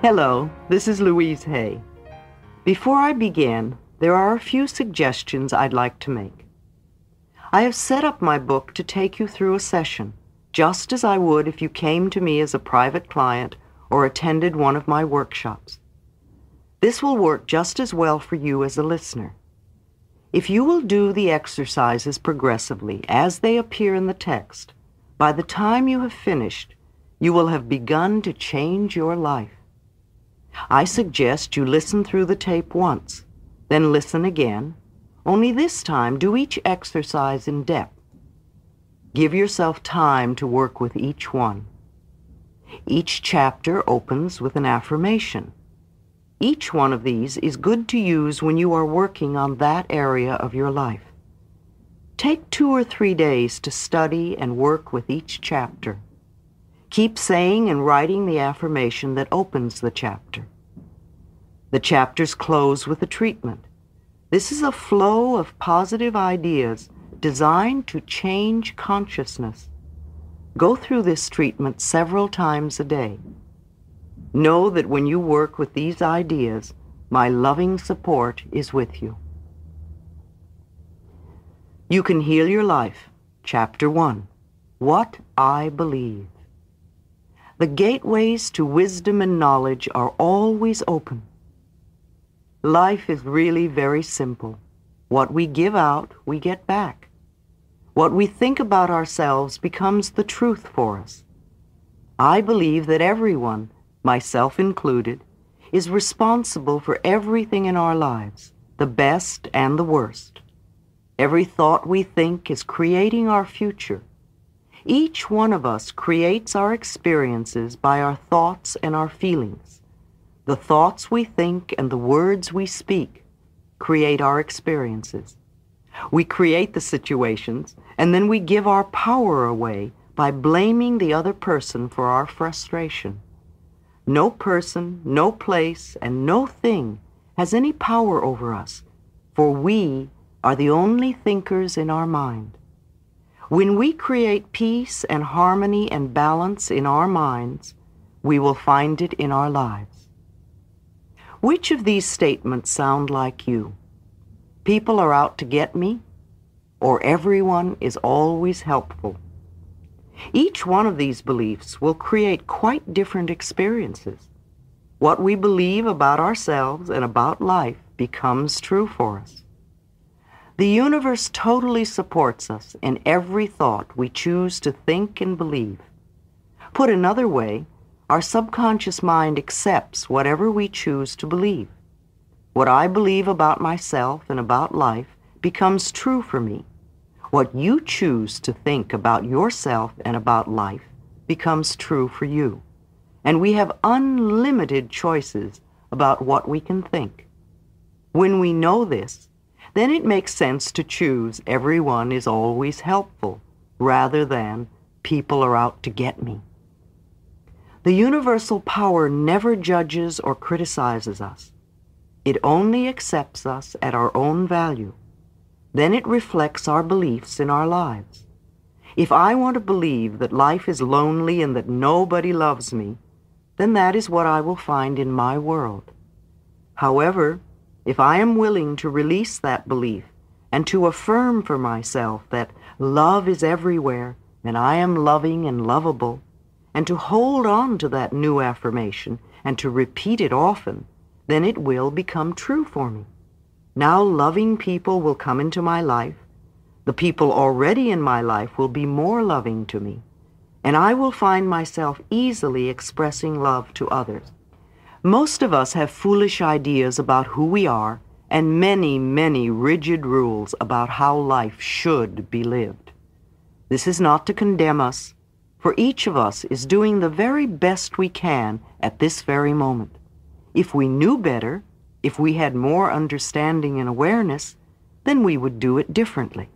Hello, this is Louise Hay. Before I begin, there are a few suggestions I'd like to make. I have set up my book to take you through a session, just as I would if you came to me as a private client or attended one of my workshops. This will work just as well for you as a listener. If you will do the exercises progressively as they appear in the text, by the time you have finished, you will have begun to change your life. I suggest you listen through the tape once, then listen again, only this time do each exercise in depth. Give yourself time to work with each one. Each chapter opens with an affirmation. Each one of these is good to use when you are working on that area of your life. Take two or three days to study and work with each chapter. Keep saying and writing the affirmation that opens the chapter. The chapters close with a treatment. This is a flow of positive ideas designed to change consciousness. Go through this treatment several times a day. Know that when you work with these ideas, my loving support is with you. You can heal your life. Chapter 1. What I believe. The gateways to wisdom and knowledge are always open. Life is really very simple. What we give out, we get back. What we think about ourselves becomes the truth for us. I believe that everyone, myself included, is responsible for everything in our lives, the best and the worst. Every thought we think is creating our future. Each one of us creates our experiences by our thoughts and our feelings. The thoughts we think and the words we speak create our experiences. We create the situations and then we give our power away by blaming the other person for our frustration. No person, no place, and no thing has any power over us, for we are the only thinkers in our mind. When we create peace and harmony and balance in our minds, we will find it in our lives. Which of these statements sound like you? People are out to get me, or everyone is always helpful? Each one of these beliefs will create quite different experiences. What we believe about ourselves and about life becomes true for us. The universe totally supports us in every thought we choose to think and believe. Put another way, our subconscious mind accepts whatever we choose to believe. What I believe about myself and about life becomes true for me. What you choose to think about yourself and about life becomes true for you. And we have unlimited choices about what we can think. When we know this, then it makes sense to choose everyone is always helpful rather than people are out to get me. The universal power never judges or criticizes us. It only accepts us at our own value. Then it reflects our beliefs in our lives. If I want to believe that life is lonely and that nobody loves me, then that is what I will find in my world. However, if I am willing to release that belief and to affirm for myself that love is everywhere and I am loving and lovable, and to hold on to that new affirmation and to repeat it often, then it will become true for me. Now loving people will come into my life. The people already in my life will be more loving to me. And I will find myself easily expressing love to others. Most of us have foolish ideas about who we are and many, many rigid rules about how life should be lived. This is not to condemn us, for each of us is doing the very best we can at this very moment. If we knew better, if we had more understanding and awareness, then we would do it differently.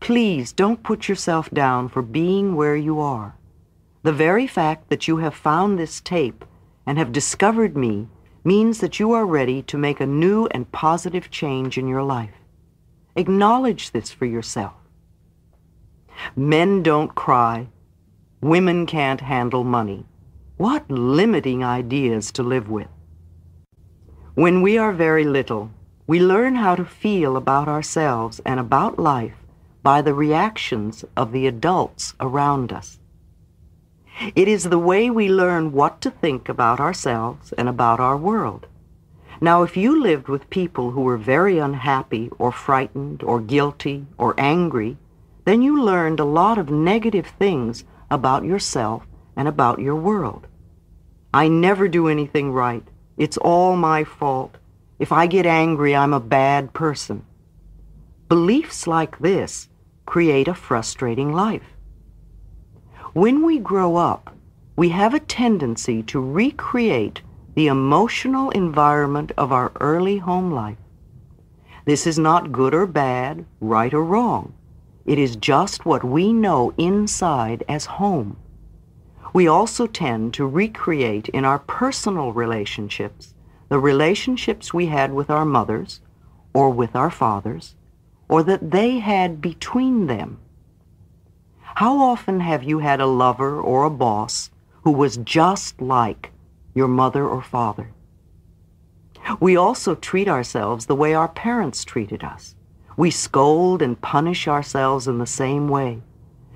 Please don't put yourself down for being where you are. The very fact that you have found this tape and have discovered me means that you are ready to make a new and positive change in your life. Acknowledge this for yourself. Men don't cry. Women can't handle money. What limiting ideas to live with. When we are very little, we learn how to feel about ourselves and about life by the reactions of the adults around us. It is the way we learn what to think about ourselves and about our world. Now, if you lived with people who were very unhappy or frightened or guilty or angry, then you learned a lot of negative things about yourself and about your world. I never do anything right. It's all my fault. If I get angry, I'm a bad person. Beliefs like this create a frustrating life. When we grow up, we have a tendency to recreate the emotional environment of our early home life. This is not good or bad, right or wrong. It is just what we know inside as home. We also tend to recreate in our personal relationships the relationships we had with our mothers or with our fathers or that they had between them. How often have you had a lover or a boss who was just like your mother or father. We also treat ourselves the way our parents treated us. We scold and punish ourselves in the same way.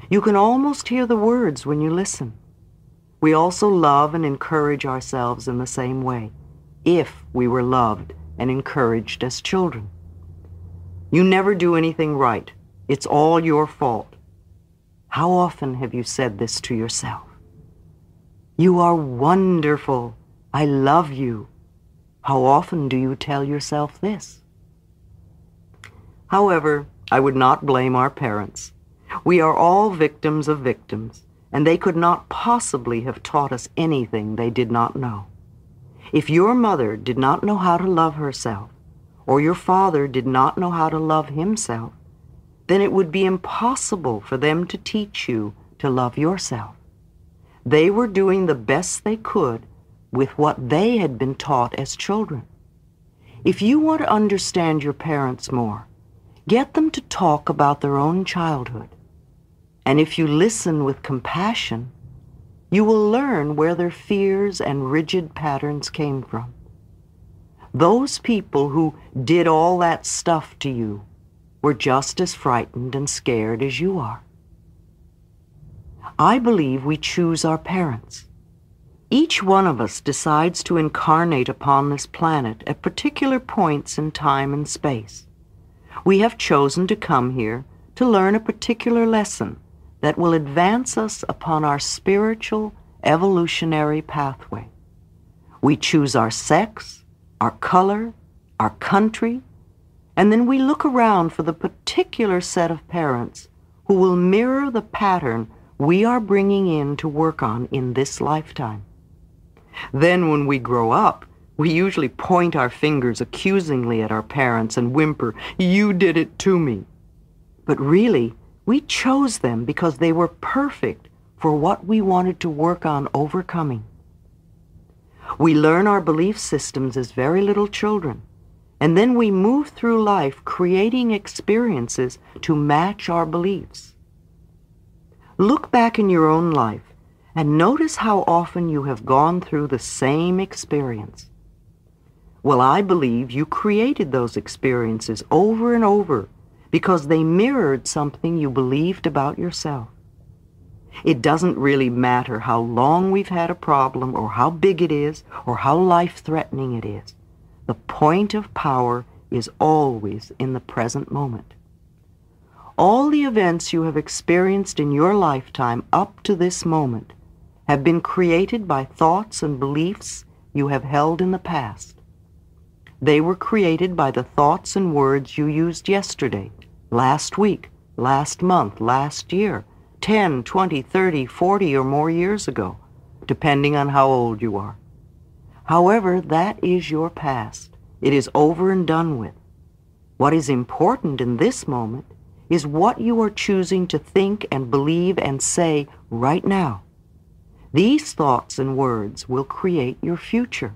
You can almost hear the words when you listen. We also love and encourage ourselves in the same way, if we were loved and encouraged as children. You never do anything right. It's all your fault. How often have you said this to yourself? You are wonderful. I love you. How often do you tell yourself this? However, I would not blame our parents. We are all victims of victims, and they could not possibly have taught us anything they did not know. If your mother did not know how to love herself, or your father did not know how to love himself, then it would be impossible for them to teach you to love yourself. They were doing the best they could with what they had been taught as children. If you want to understand your parents more, get them to talk about their own childhood. And if you listen with compassion, you will learn where their fears and rigid patterns came from. Those people who did all that stuff to you were just as frightened and scared as you are. I believe we choose our parents. Each one of us decides to incarnate upon this planet at particular points in time and space. We have chosen to come here to learn a particular lesson that will advance us upon our spiritual evolutionary pathway. We choose our sex, our color, our country, and then we look around for the particular set of parents who will mirror the pattern we are bringing in to work on in this lifetime. Then when we grow up, we usually point our fingers accusingly at our parents and whimper, you did it to me. But really, we chose them because they were perfect for what we wanted to work on overcoming. We learn our belief systems as very little children, and then we move through life creating experiences to match our beliefs. Look back in your own life and notice how often you have gone through the same experience. Well, I believe you created those experiences over and over because they mirrored something you believed about yourself. It doesn't really matter how long we've had a problem or how big it is or how life-threatening it is. The point of power is always in the present moment. All the events you have experienced in your lifetime up to this moment have been created by thoughts and beliefs you have held in the past. They were created by the thoughts and words you used yesterday, last week, last month, last year, 10, 20, 30, 40 or more years ago, depending on how old you are. However, that is your past. It is over and done with. What is important in this moment is what you are choosing to think and believe and say right now. These thoughts and words will create your future.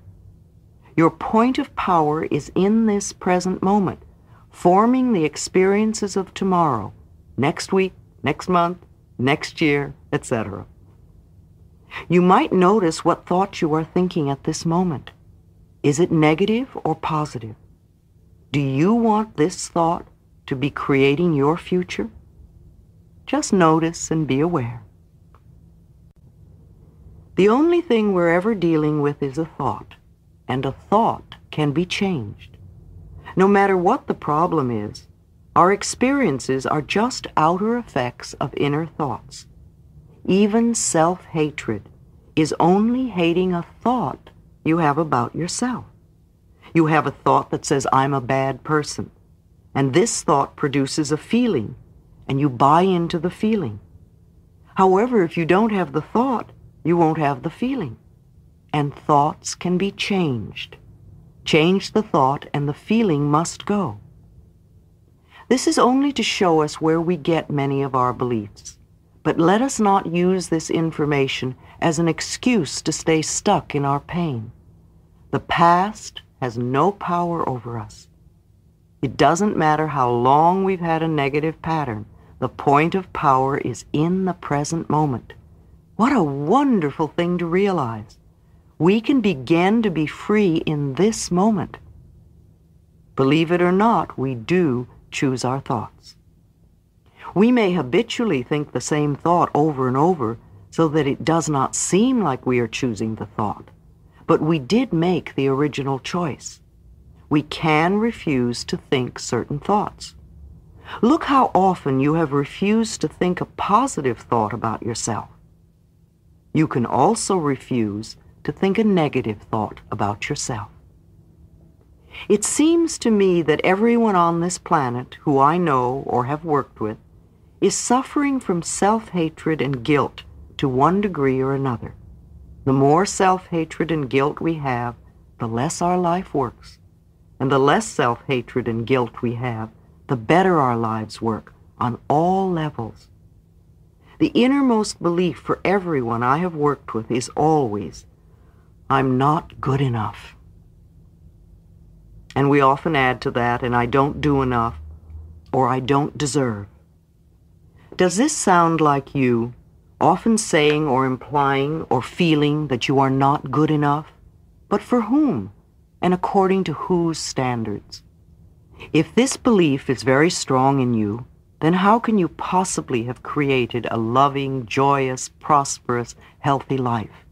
Your point of power is in this present moment, forming the experiences of tomorrow, next week, next month, next year, etc. You might notice what thoughts you are thinking at this moment. Is it negative or positive? Do you want this thought to be creating your future? Just notice and be aware. The only thing we're ever dealing with is a thought, and a thought can be changed. No matter what the problem is, our experiences are just outer effects of inner thoughts. Even self-hatred is only hating a thought you have about yourself. You have a thought that says, I'm a bad person. And this thought produces a feeling, and you buy into the feeling. However, if you don't have the thought, you won't have the feeling. And thoughts can be changed. Change the thought, and the feeling must go. This is only to show us where we get many of our beliefs. But let us not use this information as an excuse to stay stuck in our pain. The past has no power over us. It doesn't matter how long we've had a negative pattern. The point of power is in the present moment. What a wonderful thing to realize. We can begin to be free in this moment. Believe it or not, we do choose our thoughts. We may habitually think the same thought over and over so that it does not seem like we are choosing the thought. But we did make the original choice. We can refuse to think certain thoughts. Look how often you have refused to think a positive thought about yourself. You can also refuse to think a negative thought about yourself. It seems to me that everyone on this planet who I know or have worked with is suffering from self-hatred and guilt to one degree or another. The more self-hatred and guilt we have, the less our life works. And the less self-hatred and guilt we have, the better our lives work on all levels. The innermost belief for everyone I have worked with is always, I'm not good enough. And we often add to that, and I don't do enough, or I don't deserve. Does this sound like you, often saying or implying or feeling that you are not good enough? But for whom? And according to whose standards? If this belief is very strong in you, then how can you possibly have created a loving, joyous, prosperous, healthy life?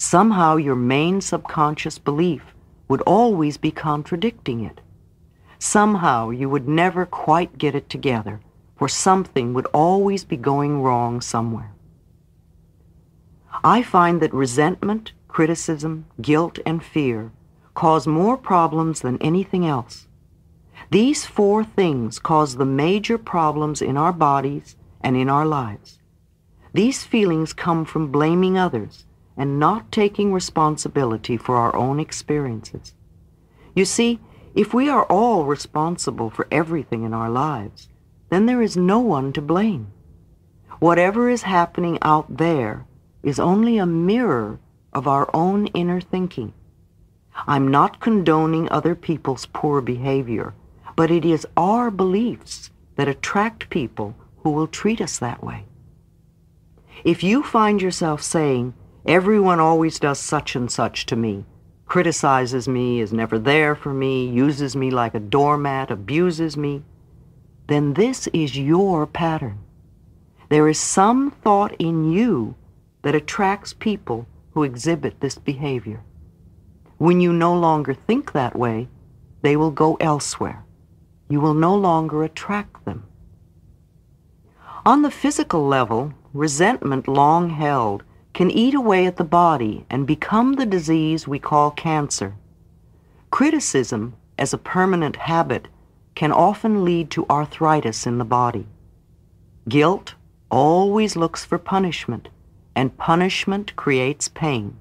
Somehow your main subconscious belief would always be contradicting it. Somehow you would never quite get it together, for something would always be going wrong somewhere. I find that resentment, criticism, guilt, and fear cause more problems than anything else. These four things cause the major problems in our bodies and in our lives. These feelings come from blaming others and not taking responsibility for our own experiences. You see, if we are all responsible for everything in our lives, then there is no one to blame. Whatever is happening out there is only a mirror of our own inner thinking. I'm not condoning other people's poor behavior, but it is our beliefs that attract people who will treat us that way. If you find yourself saying, Everyone always does such and such to me, criticizes me, is never there for me, uses me like a doormat, abuses me. Then this is your pattern. There is some thought in you that attracts people who exhibit this behavior. When you no longer think that way, they will go elsewhere. You will no longer attract them. On the physical level, resentment long held can eat away at the body and become the disease we call cancer. Criticism, as a permanent habit, can often lead to arthritis in the body. Guilt always looks for punishment, and punishment creates pain.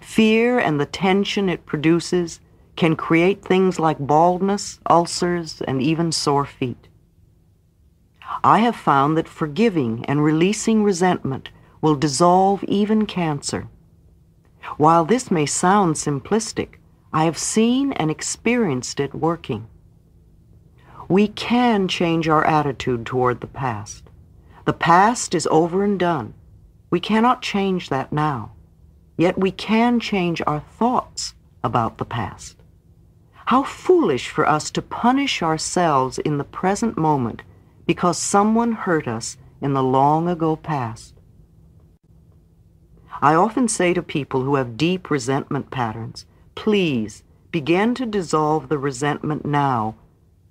Fear and the tension it produces can create things like baldness, ulcers, and even sore feet. I have found that forgiving and releasing resentment will dissolve even cancer. While this may sound simplistic, I have seen and experienced it working. We can change our attitude toward the past. The past is over and done. We cannot change that now, yet we can change our thoughts about the past. How foolish for us to punish ourselves in the present moment because someone hurt us in the long ago past. I often say to people who have deep resentment patterns, please begin to dissolve the resentment now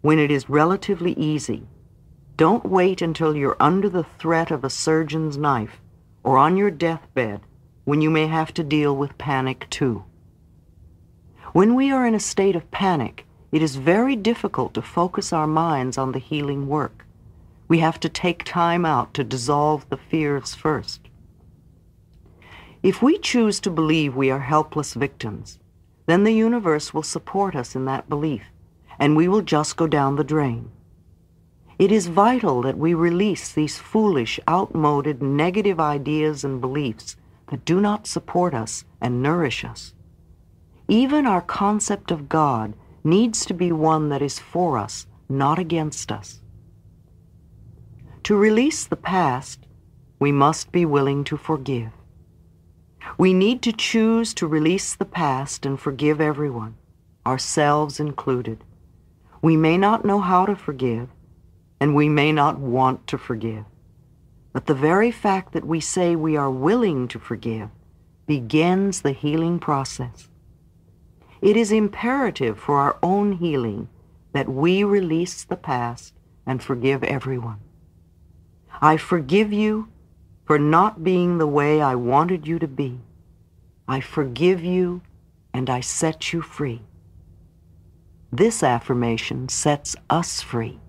when it is relatively easy. Don't wait until you're under the threat of a surgeon's knife or on your deathbed when you may have to deal with panic too. When we are in a state of panic, it is very difficult to focus our minds on the healing work. We have to take time out to dissolve the fears first. If we choose to believe we are helpless victims, then the universe will support us in that belief, and we will just go down the drain. It is vital that we release these foolish, outmoded, negative ideas and beliefs that do not support us and nourish us. Even our concept of God needs to be one that is for us, not against us. To release the past, we must be willing to forgive. We need to choose to release the past and forgive everyone, ourselves included. We may not know how to forgive, and we may not want to forgive. But the very fact that we say we are willing to forgive begins the healing process. It is imperative for our own healing that we release the past and forgive everyone. I forgive you for not being the way I wanted you to be. I forgive you and I set you free. This affirmation sets us free.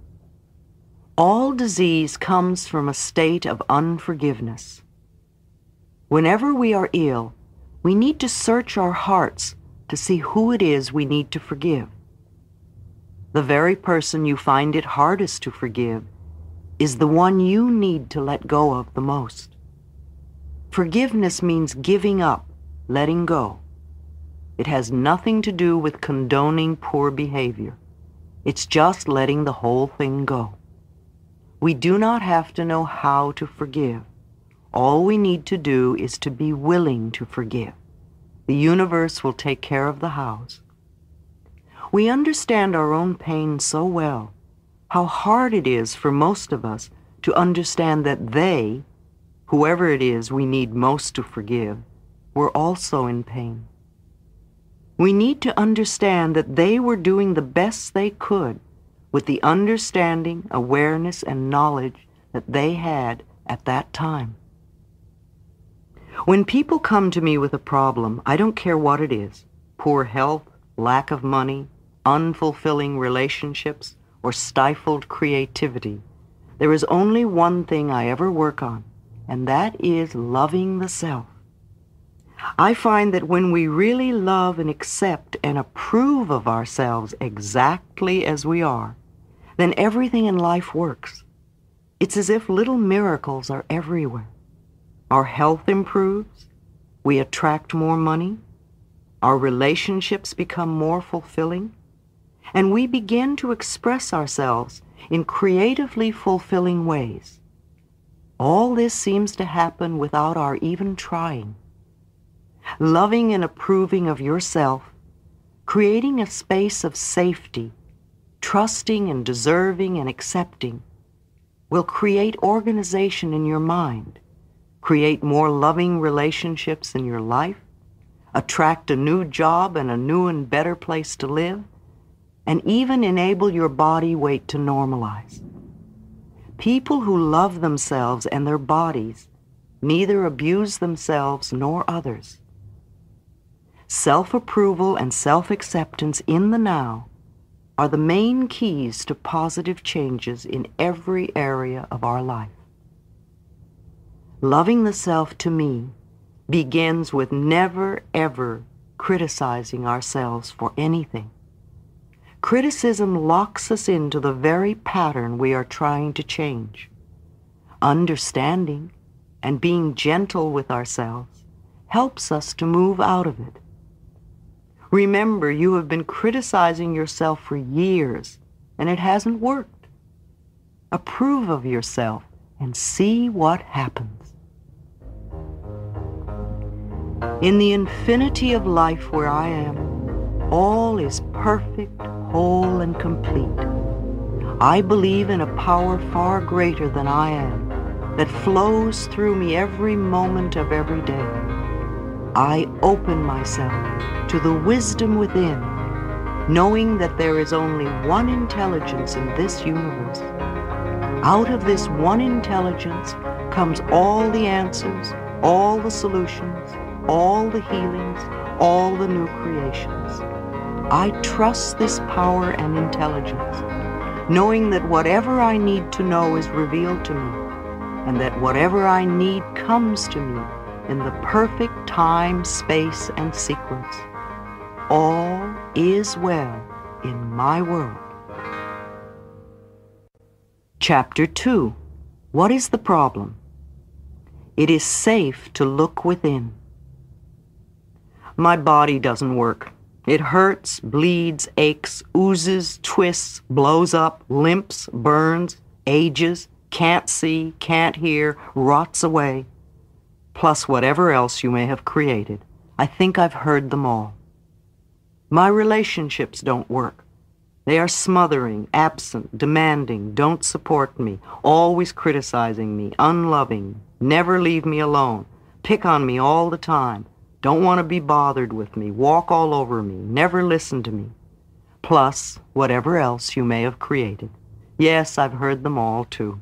All disease comes from a state of unforgiveness. Whenever we are ill, we need to search our hearts to see who it is we need to forgive. The very person you find it hardest to forgive is the one you need to let go of the most. Forgiveness means giving up, letting go. It has nothing to do with condoning poor behavior. It's just letting the whole thing go. We do not have to know how to forgive. All we need to do is to be willing to forgive. The universe will take care of the hows. We understand our own pain so well, how hard it is for most of us to understand that they, whoever it is we need most to forgive, were also in pain. We need to understand that they were doing the best they could with the understanding, awareness, and knowledge that they had at that time. When people come to me with a problem, I don't care what it is poor health, lack of money, unfulfilling relationships, or stifled creativity. There is only one thing I ever work on, and that is loving the self. I find that when we really love and accept and approve of ourselves exactly as we are, then everything in life works. It's as if little miracles are everywhere. Our health improves, we attract more money, our relationships become more fulfilling, and we begin to express ourselves in creatively fulfilling ways. All this seems to happen without our even trying. Loving and approving of yourself, creating a space of safety, trusting and deserving and accepting, will create organization in your mind, create more loving relationships in your life, attract a new job and a new and better place to live, and even enable your body weight to normalize. People who love themselves and their bodies neither abuse themselves nor others. Self-approval and self-acceptance in the now are the main keys to positive changes in every area of our life. Loving the self to me begins with never ever criticizing ourselves for anything. Criticism locks us into the very pattern we are trying to change. Understanding and being gentle with ourselves helps us to move out of it. Remember, you have been criticizing yourself for years, and it hasn't worked. Approve of yourself and see what happens. In the infinity of life where I am, all is perfect, whole, and complete. I believe in a power far greater than I am that flows through me every moment of every day. I open myself to the wisdom within, knowing that there is only one intelligence in this universe. Out of this one intelligence comes all the answers, all the solutions, all the healings, all the new creations. I trust this power and intelligence, knowing that whatever I need to know is revealed to me and that whatever I need comes to me in the perfect time, space, and sequence. All is well in my world. Chapter 2 What is the problem? It is safe to look within. My body doesn't work. It hurts, bleeds, aches, oozes, twists, blows up, limps, burns, ages, can't see, can't hear, rots away, plus whatever else you may have created. I think I've heard them all. My relationships don't work. They are smothering, absent, demanding, don't support me, always criticizing me, unloving, never leave me alone, pick on me all the time, don't want to be bothered with me, walk all over me, never listen to me, plus whatever else you may have created. Yes, I've heard them all too.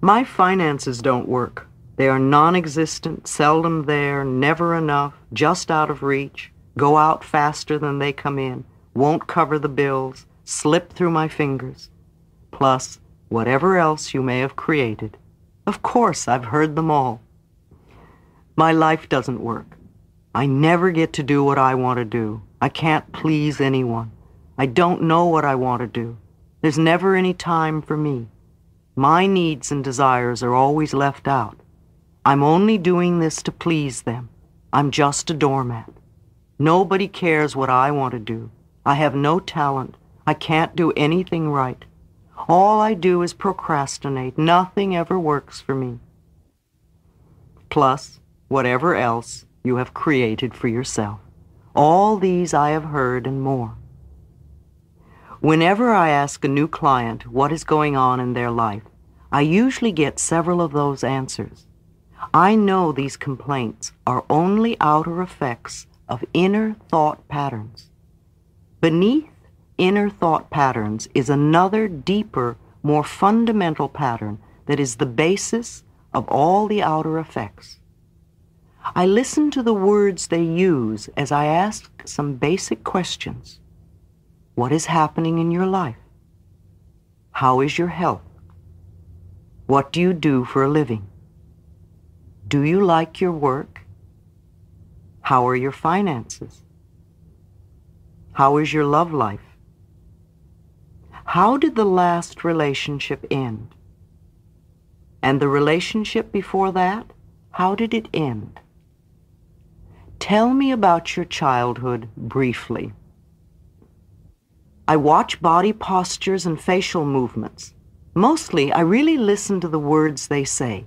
My finances don't work. They are non-existent, seldom there, never enough, just out of reach, go out faster than they come in, won't cover the bills, slip through my fingers. Plus, whatever else you may have created. Of course, I've heard them all. My life doesn't work. I never get to do what I want to do. I can't please anyone. I don't know what I want to do. There's never any time for me. My needs and desires are always left out. I'm only doing this to please them. I'm just a doormat. Nobody cares what I want to do. I have no talent. I can't do anything right. All I do is procrastinate. Nothing ever works for me. Plus, whatever else you have created for yourself. All these I have heard and more. Whenever I ask a new client what is going on in their life, I usually get several of those answers. I know these complaints are only outer effects of inner thought patterns. Beneath inner thought patterns is another deeper, more fundamental pattern that is the basis of all the outer effects. I listen to the words they use as I ask some basic questions. What is happening in your life? How is your health? What do you do for a living? Do you like your work? How are your finances? How is your love life? How did the last relationship end? And the relationship before that, how did it end? Tell me about your childhood briefly. I watch body postures and facial movements. Mostly, I really listen to the words they say.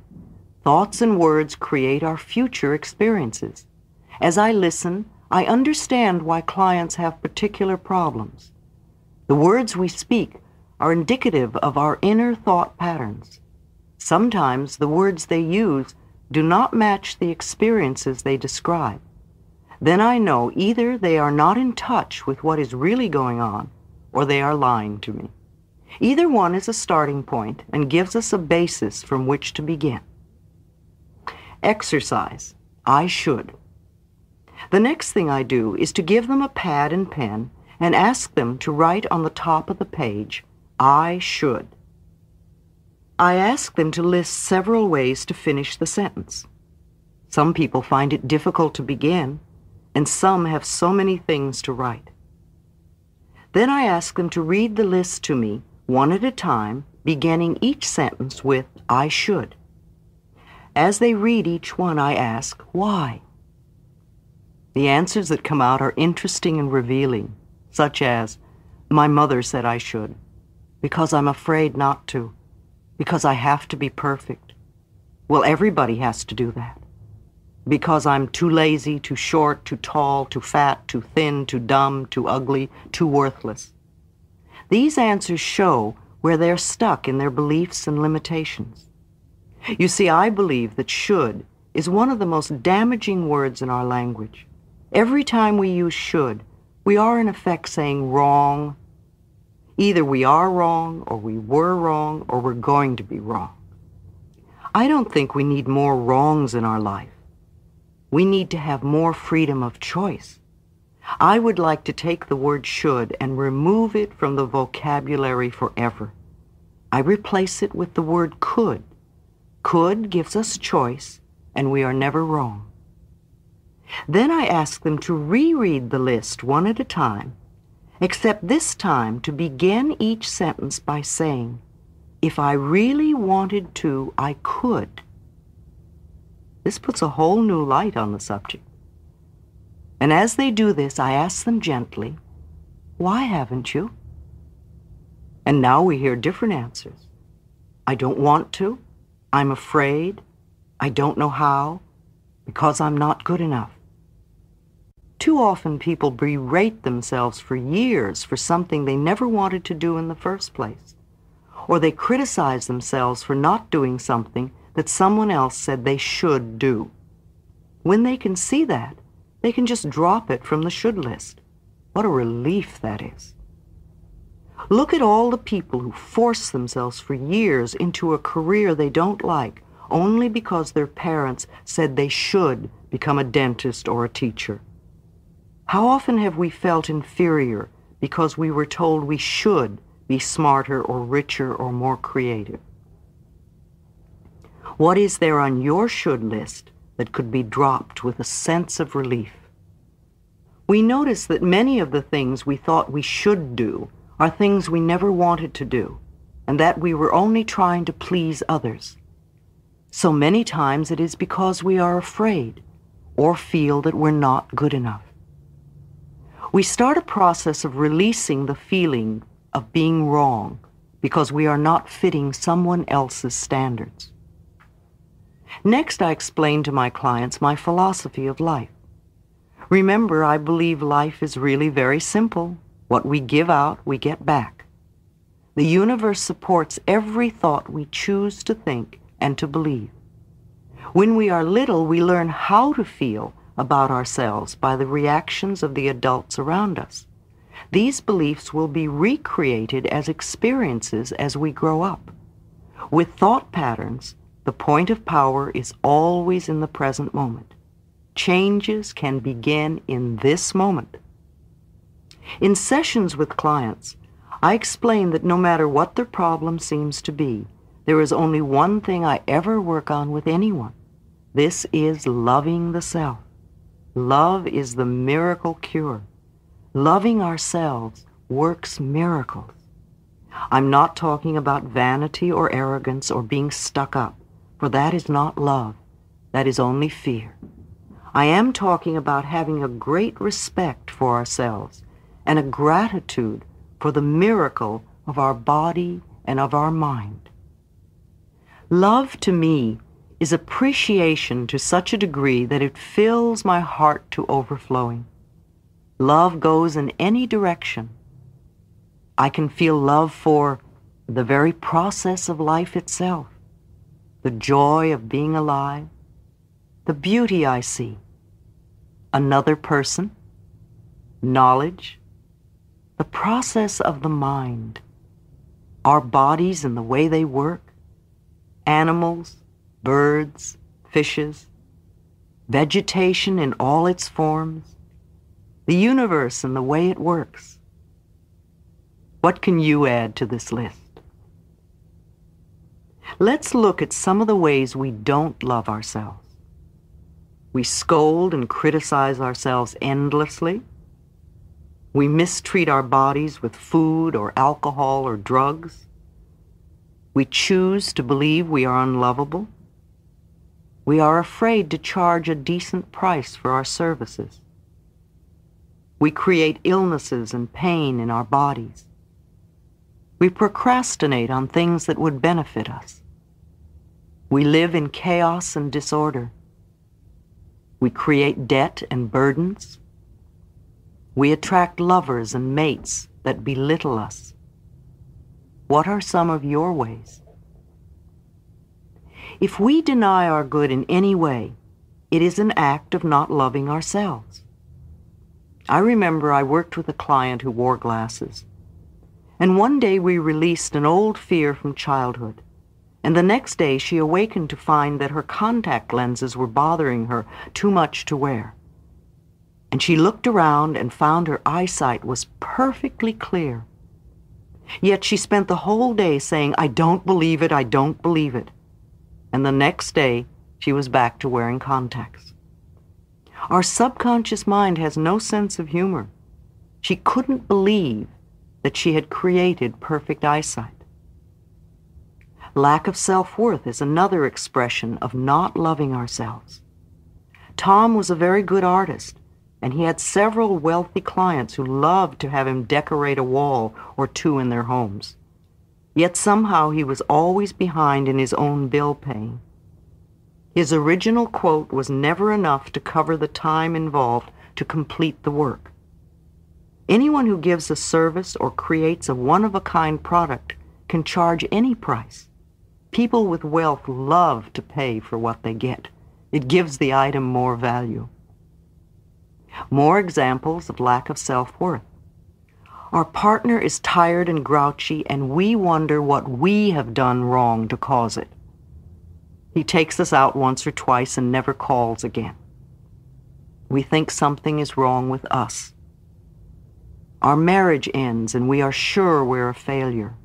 Thoughts and words create our future experiences. As I listen, I understand why clients have particular problems. The words we speak are indicative of our inner thought patterns. Sometimes the words they use do not match the experiences they describe. Then I know either they are not in touch with what is really going on or they are lying to me. Either one is a starting point and gives us a basis from which to begin. Exercise. I should. The next thing I do is to give them a pad and pen and ask them to write on the top of the page, I should. I ask them to list several ways to finish the sentence. Some people find it difficult to begin, and some have so many things to write. Then I ask them to read the list to me, one at a time, beginning each sentence with, I should. As they read each one, I ask, why? The answers that come out are interesting and revealing, such as, my mother said I should, because I'm afraid not to, because I have to be perfect. Well, everybody has to do that. Because I'm too lazy, too short, too tall, too fat, too thin, too dumb, too ugly, too worthless. These answers show where they're stuck in their beliefs and limitations. You see, I believe that should is one of the most damaging words in our language. Every time we use should, we are in effect saying wrong. Either we are wrong, or we were wrong, or we're going to be wrong. I don't think we need more wrongs in our life. We need to have more freedom of choice. I would like to take the word should and remove it from the vocabulary forever. I replace it with the word could. Could gives us choice, and we are never wrong. Then I ask them to reread the list one at a time, except this time to begin each sentence by saying, if I really wanted to, I could. This puts a whole new light on the subject. And as they do this, I ask them gently, Why haven't you? And now we hear different answers. I don't want to. I'm afraid. I don't know how. Because I'm not good enough. Too often people berate themselves for years for something they never wanted to do in the first place. Or they criticize themselves for not doing something that someone else said they should do. When they can see that, they can just drop it from the should list. What a relief that is. Look at all the people who force themselves for years into a career they don't like only because their parents said they should become a dentist or a teacher. How often have we felt inferior because we were told we should be smarter or richer or more creative? What is there on your should list that could be dropped with a sense of relief? We notice that many of the things we thought we should do are things we never wanted to do, and that we were only trying to please others. So many times it is because we are afraid or feel that we're not good enough. We start a process of releasing the feeling of being wrong because we are not fitting someone else's standards. Next, I explain to my clients my philosophy of life. Remember, I believe life is really very simple. What we give out, we get back. The universe supports every thought we choose to think and to believe. When we are little, we learn how to feel about ourselves by the reactions of the adults around us. These beliefs will be recreated as experiences as we grow up. With thought patterns, the point of power is always in the present moment. Changes can begin in this moment. In sessions with clients, I explain that no matter what their problem seems to be, there is only one thing I ever work on with anyone. This is loving the self. Love is the miracle cure. Loving ourselves works miracles. I'm not talking about vanity or arrogance or being stuck up for that is not love. That is only fear. I am talking about having a great respect for ourselves and a gratitude for the miracle of our body and of our mind. Love to me is appreciation to such a degree that it fills my heart to overflowing. Love goes in any direction. I can feel love for the very process of life itself the joy of being alive, the beauty I see, another person, knowledge, the process of the mind, our bodies and the way they work, animals, birds, fishes, vegetation in all its forms, the universe and the way it works. What can you add to this list? Let's look at some of the ways we don't love ourselves. We scold and criticize ourselves endlessly. We mistreat our bodies with food or alcohol or drugs. We choose to believe we are unlovable. We are afraid to charge a decent price for our services. We create illnesses and pain in our bodies. We procrastinate on things that would benefit us. We live in chaos and disorder. We create debt and burdens. We attract lovers and mates that belittle us. What are some of your ways? If we deny our good in any way, it is an act of not loving ourselves. I remember I worked with a client who wore glasses. And one day we released an old fear from childhood. And the next day she awakened to find that her contact lenses were bothering her too much to wear. And she looked around and found her eyesight was perfectly clear. Yet she spent the whole day saying, I don't believe it, I don't believe it. And the next day she was back to wearing contacts. Our subconscious mind has no sense of humor. She couldn't believe that she had created perfect eyesight. Lack of self-worth is another expression of not loving ourselves. Tom was a very good artist, and he had several wealthy clients who loved to have him decorate a wall or two in their homes. Yet somehow he was always behind in his own bill paying. His original quote was never enough to cover the time involved to complete the work. Anyone who gives a service or creates a one-of-a-kind product can charge any price. People with wealth love to pay for what they get. It gives the item more value. More examples of lack of self-worth. Our partner is tired and grouchy, and we wonder what we have done wrong to cause it. He takes us out once or twice and never calls again. We think something is wrong with us. Our marriage ends and we are sure we're a failure.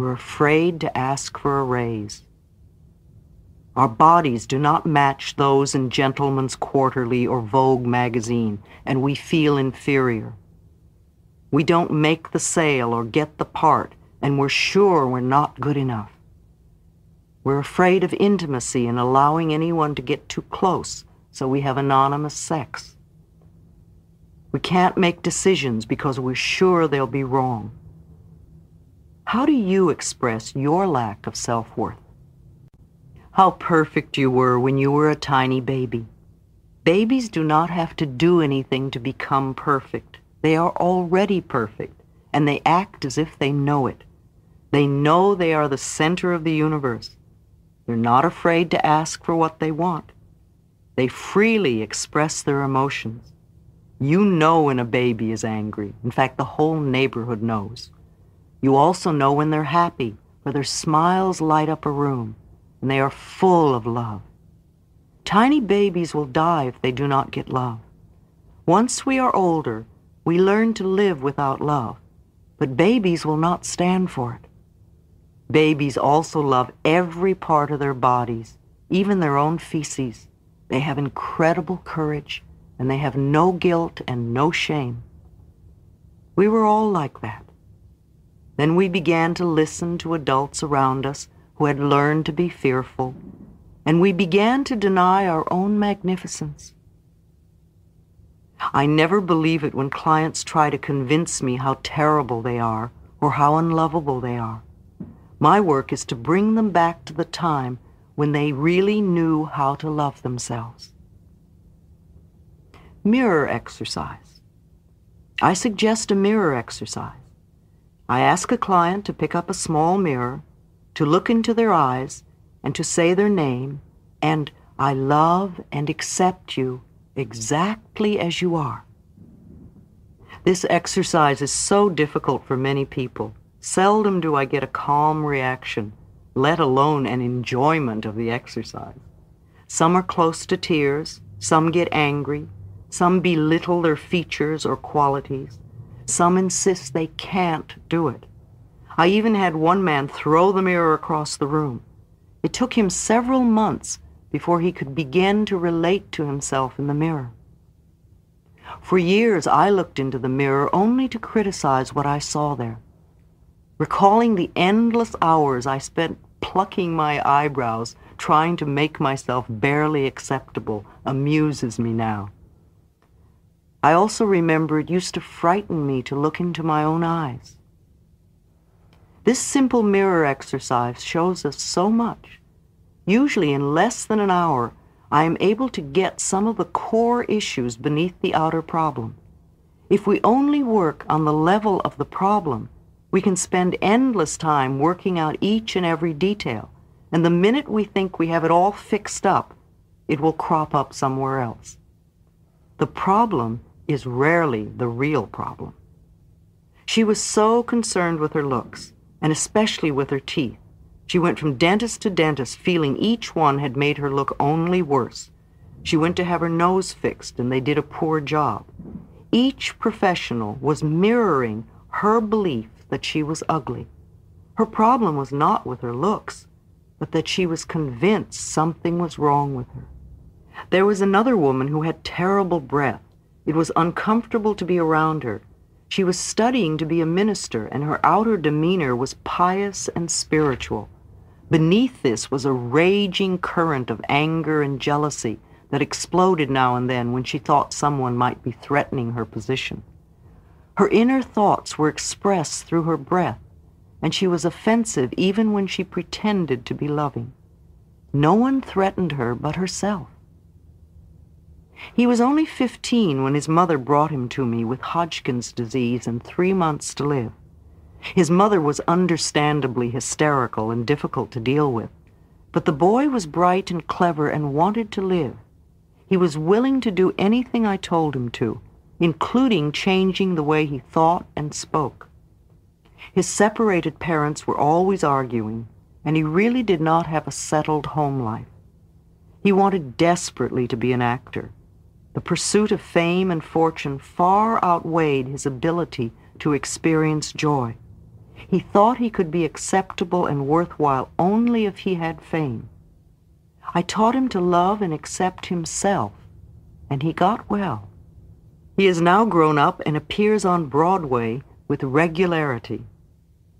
We're afraid to ask for a raise. Our bodies do not match those in Gentlemen's Quarterly or Vogue magazine, and we feel inferior. We don't make the sale or get the part, and we're sure we're not good enough. We're afraid of intimacy and allowing anyone to get too close, so we have anonymous sex. We can't make decisions because we're sure they'll be wrong. How do you express your lack of self-worth? How perfect you were when you were a tiny baby. Babies do not have to do anything to become perfect. They are already perfect, and they act as if they know it. They know they are the center of the universe. They're not afraid to ask for what they want. They freely express their emotions. You know when a baby is angry. In fact, the whole neighborhood knows. You also know when they're happy, for their smiles light up a room, and they are full of love. Tiny babies will die if they do not get love. Once we are older, we learn to live without love, but babies will not stand for it. Babies also love every part of their bodies, even their own feces. They have incredible courage, and they have no guilt and no shame. We were all like that. Then we began to listen to adults around us who had learned to be fearful, and we began to deny our own magnificence. I never believe it when clients try to convince me how terrible they are or how unlovable they are. My work is to bring them back to the time when they really knew how to love themselves. Mirror exercise. I suggest a mirror exercise. I ask a client to pick up a small mirror, to look into their eyes, and to say their name, and I love and accept you exactly as you are. This exercise is so difficult for many people. Seldom do I get a calm reaction, let alone an enjoyment of the exercise. Some are close to tears, some get angry, some belittle their features or qualities, some insist they can't do it. I even had one man throw the mirror across the room. It took him several months before he could begin to relate to himself in the mirror. For years, I looked into the mirror only to criticize what I saw there. Recalling the endless hours I spent plucking my eyebrows, trying to make myself barely acceptable, amuses me now. I also remember it used to frighten me to look into my own eyes. This simple mirror exercise shows us so much. Usually in less than an hour, I am able to get some of the core issues beneath the outer problem. If we only work on the level of the problem, we can spend endless time working out each and every detail, and the minute we think we have it all fixed up, it will crop up somewhere else. The problem is rarely the real problem. She was so concerned with her looks, and especially with her teeth. She went from dentist to dentist, feeling each one had made her look only worse. She went to have her nose fixed, and they did a poor job. Each professional was mirroring her belief that she was ugly. Her problem was not with her looks, but that she was convinced something was wrong with her. There was another woman who had terrible breath. It was uncomfortable to be around her. She was studying to be a minister, and her outer demeanor was pious and spiritual. Beneath this was a raging current of anger and jealousy that exploded now and then when she thought someone might be threatening her position. Her inner thoughts were expressed through her breath, and she was offensive even when she pretended to be loving. No one threatened her but herself. He was only 15 when his mother brought him to me with Hodgkin's disease and three months to live. His mother was understandably hysterical and difficult to deal with, but the boy was bright and clever and wanted to live. He was willing to do anything I told him to, including changing the way he thought and spoke. His separated parents were always arguing, and he really did not have a settled home life. He wanted desperately to be an actor. The pursuit of fame and fortune far outweighed his ability to experience joy. He thought he could be acceptable and worthwhile only if he had fame. I taught him to love and accept himself, and he got well. He is now grown up and appears on Broadway with regularity.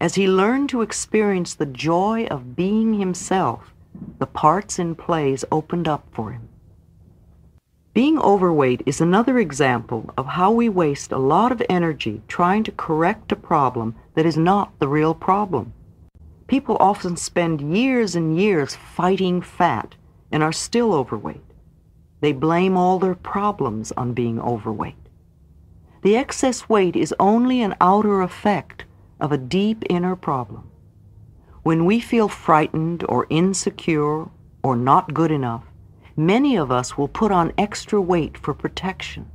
As he learned to experience the joy of being himself, the parts in plays opened up for him. Being overweight is another example of how we waste a lot of energy trying to correct a problem that is not the real problem. People often spend years and years fighting fat and are still overweight. They blame all their problems on being overweight. The excess weight is only an outer effect of a deep inner problem. When we feel frightened or insecure or not good enough, many of us will put on extra weight for protection.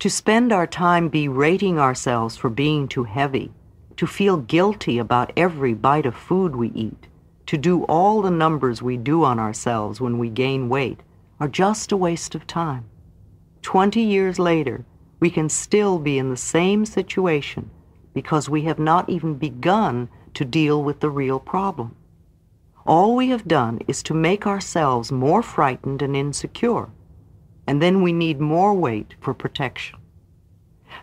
To spend our time berating ourselves for being too heavy, to feel guilty about every bite of food we eat, to do all the numbers we do on ourselves when we gain weight, are just a waste of time. Twenty years later, we can still be in the same situation because we have not even begun to deal with the real problem. All we have done is to make ourselves more frightened and insecure, and then we need more weight for protection.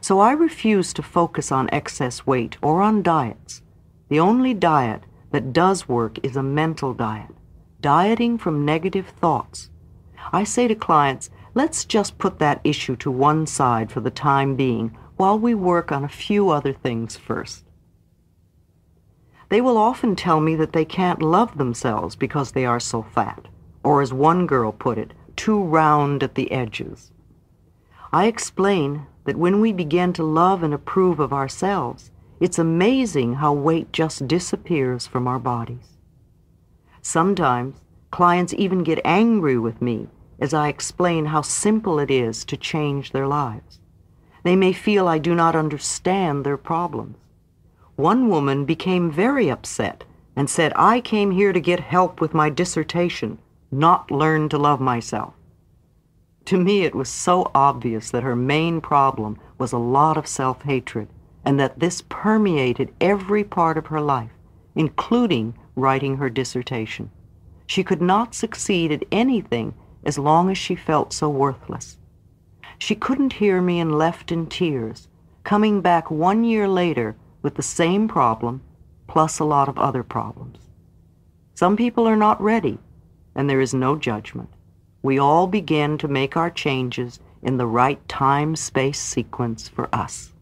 So I refuse to focus on excess weight or on diets. The only diet that does work is a mental diet, dieting from negative thoughts. I say to clients, Let's just put that issue to one side for the time being while we work on a few other things first. They will often tell me that they can't love themselves because they are so fat, or as one girl put it, too round at the edges. I explain that when we begin to love and approve of ourselves, it's amazing how weight just disappears from our bodies. Sometimes clients even get angry with me as I explain how simple it is to change their lives. They may feel I do not understand their problems. One woman became very upset and said, I came here to get help with my dissertation, not learn to love myself. To me, it was so obvious that her main problem was a lot of self-hatred and that this permeated every part of her life, including writing her dissertation. She could not succeed at anything as long as she felt so worthless. She couldn't hear me and left in tears, coming back one year later with the same problem plus a lot of other problems. Some people are not ready, and there is no judgment. We all begin to make our changes in the right time-space sequence for us.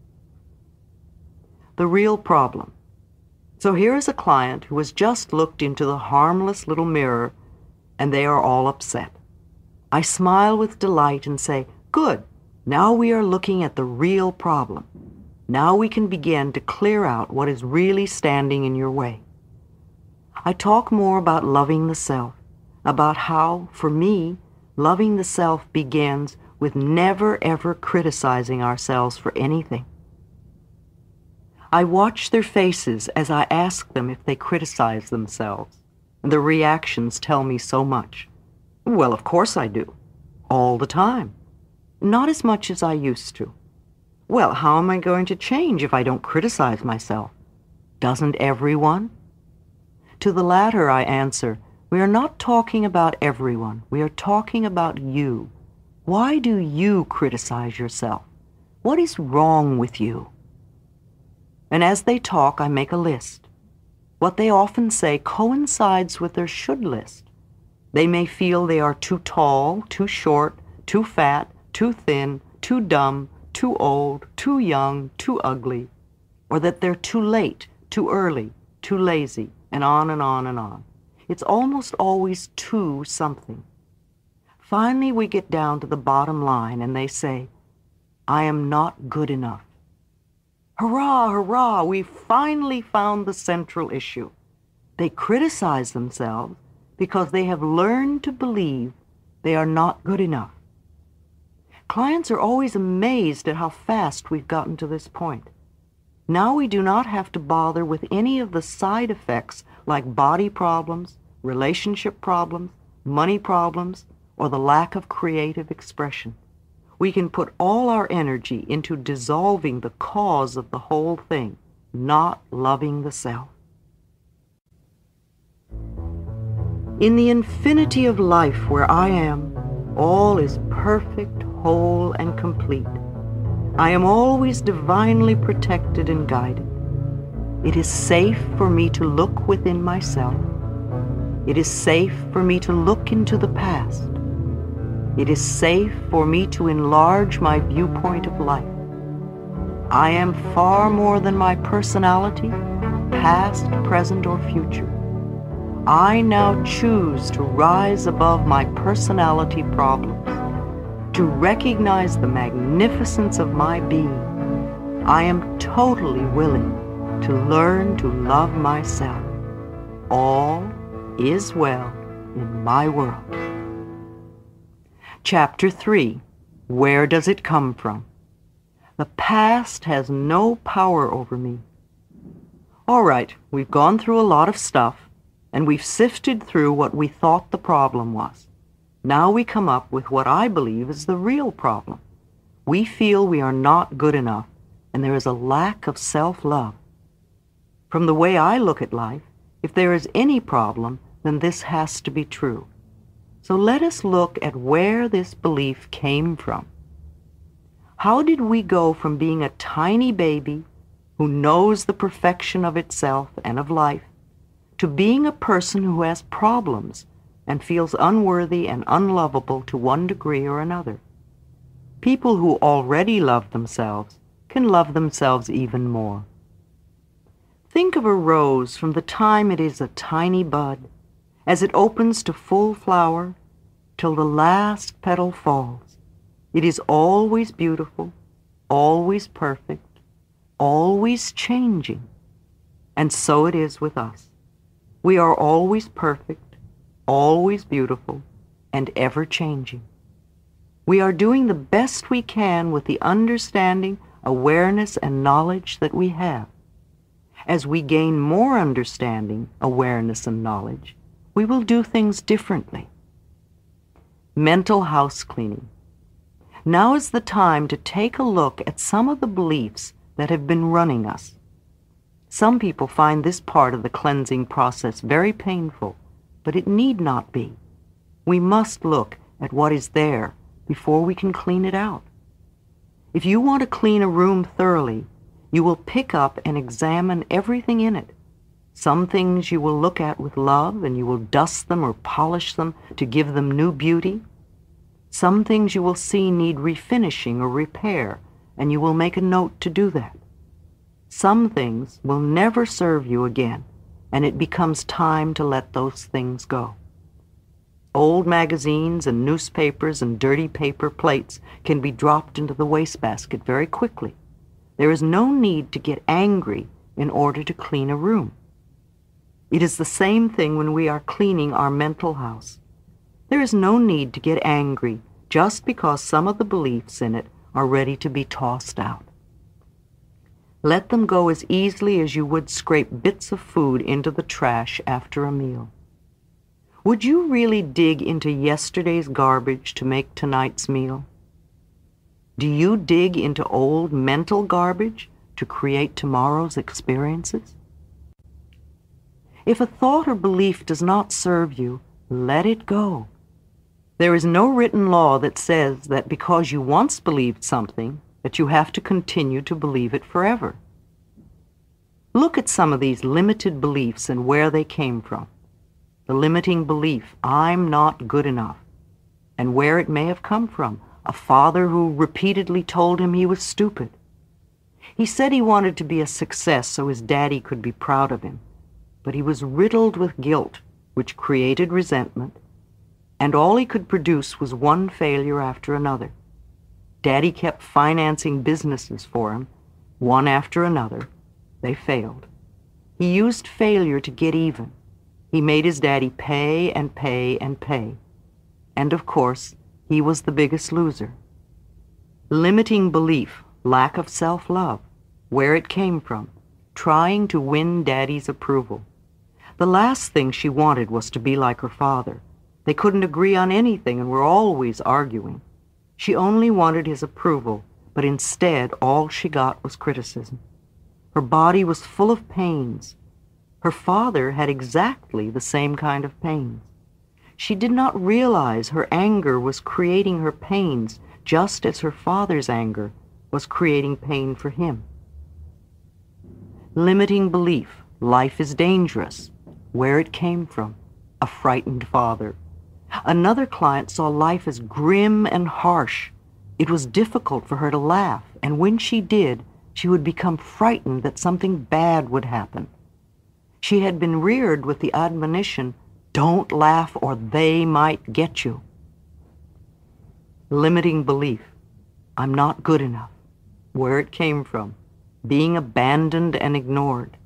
The real problem. So here is a client who has just looked into the harmless little mirror, and they are all upset. I smile with delight and say, Good, now we are looking at the real problem. Now we can begin to clear out what is really standing in your way. I talk more about loving the self, about how, for me, loving the self begins with never ever criticizing ourselves for anything. I watch their faces as I ask them if they criticize themselves, their reactions tell me so much. Well, of course I do. All the time. Not as much as I used to. Well, how am I going to change if I don't criticize myself? Doesn't everyone? To the latter I answer, we are not talking about everyone. We are talking about you. Why do you criticize yourself? What is wrong with you? And as they talk, I make a list. What they often say coincides with their should list. They may feel they are too tall, too short, too fat, too thin, too dumb, too old, too young, too ugly, or that they're too late, too early, too lazy, and on and on and on. It's almost always too something. Finally, we get down to the bottom line and they say, I am not good enough. Hurrah, hurrah, we finally found the central issue. They criticize themselves because they have learned to believe they are not good enough. Clients are always amazed at how fast we've gotten to this point. Now we do not have to bother with any of the side effects like body problems, relationship problems, money problems, or the lack of creative expression we can put all our energy into dissolving the cause of the whole thing, not loving the self. In the infinity of life where I am, all is perfect, whole, and complete. I am always divinely protected and guided. It is safe for me to look within myself. It is safe for me to look into the past. It is safe for me to enlarge my viewpoint of life. I am far more than my personality, past, present, or future. I now choose to rise above my personality problems, to recognize the magnificence of my being. I am totally willing to learn to love myself. All is well in my world. Chapter 3 Where Does It Come From? The past has no power over me. All right, we've gone through a lot of stuff, and we've sifted through what we thought the problem was. Now we come up with what I believe is the real problem. We feel we are not good enough, and there is a lack of self-love. From the way I look at life, if there is any problem, then this has to be true. So let us look at where this belief came from. How did we go from being a tiny baby who knows the perfection of itself and of life to being a person who has problems and feels unworthy and unlovable to one degree or another? People who already love themselves can love themselves even more. Think of a rose from the time it is a tiny bud as it opens to full flower till the last petal falls. It is always beautiful, always perfect, always changing. And so it is with us. We are always perfect, always beautiful, and ever changing. We are doing the best we can with the understanding, awareness, and knowledge that we have. As we gain more understanding, awareness, and knowledge, we will do things differently. Mental house cleaning. Now is the time to take a look at some of the beliefs that have been running us. Some people find this part of the cleansing process very painful, but it need not be. We must look at what is there before we can clean it out. If you want to clean a room thoroughly, you will pick up and examine everything in it some things you will look at with love and you will dust them or polish them to give them new beauty. Some things you will see need refinishing or repair and you will make a note to do that. Some things will never serve you again and it becomes time to let those things go. Old magazines and newspapers and dirty paper plates can be dropped into the wastebasket very quickly. There is no need to get angry in order to clean a room. It is the same thing when we are cleaning our mental house. There is no need to get angry just because some of the beliefs in it are ready to be tossed out. Let them go as easily as you would scrape bits of food into the trash after a meal. Would you really dig into yesterday's garbage to make tonight's meal? Do you dig into old mental garbage to create tomorrow's experiences? If a thought or belief does not serve you, let it go. There is no written law that says that because you once believed something, that you have to continue to believe it forever. Look at some of these limited beliefs and where they came from. The limiting belief, I'm not good enough, and where it may have come from. A father who repeatedly told him he was stupid. He said he wanted to be a success so his daddy could be proud of him but he was riddled with guilt, which created resentment, and all he could produce was one failure after another. Daddy kept financing businesses for him, one after another. They failed. He used failure to get even. He made his daddy pay and pay and pay. And of course, he was the biggest loser. Limiting belief, lack of self-love, where it came from, trying to win daddy's approval. The last thing she wanted was to be like her father. They couldn't agree on anything and were always arguing. She only wanted his approval, but instead all she got was criticism. Her body was full of pains. Her father had exactly the same kind of pains. She did not realize her anger was creating her pains just as her father's anger was creating pain for him. Limiting belief, life is dangerous, where it came from, a frightened father. Another client saw life as grim and harsh. It was difficult for her to laugh, and when she did, she would become frightened that something bad would happen. She had been reared with the admonition, don't laugh or they might get you. Limiting belief, I'm not good enough, where it came from, being abandoned and ignored.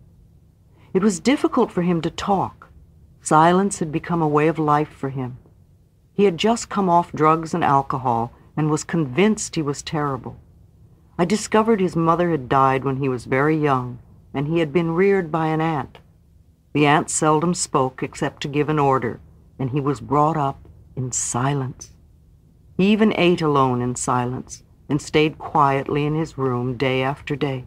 It was difficult for him to talk. Silence had become a way of life for him. He had just come off drugs and alcohol and was convinced he was terrible. I discovered his mother had died when he was very young, and he had been reared by an aunt. The aunt seldom spoke except to give an order, and he was brought up in silence. He even ate alone in silence and stayed quietly in his room day after day.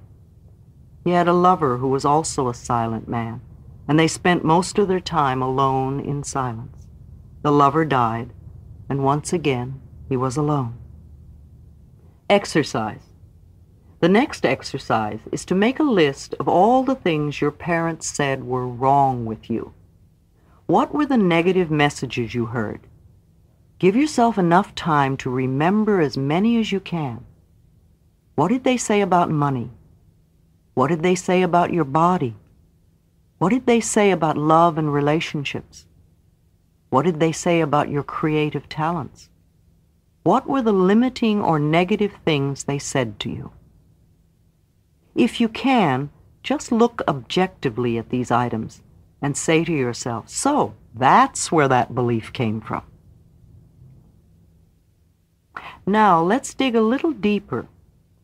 He had a lover who was also a silent man, and they spent most of their time alone in silence. The lover died, and once again he was alone. Exercise. The next exercise is to make a list of all the things your parents said were wrong with you. What were the negative messages you heard? Give yourself enough time to remember as many as you can. What did they say about money? What did they say about your body? What did they say about love and relationships? What did they say about your creative talents? What were the limiting or negative things they said to you? If you can, just look objectively at these items and say to yourself, so that's where that belief came from. Now let's dig a little deeper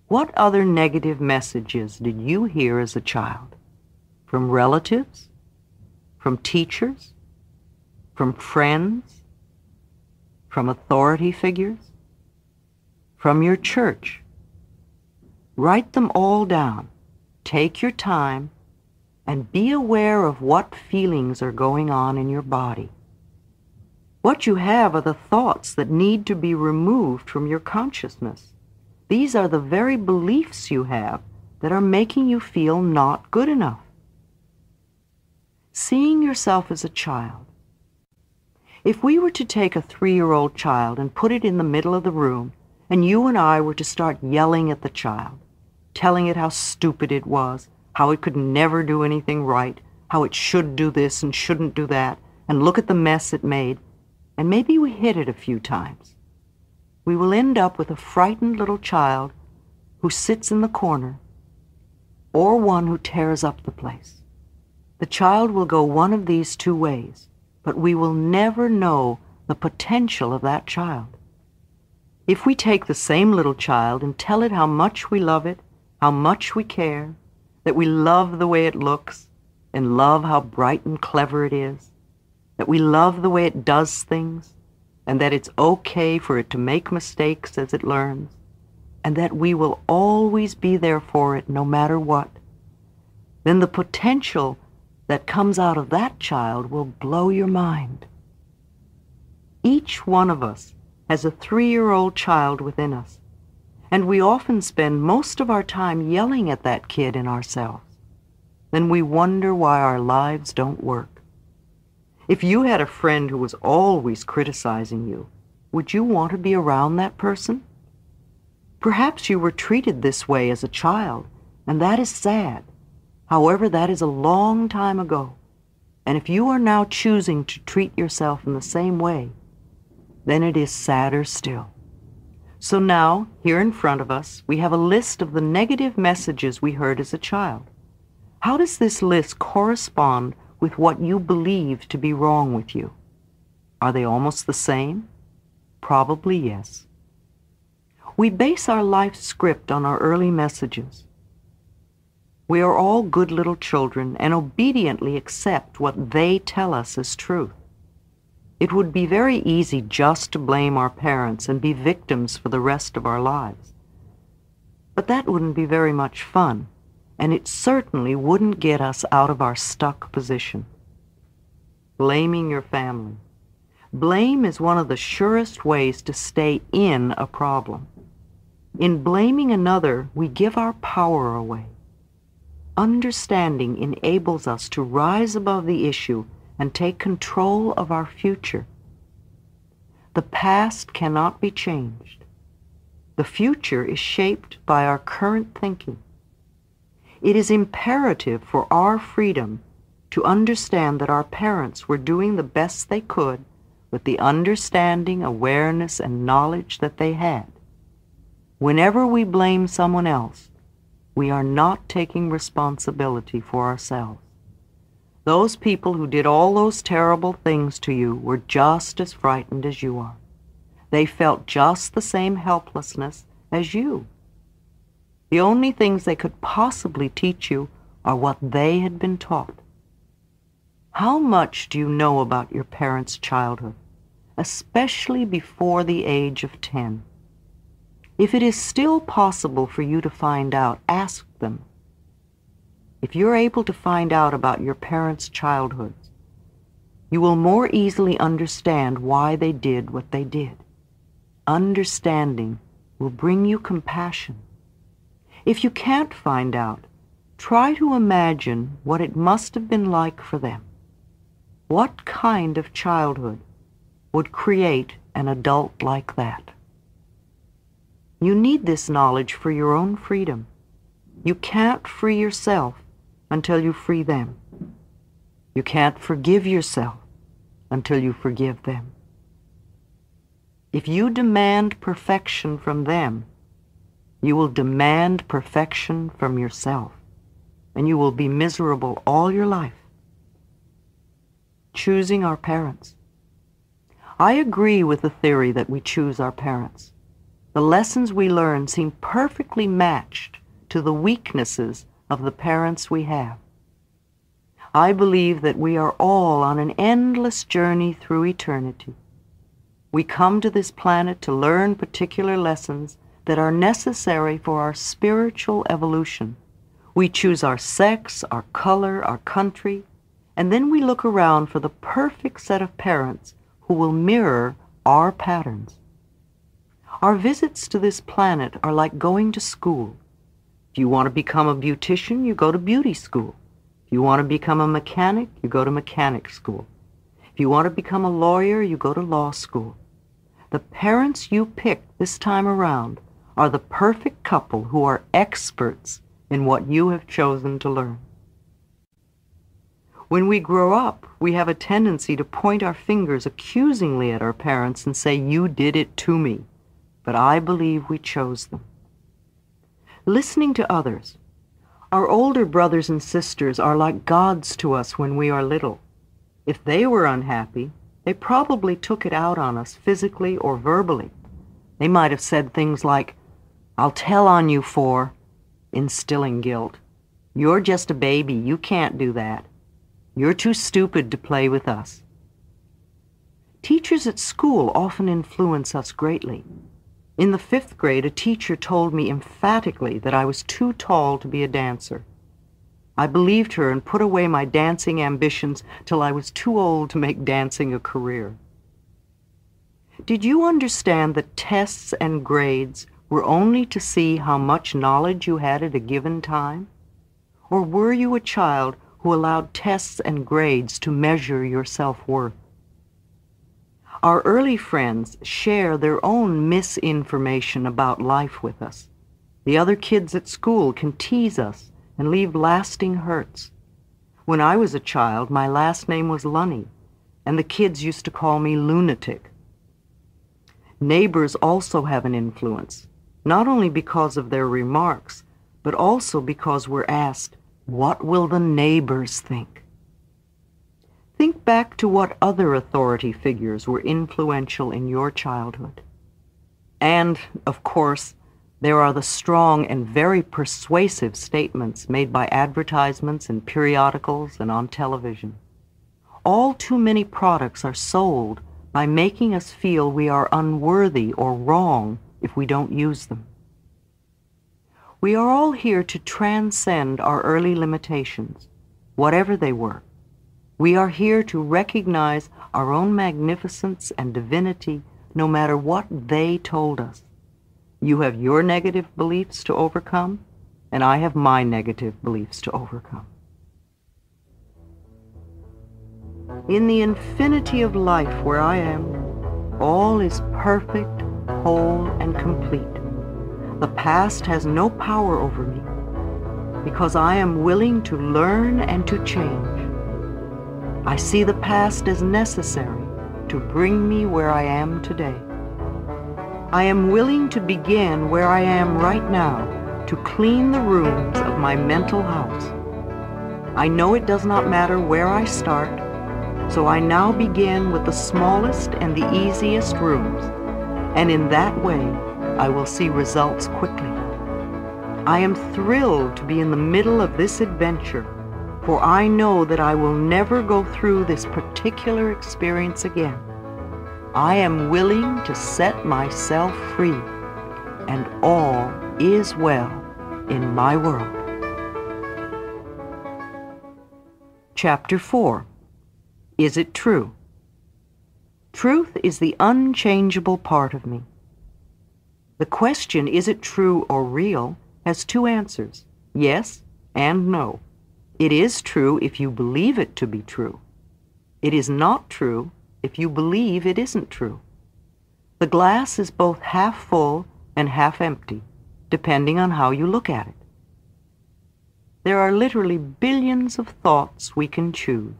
what other negative messages did you hear as a child? From relatives? From teachers? From friends? From authority figures? From your church? Write them all down. Take your time and be aware of what feelings are going on in your body. What you have are the thoughts that need to be removed from your consciousness. These are the very beliefs you have that are making you feel not good enough. Seeing yourself as a child. If we were to take a three-year-old child and put it in the middle of the room, and you and I were to start yelling at the child, telling it how stupid it was, how it could never do anything right, how it should do this and shouldn't do that, and look at the mess it made, and maybe we hit it a few times. We will end up with a frightened little child who sits in the corner or one who tears up the place. The child will go one of these two ways, but we will never know the potential of that child. If we take the same little child and tell it how much we love it, how much we care, that we love the way it looks, and love how bright and clever it is, that we love the way it does things, and that it's okay for it to make mistakes as it learns, and that we will always be there for it no matter what, then the potential that comes out of that child will blow your mind. Each one of us has a three-year-old child within us, and we often spend most of our time yelling at that kid in ourselves. Then we wonder why our lives don't work. If you had a friend who was always criticizing you, would you want to be around that person? Perhaps you were treated this way as a child, and that is sad. However, that is a long time ago. And if you are now choosing to treat yourself in the same way, then it is sadder still. So now, here in front of us, we have a list of the negative messages we heard as a child. How does this list correspond with what you believe to be wrong with you? Are they almost the same? Probably yes. We base our life script on our early messages. We are all good little children and obediently accept what they tell us as truth. It would be very easy just to blame our parents and be victims for the rest of our lives. But that wouldn't be very much fun, and it certainly wouldn't get us out of our stuck position. Blaming your family. Blame is one of the surest ways to stay in a problem. In blaming another, we give our power away. Understanding enables us to rise above the issue and take control of our future. The past cannot be changed. The future is shaped by our current thinking. It is imperative for our freedom to understand that our parents were doing the best they could with the understanding, awareness, and knowledge that they had. Whenever we blame someone else, we are not taking responsibility for ourselves. Those people who did all those terrible things to you were just as frightened as you are. They felt just the same helplessness as you. The only things they could possibly teach you are what they had been taught. How much do you know about your parents' childhood, especially before the age of 10? If it is still possible for you to find out, ask them. If you're able to find out about your parents' childhoods, you will more easily understand why they did what they did. Understanding will bring you compassion. If you can't find out, try to imagine what it must have been like for them. What kind of childhood would create an adult like that? You need this knowledge for your own freedom. You can't free yourself until you free them. You can't forgive yourself until you forgive them. If you demand perfection from them, you will demand perfection from yourself, and you will be miserable all your life. Choosing our parents. I agree with the theory that we choose our parents. The lessons we learn seem perfectly matched to the weaknesses of the parents we have. I believe that we are all on an endless journey through eternity. We come to this planet to learn particular lessons that are necessary for our spiritual evolution. We choose our sex, our color, our country, and then we look around for the perfect set of parents who will mirror our patterns. Our visits to this planet are like going to school. If you want to become a beautician, you go to beauty school. If you want to become a mechanic, you go to mechanic school. If you want to become a lawyer, you go to law school. The parents you pick this time around are the perfect couple who are experts in what you have chosen to learn. When we grow up, we have a tendency to point our fingers accusingly at our parents and say, You did it to me. But I believe we chose them. Listening to others. Our older brothers and sisters are like gods to us when we are little. If they were unhappy, they probably took it out on us physically or verbally. They might have said things like, I'll tell on you for, instilling guilt. You're just a baby. You can't do that. You're too stupid to play with us. Teachers at school often influence us greatly. In the fifth grade, a teacher told me emphatically that I was too tall to be a dancer. I believed her and put away my dancing ambitions till I was too old to make dancing a career. Did you understand that tests and grades were only to see how much knowledge you had at a given time? Or were you a child who allowed tests and grades to measure your self-worth? Our early friends share their own misinformation about life with us. The other kids at school can tease us and leave lasting hurts. When I was a child, my last name was Lunney, and the kids used to call me lunatic. Neighbors also have an influence, not only because of their remarks, but also because we're asked, what will the neighbors think? Think back to what other authority figures were influential in your childhood. And, of course, there are the strong and very persuasive statements made by advertisements in periodicals and on television. All too many products are sold by making us feel we are unworthy or wrong if we don't use them. We are all here to transcend our early limitations, whatever they were. We are here to recognize our own magnificence and divinity no matter what they told us. You have your negative beliefs to overcome, and I have my negative beliefs to overcome. In the infinity of life where I am, all is perfect, whole, and complete. The past has no power over me because I am willing to learn and to change. I see the past as necessary to bring me where I am today. I am willing to begin where I am right now to clean the rooms of my mental house. I know it does not matter where I start, so I now begin with the smallest and the easiest rooms, and in that way I will see results quickly. I am thrilled to be in the middle of this adventure, for I know that I will never go through this particular experience again. I am willing to set myself free, and all is well in my world. Chapter 4 Is It True? Truth is the unchangeable part of me. The question, is it true or real, has two answers yes and no. It is true if you believe it to be true. It is not true if you believe it isn't true. The glass is both half full and half empty, depending on how you look at it. There are literally billions of thoughts we can choose.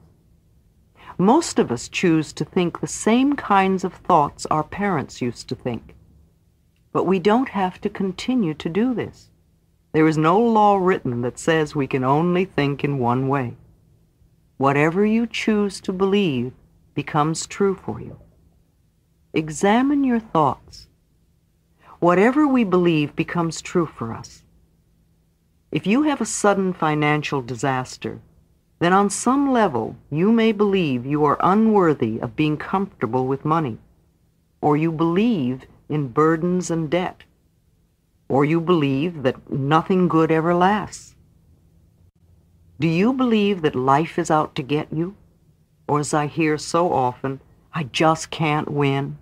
Most of us choose to think the same kinds of thoughts our parents used to think. But we don't have to continue to do this. There is no law written that says we can only think in one way. Whatever you choose to believe becomes true for you. Examine your thoughts. Whatever we believe becomes true for us. If you have a sudden financial disaster, then on some level you may believe you are unworthy of being comfortable with money, or you believe in burdens and debt, or you believe that nothing good ever lasts. Do you believe that life is out to get you? or as I hear so often, I just can't win.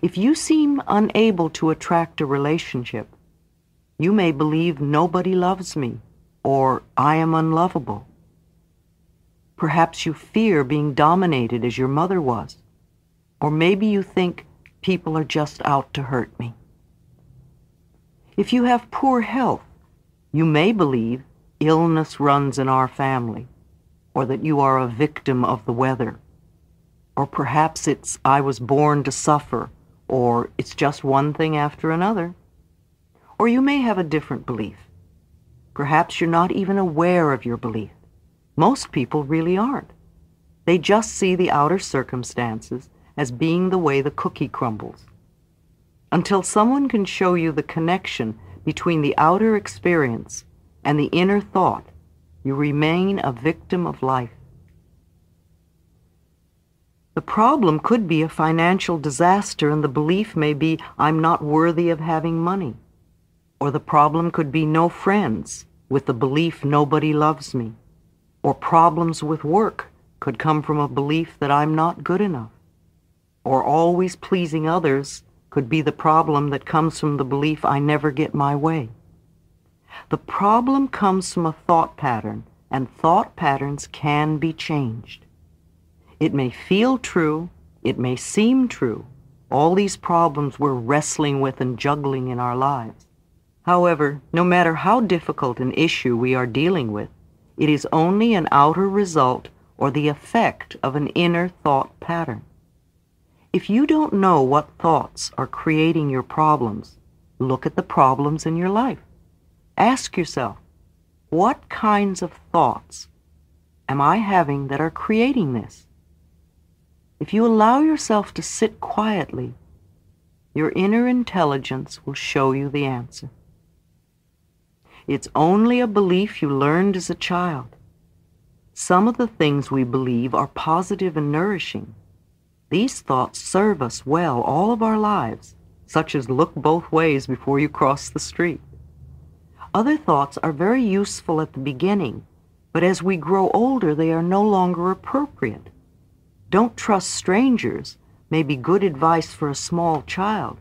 If you seem unable to attract a relationship, you may believe nobody loves me or I am unlovable. Perhaps you fear being dominated as your mother was, or maybe you think people are just out to hurt me. If you have poor health, you may believe illness runs in our family or that you are a victim of the weather. Or perhaps it's I was born to suffer, or it's just one thing after another. Or you may have a different belief. Perhaps you're not even aware of your belief. Most people really aren't. They just see the outer circumstances as being the way the cookie crumbles. Until someone can show you the connection between the outer experience and the inner thought, you remain a victim of life. The problem could be a financial disaster and the belief may be, I'm not worthy of having money. Or the problem could be no friends with the belief nobody loves me. Or problems with work could come from a belief that I'm not good enough. Or always pleasing others could be the problem that comes from the belief I never get my way. The problem comes from a thought pattern, and thought patterns can be changed. It may feel true, it may seem true, all these problems we're wrestling with and juggling in our lives. However, no matter how difficult an issue we are dealing with, it is only an outer result or the effect of an inner thought pattern. If you don't know what thoughts are creating your problems, look at the problems in your life. Ask yourself, what kinds of thoughts am I having that are creating this? If you allow yourself to sit quietly, your inner intelligence will show you the answer. It's only a belief you learned as a child. Some of the things we believe are positive and nourishing. These thoughts serve us well all of our lives, such as look both ways before you cross the street. Other thoughts are very useful at the beginning, but as we grow older, they are no longer appropriate. Don't trust strangers may be good advice for a small child,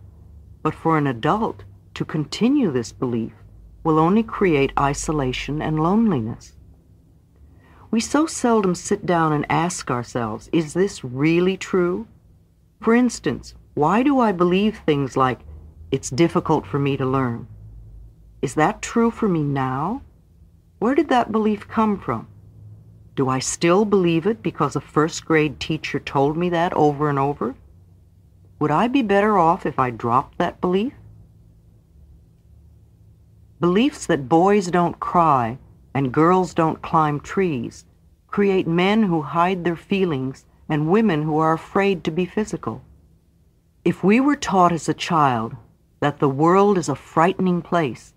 but for an adult to continue this belief will only create isolation and loneliness. We so seldom sit down and ask ourselves, is this really true? For instance, why do I believe things like, it's difficult for me to learn? Is that true for me now? Where did that belief come from? Do I still believe it because a first grade teacher told me that over and over? Would I be better off if I dropped that belief? Beliefs that boys don't cry and girls don't climb trees create men who hide their feelings and women who are afraid to be physical. If we were taught as a child that the world is a frightening place,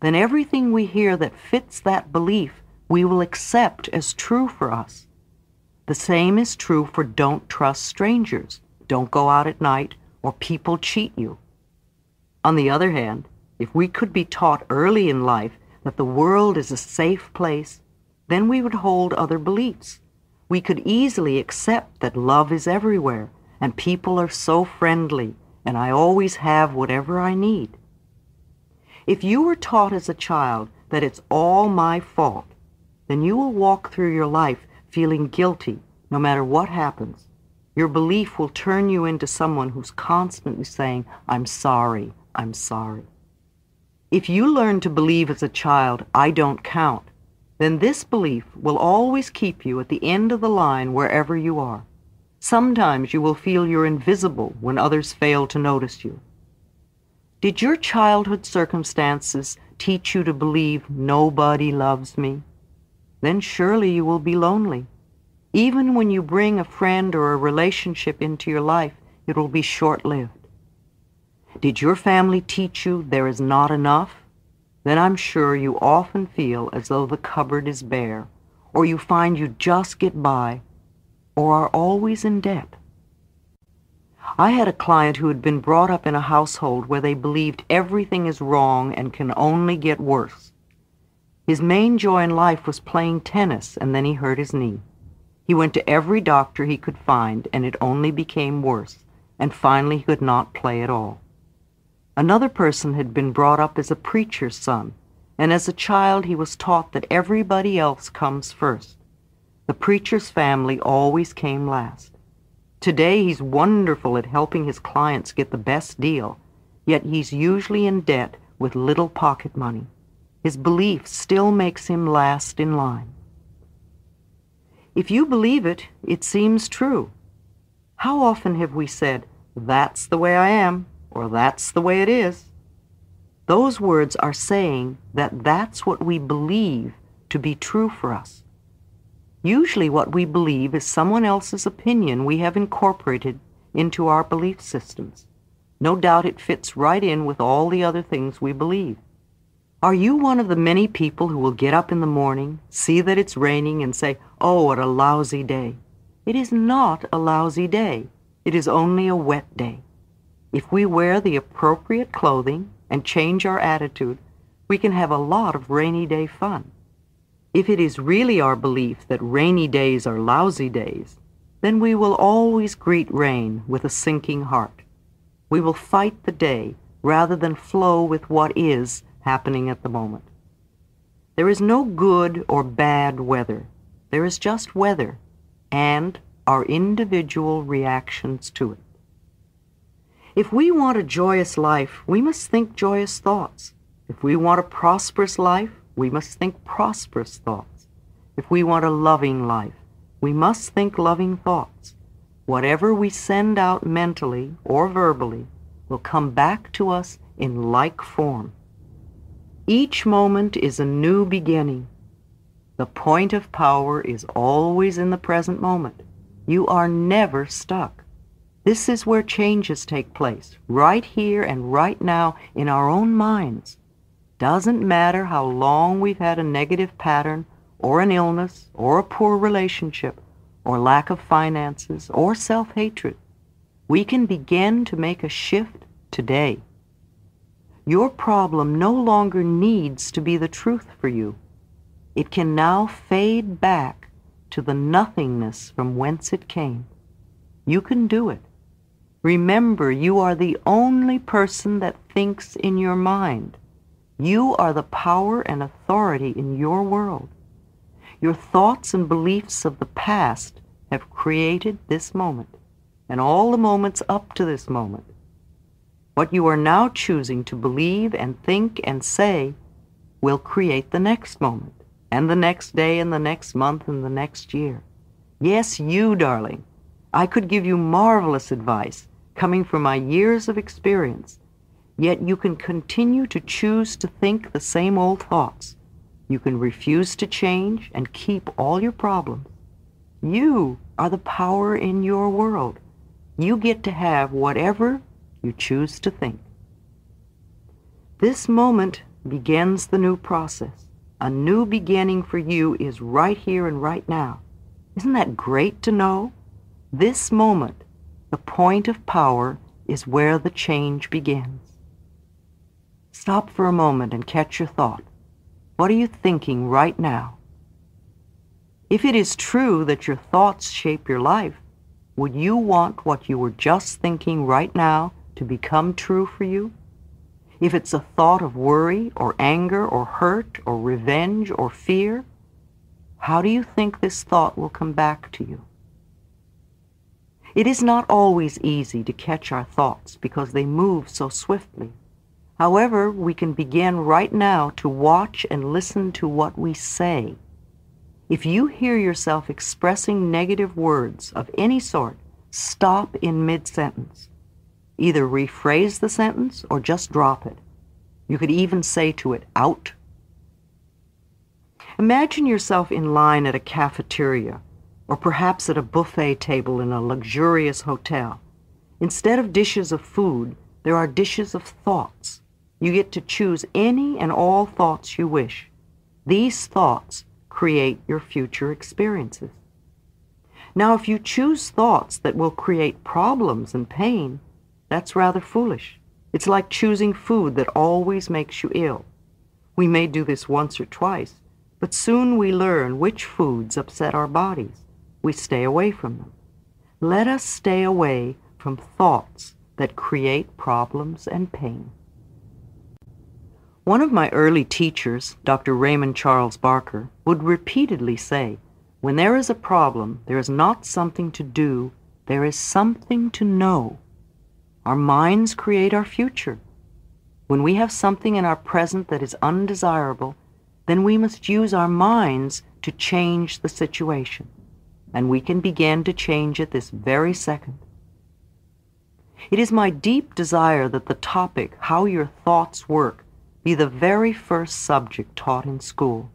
then everything we hear that fits that belief we will accept as true for us. The same is true for don't trust strangers, don't go out at night, or people cheat you. On the other hand, if we could be taught early in life that the world is a safe place, then we would hold other beliefs. We could easily accept that love is everywhere, and people are so friendly, and I always have whatever I need. If you were taught as a child that it's all my fault, then you will walk through your life feeling guilty no matter what happens. Your belief will turn you into someone who's constantly saying, I'm sorry, I'm sorry. If you learn to believe as a child, I don't count, then this belief will always keep you at the end of the line wherever you are. Sometimes you will feel you're invisible when others fail to notice you. Did your childhood circumstances teach you to believe nobody loves me? Then surely you will be lonely. Even when you bring a friend or a relationship into your life, it will be short-lived. Did your family teach you there is not enough? Then I'm sure you often feel as though the cupboard is bare, or you find you just get by, or are always in debt. I had a client who had been brought up in a household where they believed everything is wrong and can only get worse. His main joy in life was playing tennis, and then he hurt his knee. He went to every doctor he could find, and it only became worse, and finally he could not play at all. Another person had been brought up as a preacher's son, and as a child he was taught that everybody else comes first. The preacher's family always came last. Today he's wonderful at helping his clients get the best deal, yet he's usually in debt with little pocket money. His belief still makes him last in line. If you believe it, it seems true. How often have we said, that's the way I am, or that's the way it is? Those words are saying that that's what we believe to be true for us. Usually what we believe is someone else's opinion we have incorporated into our belief systems. No doubt it fits right in with all the other things we believe. Are you one of the many people who will get up in the morning, see that it's raining, and say, oh, what a lousy day? It is not a lousy day. It is only a wet day. If we wear the appropriate clothing and change our attitude, we can have a lot of rainy day fun. If it is really our belief that rainy days are lousy days, then we will always greet rain with a sinking heart. We will fight the day rather than flow with what is happening at the moment. There is no good or bad weather. There is just weather and our individual reactions to it. If we want a joyous life, we must think joyous thoughts. If we want a prosperous life, we must think prosperous thoughts. If we want a loving life, we must think loving thoughts. Whatever we send out mentally or verbally will come back to us in like form. Each moment is a new beginning. The point of power is always in the present moment. You are never stuck. This is where changes take place, right here and right now in our own minds. Doesn't matter how long we've had a negative pattern, or an illness, or a poor relationship, or lack of finances, or self-hatred. We can begin to make a shift today. Your problem no longer needs to be the truth for you. It can now fade back to the nothingness from whence it came. You can do it. Remember, you are the only person that thinks in your mind. You are the power and authority in your world. Your thoughts and beliefs of the past have created this moment, and all the moments up to this moment. What you are now choosing to believe and think and say will create the next moment, and the next day, and the next month, and the next year. Yes, you, darling. I could give you marvelous advice coming from my years of experience, yet you can continue to choose to think the same old thoughts. You can refuse to change and keep all your problems. You are the power in your world. You get to have whatever you choose to think. This moment begins the new process. A new beginning for you is right here and right now. Isn't that great to know? This moment, the point of power, is where the change begins. Stop for a moment and catch your thought. What are you thinking right now? If it is true that your thoughts shape your life, would you want what you were just thinking right now to become true for you? If it's a thought of worry or anger or hurt or revenge or fear, how do you think this thought will come back to you? It is not always easy to catch our thoughts because they move so swiftly. However, we can begin right now to watch and listen to what we say. If you hear yourself expressing negative words of any sort, stop in mid-sentence. Either rephrase the sentence or just drop it. You could even say to it, out. Imagine yourself in line at a cafeteria or perhaps at a buffet table in a luxurious hotel. Instead of dishes of food, there are dishes of thoughts. You get to choose any and all thoughts you wish. These thoughts create your future experiences. Now, if you choose thoughts that will create problems and pain, that's rather foolish. It's like choosing food that always makes you ill. We may do this once or twice, but soon we learn which foods upset our bodies. We stay away from them. Let us stay away from thoughts that create problems and pain. One of my early teachers, Dr. Raymond Charles Barker, would repeatedly say, when there is a problem, there is not something to do, there is something to know. Our minds create our future. When we have something in our present that is undesirable, then we must use our minds to change the situation. And we can begin to change it this very second. It is my deep desire that the topic, how your thoughts work, be the very first subject taught in school.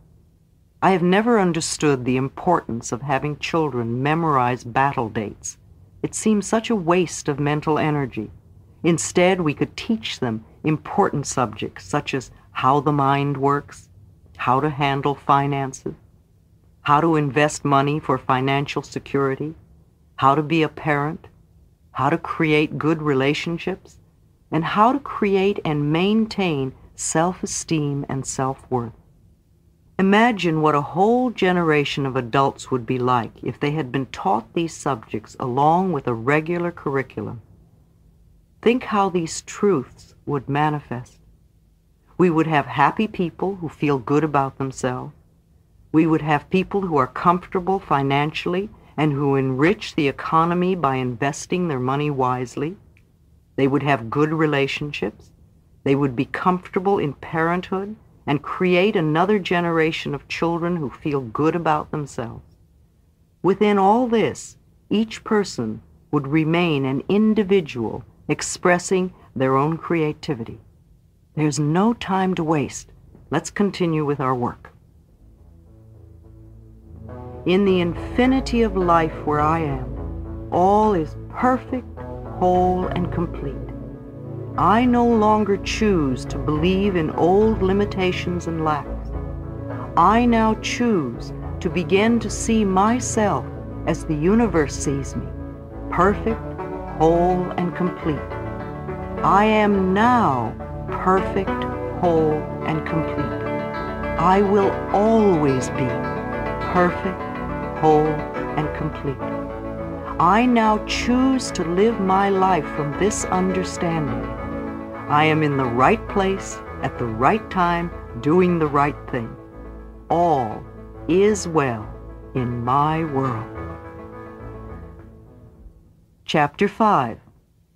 I have never understood the importance of having children memorize battle dates. It seems such a waste of mental energy. Instead, we could teach them important subjects such as how the mind works, how to handle finances, how to invest money for financial security, how to be a parent, how to create good relationships, and how to create and maintain self-esteem and self-worth. Imagine what a whole generation of adults would be like if they had been taught these subjects along with a regular curriculum. Think how these truths would manifest. We would have happy people who feel good about themselves. We would have people who are comfortable financially and who enrich the economy by investing their money wisely. They would have good relationships. They would be comfortable in parenthood and create another generation of children who feel good about themselves. Within all this, each person would remain an individual expressing their own creativity. There's no time to waste. Let's continue with our work. In the infinity of life where I am, all is perfect, whole, and complete. I no longer choose to believe in old limitations and lacks. I now choose to begin to see myself as the universe sees me, perfect, whole, and complete. I am now perfect, whole, and complete. I will always be perfect, whole, and complete. I now choose to live my life from this understanding. I am in the right place at the right time doing the right thing. All is well in my world. Chapter 5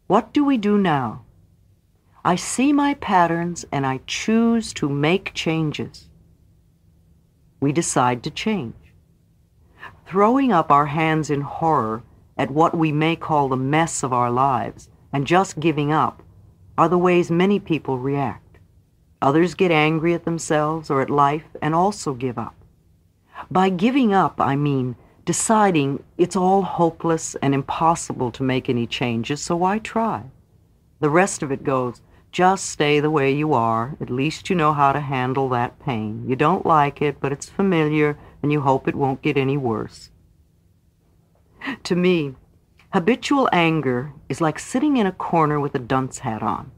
What do we do now? I see my patterns and I choose to make changes. We decide to change throwing up our hands in horror at what we may call the mess of our lives and just giving up are the ways many people react. Others get angry at themselves or at life and also give up. By giving up, I mean deciding it's all hopeless and impossible to make any changes, so why try? The rest of it goes, just stay the way you are. At least you know how to handle that pain. You don't like it, but it's familiar and you hope it won't get any worse. To me, habitual anger is like sitting in a corner with a dunce hat on.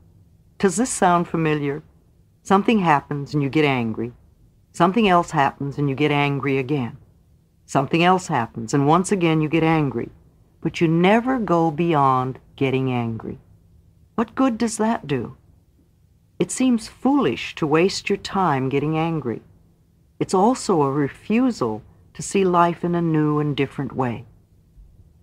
Does this sound familiar? Something happens and you get angry. Something else happens and you get angry again. Something else happens and once again you get angry. But you never go beyond getting angry. What good does that do? It seems foolish to waste your time getting angry. It's also a refusal to see life in a new and different way.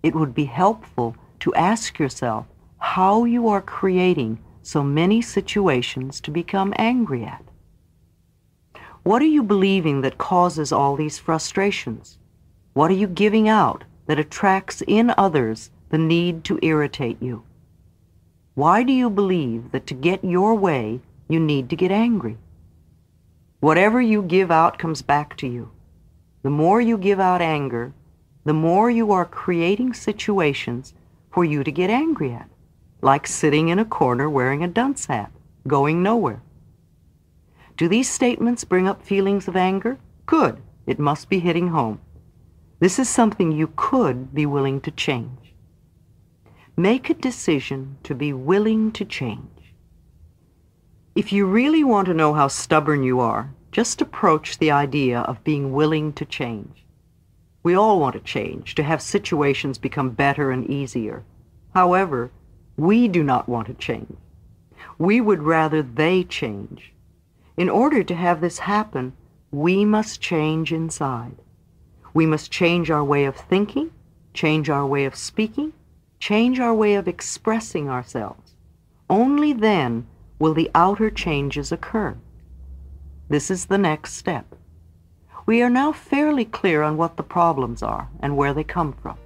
It would be helpful to ask yourself how you are creating so many situations to become angry at. What are you believing that causes all these frustrations? What are you giving out that attracts in others the need to irritate you? Why do you believe that to get your way, you need to get angry? Whatever you give out comes back to you. The more you give out anger, the more you are creating situations for you to get angry at, like sitting in a corner wearing a dunce hat, going nowhere. Do these statements bring up feelings of anger? Good. It must be hitting home. This is something you could be willing to change. Make a decision to be willing to change. If you really want to know how stubborn you are, just approach the idea of being willing to change. We all want to change, to have situations become better and easier. However, we do not want to change. We would rather they change. In order to have this happen, we must change inside. We must change our way of thinking, change our way of speaking, change our way of expressing ourselves. Only then will the outer changes occur. This is the next step. We are now fairly clear on what the problems are and where they come from.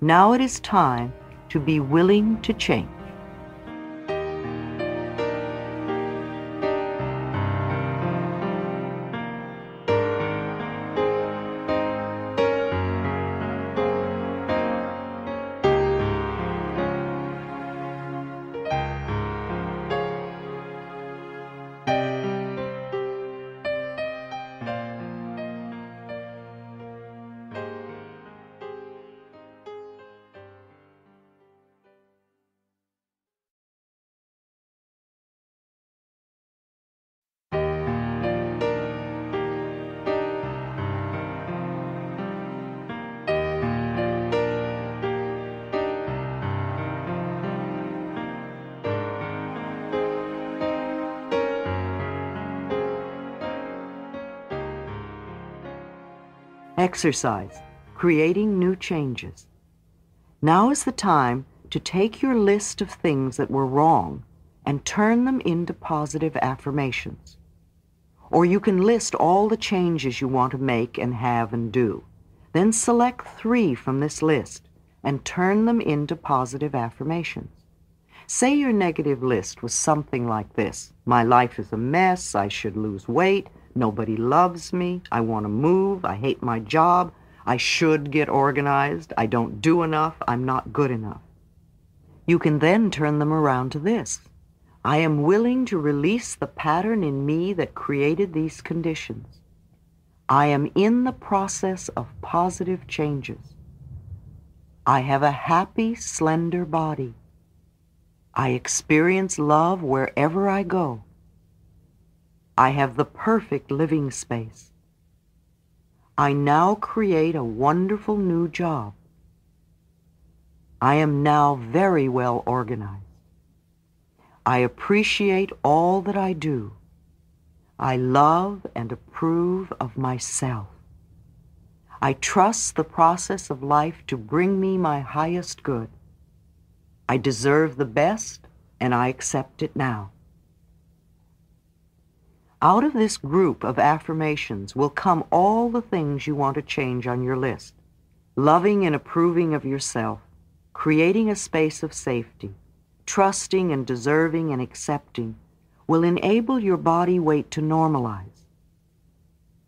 Now it is time to be willing to change. Exercise, creating new changes. Now is the time to take your list of things that were wrong and turn them into positive affirmations. Or you can list all the changes you want to make and have and do. Then select three from this list and turn them into positive affirmations. Say your negative list was something like this. My life is a mess. I should lose weight. Nobody loves me. I want to move. I hate my job. I should get organized. I don't do enough. I'm not good enough. You can then turn them around to this. I am willing to release the pattern in me that created these conditions. I am in the process of positive changes. I have a happy, slender body. I experience love wherever I go. I have the perfect living space. I now create a wonderful new job. I am now very well organized. I appreciate all that I do. I love and approve of myself. I trust the process of life to bring me my highest good. I deserve the best, and I accept it now. Out of this group of affirmations will come all the things you want to change on your list. Loving and approving of yourself, creating a space of safety, trusting and deserving and accepting will enable your body weight to normalize.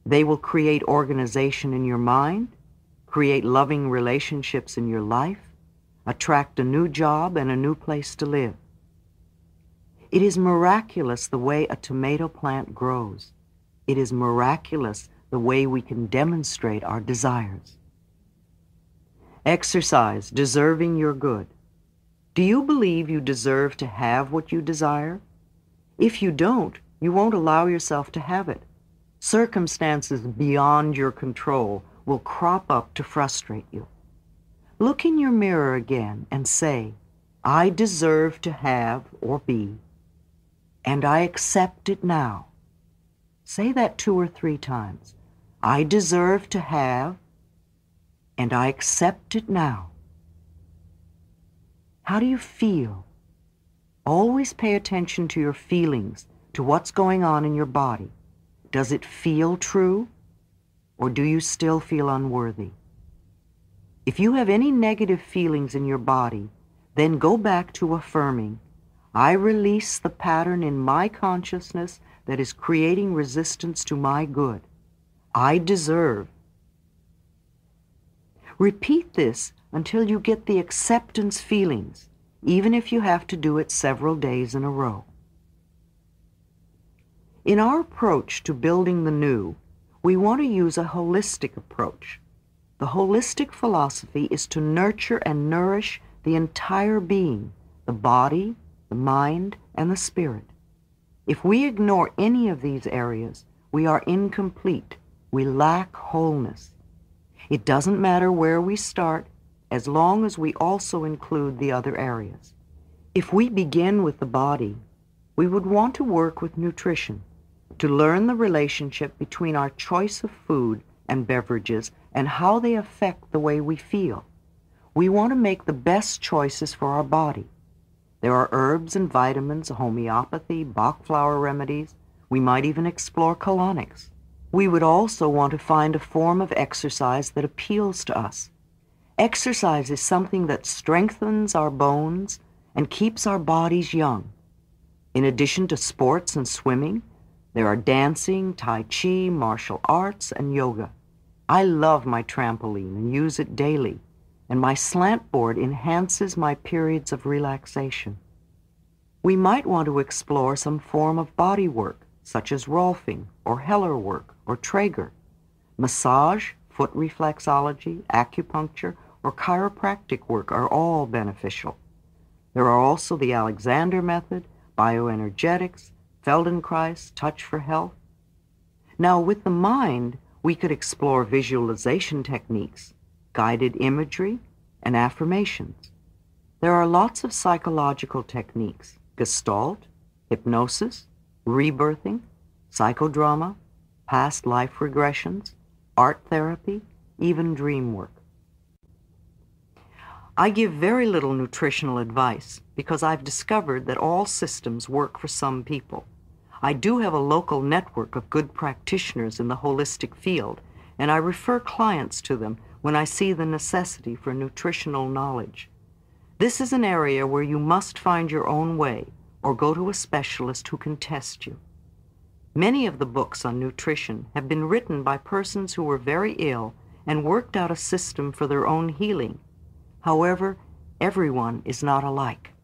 They will create organization in your mind, create loving relationships in your life, attract a new job and a new place to live. It is miraculous the way a tomato plant grows. It is miraculous the way we can demonstrate our desires. Exercise, deserving your good. Do you believe you deserve to have what you desire? If you don't, you won't allow yourself to have it. Circumstances beyond your control will crop up to frustrate you. Look in your mirror again and say, I deserve to have or be and I accept it now. Say that two or three times. I deserve to have, and I accept it now. How do you feel? Always pay attention to your feelings, to what's going on in your body. Does it feel true, or do you still feel unworthy? If you have any negative feelings in your body, then go back to affirming, I release the pattern in my consciousness that is creating resistance to my good. I deserve. Repeat this until you get the acceptance feelings, even if you have to do it several days in a row. In our approach to building the new, we want to use a holistic approach. The holistic philosophy is to nurture and nourish the entire being, the body, the mind, and the spirit. If we ignore any of these areas, we are incomplete. We lack wholeness. It doesn't matter where we start as long as we also include the other areas. If we begin with the body, we would want to work with nutrition to learn the relationship between our choice of food and beverages and how they affect the way we feel. We want to make the best choices for our body. There are herbs and vitamins, homeopathy, Bach flower remedies. We might even explore colonics. We would also want to find a form of exercise that appeals to us. Exercise is something that strengthens our bones and keeps our bodies young. In addition to sports and swimming, there are dancing, Tai Chi, martial arts, and yoga. I love my trampoline and use it daily, and my slant board enhances my periods of relaxation. We might want to explore some form of body work, such as Rolfing or Hellerwork or Trager. Massage, foot reflexology, acupuncture, or chiropractic work are all beneficial. There are also the Alexander method, bioenergetics, Feldenkrais, Touch for Health. Now, with the mind, we could explore visualization techniques, guided imagery, and affirmations. There are lots of psychological techniques, gestalt, hypnosis, rebirthing, psychodrama, past life regressions, art therapy, even dream work. I give very little nutritional advice because I've discovered that all systems work for some people. I do have a local network of good practitioners in the holistic field, and I refer clients to them when I see the necessity for nutritional knowledge. This is an area where you must find your own way or go to a specialist who can test you. Many of the books on nutrition have been written by persons who were very ill and worked out a system for their own healing. However, everyone is not alike.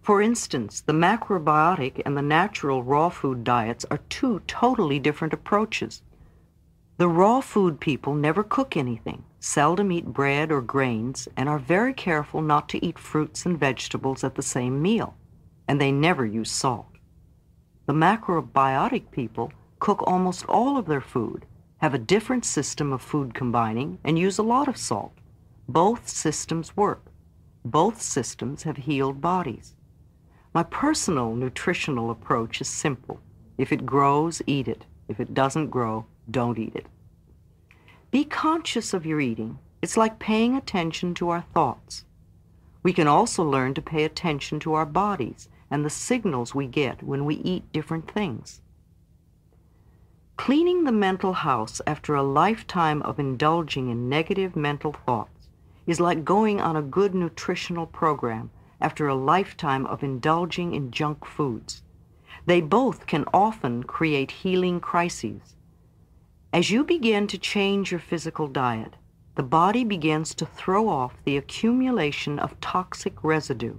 For instance, the macrobiotic and the natural raw food diets are two totally different approaches. The raw food people never cook anything, seldom eat bread or grains, and are very careful not to eat fruits and vegetables at the same meal, and they never use salt. The macrobiotic people cook almost all of their food, have a different system of food combining, and use a lot of salt. Both systems work. Both systems have healed bodies. My personal nutritional approach is simple. If it grows, eat it. If it doesn't grow, don't eat it. Be conscious of your eating. It's like paying attention to our thoughts. We can also learn to pay attention to our bodies and the signals we get when we eat different things. Cleaning the mental house after a lifetime of indulging in negative mental thoughts is like going on a good nutritional program after a lifetime of indulging in junk foods. They both can often create healing crises. As you begin to change your physical diet, the body begins to throw off the accumulation of toxic residue.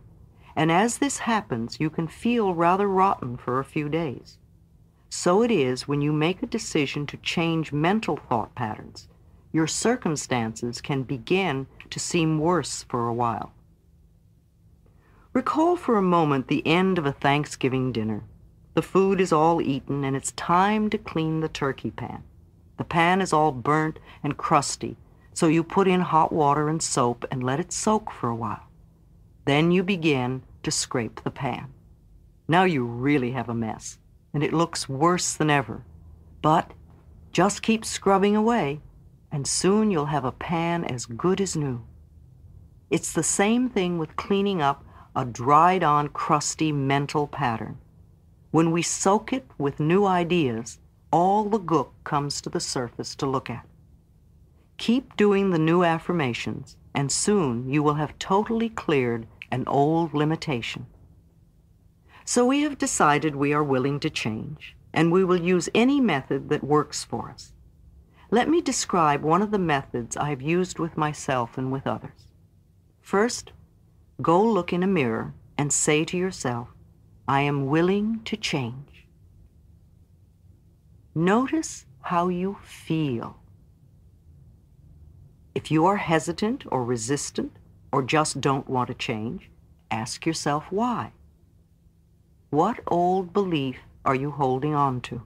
And as this happens, you can feel rather rotten for a few days. So it is when you make a decision to change mental thought patterns. Your circumstances can begin to seem worse for a while. Recall for a moment the end of a Thanksgiving dinner. The food is all eaten and it's time to clean the turkey pan. The pan is all burnt and crusty, so you put in hot water and soap and let it soak for a while. Then you begin to scrape the pan. Now you really have a mess, and it looks worse than ever. But just keep scrubbing away, and soon you'll have a pan as good as new. It's the same thing with cleaning up a dried on, crusty mental pattern. When we soak it with new ideas, all the gook comes to the surface to look at. Keep doing the new affirmations, and soon you will have totally cleared an old limitation. So we have decided we are willing to change, and we will use any method that works for us. Let me describe one of the methods I have used with myself and with others. First, Go look in a mirror and say to yourself, I am willing to change. Notice how you feel. If you are hesitant or resistant or just don't want to change, ask yourself why. What old belief are you holding on to?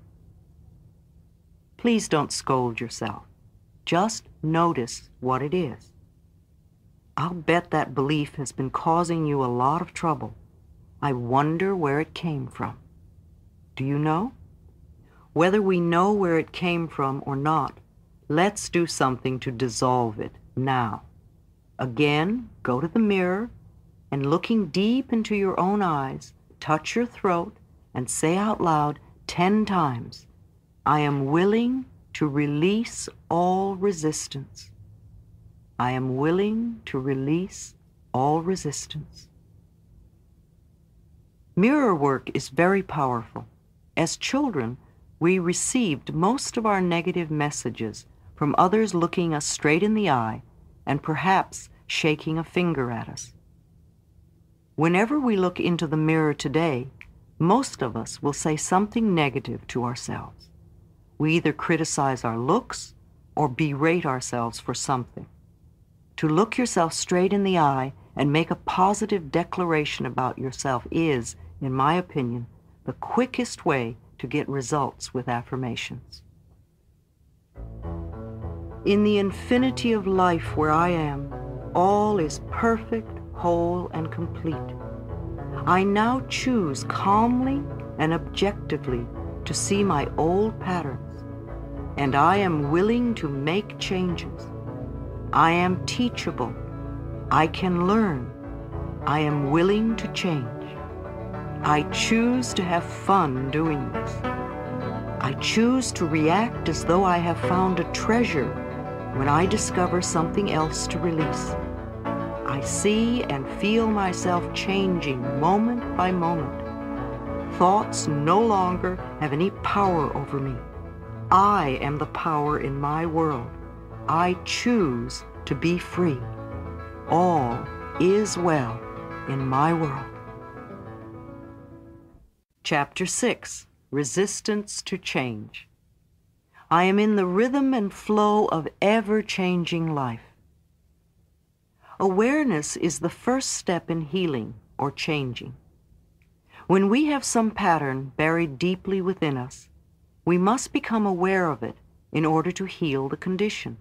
Please don't scold yourself. Just notice what it is. I'll bet that belief has been causing you a lot of trouble. I wonder where it came from. Do you know? Whether we know where it came from or not, let's do something to dissolve it now. Again, go to the mirror and looking deep into your own eyes, touch your throat and say out loud ten times, I am willing to release all resistance. I am willing to release all resistance. Mirror work is very powerful. As children, we received most of our negative messages from others looking us straight in the eye and perhaps shaking a finger at us. Whenever we look into the mirror today, most of us will say something negative to ourselves. We either criticize our looks or berate ourselves for something. To look yourself straight in the eye and make a positive declaration about yourself is, in my opinion, the quickest way to get results with affirmations. In the infinity of life where I am, all is perfect, whole, and complete. I now choose calmly and objectively to see my old patterns, and I am willing to make changes. I am teachable. I can learn. I am willing to change. I choose to have fun doing this. I choose to react as though I have found a treasure when I discover something else to release. I see and feel myself changing moment by moment. Thoughts no longer have any power over me. I am the power in my world. I choose to be free. All is well in my world. Chapter 6 Resistance to Change. I am in the rhythm and flow of ever changing life. Awareness is the first step in healing or changing. When we have some pattern buried deeply within us, we must become aware of it in order to heal the condition.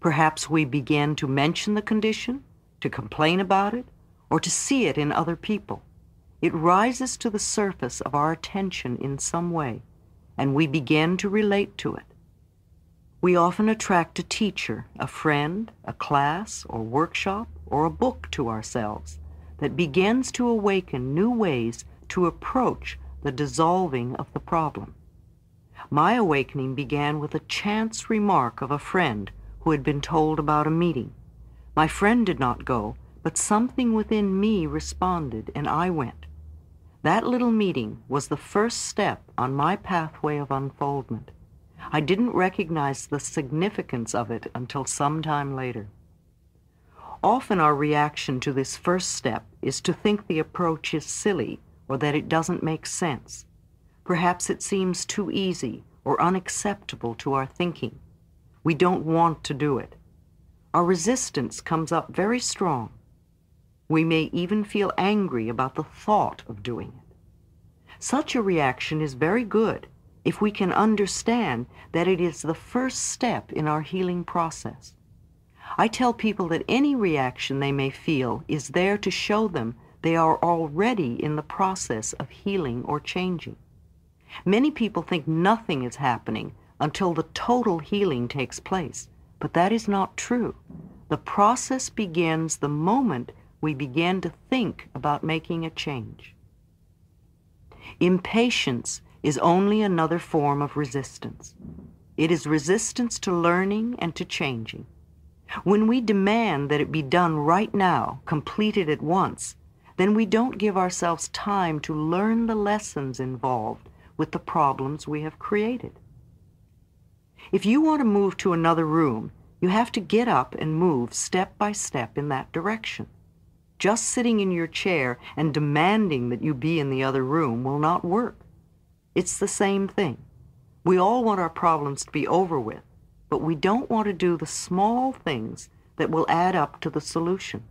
Perhaps we begin to mention the condition, to complain about it, or to see it in other people. It rises to the surface of our attention in some way, and we begin to relate to it. We often attract a teacher, a friend, a class or workshop, or a book to ourselves that begins to awaken new ways to approach the dissolving of the problem. My awakening began with a chance remark of a friend who had been told about a meeting. My friend did not go, but something within me responded, and I went. That little meeting was the first step on my pathway of unfoldment. I didn't recognize the significance of it until some time later. Often our reaction to this first step is to think the approach is silly or that it doesn't make sense. Perhaps it seems too easy or unacceptable to our thinking. We don't want to do it. Our resistance comes up very strong. We may even feel angry about the thought of doing it. Such a reaction is very good if we can understand that it is the first step in our healing process. I tell people that any reaction they may feel is there to show them they are already in the process of healing or changing. Many people think nothing is happening until the total healing takes place, but that is not true. The process begins the moment we begin to think about making a change. Impatience is only another form of resistance. It is resistance to learning and to changing. When we demand that it be done right now, completed at once, then we don't give ourselves time to learn the lessons involved with the problems we have created. If you want to move to another room, you have to get up and move step by step in that direction. Just sitting in your chair and demanding that you be in the other room will not work. It's the same thing. We all want our problems to be over with, but we don't want to do the small things that will add up to the solution.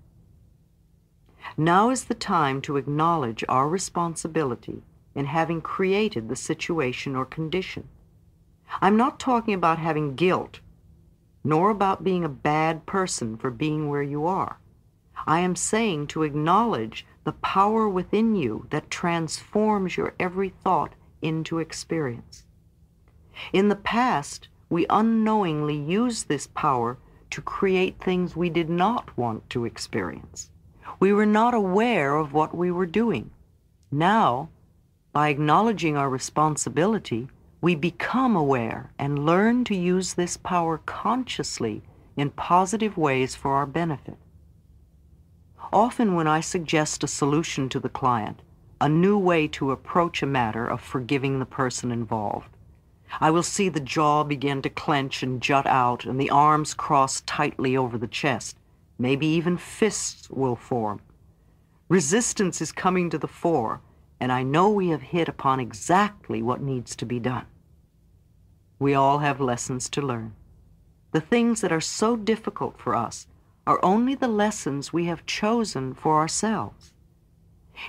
Now is the time to acknowledge our responsibility in having created the situation or condition. I'm not talking about having guilt, nor about being a bad person for being where you are. I am saying to acknowledge the power within you that transforms your every thought into experience. In the past, we unknowingly used this power to create things we did not want to experience. We were not aware of what we were doing. Now, by acknowledging our responsibility, we become aware and learn to use this power consciously in positive ways for our benefit. Often when I suggest a solution to the client, a new way to approach a matter of forgiving the person involved, I will see the jaw begin to clench and jut out and the arms cross tightly over the chest. Maybe even fists will form. Resistance is coming to the fore, and I know we have hit upon exactly what needs to be done. We all have lessons to learn. The things that are so difficult for us are only the lessons we have chosen for ourselves.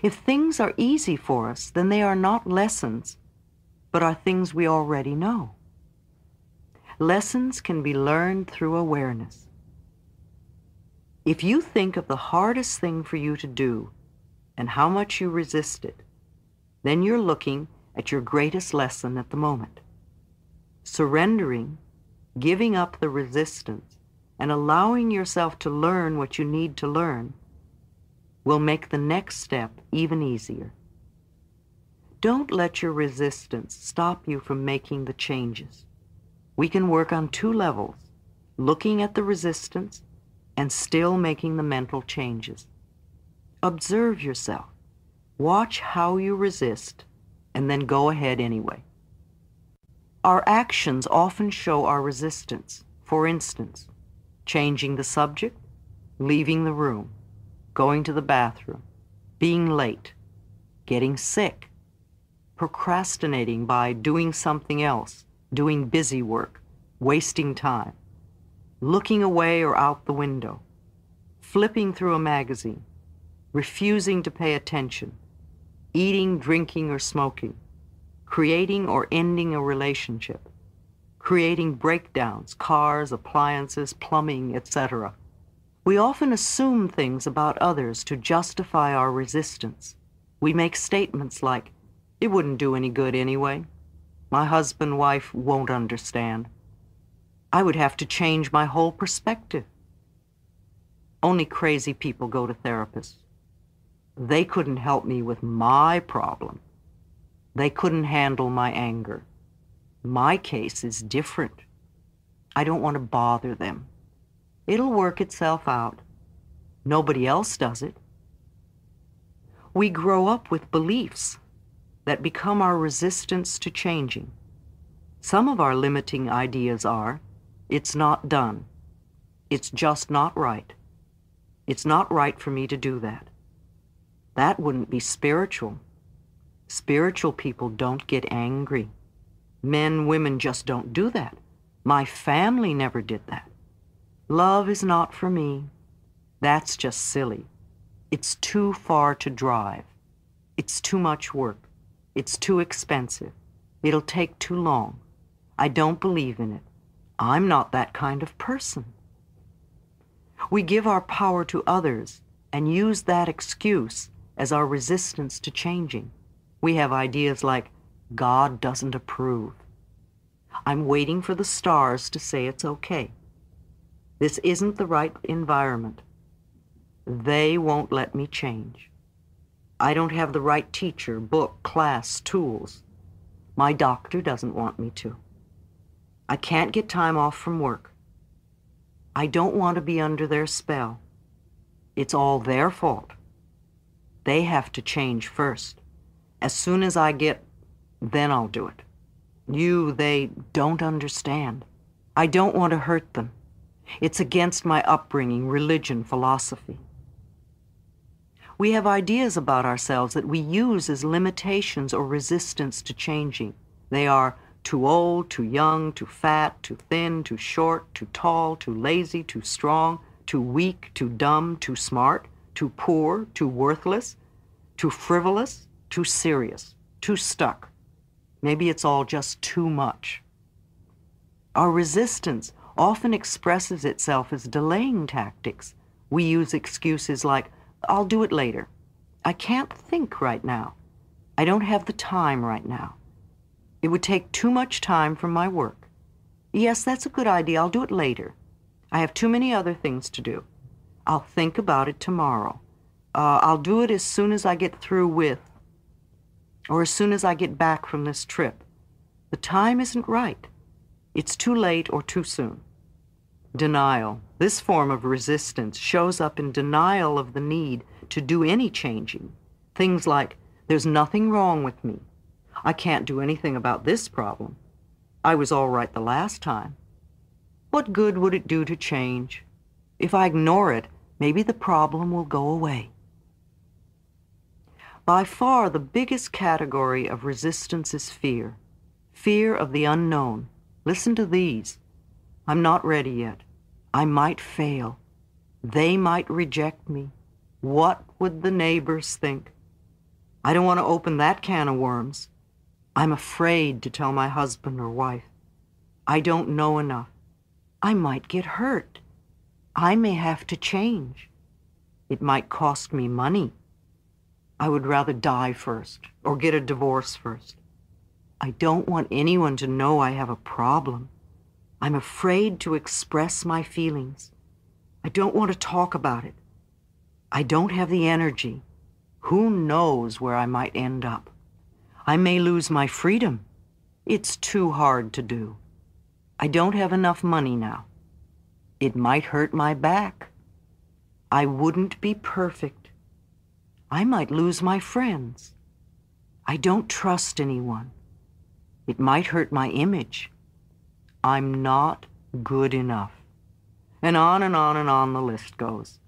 If things are easy for us, then they are not lessons, but are things we already know. Lessons can be learned through awareness. If you think of the hardest thing for you to do and how much you resist it, then you're looking at your greatest lesson at the moment. Surrendering, giving up the resistance, and allowing yourself to learn what you need to learn will make the next step even easier. Don't let your resistance stop you from making the changes. We can work on two levels, looking at the resistance and still making the mental changes. Observe yourself. Watch how you resist and then go ahead anyway. Our actions often show our resistance. For instance, changing the subject, leaving the room, going to the bathroom, being late, getting sick, procrastinating by doing something else, doing busy work, wasting time, looking away or out the window, flipping through a magazine, refusing to pay attention, eating, drinking, or smoking, creating or ending a relationship, creating breakdowns, cars, appliances, plumbing, etc. We often assume things about others to justify our resistance. We make statements like, it wouldn't do any good anyway. My husband, wife won't understand. I would have to change my whole perspective. Only crazy people go to therapists. They couldn't help me with my problem. They couldn't handle my anger. My case is different. I don't want to bother them. It'll work itself out. Nobody else does it. We grow up with beliefs that become our resistance to changing. Some of our limiting ideas are, it's not done. It's just not right. It's not right for me to do that. That wouldn't be spiritual. Spiritual people don't get angry. Men, women just don't do that. My family never did that. Love is not for me. That's just silly. It's too far to drive. It's too much work. It's too expensive. It'll take too long. I don't believe in it. I'm not that kind of person. We give our power to others and use that excuse as our resistance to changing. We have ideas like, God doesn't approve. I'm waiting for the stars to say it's okay. This isn't the right environment. They won't let me change. I don't have the right teacher, book, class, tools. My doctor doesn't want me to. I can't get time off from work. I don't want to be under their spell. It's all their fault. They have to change first. As soon as I get, then I'll do it. You, they don't understand. I don't want to hurt them. It's against my upbringing, religion, philosophy. We have ideas about ourselves that we use as limitations or resistance to changing. They are too old, too young, too fat, too thin, too short, too tall, too lazy, too strong, too weak, too dumb, too smart, too poor, too worthless, too frivolous, too serious, too stuck. Maybe it's all just too much. Our resistance often expresses itself as delaying tactics. We use excuses like, I'll do it later. I can't think right now. I don't have the time right now. It would take too much time from my work. Yes, that's a good idea. I'll do it later. I have too many other things to do. I'll think about it tomorrow. Uh, I'll do it as soon as I get through with, or as soon as I get back from this trip. The time isn't right. It's too late or too soon. Denial. This form of resistance shows up in denial of the need to do any changing. Things like, there's nothing wrong with me. I can't do anything about this problem. I was all right the last time. What good would it do to change? If I ignore it, maybe the problem will go away. By far the biggest category of resistance is fear. Fear of the unknown. Listen to these. I'm not ready yet. I might fail. They might reject me. What would the neighbors think? I don't want to open that can of worms. I'm afraid to tell my husband or wife. I don't know enough. I might get hurt. I may have to change. It might cost me money. I would rather die first or get a divorce first. I don't want anyone to know I have a problem. I'm afraid to express my feelings. I don't want to talk about it. I don't have the energy. Who knows where I might end up? I may lose my freedom. It's too hard to do. I don't have enough money now. It might hurt my back. I wouldn't be perfect. I might lose my friends. I don't trust anyone. It might hurt my image. I'm not good enough. And on and on and on the list goes.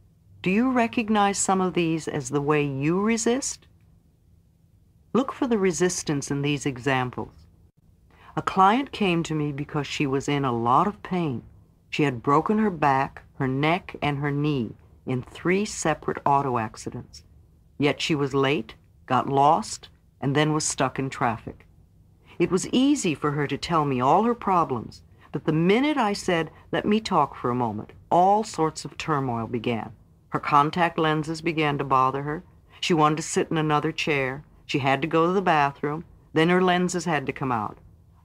Do you recognize some of these as the way you resist? Look for the resistance in these examples. A client came to me because she was in a lot of pain. She had broken her back, her neck, and her knee in three separate auto accidents. Yet she was late, got lost, and then was stuck in traffic. It was easy for her to tell me all her problems, but the minute I said, let me talk for a moment, all sorts of turmoil began. Her contact lenses began to bother her. She wanted to sit in another chair. She had to go to the bathroom. Then her lenses had to come out.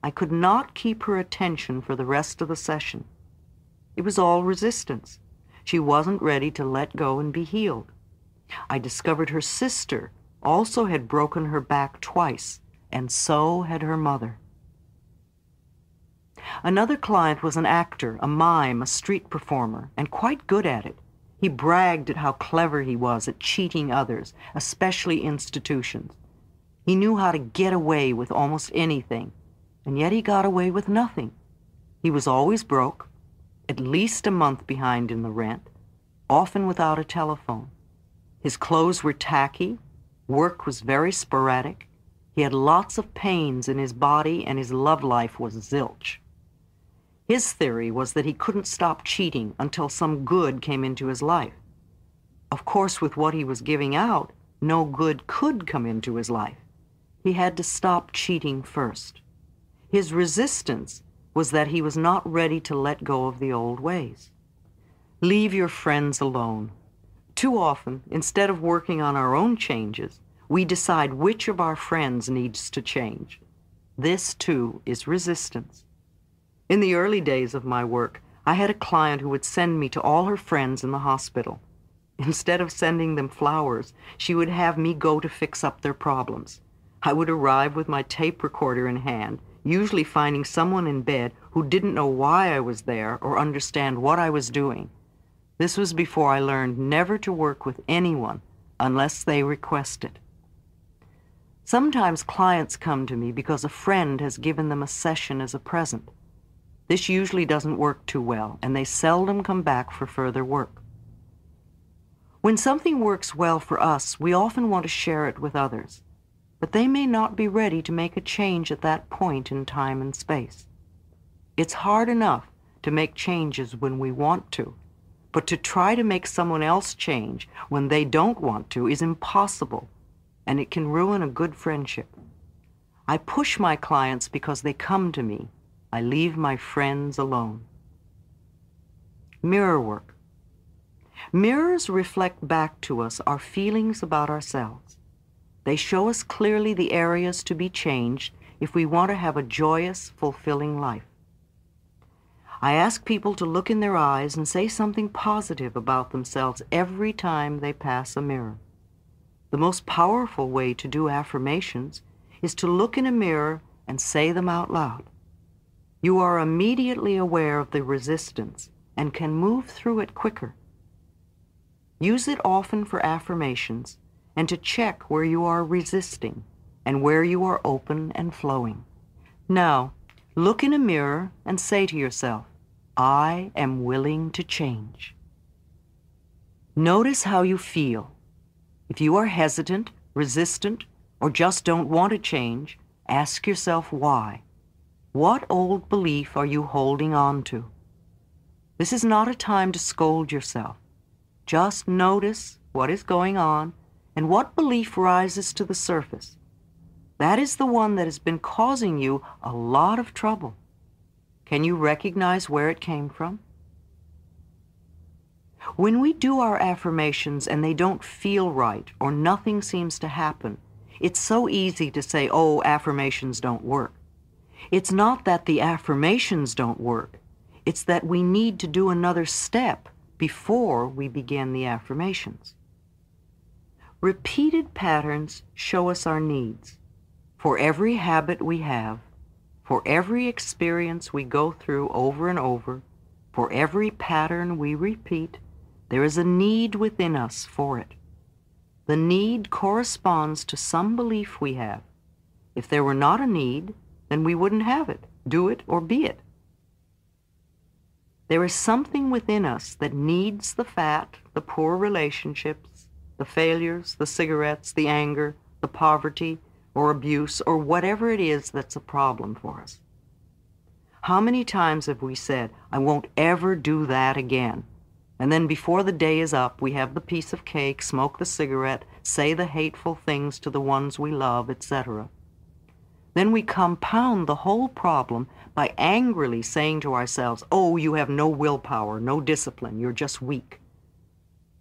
I could not keep her attention for the rest of the session. It was all resistance. She wasn't ready to let go and be healed. I discovered her sister also had broken her back twice and so had her mother. Another client was an actor, a mime, a street performer, and quite good at it. He bragged at how clever he was at cheating others, especially institutions. He knew how to get away with almost anything, and yet he got away with nothing. He was always broke, at least a month behind in the rent, often without a telephone. His clothes were tacky, work was very sporadic, he had lots of pains in his body, and his love life was zilch. His theory was that he couldn't stop cheating until some good came into his life. Of course, with what he was giving out, no good could come into his life. He had to stop cheating first. His resistance was that he was not ready to let go of the old ways. Leave your friends alone. Too often, instead of working on our own changes, we decide which of our friends needs to change. This, too, is resistance. In the early days of my work, I had a client who would send me to all her friends in the hospital. Instead of sending them flowers, she would have me go to fix up their problems. I would arrive with my tape recorder in hand, usually finding someone in bed who didn't know why I was there or understand what I was doing. This was before I learned never to work with anyone unless they request it. Sometimes clients come to me because a friend has given them a session as a present. This usually doesn't work too well, and they seldom come back for further work. When something works well for us, we often want to share it with others, but they may not be ready to make a change at that point in time and space. It's hard enough to make changes when we want to, but to try to make someone else change when they don't want to is impossible and it can ruin a good friendship. I push my clients because they come to me. I leave my friends alone. Mirror work. Mirrors reflect back to us our feelings about ourselves. They show us clearly the areas to be changed if we want to have a joyous, fulfilling life. I ask people to look in their eyes and say something positive about themselves every time they pass a mirror. The most powerful way to do affirmations is to look in a mirror and say them out loud. You are immediately aware of the resistance and can move through it quicker. Use it often for affirmations and to check where you are resisting and where you are open and flowing. Now, look in a mirror and say to yourself, I am willing to change. Notice how you feel. If you are hesitant, resistant, or just don't want to change, ask yourself why. What old belief are you holding on to? This is not a time to scold yourself. Just notice what is going on and what belief rises to the surface. That is the one that has been causing you a lot of trouble. Can you recognize where it came from? When we do our affirmations and they don't feel right or nothing seems to happen, it's so easy to say, oh, affirmations don't work. It's not that the affirmations don't work. It's that we need to do another step before we begin the affirmations. Repeated patterns show us our needs. For every habit we have, for every experience we go through over and over, for every pattern we repeat, there is a need within us for it. The need corresponds to some belief we have. If there were not a need, then we wouldn't have it, do it, or be it. There is something within us that needs the fat, the poor relationships, the failures, the cigarettes, the anger, the poverty, or abuse or whatever it is that's a problem for us. How many times have we said, I won't ever do that again? And then before the day is up, we have the piece of cake, smoke the cigarette, say the hateful things to the ones we love, etc. Then we compound the whole problem by angrily saying to ourselves, Oh, you have no willpower, no discipline, you're just weak.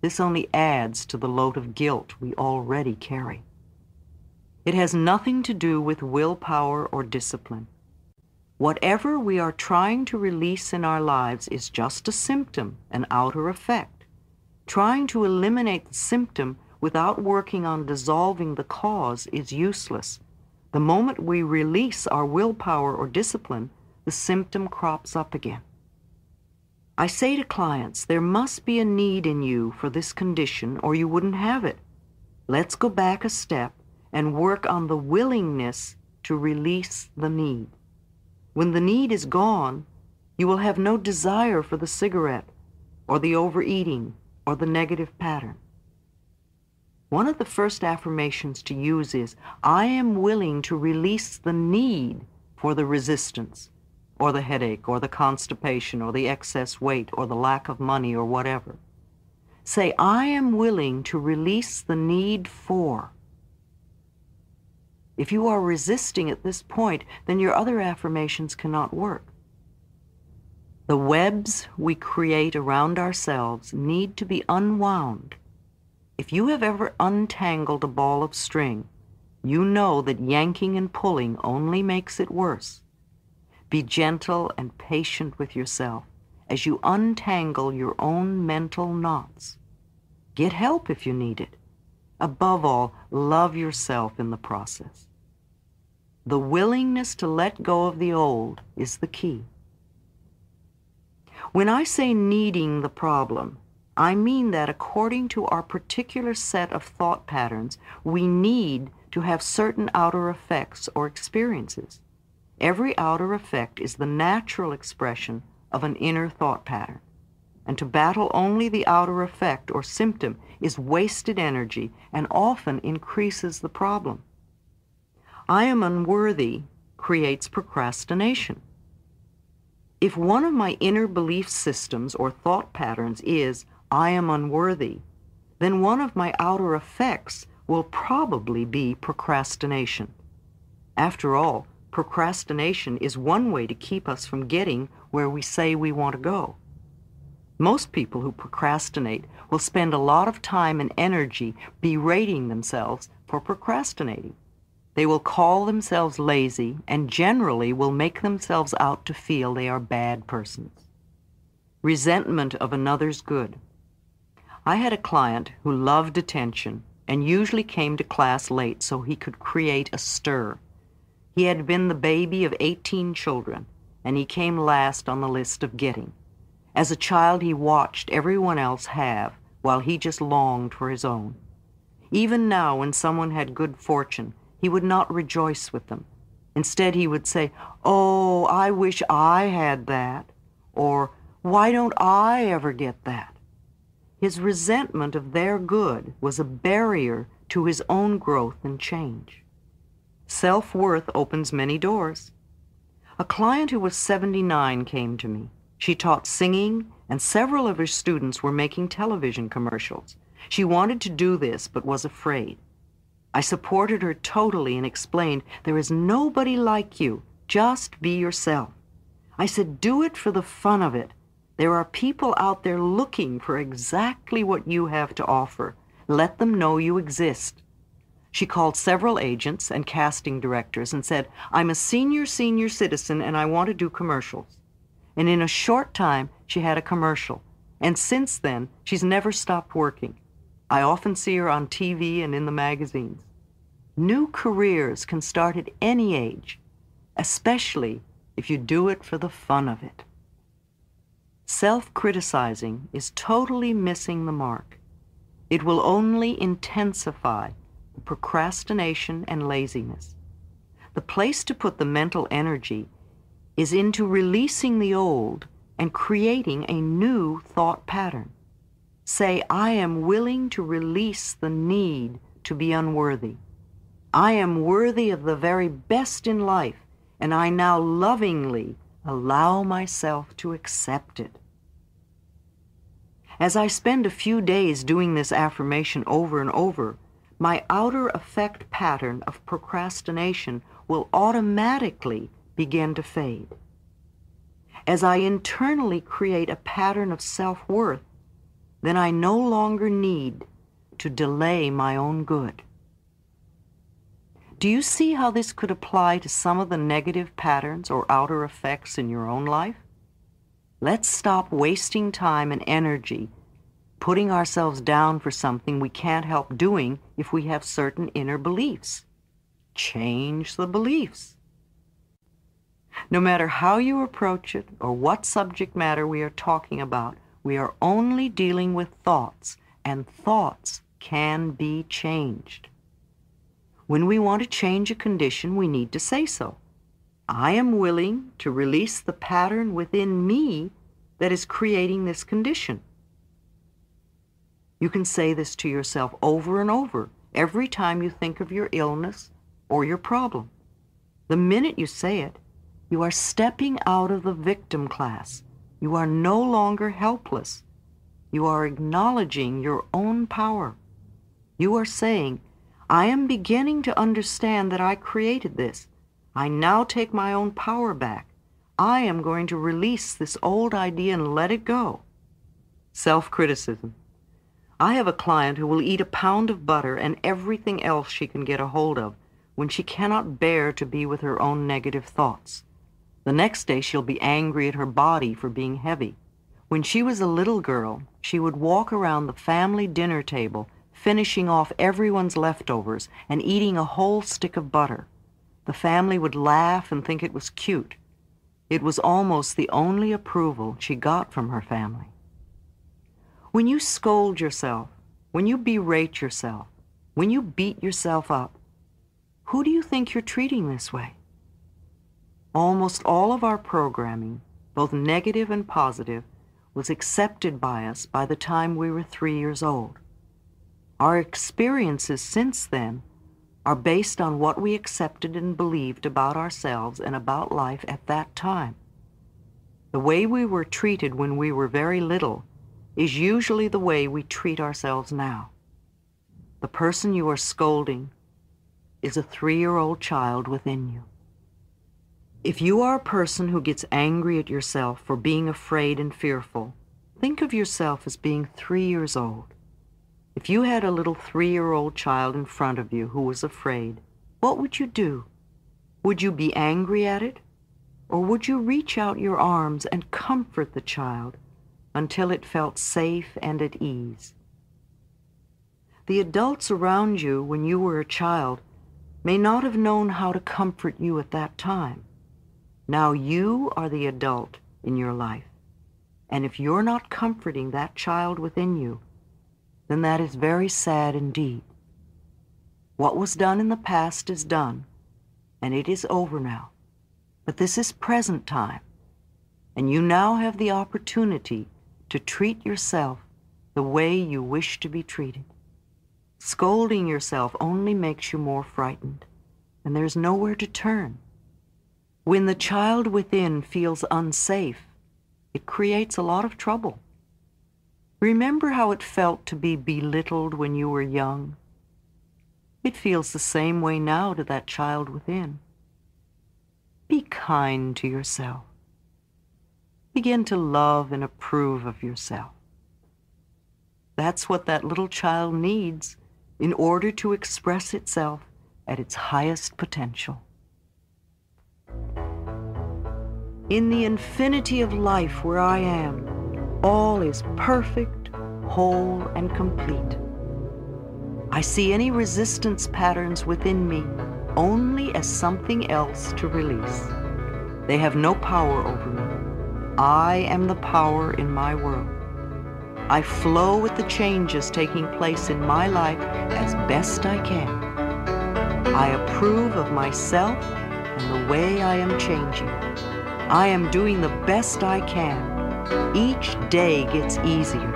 This only adds to the load of guilt we already carry. It has nothing to do with willpower or discipline. Whatever we are trying to release in our lives is just a symptom, an outer effect. Trying to eliminate the symptom without working on dissolving the cause is useless. The moment we release our willpower or discipline, the symptom crops up again. I say to clients, there must be a need in you for this condition or you wouldn't have it. Let's go back a step and work on the willingness to release the need. When the need is gone, you will have no desire for the cigarette or the overeating or the negative pattern. One of the first affirmations to use is, I am willing to release the need for the resistance or the headache or the constipation or the excess weight or the lack of money or whatever. Say, I am willing to release the need for if you are resisting at this point, then your other affirmations cannot work. The webs we create around ourselves need to be unwound. If you have ever untangled a ball of string, you know that yanking and pulling only makes it worse. Be gentle and patient with yourself as you untangle your own mental knots. Get help if you need it. Above all, love yourself in the process. The willingness to let go of the old is the key. When I say needing the problem, I mean that according to our particular set of thought patterns, we need to have certain outer effects or experiences. Every outer effect is the natural expression of an inner thought pattern. And to battle only the outer effect or symptom is wasted energy and often increases the problem. I am unworthy creates procrastination. If one of my inner belief systems or thought patterns is, I am unworthy, then one of my outer effects will probably be procrastination. After all, procrastination is one way to keep us from getting where we say we want to go. Most people who procrastinate will spend a lot of time and energy berating themselves for procrastinating. They will call themselves lazy and generally will make themselves out to feel they are bad persons. Resentment of another's good. I had a client who loved attention and usually came to class late so he could create a stir. He had been the baby of 18 children, and he came last on the list of getting. As a child, he watched everyone else have, while he just longed for his own. Even now, when someone had good fortune, he would not rejoice with them. Instead, he would say, Oh, I wish I had that. Or, Why don't I ever get that? His resentment of their good was a barrier to his own growth and change. Self-worth opens many doors. A client who was 79 came to me. She taught singing, and several of her students were making television commercials. She wanted to do this, but was afraid. I supported her totally and explained, there is nobody like you. Just be yourself. I said, do it for the fun of it. There are people out there looking for exactly what you have to offer. Let them know you exist. She called several agents and casting directors and said, I'm a senior senior citizen and I want to do commercials. And in a short time, she had a commercial. And since then, she's never stopped working. I often see her on TV and in the magazines. New careers can start at any age, especially if you do it for the fun of it. Self-criticizing is totally missing the mark. It will only intensify procrastination and laziness. The place to put the mental energy is into releasing the old and creating a new thought pattern. Say, I am willing to release the need to be unworthy. I am worthy of the very best in life, and I now lovingly allow myself to accept it. As I spend a few days doing this affirmation over and over, my outer effect pattern of procrastination will automatically begin to fade. As I internally create a pattern of self-worth, then I no longer need to delay my own good. Do you see how this could apply to some of the negative patterns or outer effects in your own life? Let's stop wasting time and energy putting ourselves down for something we can't help doing if we have certain inner beliefs. Change the beliefs. No matter how you approach it or what subject matter we are talking about, we are only dealing with thoughts, and thoughts can be changed. When we want to change a condition, we need to say so. I am willing to release the pattern within me that is creating this condition. You can say this to yourself over and over every time you think of your illness or your problem. The minute you say it, you are stepping out of the victim class you are no longer helpless. You are acknowledging your own power. You are saying, I am beginning to understand that I created this. I now take my own power back. I am going to release this old idea and let it go. Self-criticism. I have a client who will eat a pound of butter and everything else she can get a hold of when she cannot bear to be with her own negative thoughts. The next day she'll be angry at her body for being heavy. When she was a little girl, she would walk around the family dinner table, finishing off everyone's leftovers and eating a whole stick of butter. The family would laugh and think it was cute. It was almost the only approval she got from her family. When you scold yourself, when you berate yourself, when you beat yourself up, who do you think you're treating this way? Almost all of our programming, both negative and positive, was accepted by us by the time we were three years old. Our experiences since then are based on what we accepted and believed about ourselves and about life at that time. The way we were treated when we were very little is usually the way we treat ourselves now. The person you are scolding is a three-year-old child within you. If you are a person who gets angry at yourself for being afraid and fearful, think of yourself as being three years old. If you had a little three-year-old child in front of you who was afraid, what would you do? Would you be angry at it? Or would you reach out your arms and comfort the child until it felt safe and at ease? The adults around you when you were a child may not have known how to comfort you at that time. Now you are the adult in your life. And if you're not comforting that child within you, then that is very sad indeed. What was done in the past is done, and it is over now. But this is present time, and you now have the opportunity to treat yourself the way you wish to be treated. Scolding yourself only makes you more frightened, and there's nowhere to turn. When the child within feels unsafe, it creates a lot of trouble. Remember how it felt to be belittled when you were young? It feels the same way now to that child within. Be kind to yourself. Begin to love and approve of yourself. That's what that little child needs in order to express itself at its highest potential. In the infinity of life where I am, all is perfect, whole, and complete. I see any resistance patterns within me only as something else to release. They have no power over me. I am the power in my world. I flow with the changes taking place in my life as best I can. I approve of myself and the way I am changing. I am doing the best I can. Each day gets easier.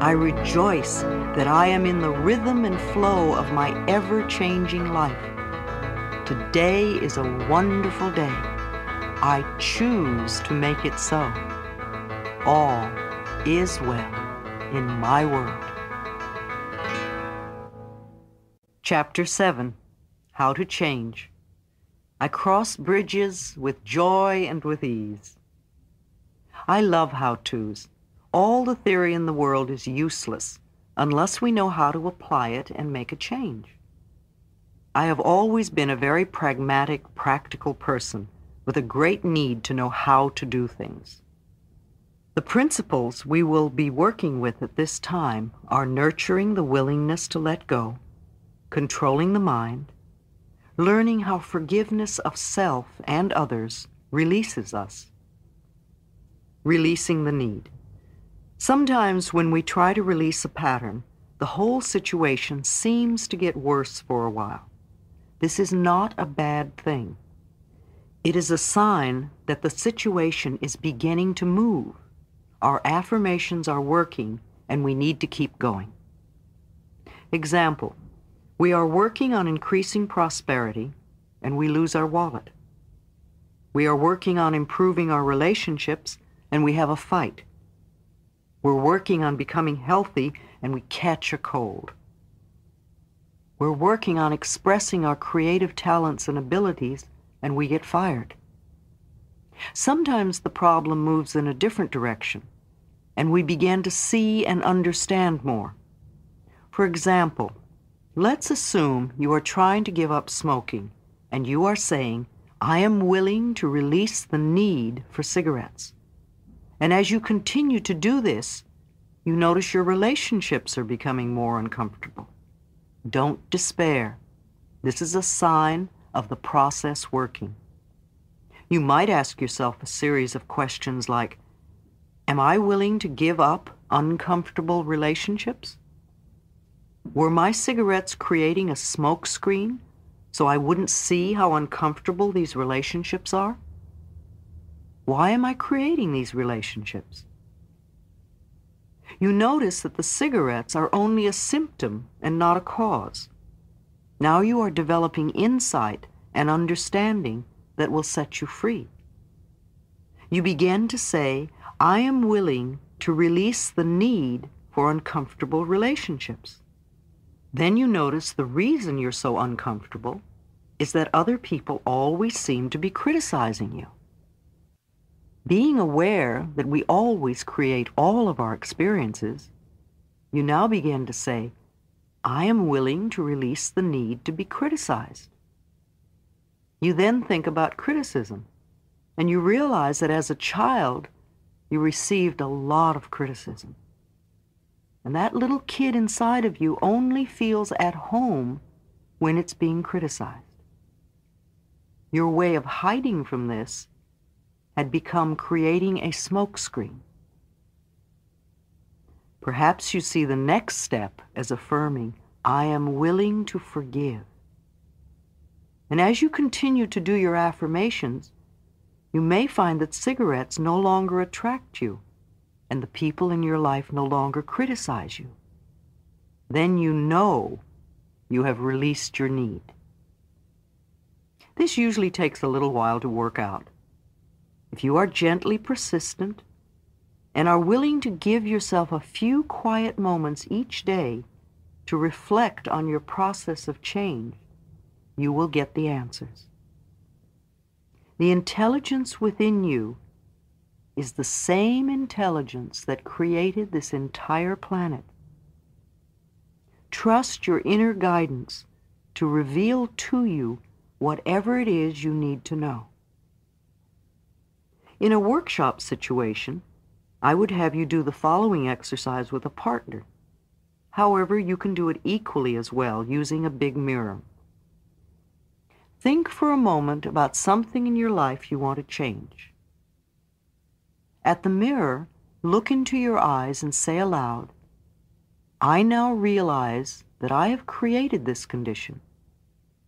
I rejoice that I am in the rhythm and flow of my ever-changing life. Today is a wonderful day. I choose to make it so. All is well in my world. Chapter 7 How to Change. I cross bridges with joy and with ease. I love how to's. All the theory in the world is useless unless we know how to apply it and make a change. I have always been a very pragmatic, practical person with a great need to know how to do things. The principles we will be working with at this time are nurturing the willingness to let go, controlling the mind, learning how forgiveness of self and others releases us, releasing the need. Sometimes when we try to release a pattern, the whole situation seems to get worse for a while. This is not a bad thing. It is a sign that the situation is beginning to move our affirmations are working and we need to keep going. Example, we are working on increasing prosperity and we lose our wallet. We are working on improving our relationships and we have a fight. We're working on becoming healthy and we catch a cold. We're working on expressing our creative talents and abilities and we get fired. Sometimes the problem moves in a different direction, and we begin to see and understand more. For example, let's assume you are trying to give up smoking, and you are saying, I am willing to release the need for cigarettes. And as you continue to do this, you notice your relationships are becoming more uncomfortable. Don't despair. This is a sign of the process working. You might ask yourself a series of questions like, Am I willing to give up uncomfortable relationships? Were my cigarettes creating a smoke screen so I wouldn't see how uncomfortable these relationships are? Why am I creating these relationships? You notice that the cigarettes are only a symptom and not a cause. Now you are developing insight and understanding that will set you free. You begin to say, I am willing to release the need for uncomfortable relationships. Then you notice the reason you're so uncomfortable is that other people always seem to be criticizing you. Being aware that we always create all of our experiences, you now begin to say, I am willing to release the need to be criticized. You then think about criticism, and you realize that as a child, you received a lot of criticism. And that little kid inside of you only feels at home when it's being criticized. Your way of hiding from this had become creating a smokescreen. Perhaps you see the next step as affirming, I am willing to forgive. And as you continue to do your affirmations, you may find that cigarettes no longer attract you and the people in your life no longer criticize you. Then you know you have released your need. This usually takes a little while to work out. If you are gently persistent and are willing to give yourself a few quiet moments each day to reflect on your process of change, you will get the answers. The intelligence within you is the same intelligence that created this entire planet. Trust your inner guidance to reveal to you whatever it is you need to know. In a workshop situation, I would have you do the following exercise with a partner. However, you can do it equally as well using a big mirror. Think for a moment about something in your life you want to change. At the mirror, look into your eyes and say aloud, I now realize that I have created this condition,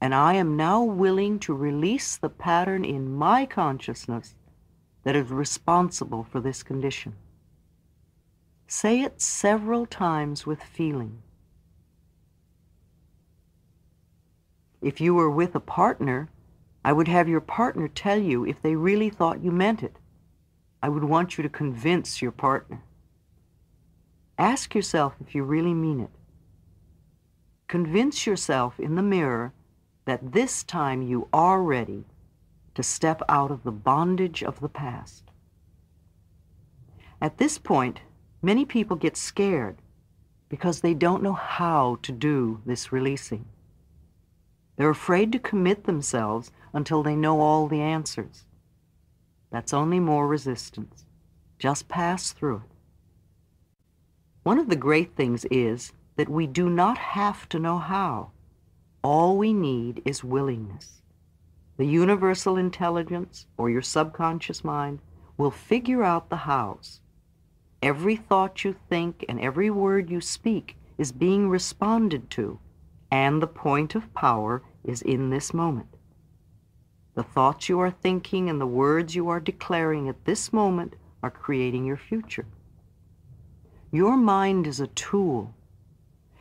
and I am now willing to release the pattern in my consciousness that is responsible for this condition. Say it several times with feeling. If you were with a partner, I would have your partner tell you if they really thought you meant it. I would want you to convince your partner. Ask yourself if you really mean it. Convince yourself in the mirror that this time you are ready to step out of the bondage of the past. At this point, many people get scared because they don't know how to do this releasing. They're afraid to commit themselves until they know all the answers. That's only more resistance. Just pass through it. One of the great things is that we do not have to know how. All we need is willingness. The universal intelligence, or your subconscious mind, will figure out the hows. Every thought you think and every word you speak is being responded to, and the point of power is in this moment. The thoughts you are thinking and the words you are declaring at this moment are creating your future. Your mind is a tool.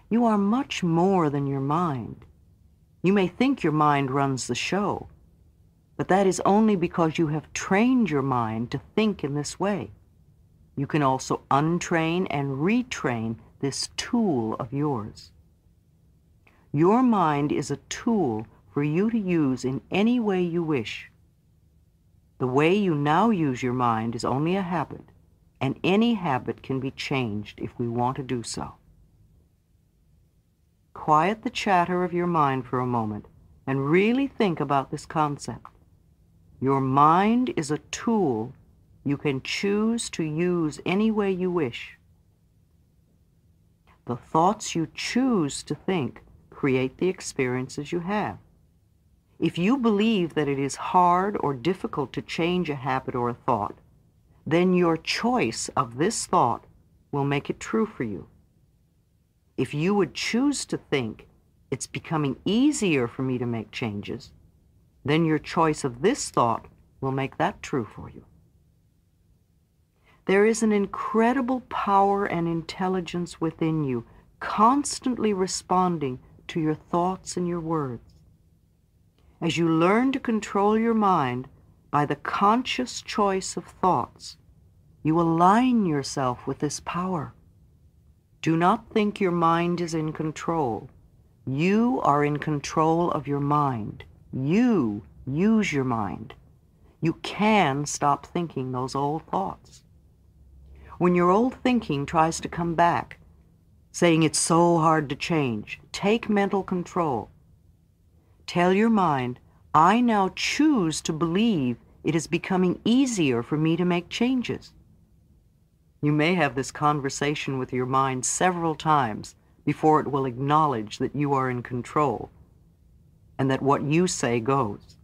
You are much more than your mind. You may think your mind runs the show, but that is only because you have trained your mind to think in this way. You can also untrain and retrain this tool of yours. Your mind is a tool for you to use in any way you wish. The way you now use your mind is only a habit, and any habit can be changed if we want to do so. Quiet the chatter of your mind for a moment and really think about this concept. Your mind is a tool you can choose to use any way you wish. The thoughts you choose to think create the experiences you have. If you believe that it is hard or difficult to change a habit or a thought, then your choice of this thought will make it true for you. If you would choose to think, it's becoming easier for me to make changes, then your choice of this thought will make that true for you. There is an incredible power and intelligence within you, constantly responding to your thoughts and your words. As you learn to control your mind by the conscious choice of thoughts, you align yourself with this power. Do not think your mind is in control. You are in control of your mind. You use your mind. You can stop thinking those old thoughts. When your old thinking tries to come back, saying it's so hard to change, take mental control. Tell your mind, I now choose to believe it is becoming easier for me to make changes. You may have this conversation with your mind several times before it will acknowledge that you are in control. and that what you say goes.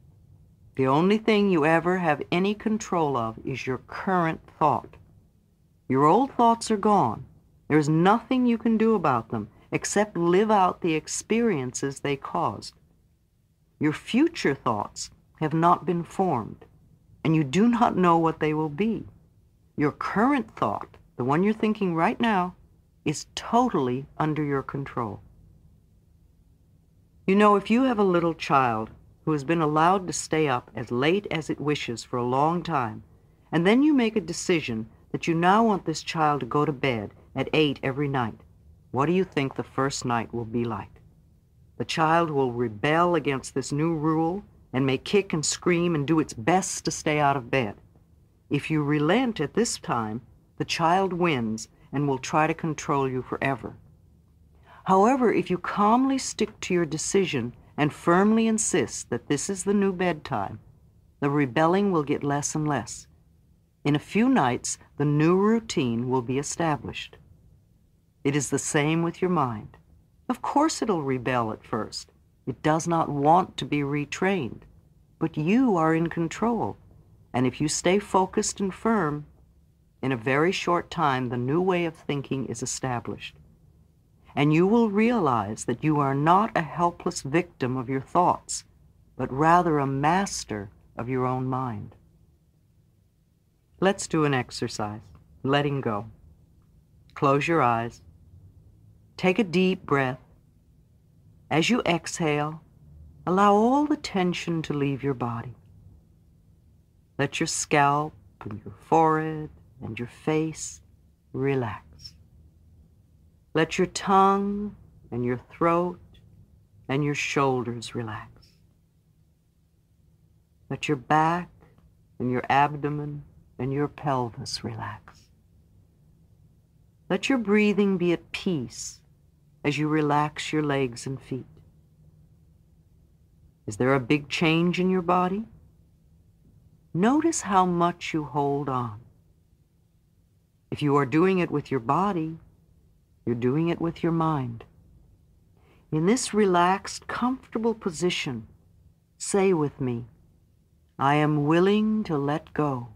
The only thing you ever have any control of is your current thought. Your old thoughts are gone. There's nothing you can do about them except live out the experiences they caused. Your future thoughts have not been formed, and you do not know what they will be. Your current thought, the one you're thinking right now, is totally under your control. You know, if you have a little child who has been allowed to stay up as late as it wishes for a long time, and then you make a decision that you now want this child to go to bed at 8 every night, what do you think the first night will be like? The child will rebel against this new rule and may kick and scream and do its best to stay out of bed. If you relent at this time, the child wins and will try to control you forever. However, if you calmly stick to your decision and firmly insist that this is the new bedtime, the rebelling will get less and less. In a few nights, the new routine will be established. It is the same with your mind. Of course it'll rebel at first. It does not want to be retrained. But you are in control. And if you stay focused and firm, in a very short time the new way of thinking is established and you will realize that you are not a helpless victim of your thoughts, but rather a master of your own mind. Let's do an exercise, letting go. Close your eyes. Take a deep breath. As you exhale, allow all the tension to leave your body. Let your scalp and your forehead and your face relax. Let your tongue and your throat and your shoulders relax. Let your back and your abdomen and your pelvis relax. Let your breathing be at peace as you relax your legs and feet. Is there a big change in your body? Notice how much you hold on. If you are doing it with your body, you're doing it with your mind. In this relaxed, comfortable position, say with me, I am willing to let go.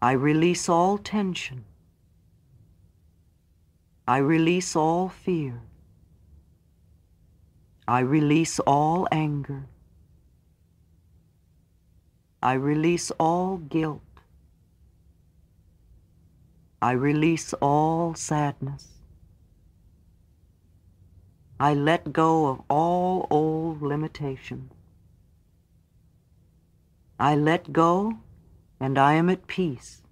I release all tension. I release all fear. I release all anger. I release all guilt. I release all sadness. I let go of all old limitations. I let go and I am at peace.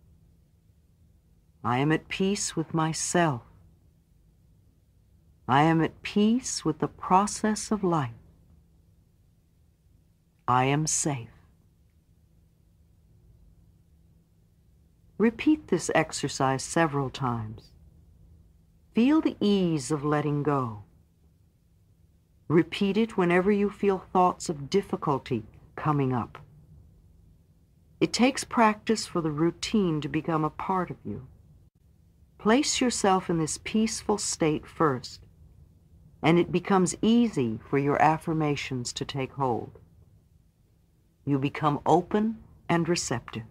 I am at peace with myself. I am at peace with the process of life. I am safe. Repeat this exercise several times. Feel the ease of letting go. Repeat it whenever you feel thoughts of difficulty coming up. It takes practice for the routine to become a part of you. Place yourself in this peaceful state first, and it becomes easy for your affirmations to take hold. You become open and receptive.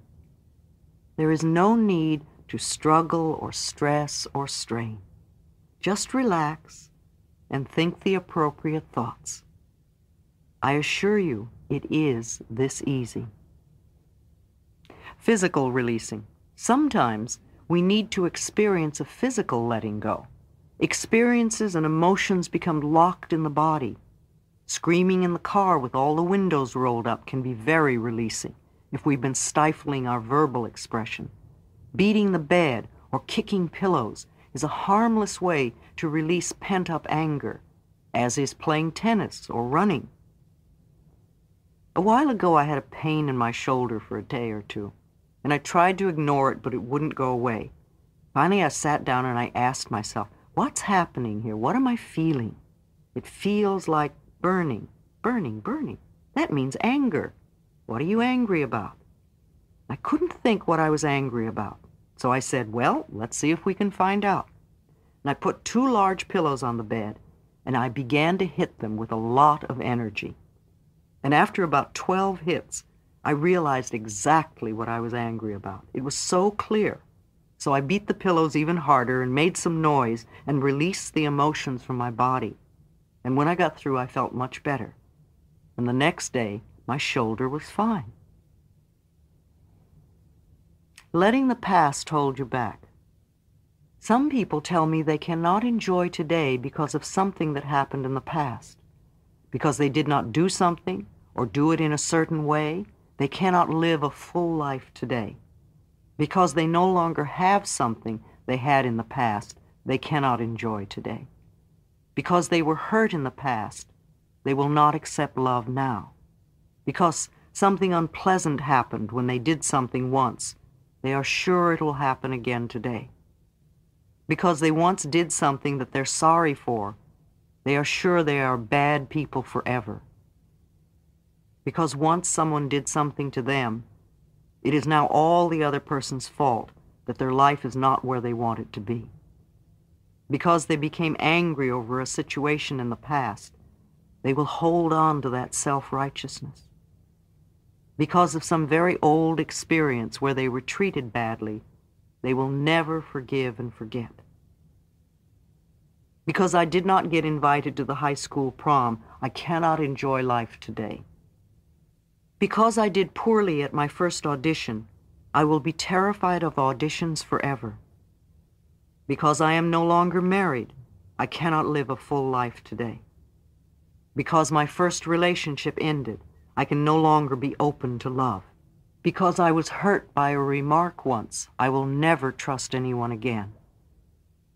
There is no need to struggle or stress or strain. Just relax and think the appropriate thoughts. I assure you, it is this easy. Physical releasing. Sometimes we need to experience a physical letting go. Experiences and emotions become locked in the body. Screaming in the car with all the windows rolled up can be very releasing if we've been stifling our verbal expression. Beating the bed or kicking pillows is a harmless way to release pent-up anger, as is playing tennis or running. A while ago I had a pain in my shoulder for a day or two, and I tried to ignore it, but it wouldn't go away. Finally I sat down and I asked myself, what's happening here? What am I feeling? It feels like burning, burning, burning. That means anger. What are you angry about? I couldn't think what I was angry about. So I said, well, let's see if we can find out. And I put two large pillows on the bed, and I began to hit them with a lot of energy. And after about 12 hits, I realized exactly what I was angry about. It was so clear. So I beat the pillows even harder and made some noise and released the emotions from my body. And when I got through, I felt much better. And the next day, my shoulder was fine. Letting the past hold you back. Some people tell me they cannot enjoy today because of something that happened in the past. Because they did not do something or do it in a certain way, they cannot live a full life today. Because they no longer have something they had in the past, they cannot enjoy today. Because they were hurt in the past, they will not accept love now. Because something unpleasant happened when they did something once, they are sure it will happen again today because they once did something that they're sorry for, they are sure they are bad people forever. Because once someone did something to them, it is now all the other person's fault that their life is not where they want it to be. Because they became angry over a situation in the past, they will hold on to that self-righteousness. Because of some very old experience where they were treated badly, they will never forgive and forget. Because I did not get invited to the high school prom, I cannot enjoy life today. Because I did poorly at my first audition, I will be terrified of auditions forever. Because I am no longer married, I cannot live a full life today. Because my first relationship ended, I can no longer be open to love. Because I was hurt by a remark once, I will never trust anyone again.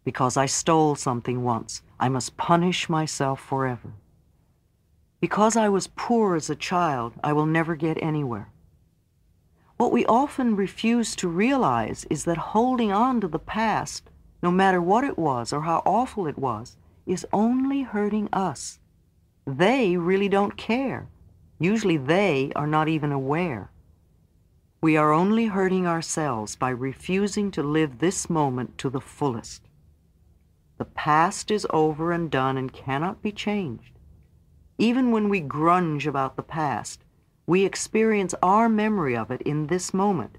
Because I stole something once, I must punish myself forever. Because I was poor as a child, I will never get anywhere. What we often refuse to realize is that holding on to the past, no matter what it was or how awful it was, is only hurting us. They really don't care. Usually they are not even aware. We are only hurting ourselves by refusing to live this moment to the fullest. The past is over and done and cannot be changed. Even when we grunge about the past, we experience our memory of it in this moment,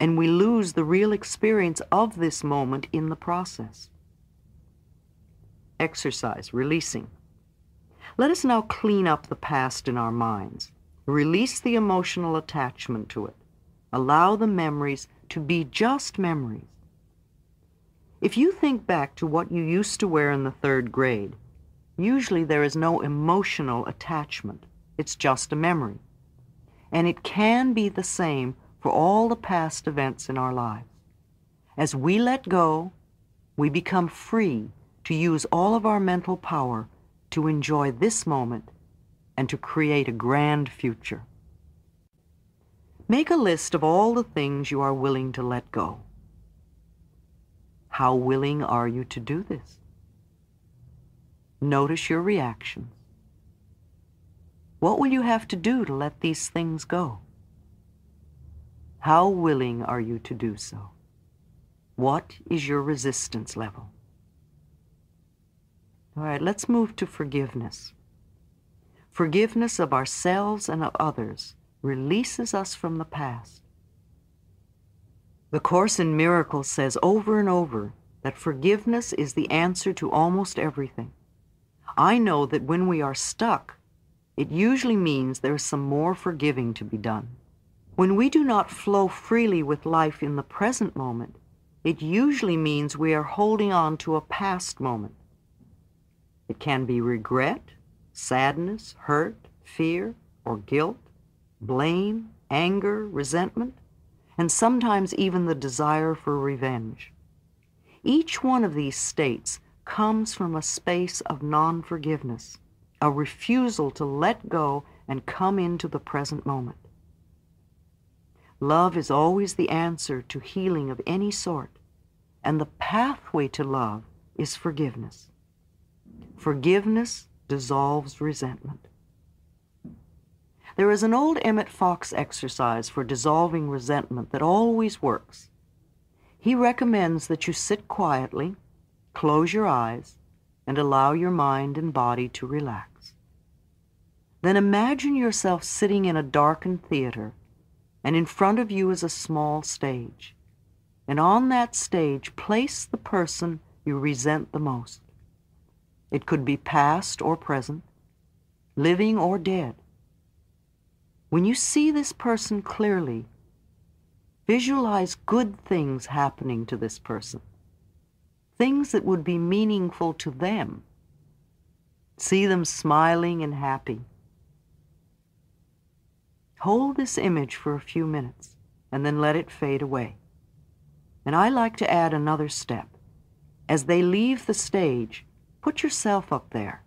and we lose the real experience of this moment in the process. Exercise, releasing. Let us now clean up the past in our minds. Release the emotional attachment to it. Allow the memories to be just memories. If you think back to what you used to wear in the third grade, usually there is no emotional attachment. It's just a memory. And it can be the same for all the past events in our lives. As we let go, we become free to use all of our mental power to enjoy this moment and to create a grand future. Make a list of all the things you are willing to let go. How willing are you to do this? Notice your reactions. What will you have to do to let these things go? How willing are you to do so? What is your resistance level? All right, let's move to forgiveness. Forgiveness of ourselves and of others releases us from the past. The Course in Miracles says over and over that forgiveness is the answer to almost everything. I know that when we are stuck, it usually means there is some more forgiving to be done. When we do not flow freely with life in the present moment, it usually means we are holding on to a past moment. It can be regret, sadness, hurt, fear, or guilt, blame, anger, resentment and sometimes even the desire for revenge. Each one of these states comes from a space of non-forgiveness, a refusal to let go and come into the present moment. Love is always the answer to healing of any sort, and the pathway to love is forgiveness. Forgiveness dissolves resentment. There is an old Emmett Fox exercise for dissolving resentment that always works. He recommends that you sit quietly, close your eyes, and allow your mind and body to relax. Then imagine yourself sitting in a darkened theater, and in front of you is a small stage. And on that stage, place the person you resent the most. It could be past or present, living or dead. When you see this person clearly, visualize good things happening to this person, things that would be meaningful to them. See them smiling and happy. Hold this image for a few minutes and then let it fade away. And I like to add another step. As they leave the stage, put yourself up there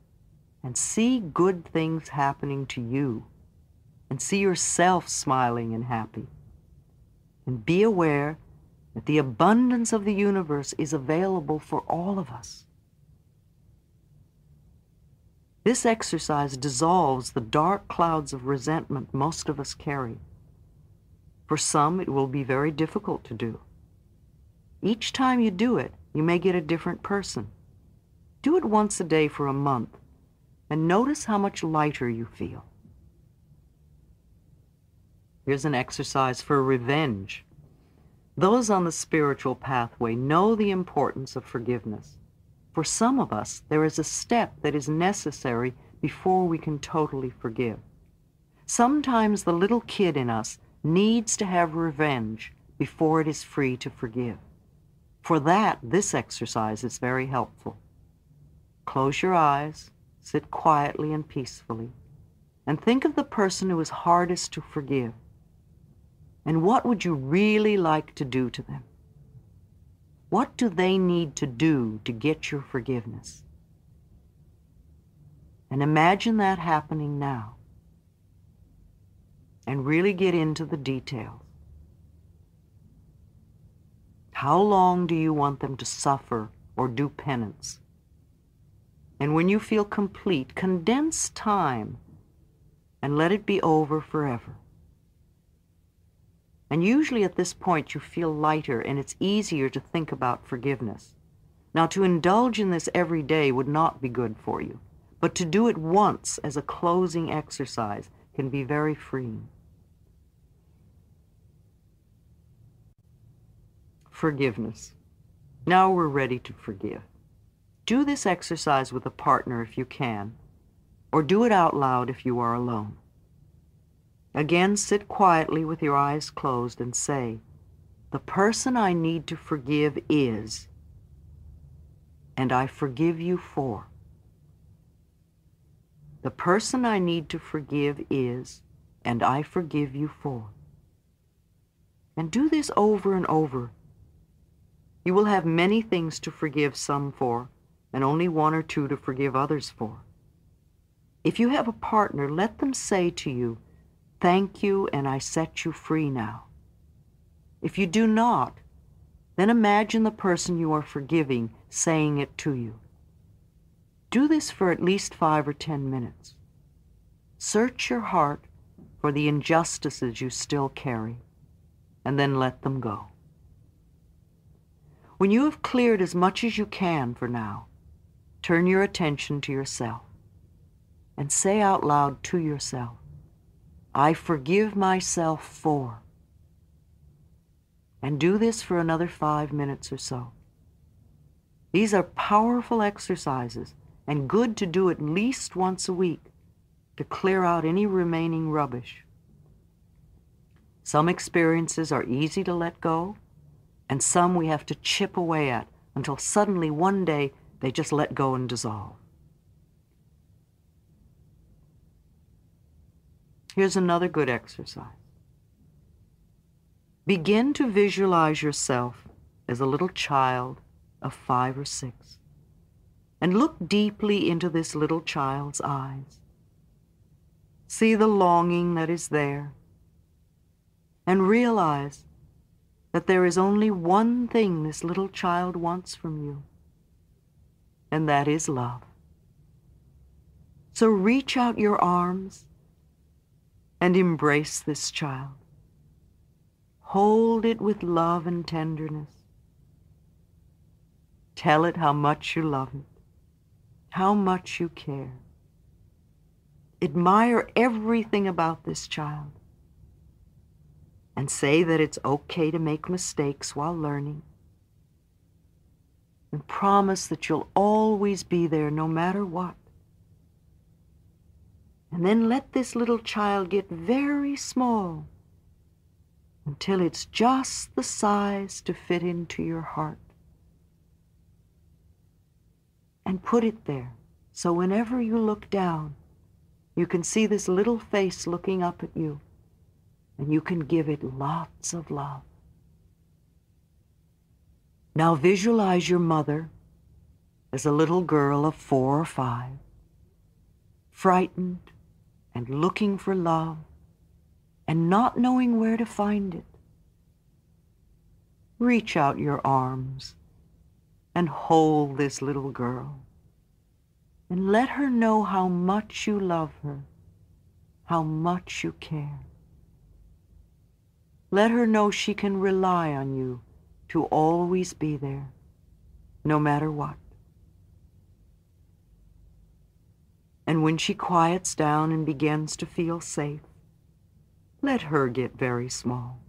and see good things happening to you and see yourself smiling and happy. And be aware that the abundance of the universe is available for all of us. This exercise dissolves the dark clouds of resentment most of us carry. For some, it will be very difficult to do. Each time you do it, you may get a different person. Do it once a day for a month and notice how much lighter you feel. Here's an exercise for revenge. Those on the spiritual pathway know the importance of forgiveness. For some of us, there is a step that is necessary before we can totally forgive. Sometimes the little kid in us needs to have revenge before it is free to forgive. For that, this exercise is very helpful. Close your eyes Sit quietly and peacefully and think of the person who is hardest to forgive. And what would you really like to do to them? What do they need to do to get your forgiveness? And imagine that happening now. And really get into the details. How long do you want them to suffer or do penance? And when you feel complete, condense time and let it be over forever. And usually at this point you feel lighter and it's easier to think about forgiveness. Now to indulge in this every day would not be good for you, but to do it once as a closing exercise can be very freeing. Forgiveness. Now we're ready to forgive. Do this exercise with a partner if you can, or do it out loud if you are alone. Again, sit quietly with your eyes closed and say, The person I need to forgive is, and I forgive you for. The person I need to forgive is, and I forgive you for. And do this over and over. You will have many things to forgive some for, and only one or two to forgive others for. If you have a partner, let them say to you, Thank you, and I set you free now. If you do not, then imagine the person you are forgiving saying it to you. Do this for at least five or ten minutes. Search your heart for the injustices you still carry, and then let them go. When you have cleared as much as you can for now, Turn your attention to yourself and say out loud to yourself, I forgive myself for. And do this for another five minutes or so. These are powerful exercises and good to do at least once a week to clear out any remaining rubbish. Some experiences are easy to let go, and some we have to chip away at until suddenly one day they just let go and dissolve. Here's another good exercise. Begin to visualize yourself as a little child of five or six and look deeply into this little child's eyes. See the longing that is there and realize that there is only one thing this little child wants from you and that is love. So reach out your arms and embrace this child. Hold it with love and tenderness. Tell it how much you love it. how much you care. Admire everything about this child and say that it's okay to make mistakes while learning. And promise that you'll always be there no matter what. And then let this little child get very small until it's just the size to fit into your heart. And put it there so whenever you look down, you can see this little face looking up at you and you can give it lots of love. Now visualize your mother as a little girl of four or five, frightened and looking for love and not knowing where to find it. Reach out your arms and hold this little girl and let her know how much you love her, how much you care. Let her know she can rely on you to always be there, no matter what. And when she quiets down and begins to feel safe, let her get very small.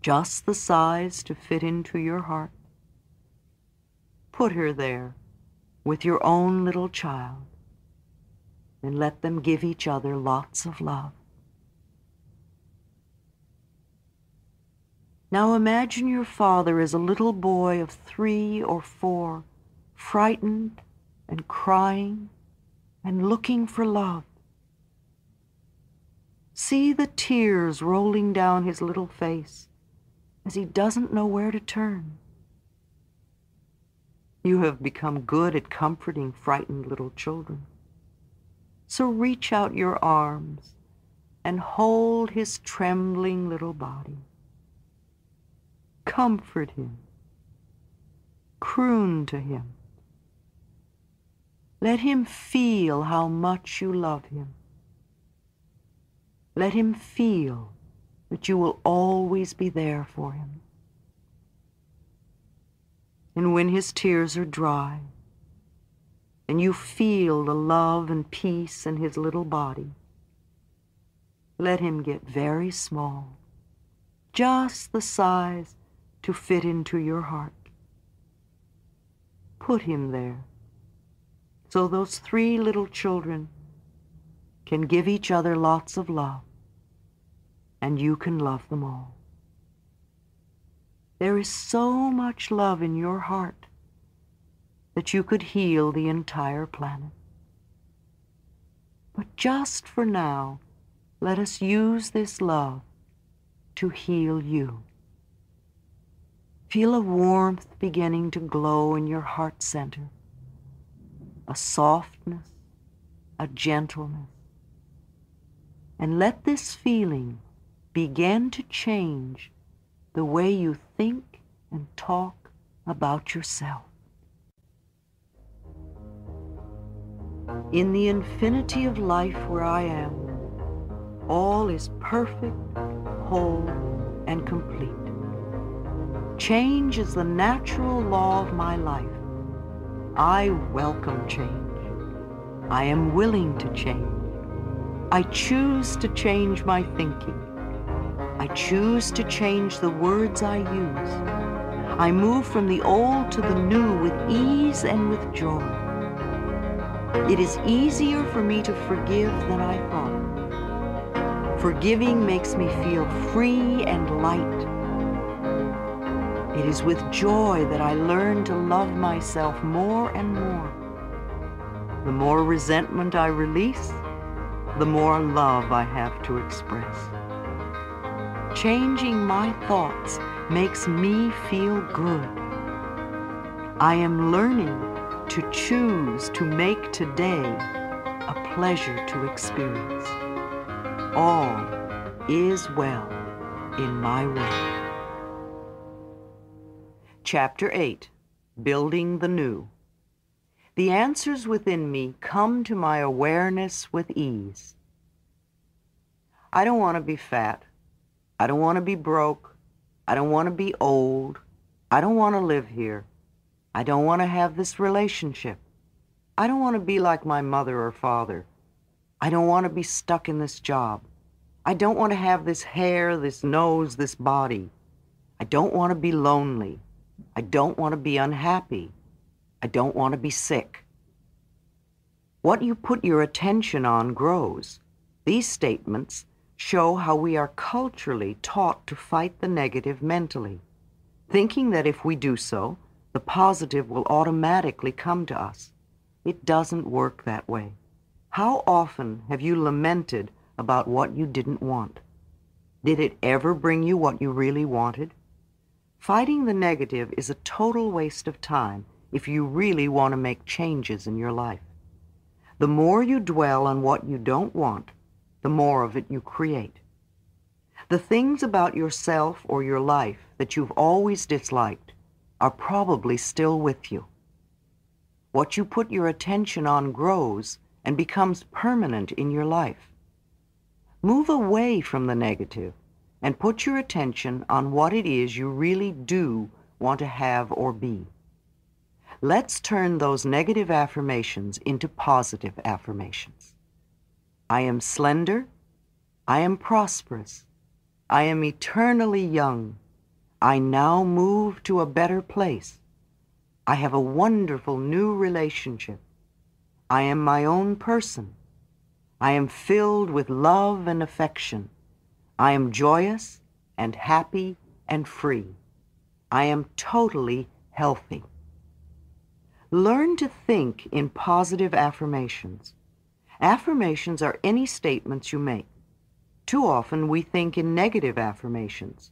Just the size to fit into your heart. Put her there with your own little child and let them give each other lots of love. Now imagine your father as a little boy of three or four, frightened and crying and looking for love. See the tears rolling down his little face as he doesn't know where to turn. You have become good at comforting frightened little children. So reach out your arms and hold his trembling little body. Comfort him. Croon to him. Let him feel how much you love him. Let him feel that you will always be there for him. And when his tears are dry, and you feel the love and peace in his little body, let him get very small, just the size to fit into your heart. Put him there so those three little children can give each other lots of love, and you can love them all. There is so much love in your heart that you could heal the entire planet. But just for now, let us use this love to heal you. Feel a warmth beginning to glow in your heart center a softness, a gentleness. And let this feeling begin to change the way you think and talk about yourself. In the infinity of life where I am, all is perfect, whole, and complete. Change is the natural law of my life. I welcome change. I am willing to change. I choose to change my thinking. I choose to change the words I use. I move from the old to the new with ease and with joy. It is easier for me to forgive than I thought. Forgiving makes me feel free and light. It is with joy that I learn to love myself more and more. The more resentment I release, the more love I have to express. Changing my thoughts makes me feel good. I am learning to choose to make today a pleasure to experience. All is well in my way. Chapter 8 Building the New The answers within me come to my awareness with ease. I don't want to be fat. I don't want to be broke. I don't want to be old. I don't want to live here. I don't want to have this relationship. I don't want to be like my mother or father. I don't want to be stuck in this job. I don't want to have this hair, this nose, this body. I don't want to be lonely. I don't want to be unhappy. I don't want to be sick. What you put your attention on grows. These statements show how we are culturally taught to fight the negative mentally, thinking that if we do so, the positive will automatically come to us. It doesn't work that way. How often have you lamented about what you didn't want? Did it ever bring you what you really wanted? Fighting the negative is a total waste of time if you really want to make changes in your life. The more you dwell on what you don't want, the more of it you create. The things about yourself or your life that you've always disliked are probably still with you. What you put your attention on grows and becomes permanent in your life. Move away from the negative and put your attention on what it is you really do want to have or be. Let's turn those negative affirmations into positive affirmations. I am slender. I am prosperous. I am eternally young. I now move to a better place. I have a wonderful new relationship. I am my own person. I am filled with love and affection. I am joyous and happy and free. I am totally healthy. Learn to think in positive affirmations. Affirmations are any statements you make. Too often we think in negative affirmations.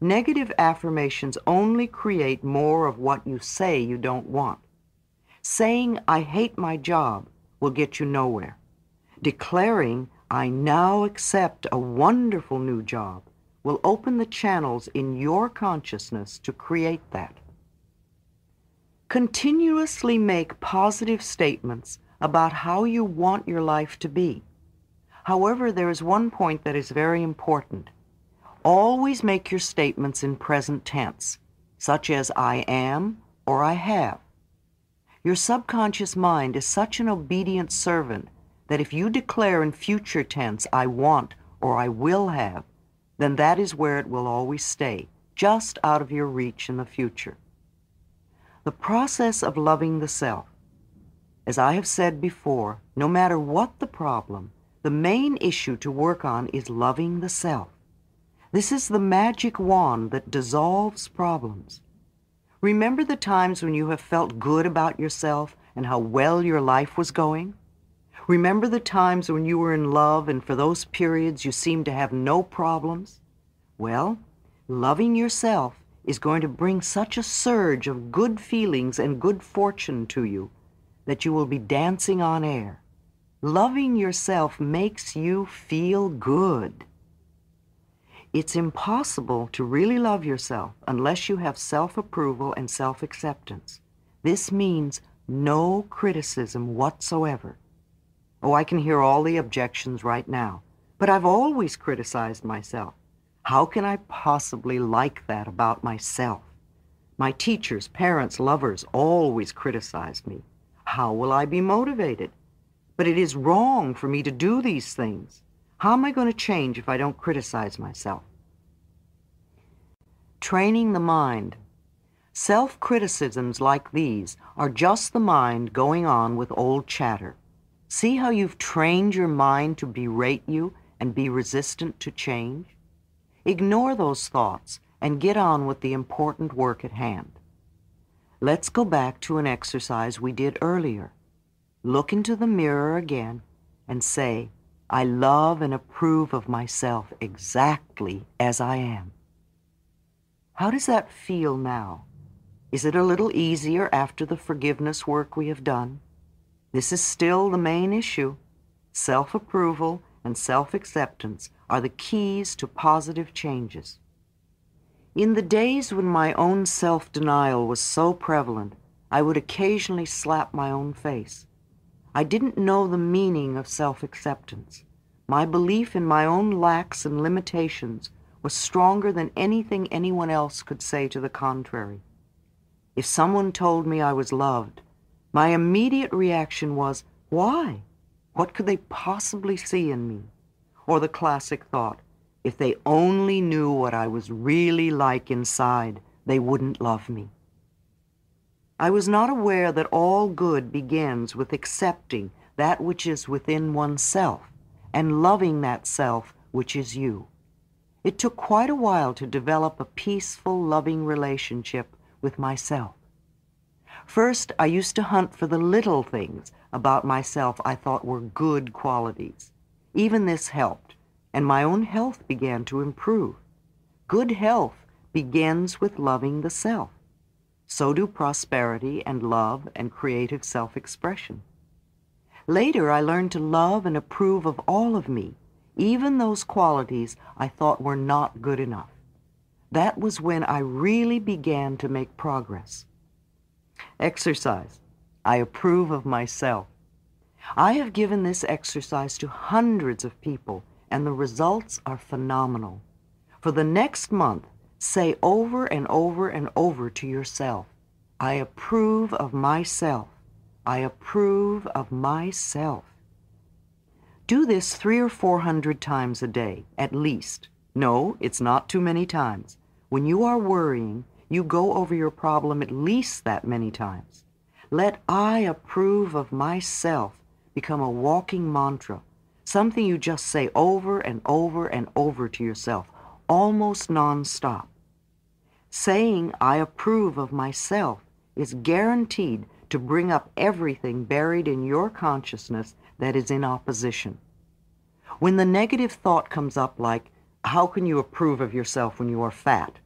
Negative affirmations only create more of what you say you don't want. Saying, I hate my job, will get you nowhere. Declaring, I now accept a wonderful new job will open the channels in your consciousness to create that. Continuously make positive statements about how you want your life to be. However, there is one point that is very important. Always make your statements in present tense, such as I am or I have. Your subconscious mind is such an obedient servant that if you declare in future tense, I want or I will have, then that is where it will always stay, just out of your reach in the future. The process of loving the self. As I have said before, no matter what the problem, the main issue to work on is loving the self. This is the magic wand that dissolves problems. Remember the times when you have felt good about yourself and how well your life was going? Remember the times when you were in love and for those periods you seemed to have no problems? Well, loving yourself is going to bring such a surge of good feelings and good fortune to you that you will be dancing on air. Loving yourself makes you feel good. It's impossible to really love yourself unless you have self-approval and self-acceptance. This means no criticism whatsoever. Oh, I can hear all the objections right now. But I've always criticized myself. How can I possibly like that about myself? My teachers, parents, lovers always criticized me. How will I be motivated? But it is wrong for me to do these things. How am I going to change if I don't criticize myself? Training the mind. Self-criticisms like these are just the mind going on with old chatter. See how you've trained your mind to berate you and be resistant to change? Ignore those thoughts and get on with the important work at hand. Let's go back to an exercise we did earlier. Look into the mirror again and say, I love and approve of myself exactly as I am. How does that feel now? Is it a little easier after the forgiveness work we have done? This is still the main issue. Self-approval and self-acceptance are the keys to positive changes. In the days when my own self-denial was so prevalent, I would occasionally slap my own face. I didn't know the meaning of self-acceptance. My belief in my own lacks and limitations was stronger than anything anyone else could say to the contrary. If someone told me I was loved, My immediate reaction was, why? What could they possibly see in me? Or the classic thought, if they only knew what I was really like inside, they wouldn't love me. I was not aware that all good begins with accepting that which is within oneself and loving that self which is you. It took quite a while to develop a peaceful, loving relationship with myself. First, I used to hunt for the little things about myself I thought were good qualities. Even this helped, and my own health began to improve. Good health begins with loving the self. So do prosperity and love and creative self-expression. Later, I learned to love and approve of all of me, even those qualities I thought were not good enough. That was when I really began to make progress. Exercise. I approve of myself. I have given this exercise to hundreds of people, and the results are phenomenal. For the next month, Say over and over and over to yourself, I approve of myself. I approve of myself. Do this three or four hundred times a day, at least. No, it's not too many times. When you are worrying, you go over your problem at least that many times. Let I approve of myself become a walking mantra, something you just say over and over and over to yourself, almost nonstop. Saying I approve of myself is guaranteed to bring up everything buried in your consciousness that is in opposition. When the negative thought comes up like, how can you approve of yourself when you are fat?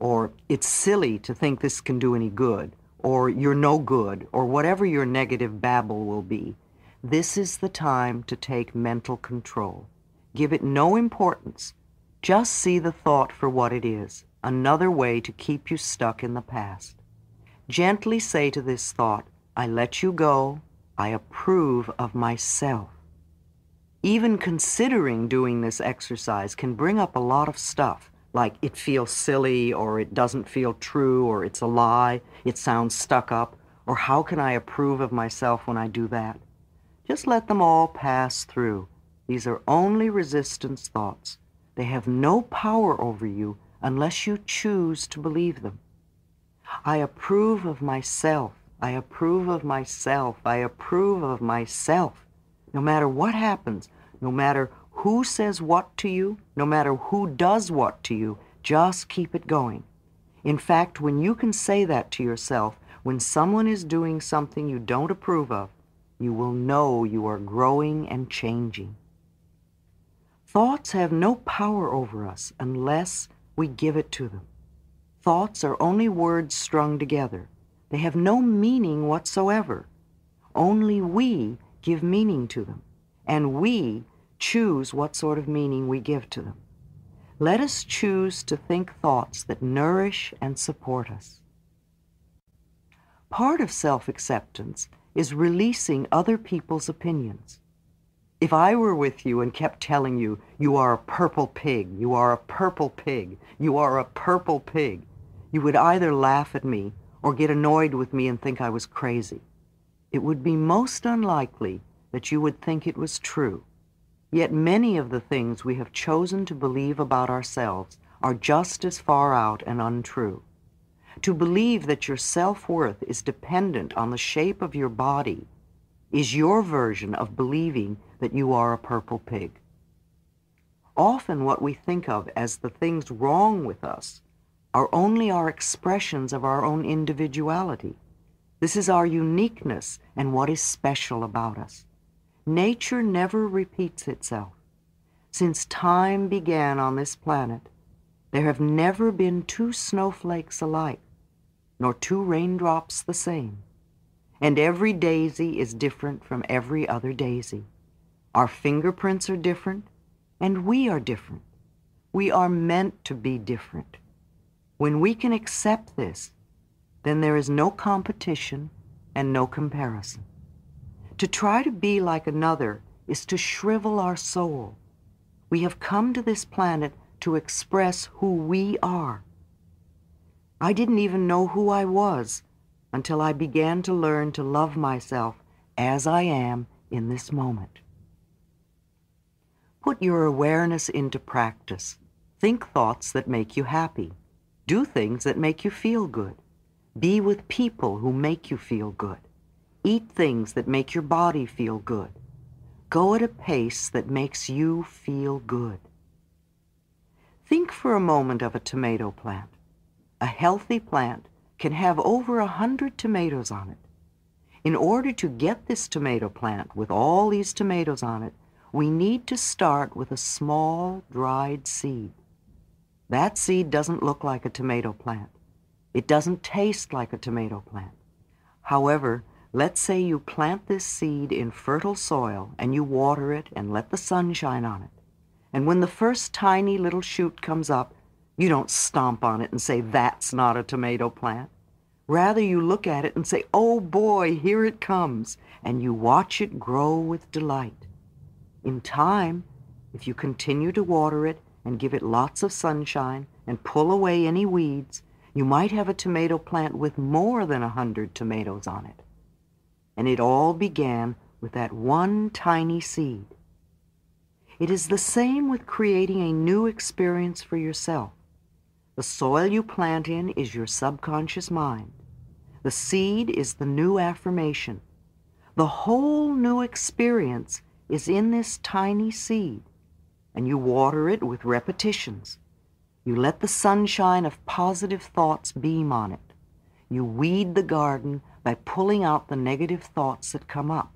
Or it's silly to think this can do any good, or you're no good, or whatever your negative babble will be, this is the time to take mental control. Give it no importance just see the thought for what it is, another way to keep you stuck in the past. Gently say to this thought, I let you go, I approve of myself. Even considering doing this exercise can bring up a lot of stuff, like it feels silly, or it doesn't feel true, or it's a lie, it sounds stuck up, or how can I approve of myself when I do that? Just let them all pass through. These are only resistance thoughts. They have no power over you unless you choose to believe them. I approve of myself. I approve of myself. I approve of myself. No matter what happens, no matter who says what to you, no matter who does what to you, just keep it going. In fact, when you can say that to yourself, when someone is doing something you don't approve of, you will know you are growing and changing. Thoughts have no power over us unless we give it to them. Thoughts are only words strung together. They have no meaning whatsoever. Only we give meaning to them, and we choose what sort of meaning we give to them. Let us choose to think thoughts that nourish and support us. Part of self-acceptance is releasing other people's opinions. If I were with you and kept telling you, you are a purple pig, you are a purple pig, you are a purple pig, you would either laugh at me or get annoyed with me and think I was crazy. It would be most unlikely that you would think it was true. Yet many of the things we have chosen to believe about ourselves are just as far out and untrue. To believe that your self-worth is dependent on the shape of your body is your version of believing that you are a purple pig. Often what we think of as the things wrong with us are only our expressions of our own individuality. This is our uniqueness and what is special about us. Nature never repeats itself. Since time began on this planet, there have never been two snowflakes alike, nor two raindrops the same and every daisy is different from every other daisy. Our fingerprints are different, and we are different. We are meant to be different. When we can accept this, then there is no competition and no comparison. To try to be like another is to shrivel our soul. We have come to this planet to express who we are. I didn't even know who I was until I began to learn to love myself as I am in this moment. Put your awareness into practice. Think thoughts that make you happy. Do things that make you feel good. Be with people who make you feel good. Eat things that make your body feel good. Go at a pace that makes you feel good. Think for a moment of a tomato plant. A healthy plant can have over a hundred tomatoes on it. In order to get this tomato plant with all these tomatoes on it, we need to start with a small dried seed. That seed doesn't look like a tomato plant. It doesn't taste like a tomato plant. However, let's say you plant this seed in fertile soil and you water it and let the sun shine on it. And when the first tiny little shoot comes up, you don't stomp on it and say, that's not a tomato plant. Rather, you look at it and say, oh boy, here it comes, and you watch it grow with delight. In time, if you continue to water it and give it lots of sunshine and pull away any weeds, you might have a tomato plant with more than a hundred tomatoes on it. And it all began with that one tiny seed. It is the same with creating a new experience for yourself. The soil you plant in is your subconscious mind. The seed is the new affirmation. The whole new experience is in this tiny seed, and you water it with repetitions. You let the sunshine of positive thoughts beam on it. You weed the garden by pulling out the negative thoughts that come up.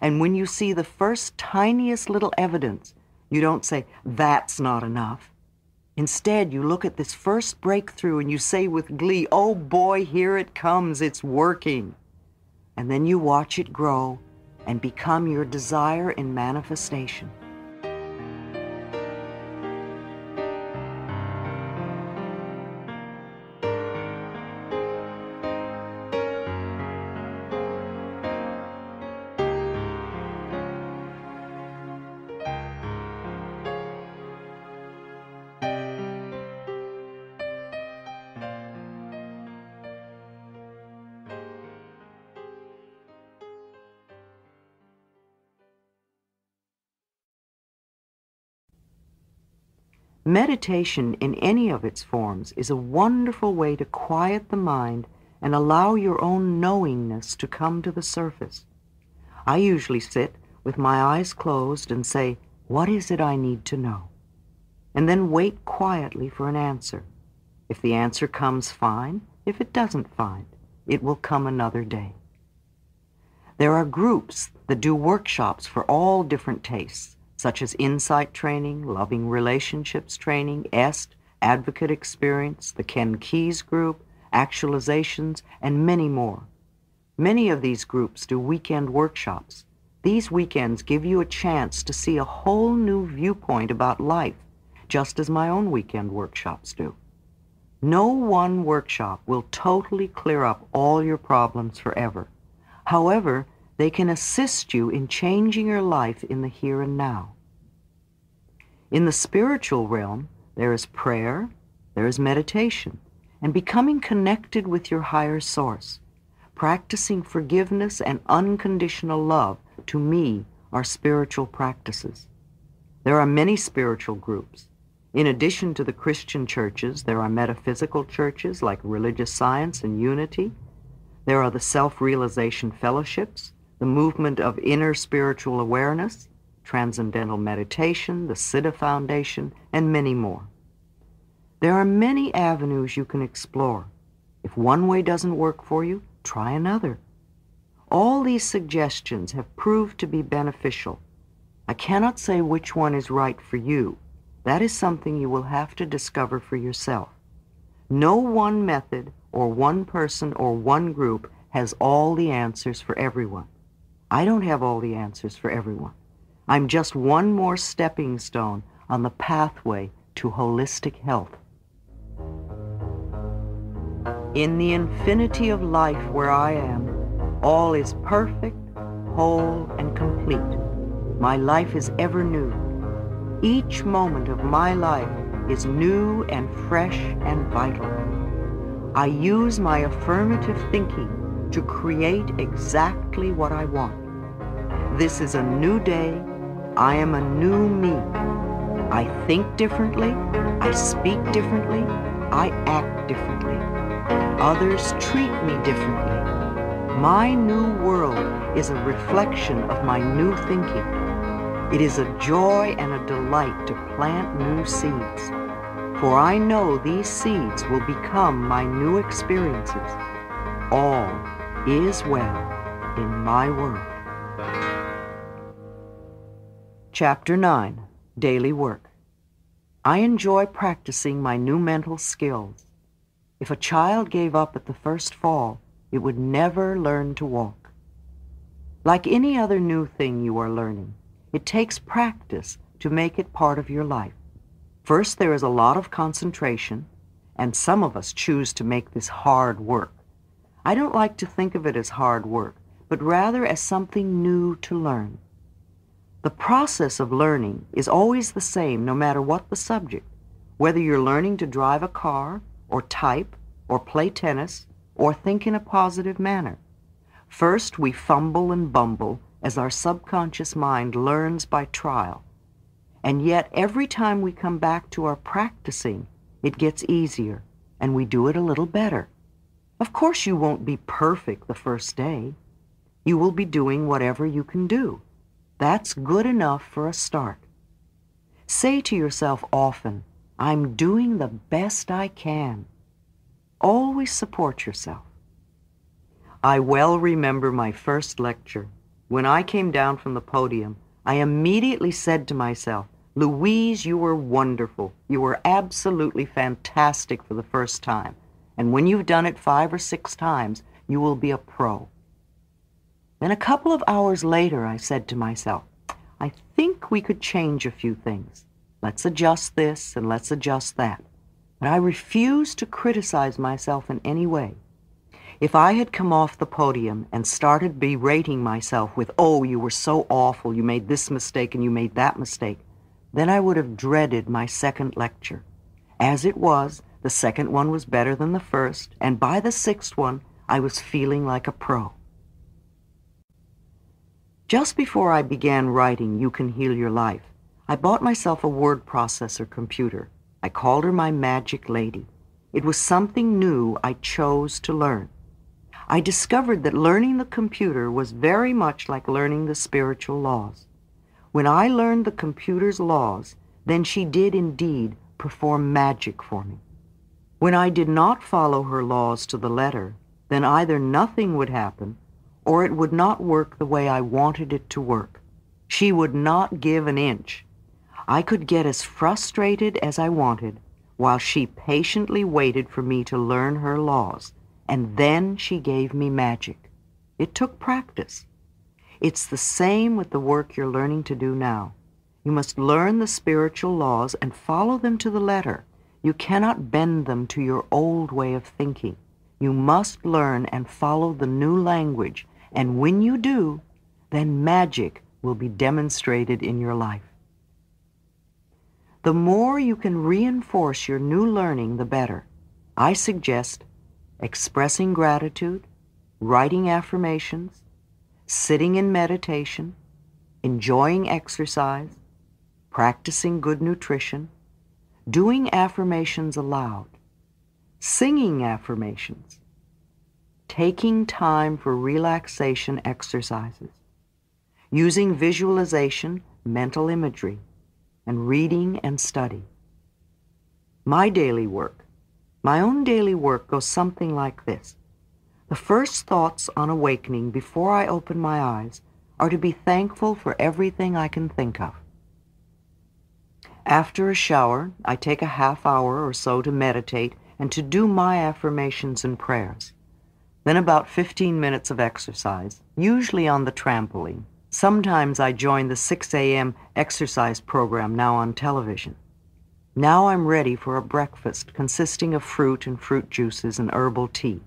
And when you see the first tiniest little evidence, you don't say, that's not enough. Instead, you look at this first breakthrough and you say with glee, oh boy, here it comes, it's working. And then you watch it grow and become your desire in manifestation. Meditation in any of its forms is a wonderful way to quiet the mind and allow your own knowingness to come to the surface. I usually sit with my eyes closed and say, what is it I need to know? And then wait quietly for an answer. If the answer comes, fine. If it doesn't, fine. It will come another day. There are groups that do workshops for all different tastes such as insight training, loving relationships training, EST, advocate experience, the Ken Keyes group, actualizations, and many more. Many of these groups do weekend workshops. These weekends give you a chance to see a whole new viewpoint about life, just as my own weekend workshops do. No one workshop will totally clear up all your problems forever. However, they can assist you in changing your life in the here and now. In the spiritual realm, there is prayer, there is meditation, and becoming connected with your higher source. Practicing forgiveness and unconditional love, to me, are spiritual practices. There are many spiritual groups. In addition to the Christian churches, there are metaphysical churches like Religious Science and Unity. There are the Self-Realization Fellowships, the movement of inner spiritual awareness, Transcendental Meditation, the Siddha Foundation, and many more. There are many avenues you can explore. If one way doesn't work for you, try another. All these suggestions have proved to be beneficial. I cannot say which one is right for you. That is something you will have to discover for yourself. No one method or one person or one group has all the answers for everyone. I don't have all the answers for everyone. I'm just one more stepping stone on the pathway to holistic health. In the infinity of life where I am, all is perfect, whole, and complete. My life is ever new. Each moment of my life is new and fresh and vital. I use my affirmative thinking to create exactly what I want. This is a new day. I am a new me. I think differently. I speak differently. I act differently. Others treat me differently. My new world is a reflection of my new thinking. It is a joy and a delight to plant new seeds. For I know these seeds will become my new experiences. All is well in my world. Chapter 9 Daily Work I enjoy practicing my new mental skills. If a child gave up at the first fall, it would never learn to walk. Like any other new thing you are learning, it takes practice to make it part of your life. First, there is a lot of concentration, and some of us choose to make this hard work. I don't like to think of it as hard work, but rather as something new to learn. The process of learning is always the same no matter what the subject, whether you're learning to drive a car, or type, or play tennis, or think in a positive manner. First, we fumble and bumble as our subconscious mind learns by trial. And yet, every time we come back to our practicing, it gets easier, and we do it a little better. Of course, you won't be perfect the first day. You will be doing whatever you can do. That's good enough for a start. Say to yourself often, I'm doing the best I can. Always support yourself. I well remember my first lecture. When I came down from the podium, I immediately said to myself, Louise, you were wonderful. You were absolutely fantastic for the first time. And when you've done it five or six times, you will be a pro. Then a couple of hours later, I said to myself, I think we could change a few things. Let's adjust this and let's adjust that. But I refused to criticize myself in any way. If I had come off the podium and started berating myself with, oh, you were so awful, you made this mistake and you made that mistake, then I would have dreaded my second lecture. As it was, the second one was better than the first, and by the sixth one, I was feeling like a pro. Just before I began writing You Can Heal Your Life, I bought myself a word processor computer. I called her my magic lady. It was something new I chose to learn. I discovered that learning the computer was very much like learning the spiritual laws. When I learned the computer's laws, then she did indeed perform magic for me. When I did not follow her laws to the letter, then either nothing would happen or it would not work the way I wanted it to work. She would not give an inch. I could get as frustrated as I wanted while she patiently waited for me to learn her laws, and then she gave me magic. It took practice. It's the same with the work you're learning to do now. You must learn the spiritual laws and follow them to the letter. You cannot bend them to your old way of thinking. You must learn and follow the new language and when you do, then magic will be demonstrated in your life. The more you can reinforce your new learning, the better. I suggest expressing gratitude, writing affirmations, sitting in meditation, enjoying exercise, practicing good nutrition, doing affirmations aloud, singing affirmations, taking time for relaxation exercises, using visualization, mental imagery, and reading and study. My daily work, my own daily work goes something like this. The first thoughts on awakening before I open my eyes are to be thankful for everything I can think of. After a shower, I take a half hour or so to meditate and to do my affirmations and prayers. Then about 15 minutes of exercise, usually on the trampoline. Sometimes I join the 6 a.m. exercise program now on television. Now I'm ready for a breakfast consisting of fruit and fruit juices and herbal tea.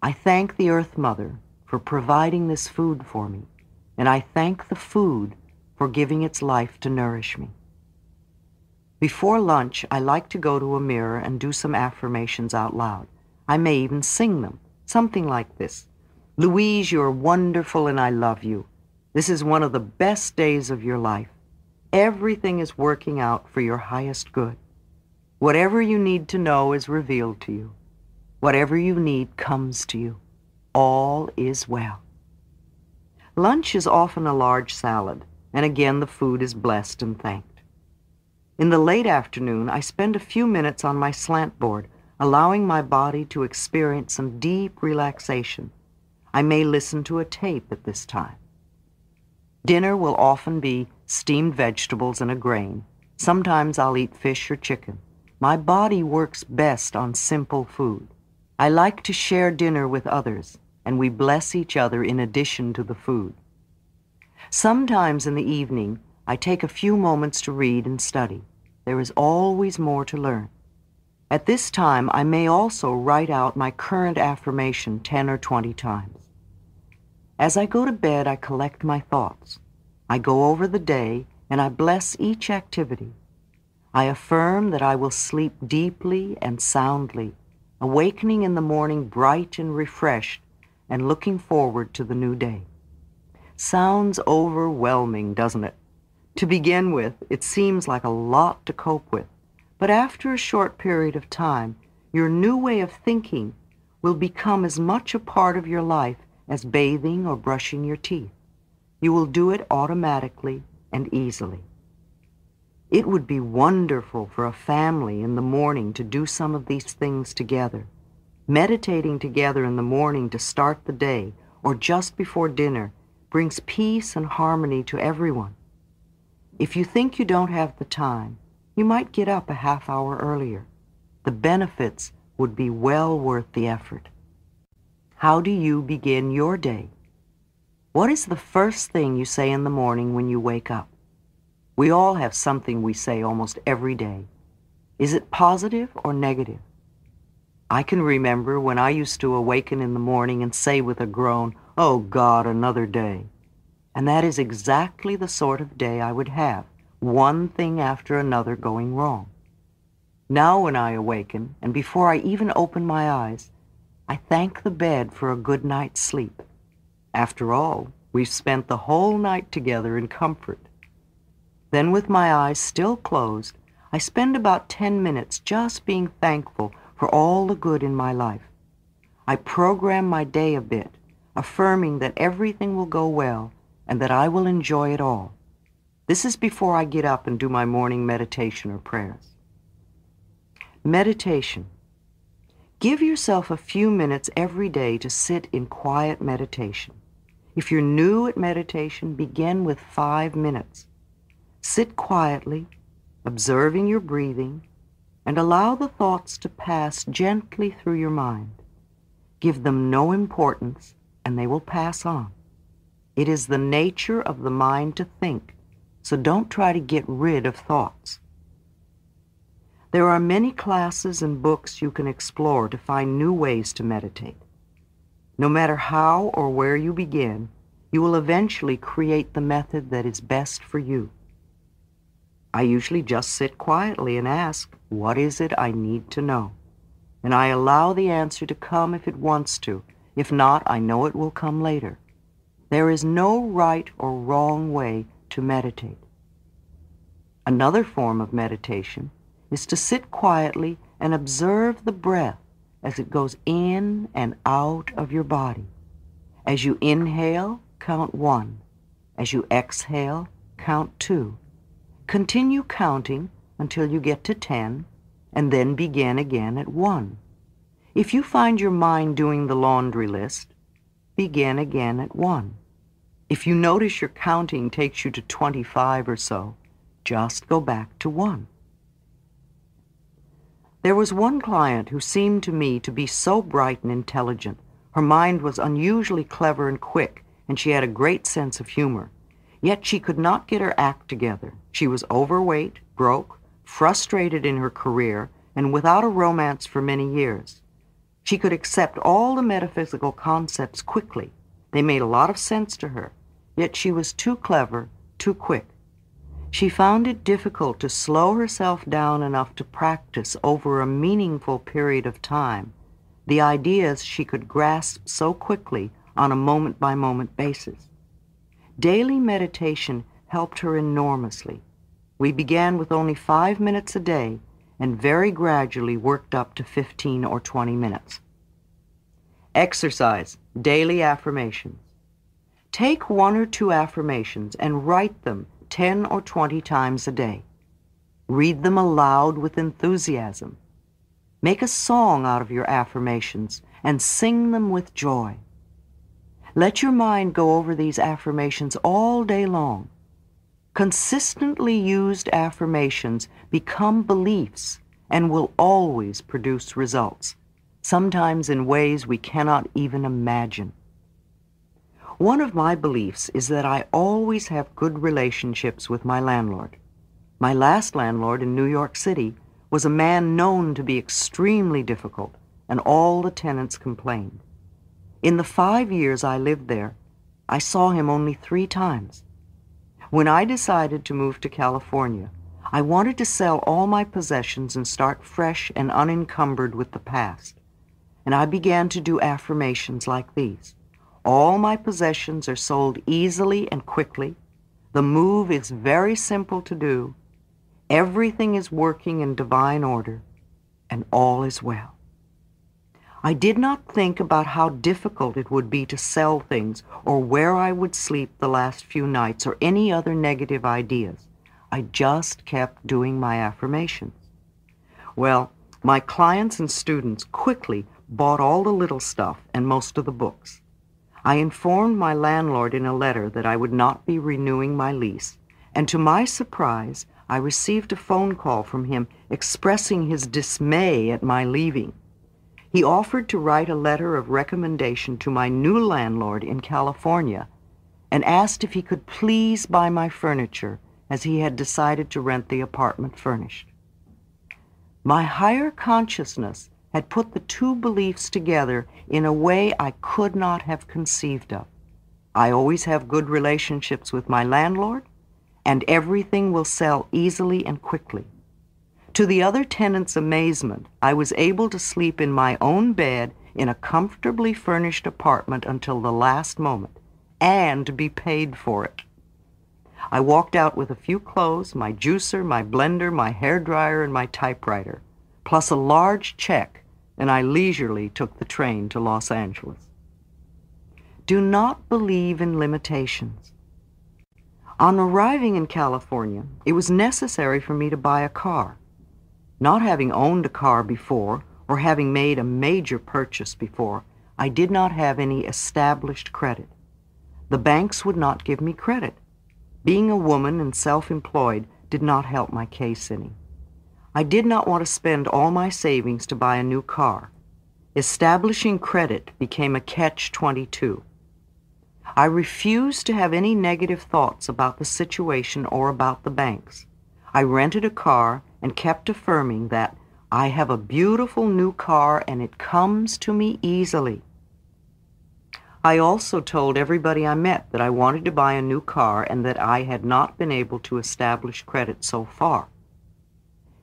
I thank the Earth Mother for providing this food for me, and I thank the food for giving its life to nourish me. Before lunch, I like to go to a mirror and do some affirmations out loud. I may even sing them, something like this. Louise, you're wonderful and I love you. This is one of the best days of your life. Everything is working out for your highest good. Whatever you need to know is revealed to you. Whatever you need comes to you. All is well. Lunch is often a large salad, and again the food is blessed and thanked. In the late afternoon, I spend a few minutes on my slant board, allowing my body to experience some deep relaxation. I may listen to a tape at this time. Dinner will often be steamed vegetables and a grain. Sometimes I'll eat fish or chicken. My body works best on simple food. I like to share dinner with others, and we bless each other in addition to the food. Sometimes in the evening, I take a few moments to read and study. There is always more to learn. At this time, I may also write out my current affirmation 10 or 20 times. As I go to bed, I collect my thoughts. I go over the day and I bless each activity. I affirm that I will sleep deeply and soundly, awakening in the morning bright and refreshed and looking forward to the new day. Sounds overwhelming, doesn't it? To begin with, it seems like a lot to cope with. But after a short period of time, your new way of thinking will become as much a part of your life as bathing or brushing your teeth. You will do it automatically and easily. It would be wonderful for a family in the morning to do some of these things together. Meditating together in the morning to start the day or just before dinner brings peace and harmony to everyone. If you think you don't have the time, you might get up a half hour earlier. The benefits would be well worth the effort. How do you begin your day? What is the first thing you say in the morning when you wake up? We all have something we say almost every day. Is it positive or negative? I can remember when I used to awaken in the morning and say with a groan, Oh God, another day. And that is exactly the sort of day I would have one thing after another going wrong. Now when I awaken, and before I even open my eyes, I thank the bed for a good night's sleep. After all, we've spent the whole night together in comfort. Then with my eyes still closed, I spend about ten minutes just being thankful for all the good in my life. I program my day a bit, affirming that everything will go well and that I will enjoy it all. This is before I get up and do my morning meditation or prayers. Meditation. Give yourself a few minutes every day to sit in quiet meditation. If you're new at meditation, begin with five minutes. Sit quietly, observing your breathing, and allow the thoughts to pass gently through your mind. Give them no importance, and they will pass on. It is the nature of the mind to think, so don't try to get rid of thoughts. There are many classes and books you can explore to find new ways to meditate. No matter how or where you begin, you will eventually create the method that is best for you. I usually just sit quietly and ask, what is it I need to know? And I allow the answer to come if it wants to. If not, I know it will come later. There is no right or wrong way to meditate. Another form of meditation is to sit quietly and observe the breath as it goes in and out of your body. As you inhale, count one. As you exhale, count two. Continue counting until you get to ten, and then begin again at one. If you find your mind doing the laundry list, begin again at one. If you notice your counting takes you to 25 or so, just go back to one. There was one client who seemed to me to be so bright and intelligent. Her mind was unusually clever and quick, and she had a great sense of humor. Yet she could not get her act together. She was overweight, broke, frustrated in her career, and without a romance for many years. She could accept all the metaphysical concepts quickly. They made a lot of sense to her, yet she was too clever, too quick. She found it difficult to slow herself down enough to practice over a meaningful period of time. the ideas she could grasp so quickly on a moment by moment basis. Daily meditation helped her enormously. We began with only five minutes a day and very gradually worked up to 15 or 20 minutes. Exercise, daily affirmations. Take one or two affirmations and write them 10 or 20 times a day. Read them aloud with enthusiasm. Make a song out of your affirmations and sing them with joy. Let your mind go over these affirmations all day long. Consistently used affirmations become beliefs and will always produce results, sometimes in ways we cannot even imagine. One of my beliefs is that I always have good relationships with my landlord. My last landlord in New York City was a man known to be extremely difficult, and all the tenants complained. In the five years I lived there, I saw him only three times. When I decided to move to California, I wanted to sell all my possessions and start fresh and unencumbered with the past. And I began to do affirmations like these. All my possessions are sold easily and quickly. The move is very simple to do. Everything is working in divine order, and all is well. I did not think about how difficult it would be to sell things or where I would sleep the last few nights or any other negative ideas. I just kept doing my affirmations. Well, my clients and students quickly bought all the little stuff and most of the books. I informed my landlord in a letter that I would not be renewing my lease, and to my surprise, I received a phone call from him expressing his dismay at my leaving. He offered to write a letter of recommendation to my new landlord in California and asked if he could please buy my furniture as he had decided to rent the apartment furnished. My higher consciousness had put the two beliefs together in a way I could not have conceived of. I always have good relationships with my landlord, and everything will sell easily and quickly. To the other tenants' amazement, I was able to sleep in my own bed in a comfortably furnished apartment until the last moment, and be paid for it. I walked out with a few clothes, my juicer, my blender, my hair dryer, and my typewriter plus a large check, and I leisurely took the train to Los Angeles. Do not believe in limitations. On arriving in California, it was necessary for me to buy a car. Not having owned a car before, or having made a major purchase before, I did not have any established credit. The banks would not give me credit. Being a woman and self-employed did not help my case any. I did not want to spend all my savings to buy a new car. Establishing credit became a catch-22. I refused to have any negative thoughts about the situation or about the banks. I rented a car and kept affirming that I have a beautiful new car and it comes to me easily. I also told everybody I met that I wanted to buy a new car and that I had not been able to establish credit so far.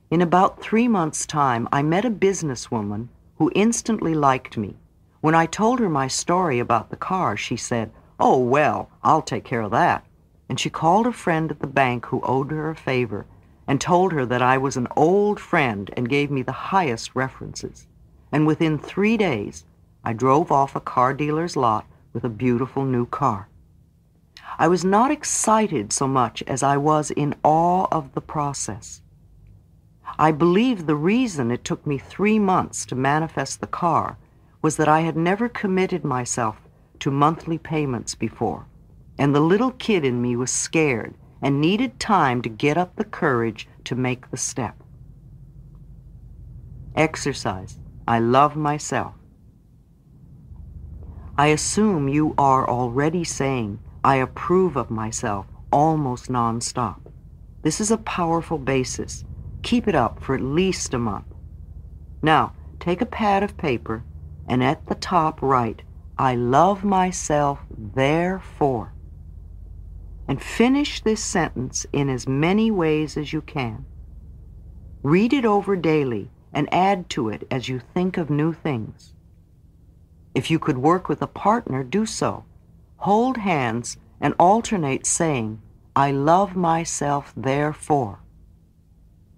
In about three months' time, I met a businesswoman who instantly liked me. When I told her my story about the car, she said, Oh, well, I'll take care of that. And she called a friend at the bank who owed her a favor and told her that I was an old friend and gave me the highest references. And within three days, I drove off a car dealer's lot with a beautiful new car. I was not excited so much as I was in awe of the process. I believe the reason it took me three months to manifest the car was that I had never committed myself to monthly payments before, and the little kid in me was scared and needed time to get up the courage to make the step. Exercise. I love myself. I assume you are already saying, I approve of myself almost nonstop. This is a powerful basis Keep it up for at least a month. Now, take a pad of paper and at the top write, I love myself, therefore. And finish this sentence in as many ways as you can. Read it over daily and add to it as you think of new things. If you could work with a partner, do so. Hold hands and alternate saying, I love myself therefore.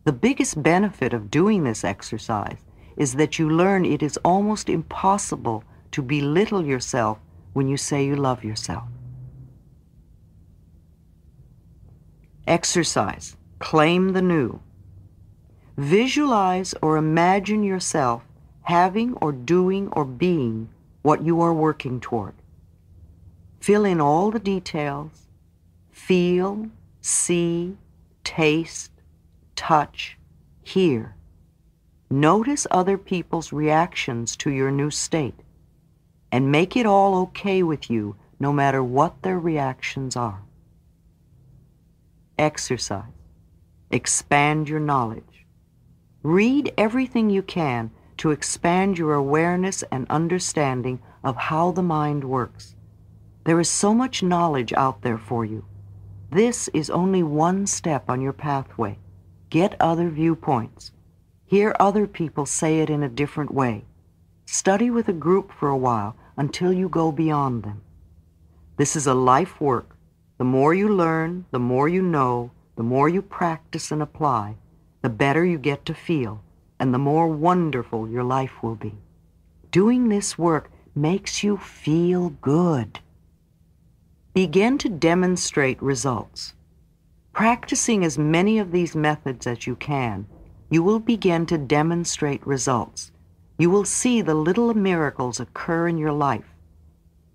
The biggest benefit of doing this exercise is that you learn it is almost impossible to belittle yourself when you say you love yourself. Exercise. Claim the new. Visualize or imagine yourself having or doing or being what you are working toward. Fill in all the details. Feel, see, taste, touch, hear. Notice other people's reactions to your new state and make it all okay with you no matter what their reactions are. Exercise. Expand your knowledge. Read everything you can to expand your awareness and understanding of how the mind works. There is so much knowledge out there for you. This is only one step on your pathway. Get other viewpoints. Hear other people say it in a different way. Study with a group for a while until you go beyond them. This is a life work. The more you learn, the more you know, the more you practice and apply, the better you get to feel, and the more wonderful your life will be. Doing this work makes you feel good. Begin to demonstrate results. Practicing as many of these methods as you can, you will begin to demonstrate results. You will see the little miracles occur in your life.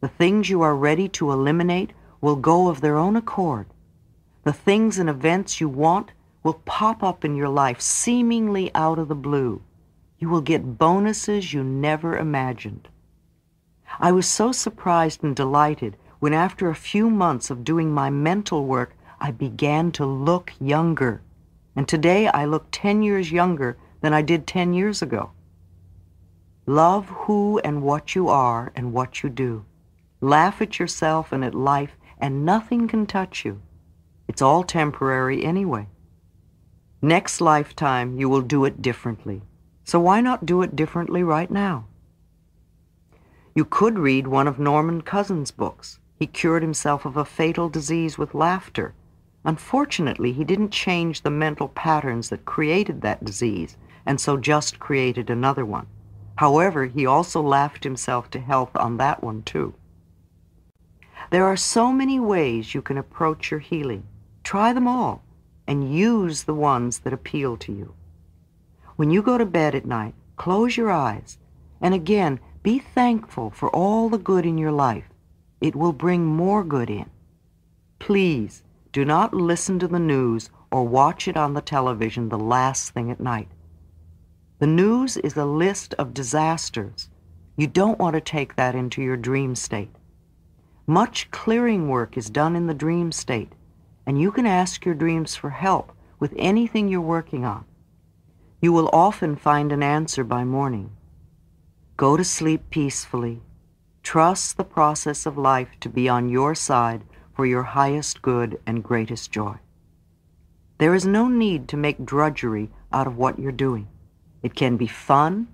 The things you are ready to eliminate will go of their own accord. The things and events you want will pop up in your life seemingly out of the blue. You will get bonuses you never imagined. I was so surprised and delighted when after a few months of doing my mental work, I began to look younger. And today I look 10 years younger than I did 10 years ago. Love who and what you are and what you do. Laugh at yourself and at life, and nothing can touch you. It's all temporary anyway. Next lifetime, you will do it differently. So why not do it differently right now? You could read one of Norman Cousins' books. He cured himself of a fatal disease with laughter. Unfortunately, he didn't change the mental patterns that created that disease, and so just created another one. However, he also laughed himself to health on that one too. There are so many ways you can approach your healing. Try them all and use the ones that appeal to you. When you go to bed at night, close your eyes and again be thankful for all the good in your life. It will bring more good in. Please do not listen to the news or watch it on the television the last thing at night. The news is a list of disasters. You don't want to take that into your dream state. Much clearing work is done in the dream state, and you can ask your dreams for help with anything you're working on. You will often find an answer by morning. Go to sleep peacefully. Trust the process of life to be on your side for your highest good and greatest joy. There is no need to make drudgery out of what you're doing. It can be fun,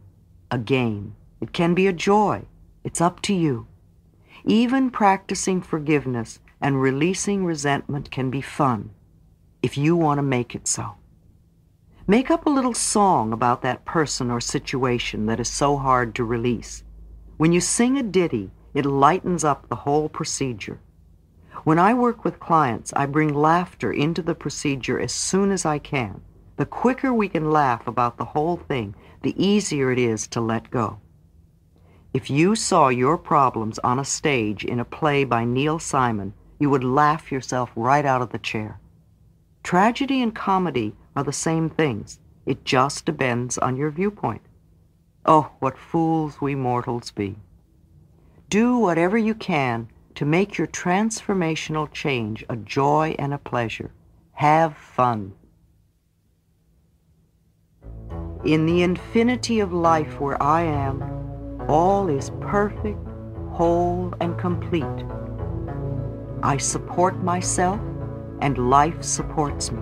a game. It can be a joy. It's up to you. Even practicing forgiveness and releasing resentment can be fun if you want to make it so. Make up a little song about that person or situation that is so hard to release. When you sing a ditty, it lightens up the whole procedure. When I work with clients, I bring laughter into the procedure as soon as I can. The quicker we can laugh about the whole thing, the easier it is to let go. If you saw your problems on a stage in a play by Neil Simon, you would laugh yourself right out of the chair. Tragedy and comedy are the same things. It just depends on your viewpoint. Oh, what fools we mortals be. Do whatever you can to make your transformational change a joy and a pleasure. Have fun. In the infinity of life where I am, all is perfect, whole, and complete. I support myself, and life supports me.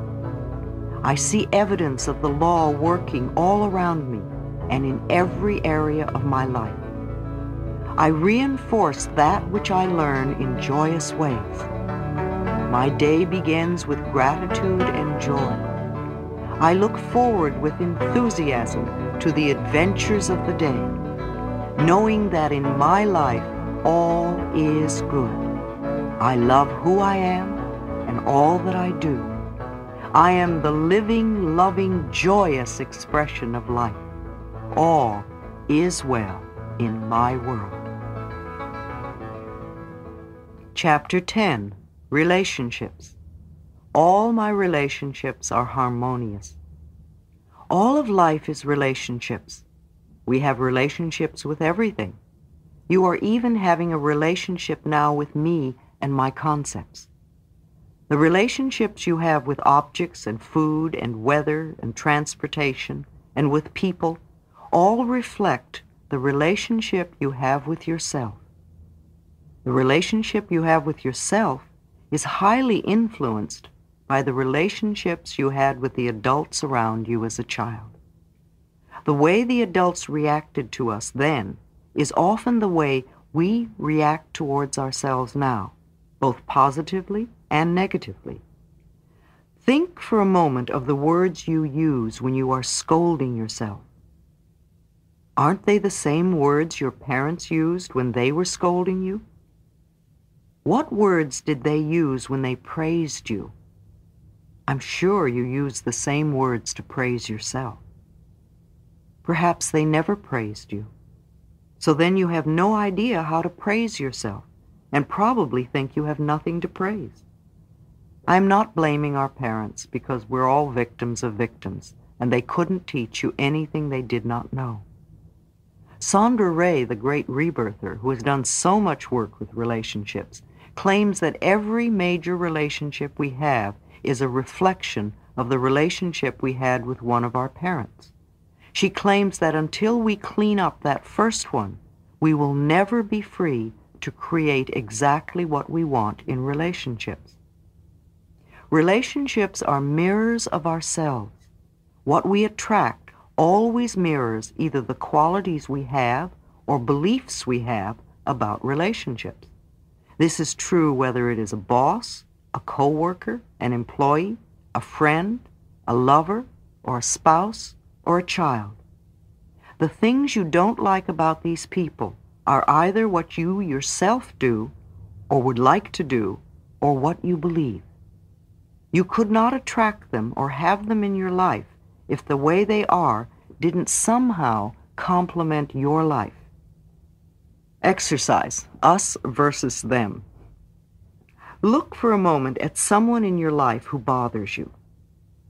I see evidence of the law working all around me and in every area of my life. I reinforce that which I learn in joyous ways. My day begins with gratitude and joy. I look forward with enthusiasm to the adventures of the day, knowing that in my life all is good. I love who I am and all that I do. I am the living, loving, joyous expression of life. All is well in my world. Chapter 10 Relationships All my relationships are harmonious. All of life is relationships. We have relationships with everything. You are even having a relationship now with me and my concepts. The relationships you have with objects and food and weather and transportation and with people all reflect the relationship you have with yourself. The relationship you have with yourself is highly influenced by the relationships you had with the adults around you as a child. The way the adults reacted to us then is often the way we react towards ourselves now, both positively and negatively. Think for a moment of the words you use when you are scolding yourself. Aren't they the same words your parents used when they were scolding you? What words did they use when they praised you? I'm sure you use the same words to praise yourself. Perhaps they never praised you. So then you have no idea how to praise yourself and probably think you have nothing to praise. I'm not blaming our parents because we're all victims of victims and they couldn't teach you anything they did not know. Sondra Ray, the great rebirther, who has done so much work with relationships, claims that every major relationship we have is a reflection of the relationship we had with one of our parents. She claims that until we clean up that first one, we will never be free to create exactly what we want in relationships. Relationships are mirrors of ourselves. What we attract always mirrors either the qualities we have or beliefs we have about relationships. This is true whether it is a boss, a coworker, an employee, a friend, a lover, or a spouse, or a child. The things you don't like about these people are either what you yourself do, or would like to do, or what you believe. You could not attract them or have them in your life if the way they are didn't somehow complement your life. Exercise, us versus them. Look for a moment at someone in your life who bothers you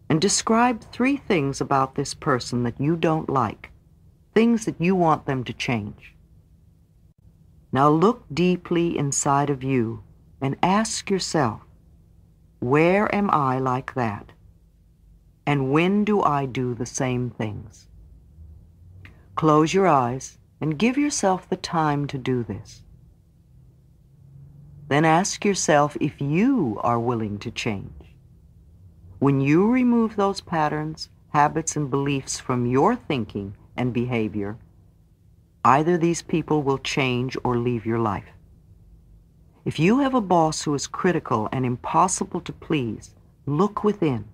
and describe three things about this person that you don't like, things that you want them to change. Now look deeply inside of you and ask yourself, where am I like that? And when do I do the same things? Close your eyes and give yourself the time to do this. Then ask yourself if you are willing to change. When you remove those patterns, habits, and beliefs from your thinking and behavior, either these people will change or leave your life. If you have a boss who is critical and impossible to please, look within.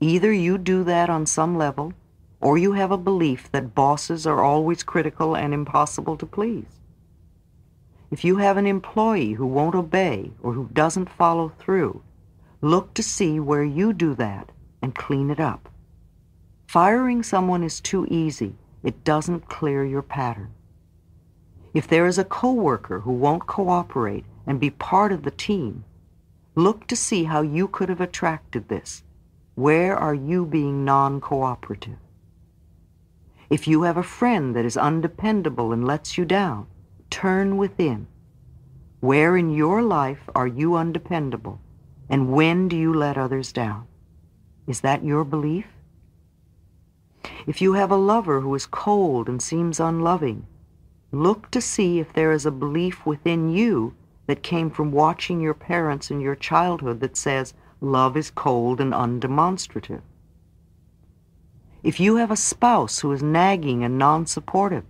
Either you do that on some level, or you have a belief that bosses are always critical and impossible to please. If you have an employee who won't obey or who doesn't follow through, look to see where you do that and clean it up. Firing someone is too easy. It doesn't clear your pattern. If there is a coworker who won't cooperate and be part of the team, look to see how you could have attracted this. Where are you being non-cooperative? If you have a friend that is undependable and lets you down, turn within. Where in your life are you undependable? And when do you let others down? Is that your belief? If you have a lover who is cold and seems unloving, look to see if there is a belief within you that came from watching your parents in your childhood that says love is cold and undemonstrative. If you have a spouse who is nagging and non-supportive,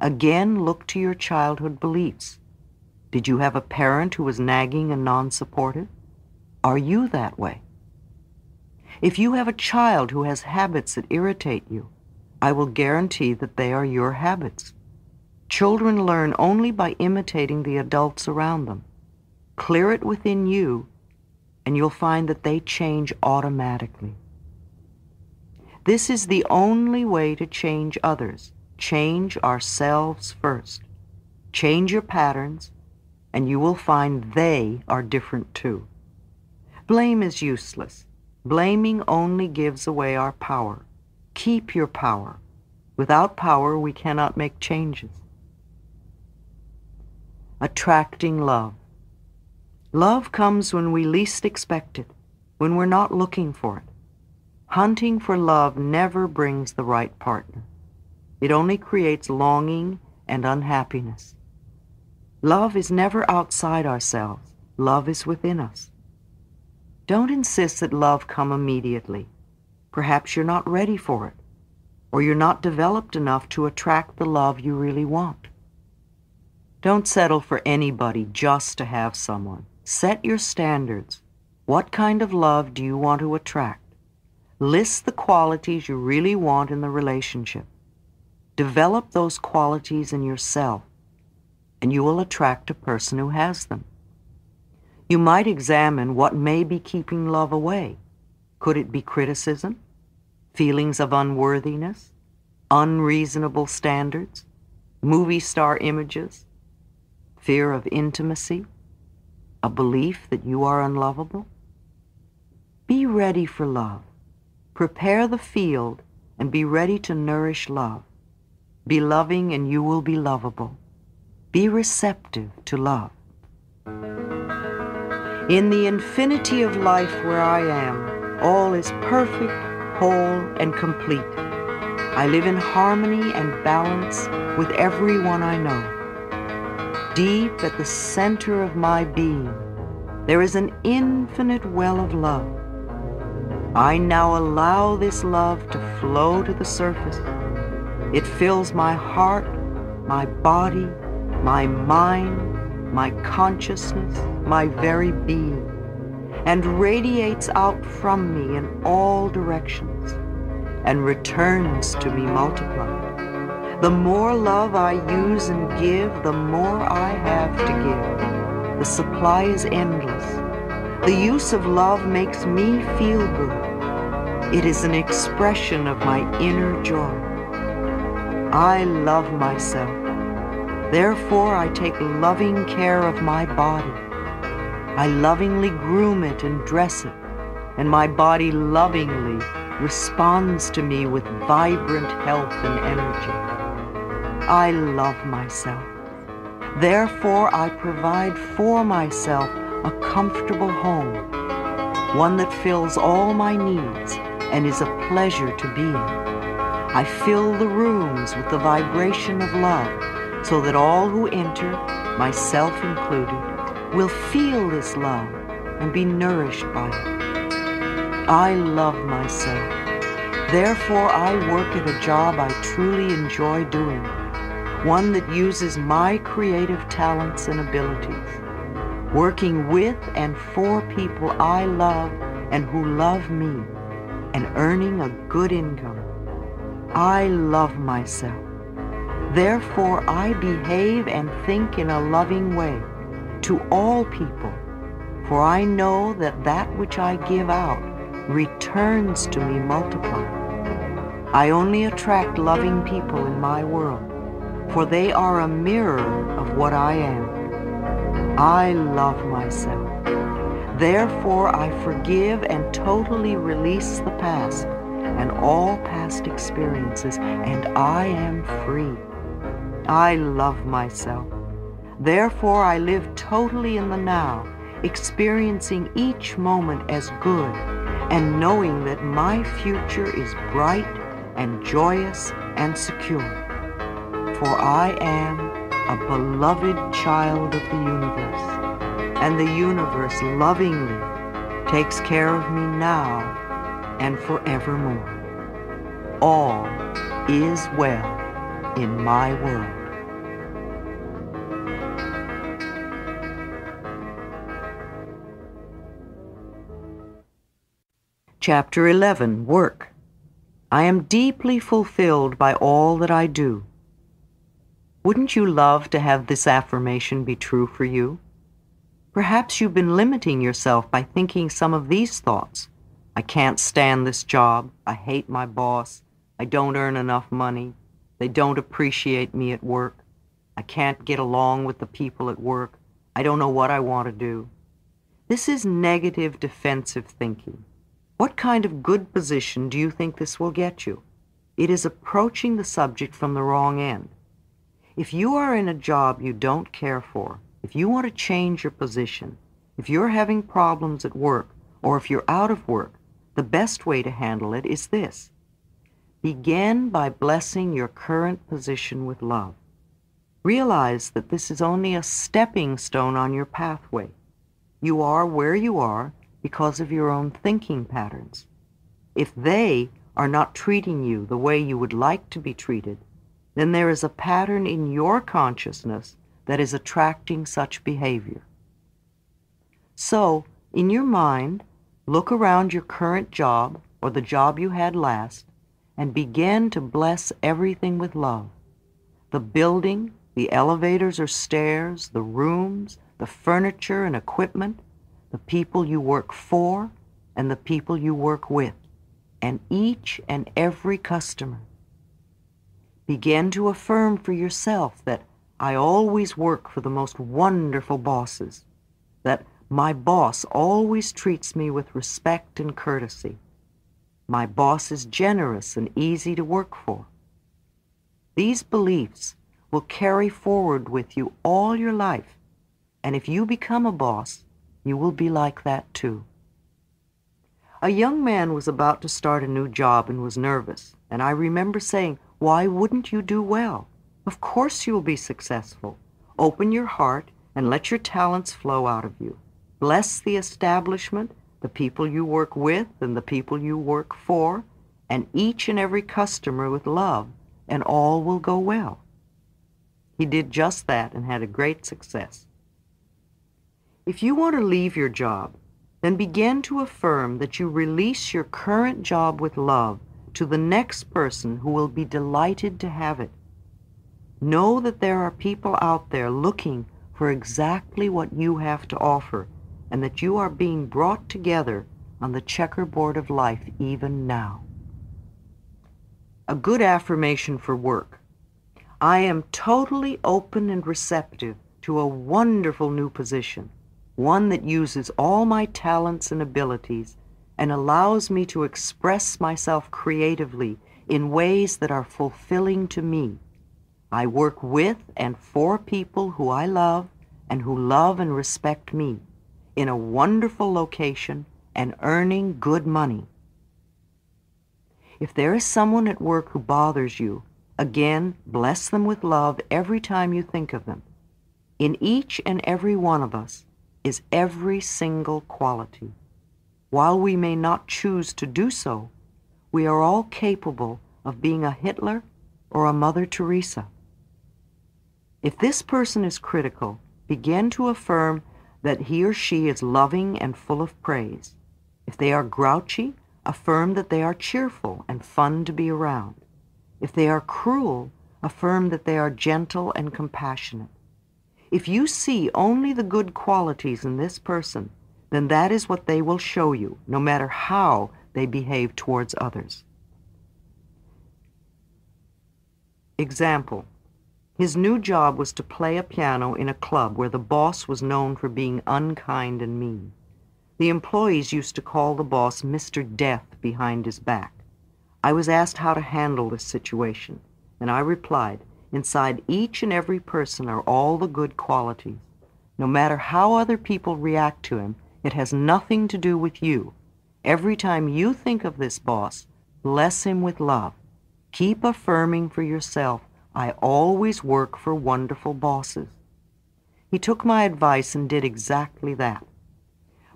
Again, look to your childhood beliefs. Did you have a parent who was nagging and non-supportive? Are you that way? If you have a child who has habits that irritate you, I will guarantee that they are your habits. Children learn only by imitating the adults around them. Clear it within you, and you'll find that they change automatically. This is the only way to change others. Change ourselves first. Change your patterns, and you will find they are different too. Blame is useless. Blaming only gives away our power. Keep your power. Without power, we cannot make changes. Attracting love. Love comes when we least expect it, when we're not looking for it. Hunting for love never brings the right partner. It only creates longing and unhappiness. Love is never outside ourselves. Love is within us. Don't insist that love come immediately. Perhaps you're not ready for it, or you're not developed enough to attract the love you really want. Don't settle for anybody just to have someone. Set your standards. What kind of love do you want to attract? List the qualities you really want in the relationship. Develop those qualities in yourself, and you will attract a person who has them. You might examine what may be keeping love away. Could it be criticism, feelings of unworthiness, unreasonable standards, movie star images, fear of intimacy, a belief that you are unlovable? Be ready for love. Prepare the field and be ready to nourish love. Be loving and you will be lovable. Be receptive to love. In the infinity of life where I am, all is perfect, whole, and complete. I live in harmony and balance with everyone I know deep at the center of my being, there is an infinite well of love. I now allow this love to flow to the surface. It fills my heart, my body, my mind, my consciousness, my very being, and radiates out from me in all directions and returns to me multiplied. The more love I use and give, the more I have to give. The supply is endless. The use of love makes me feel good. It is an expression of my inner joy. I love myself. Therefore, I take loving care of my body. I lovingly groom it and dress it, and my body lovingly responds to me with vibrant health and energy. I love myself. Therefore, I provide for myself a comfortable home, one that fills all my needs and is a pleasure to be in. I fill the rooms with the vibration of love so that all who enter, myself included, will feel this love and be nourished by it. I love myself. Therefore, I work at a job I truly enjoy doing one that uses my creative talents and abilities, working with and for people I love and who love me, and earning a good income. I love myself. Therefore, I behave and think in a loving way to all people, for I know that that which I give out returns to me multiplied. I only attract loving people in my world for they are a mirror of what I am. I love myself. Therefore, I forgive and totally release the past and all past experiences, and I am free. I love myself. Therefore, I live totally in the now, experiencing each moment as good and knowing that my future is bright and joyous and secure for I am a beloved child of the universe, and the universe lovingly takes care of me now and forevermore. All is well in my world. Chapter 11 Work. I am deeply fulfilled by all that I do. Wouldn't you love to have this affirmation be true for you? Perhaps you've been limiting yourself by thinking some of these thoughts. I can't stand this job. I hate my boss. I don't earn enough money. They don't appreciate me at work. I can't get along with the people at work. I don't know what I want to do. This is negative defensive thinking. What kind of good position do you think this will get you? It is approaching the subject from the wrong end. If you are in a job you don't care for, if you want to change your position, if you're having problems at work, or if you're out of work, the best way to handle it is this. Begin by blessing your current position with love. Realize that this is only a stepping stone on your pathway. You are where you are because of your own thinking patterns. If they are not treating you the way you would like to be treated, then there is a pattern in your consciousness that is attracting such behavior. So, in your mind, look around your current job or the job you had last and begin to bless everything with love. The building, the elevators or stairs, the rooms, the furniture and equipment, the people you work for and the people you work with, and each and every customer. Begin to affirm for yourself that I always work for the most wonderful bosses, that my boss always treats me with respect and courtesy. My boss is generous and easy to work for. These beliefs will carry forward with you all your life, and if you become a boss, you will be like that too. A young man was about to start a new job and was nervous, and I remember saying, Why wouldn't you do well? Of course you'll be successful. Open your heart and let your talents flow out of you. Bless the establishment, the people you work with and the people you work for, and each and every customer with love, and all will go well. He did just that and had a great success. If you want to leave your job, then begin to affirm that you release your current job with love to the next person who will be delighted to have it. Know that there are people out there looking for exactly what you have to offer and that you are being brought together on the checkerboard of life even now. A good affirmation for work. I am totally open and receptive to a wonderful new position one that uses all my talents and abilities and allows me to express myself creatively in ways that are fulfilling to me. I work with and for people who I love and who love and respect me in a wonderful location and earning good money. If there is someone at work who bothers you, again, bless them with love every time you think of them. In each and every one of us, is every single quality. While we may not choose to do so, we are all capable of being a Hitler or a Mother Teresa. If this person is critical, begin to affirm that he or she is loving and full of praise. If they are grouchy, affirm that they are cheerful and fun to be around. If they are cruel, affirm that they are gentle and compassionate. If you see only the good qualities in this person, then that is what they will show you, no matter how they behave towards others. Example. His new job was to play a piano in a club where the boss was known for being unkind and mean. The employees used to call the boss Mr. Death behind his back. I was asked how to handle this situation, and I replied, Inside each and every person are all the good qualities. No matter how other people react to him, it has nothing to do with you. Every time you think of this boss, bless him with love. Keep affirming for yourself, I always work for wonderful bosses. He took my advice and did exactly that.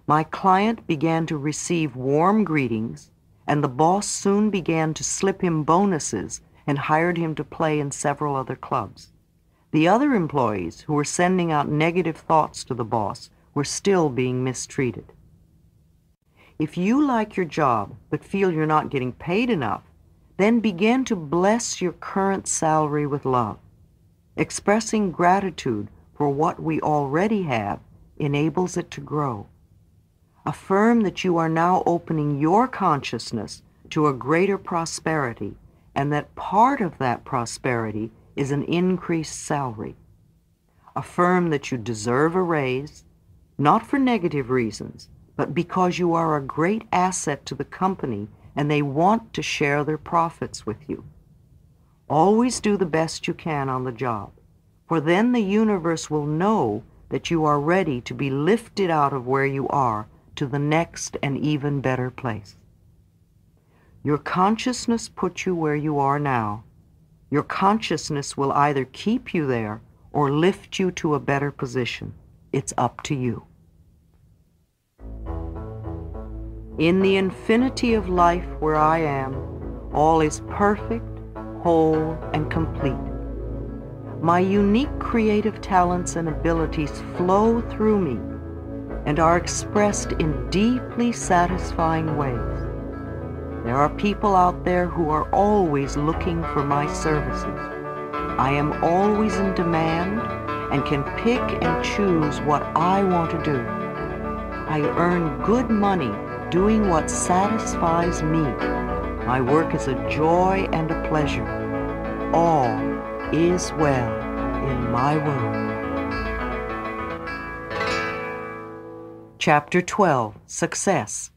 My client began to receive warm greetings, and the boss soon began to slip him bonuses and hired him to play in several other clubs. The other employees who were sending out negative thoughts to the boss were still being mistreated. If you like your job but feel you're not getting paid enough, then begin to bless your current salary with love. Expressing gratitude for what we already have enables it to grow. Affirm that you are now opening your consciousness to a greater prosperity and that part of that prosperity is an increased salary. Affirm that you deserve a raise, not for negative reasons, but because you are a great asset to the company and they want to share their profits with you. Always do the best you can on the job, for then the universe will know that you are ready to be lifted out of where you are to the next and even better place. Your consciousness puts you where you are now. Your consciousness will either keep you there or lift you to a better position. It's up to you. In the infinity of life where I am, all is perfect, whole, and complete. My unique creative talents and abilities flow through me and are expressed in deeply satisfying ways. There are people out there who are always looking for my services. I am always in demand and can pick and choose what I want to do. I earn good money doing what satisfies me. My work is a joy and a pleasure. All is well in my world. Chapter 12 Success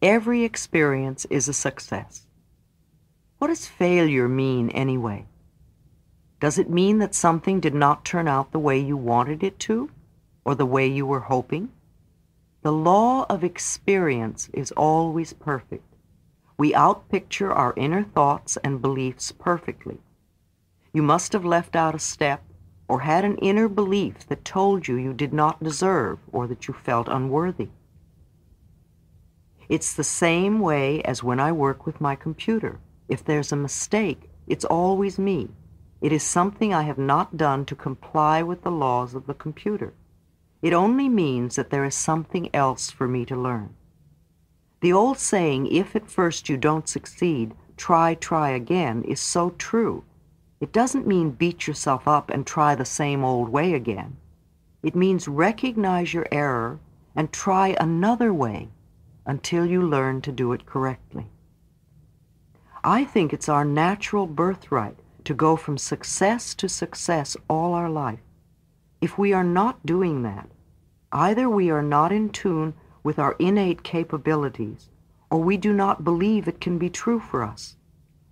Every experience is a success. What does failure mean anyway? Does it mean that something did not turn out the way you wanted it to, or the way you were hoping? The law of experience is always perfect. We outpicture our inner thoughts and beliefs perfectly. You must have left out a step or had an inner belief that told you you did not deserve or that you felt unworthy. It's the same way as when I work with my computer. If there's a mistake, it's always me. It is something I have not done to comply with the laws of the computer. It only means that there is something else for me to learn. The old saying, if at first you don't succeed, try, try again, is so true. It doesn't mean beat yourself up and try the same old way again. It means recognize your error and try another way until you learn to do it correctly. I think it's our natural birthright to go from success to success all our life. If we are not doing that, either we are not in tune with our innate capabilities, or we do not believe it can be true for us,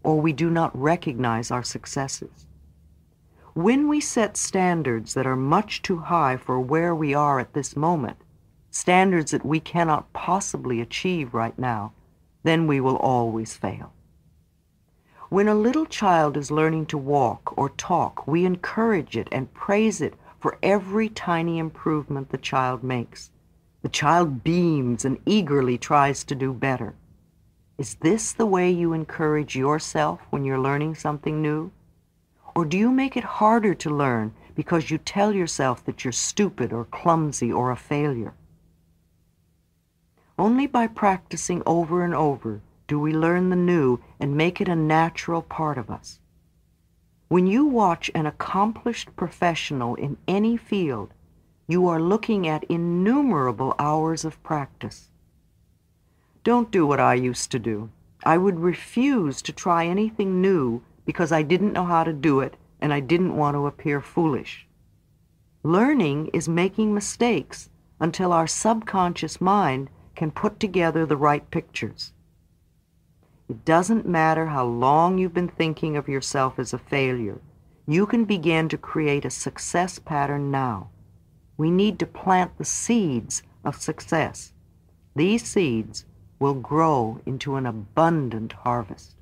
or we do not recognize our successes. When we set standards that are much too high for where we are at this moment, standards that we cannot possibly achieve right now, then we will always fail. When a little child is learning to walk or talk, we encourage it and praise it for every tiny improvement the child makes. The child beams and eagerly tries to do better. Is this the way you encourage yourself when you're learning something new? Or do you make it harder to learn because you tell yourself that you're stupid or clumsy or a failure? Only by practicing over and over do we learn the new and make it a natural part of us. When you watch an accomplished professional in any field, you are looking at innumerable hours of practice. Don't do what I used to do. I would refuse to try anything new because I didn't know how to do it and I didn't want to appear foolish. Learning is making mistakes until our subconscious mind can put together the right pictures. It doesn't matter how long you've been thinking of yourself as a failure. You can begin to create a success pattern now. We need to plant the seeds of success. These seeds will grow into an abundant harvest.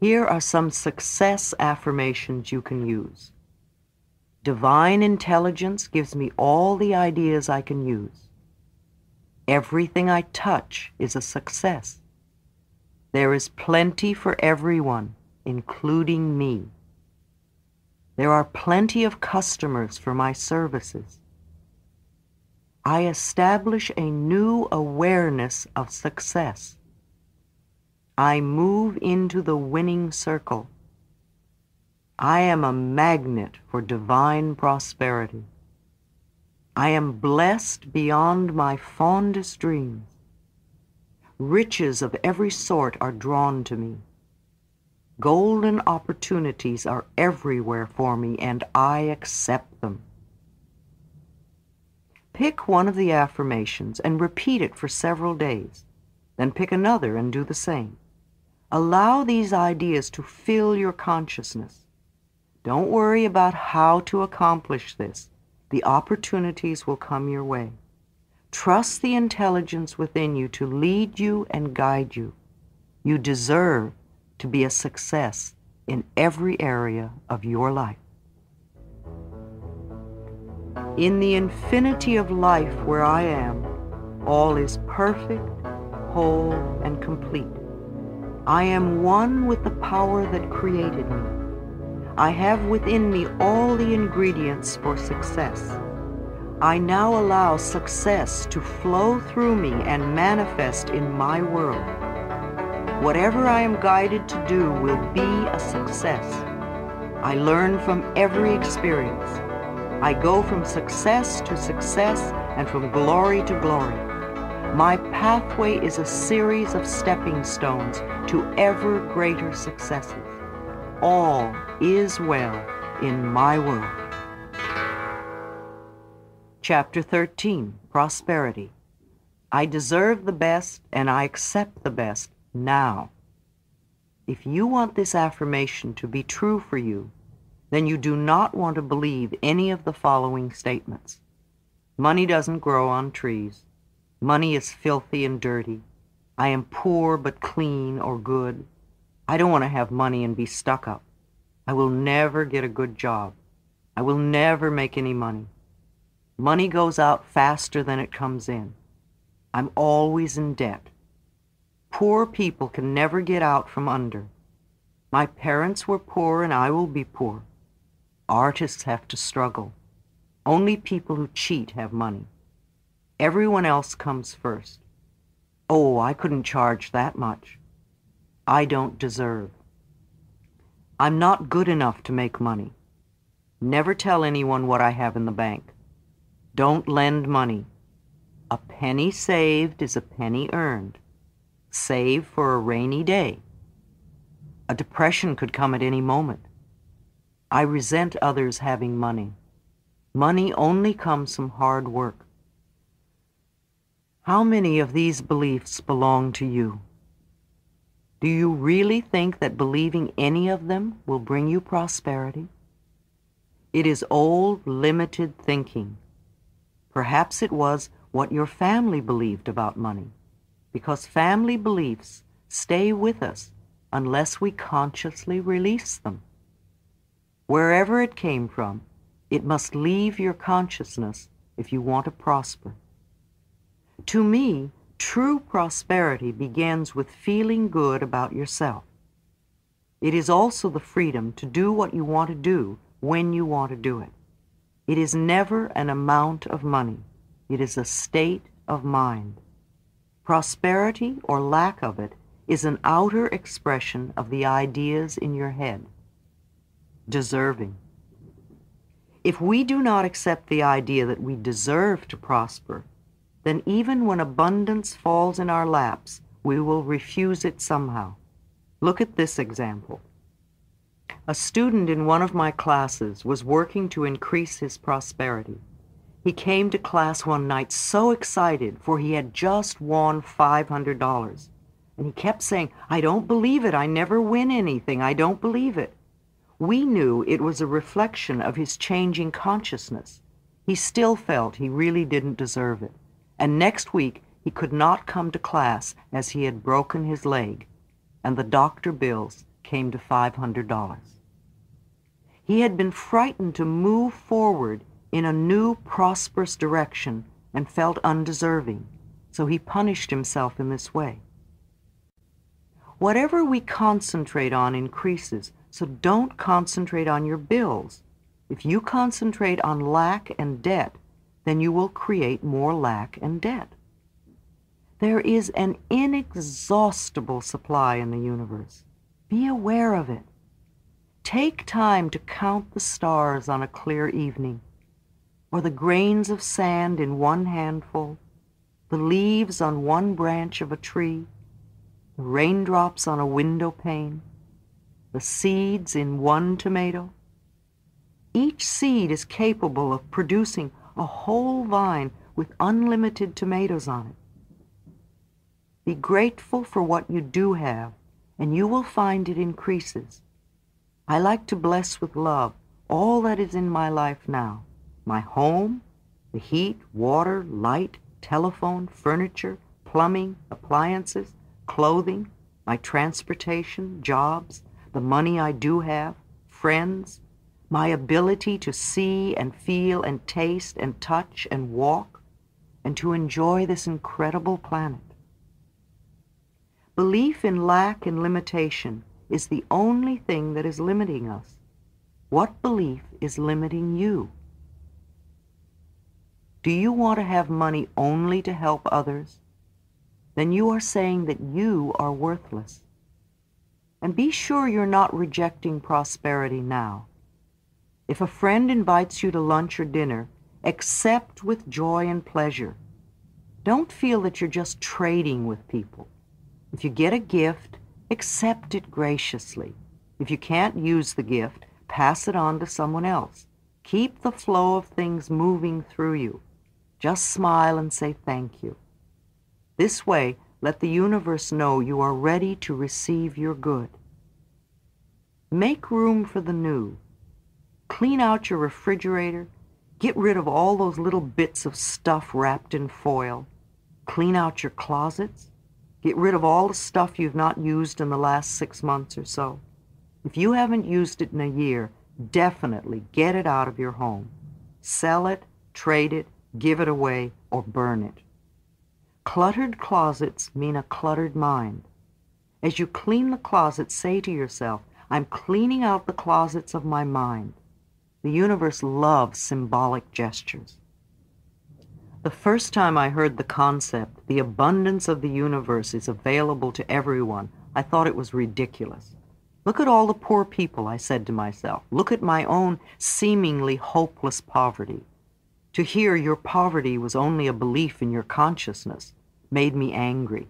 Here are some success affirmations you can use. Divine intelligence gives me all the ideas I can use. Everything I touch is a success. There is plenty for everyone, including me. There are plenty of customers for my services. I establish a new awareness of success. I move into the winning circle. I am a magnet for divine prosperity. I am blessed beyond my fondest dreams. Riches of every sort are drawn to me. Golden opportunities are everywhere for me, and I accept them. Pick one of the affirmations and repeat it for several days. Then pick another and do the same. Allow these ideas to fill your consciousness. Don't worry about how to accomplish this. The opportunities will come your way. Trust the intelligence within you to lead you and guide you. You deserve to be a success in every area of your life. In the infinity of life where I am, all is perfect, whole, and complete. I am one with the power that created me. I have within me all the ingredients for success. I now allow success to flow through me and manifest in my world. Whatever I am guided to do will be a success. I learn from every experience. I go from success to success and from glory to glory. My pathway is a series of stepping stones to ever greater successes. All is well in my world. Chapter 13 Prosperity I deserve the best and I accept the best now. If you want this affirmation to be true for you, then you do not want to believe any of the following statements. Money doesn't grow on trees. Money is filthy and dirty. I am poor but clean or good. I don't want to have money and be stuck up. I will never get a good job. I will never make any money. Money goes out faster than it comes in. I'm always in debt. Poor people can never get out from under. My parents were poor and I will be poor. Artists have to struggle. Only people who cheat have money. Everyone else comes first. Oh, I couldn't charge that much. I don't deserve. I'm not good enough to make money. Never tell anyone what I have in the bank. Don't lend money. A penny saved is a penny earned. Save for a rainy day. A depression could come at any moment. I resent others having money. Money only comes from hard work. How many of these beliefs belong to you? Do you really think that believing any of them will bring you prosperity? It is old, limited thinking. Perhaps it was what your family believed about money, because family beliefs stay with us unless we consciously release them. Wherever it came from, it must leave your consciousness if you want to prosper. To me, true prosperity begins with feeling good about yourself. It is also the freedom to do what you want to do when you want to do it. It is never an amount of money. It is a state of mind. Prosperity or lack of it is an outer expression of the ideas in your head deserving. If we do not accept the idea that we deserve to prosper, then even when abundance falls in our laps, we will refuse it somehow. Look at this example. A student in one of my classes was working to increase his prosperity. He came to class one night so excited, for he had just won $500. And he kept saying, I don't believe it. I never win anything. I don't believe it. We knew it was a reflection of his changing consciousness. He still felt he really didn't deserve it. And next week he could not come to class as he had broken his leg, and the doctor bills came to $500. He had been frightened to move forward in a new prosperous direction and felt undeserving, so he punished himself in this way. Whatever we concentrate on increases, so don't concentrate on your bills. If you concentrate on lack and debt, then you will create more lack and debt. There is an inexhaustible supply in the universe. Be aware of it. Take time to count the stars on a clear evening, or the grains of sand in one handful, the leaves on one branch of a tree, the raindrops on a window pane, the seeds in one tomato. Each seed is capable of producing a whole vine with unlimited tomatoes on it. Be grateful for what you do have, and you will find it increases. I like to bless with love all that is in my life now my home, the heat, water, light, telephone, furniture, plumbing, appliances, clothing, my transportation, jobs, the money I do have, friends, my ability to see and feel and taste and touch and walk, and to enjoy this incredible planet. Belief in lack and limitation is the only thing that is limiting us. What belief is limiting you? Do you want to have money only to help others? Then you are saying that you are worthless. And be sure you're not rejecting prosperity now. If a friend invites you to lunch or dinner, accept with joy and pleasure. Don't feel that you're just trading with people. If you get a gift, accept it graciously. If you can't use the gift, pass it on to someone else. Keep the flow of things moving through you. Just smile and say thank you. This way, let the universe know you are ready to receive your good. Make room for the new. Clean out your refrigerator. Get rid of all those little bits of stuff wrapped in foil. Clean out your closets. Get rid of all the stuff you've not used in the last six months or so. If you haven't used it in a year, definitely get it out of your home. Sell it, trade it, give it away, or burn it. Cluttered closets mean a cluttered mind. As you clean the closet, say to yourself, I'm cleaning out the closets of my mind. The universe loves symbolic gestures. The first time I heard the concept, the abundance of the universe is available to everyone, I thought it was ridiculous. Look at all the poor people, I said to myself. Look at my own seemingly hopeless poverty. To hear your poverty was only a belief in your consciousness made me angry.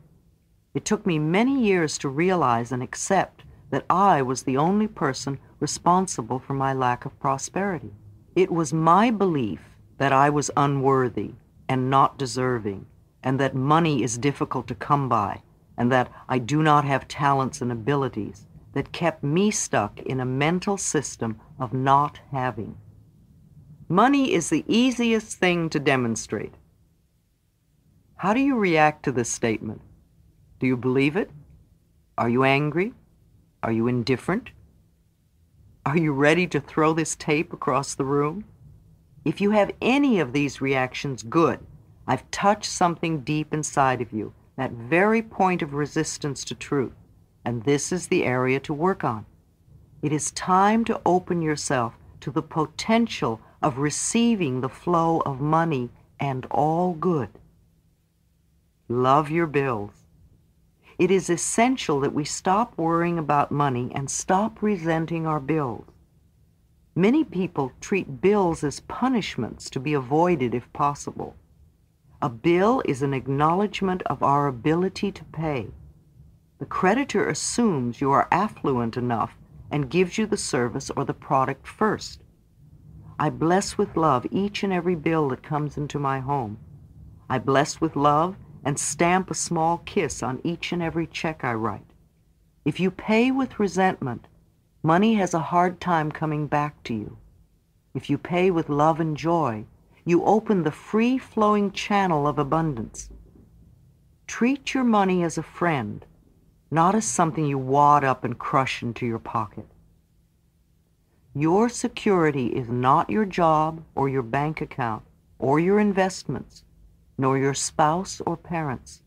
It took me many years to realize and accept that I was the only person responsible for my lack of prosperity. It was my belief that I was unworthy, and not deserving, and that money is difficult to come by, and that I do not have talents and abilities that kept me stuck in a mental system of not having. Money is the easiest thing to demonstrate. How do you react to this statement? Do you believe it? Are you angry? Are you indifferent? Are you ready to throw this tape across the room? If you have any of these reactions, good. I've touched something deep inside of you, that very point of resistance to truth, and this is the area to work on. It is time to open yourself to the potential of receiving the flow of money and all good. Love your bills. It is essential that we stop worrying about money and stop resenting our bills. Many people treat bills as punishments to be avoided if possible. A bill is an acknowledgement of our ability to pay. The creditor assumes you are affluent enough and gives you the service or the product first. I bless with love each and every bill that comes into my home. I bless with love and stamp a small kiss on each and every check I write. If you pay with resentment, Money has a hard time coming back to you. If you pay with love and joy, you open the free-flowing channel of abundance. Treat your money as a friend, not as something you wad up and crush into your pocket. Your security is not your job or your bank account or your investments, nor your spouse or parents.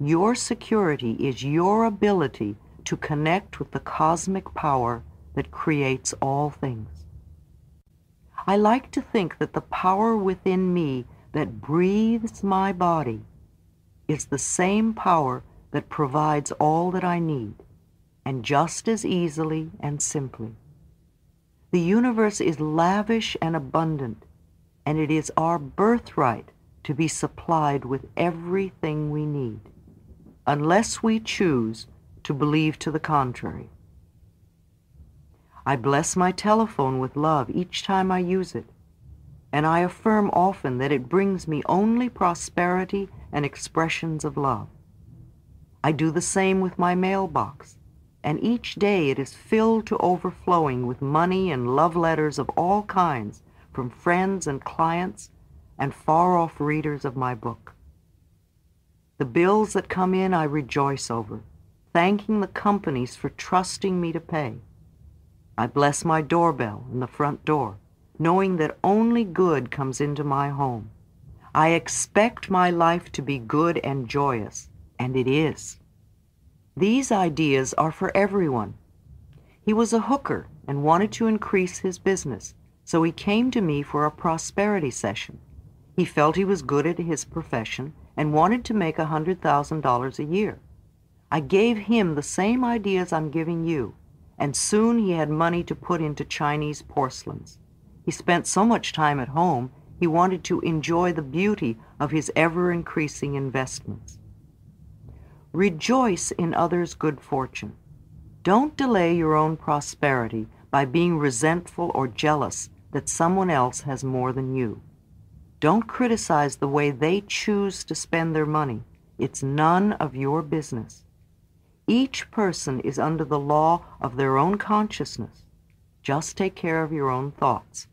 Your security is your ability to connect with the cosmic power that creates all things. I like to think that the power within me that breathes my body is the same power that provides all that I need, and just as easily and simply. The universe is lavish and abundant, and it is our birthright to be supplied with everything we need, unless we choose to believe to the contrary. I bless my telephone with love each time I use it, and I affirm often that it brings me only prosperity and expressions of love. I do the same with my mailbox, and each day it is filled to overflowing with money and love letters of all kinds from friends and clients and far-off readers of my book. The bills that come in I rejoice over, thanking the companies for trusting me to pay. I bless my doorbell and the front door, knowing that only good comes into my home. I expect my life to be good and joyous, and it is. These ideas are for everyone. He was a hooker and wanted to increase his business, so he came to me for a prosperity session. He felt he was good at his profession and wanted to make a $100,000 a year. I gave him the same ideas I'm giving you and soon he had money to put into Chinese porcelains. He spent so much time at home, he wanted to enjoy the beauty of his ever-increasing investments. Rejoice in others' good fortune. Don't delay your own prosperity by being resentful or jealous that someone else has more than you. Don't criticize the way they choose to spend their money. It's none of your business. Each person is under the law of their own consciousness. Just take care of your own thoughts.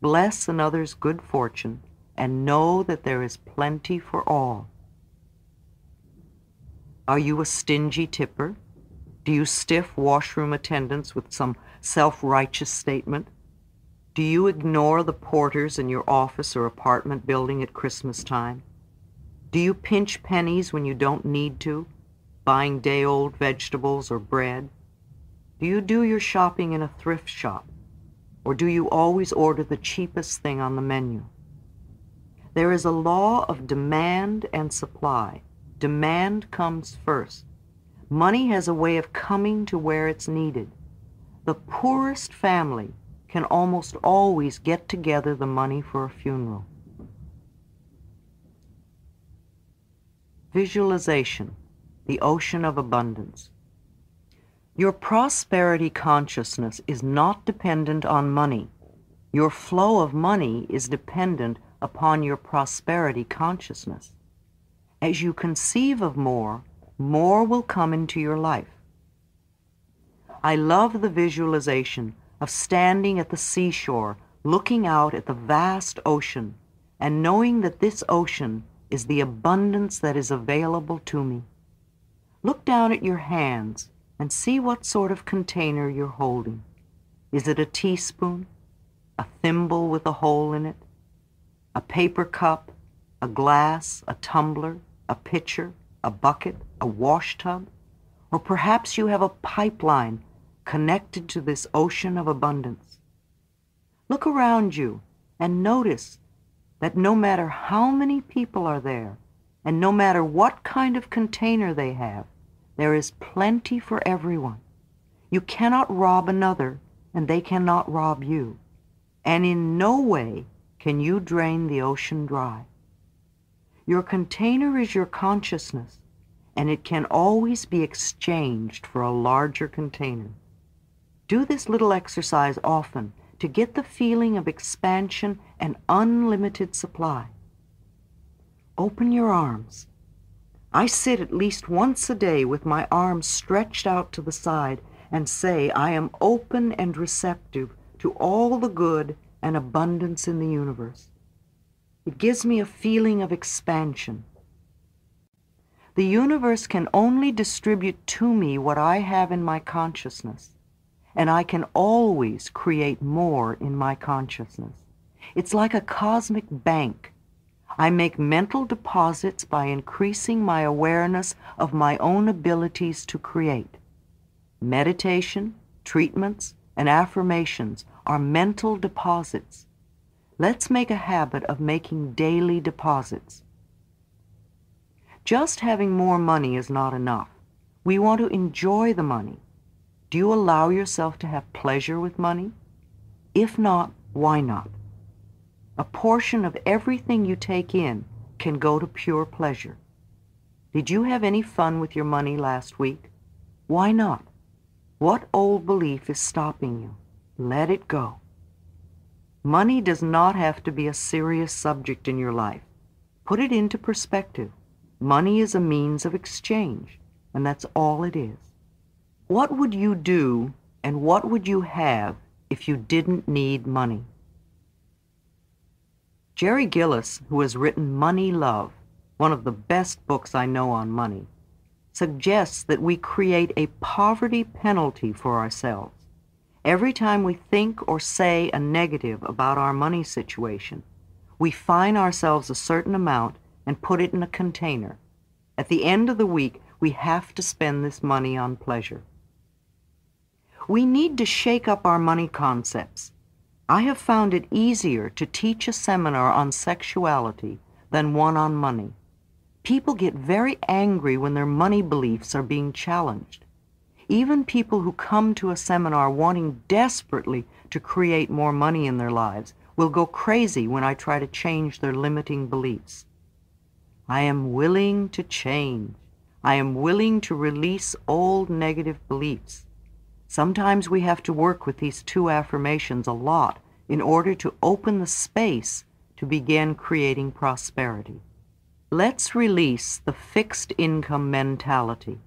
Bless another's good fortune and know that there is plenty for all. Are you a stingy tipper? Do you stiff washroom attendants with some self-righteous statement? Do you ignore the porters in your office or apartment building at Christmas time? Do you pinch pennies when you don't need to? Buying day-old vegetables or bread? Do you do your shopping in a thrift shop? Or do you always order the cheapest thing on the menu? There is a law of demand and supply. Demand comes first. Money has a way of coming to where it's needed. The poorest family can almost always get together the money for a funeral. Visualization the ocean of abundance. Your prosperity consciousness is not dependent on money. Your flow of money is dependent upon your prosperity consciousness. As you conceive of more, more will come into your life. I love the visualization of standing at the seashore, looking out at the vast ocean, and knowing that this ocean is the abundance that is available to me. Look down at your hands and see what sort of container you're holding. Is it a teaspoon? A thimble with a hole in it? A paper cup? A glass? A tumbler? A pitcher? A bucket? A wash tub? Or perhaps you have a pipeline connected to this ocean of abundance. Look around you and notice that no matter how many people are there, and no matter what kind of container they have, there is plenty for everyone. You cannot rob another, and they cannot rob you. And in no way can you drain the ocean dry. Your container is your consciousness, and it can always be exchanged for a larger container. Do this little exercise often to get the feeling of expansion and unlimited supply. Open your arms I sit at least once a day with my arms stretched out to the side and say I am open and receptive to all the good and abundance in the universe. It gives me a feeling of expansion. The universe can only distribute to me what I have in my consciousness, and I can always create more in my consciousness. It's like a cosmic bank I make mental deposits by increasing my awareness of my own abilities to create. Meditation, treatments, and affirmations are mental deposits. Let's make a habit of making daily deposits. Just having more money is not enough. We want to enjoy the money. Do you allow yourself to have pleasure with money? If not, why not? A portion of everything you take in can go to pure pleasure. Did you have any fun with your money last week? Why not? What old belief is stopping you? Let it go. Money does not have to be a serious subject in your life. Put it into perspective. Money is a means of exchange, and that's all it is. What would you do and what would you have if you didn't need money? Jerry Gillies, who has written Money Love, one of the best books I know on money, suggests that we create a poverty penalty for ourselves. Every time we think or say a negative about our money situation, we fine ourselves a certain amount and put it in a container. At the end of the week, we have to spend this money on pleasure. We need to shake up our money concepts. I have found it easier to teach a seminar on sexuality than one on money. People get very angry when their money beliefs are being challenged. Even people who come to a seminar wanting desperately to create more money in their lives will go crazy when I try to change their limiting beliefs. I am willing to change. I am willing to release old negative beliefs. Sometimes we have to work with these two affirmations a lot in order to open the space to begin creating prosperity. Let's release the fixed income mentality.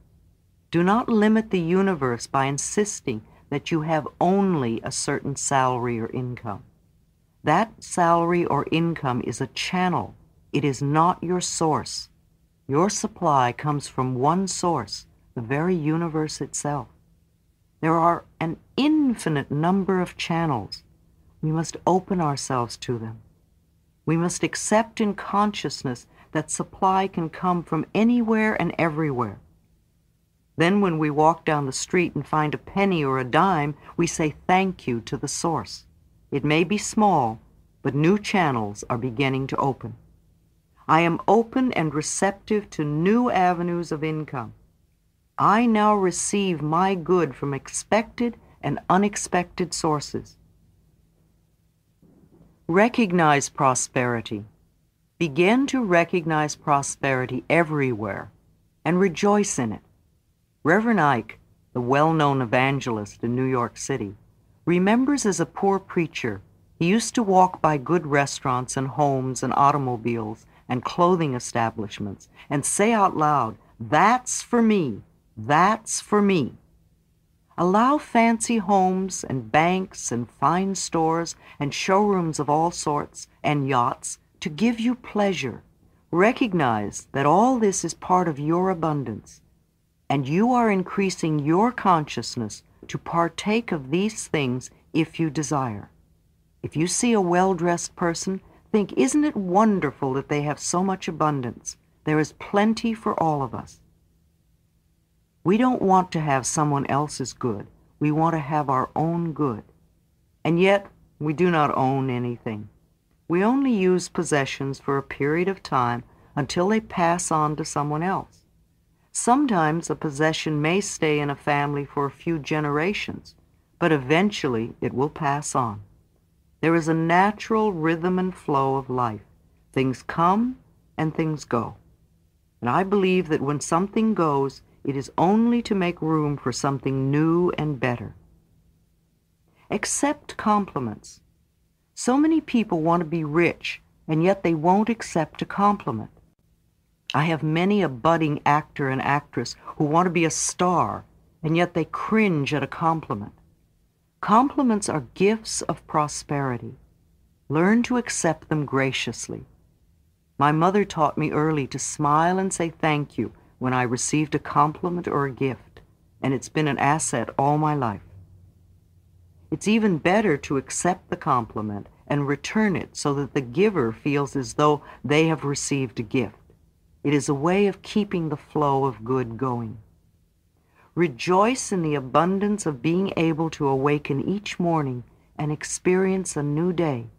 Do not limit the universe by insisting that you have only a certain salary or income. That salary or income is a channel. It is not your source. Your supply comes from one source, the very universe itself. There are an infinite number of channels. We must open ourselves to them. We must accept in consciousness that supply can come from anywhere and everywhere. Then when we walk down the street and find a penny or a dime, we say thank you to the source. It may be small, but new channels are beginning to open. I am open and receptive to new avenues of income. I now receive my good from expected and unexpected sources. Recognize prosperity. Begin to recognize prosperity everywhere and rejoice in it. Reverend Ike, the well-known evangelist in New York City, remembers as a poor preacher he used to walk by good restaurants and homes and automobiles and clothing establishments and say out loud, That's for me. That's for me. Allow fancy homes and banks and fine stores and showrooms of all sorts and yachts to give you pleasure. Recognize that all this is part of your abundance, and you are increasing your consciousness to partake of these things if you desire. If you see a well-dressed person, think, isn't it wonderful that they have so much abundance? There is plenty for all of us. We don't want to have someone else's good. We want to have our own good. And yet, we do not own anything. We only use possessions for a period of time until they pass on to someone else. Sometimes a possession may stay in a family for a few generations, but eventually it will pass on. There is a natural rhythm and flow of life. Things come and things go. And I believe that when something goes, it is only to make room for something new and better. Accept compliments. So many people want to be rich, and yet they won't accept a compliment. I have many a budding actor and actress who want to be a star, and yet they cringe at a compliment. Compliments are gifts of prosperity. Learn to accept them graciously. My mother taught me early to smile and say thank you when I received a compliment or a gift, and it's been an asset all my life. It's even better to accept the compliment and return it so that the giver feels as though they have received a gift. It is a way of keeping the flow of good going. Rejoice in the abundance of being able to awaken each morning and experience a new day.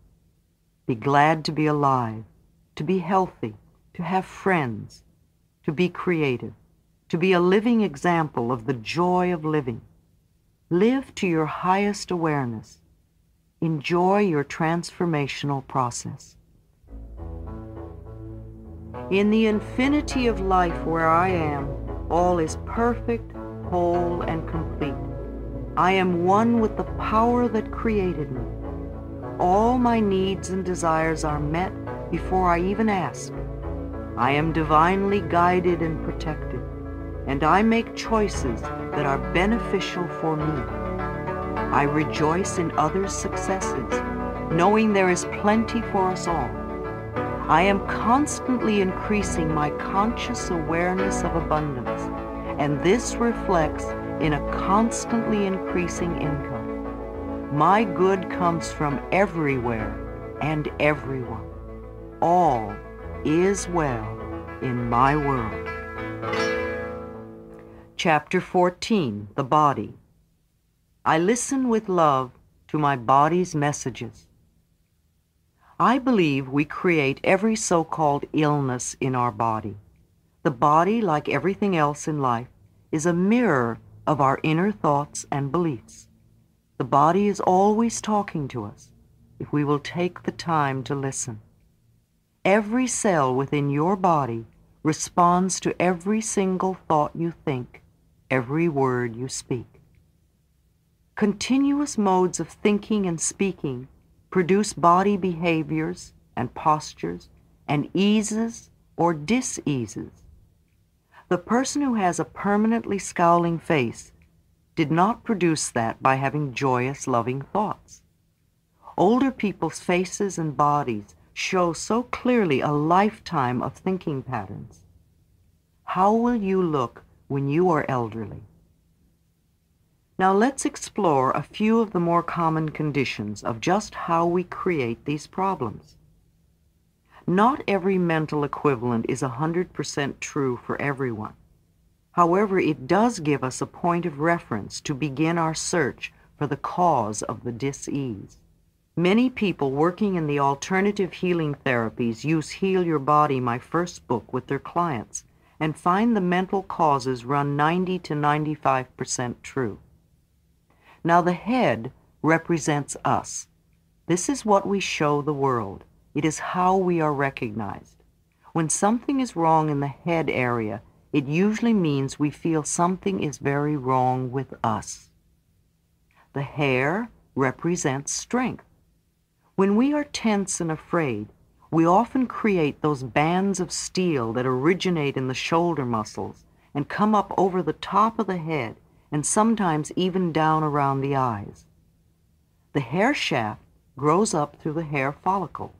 be glad to be alive, to be healthy, to have friends, to be creative, to be a living example of the joy of living. Live to your highest awareness. Enjoy your transformational process. In the infinity of life where I am, all is perfect, whole, and complete. I am one with the power that created me. All my needs and desires are met before I even ask. I am divinely guided and protected, and I make choices that are beneficial for me. I rejoice in others' successes, knowing there is plenty for us all. I am constantly increasing my conscious awareness of abundance, and this reflects in a constantly increasing income. My good comes from everywhere and everyone. All is well in my world. Chapter 14 The Body I listen with love to my body's messages. I believe we create every so-called illness in our body. The body, like everything else in life, is a mirror of our inner thoughts and beliefs. The body is always talking to us if we will take the time to listen. Every cell within your body responds to every single thought you think, every word you speak. Continuous modes of thinking and speaking produce body behaviors and postures and eases or diseases. The person who has a permanently scowling face did not produce that by having joyous, loving thoughts. Older people's faces and bodies show so clearly a lifetime of thinking patterns. How will you look when you are elderly? Now let's explore a few of the more common conditions of just how we create these problems. Not every mental equivalent is 100% true for everyone. However, it does give us a point of reference to begin our search for the cause of the dis-ease. Many people working in the alternative healing therapies use Heal Your Body, my first book, with their clients and find the mental causes run 90 to 95% true. Now the head represents us. This is what we show the world. It is how we are recognized. When something is wrong in the head area, it usually means we feel something is very wrong with us. The hair represents strength. When we are tense and afraid, we often create those bands of steel that originate in the shoulder muscles and come up over the top of the head and sometimes even down around the eyes. The hair shaft grows up through the hair follicle.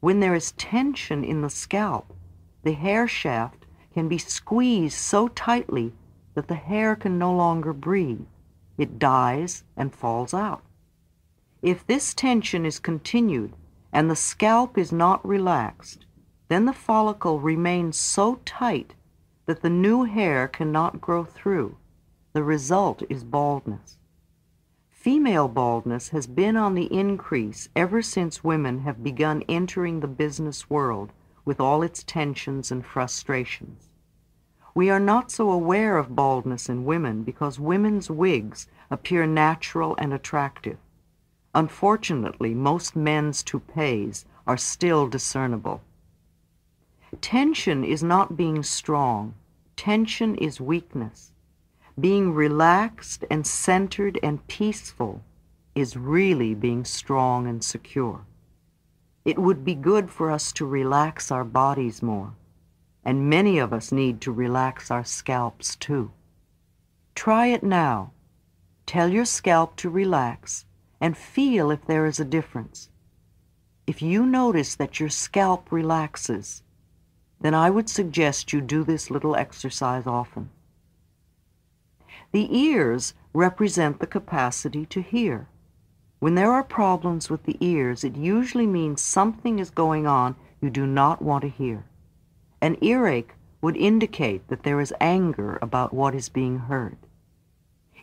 When there is tension in the scalp, the hair shaft can be squeezed so tightly that the hair can no longer breathe. It dies and falls out. If this tension is continued and the scalp is not relaxed, then the follicle remains so tight that the new hair cannot grow through the result is baldness. Female baldness has been on the increase ever since women have begun entering the business world with all its tensions and frustrations. We are not so aware of baldness in women because women's wigs appear natural and attractive. Unfortunately, most men's toupees are still discernible. Tension is not being strong. Tension is weakness being relaxed and centered and peaceful is really being strong and secure. It would be good for us to relax our bodies more, and many of us need to relax our scalps too. Try it now. Tell your scalp to relax and feel if there is a difference. If you notice that your scalp relaxes, then I would suggest you do this little exercise often. The ears represent the capacity to hear. When there are problems with the ears, it usually means something is going on you do not want to hear. An earache would indicate that there is anger about what is being heard.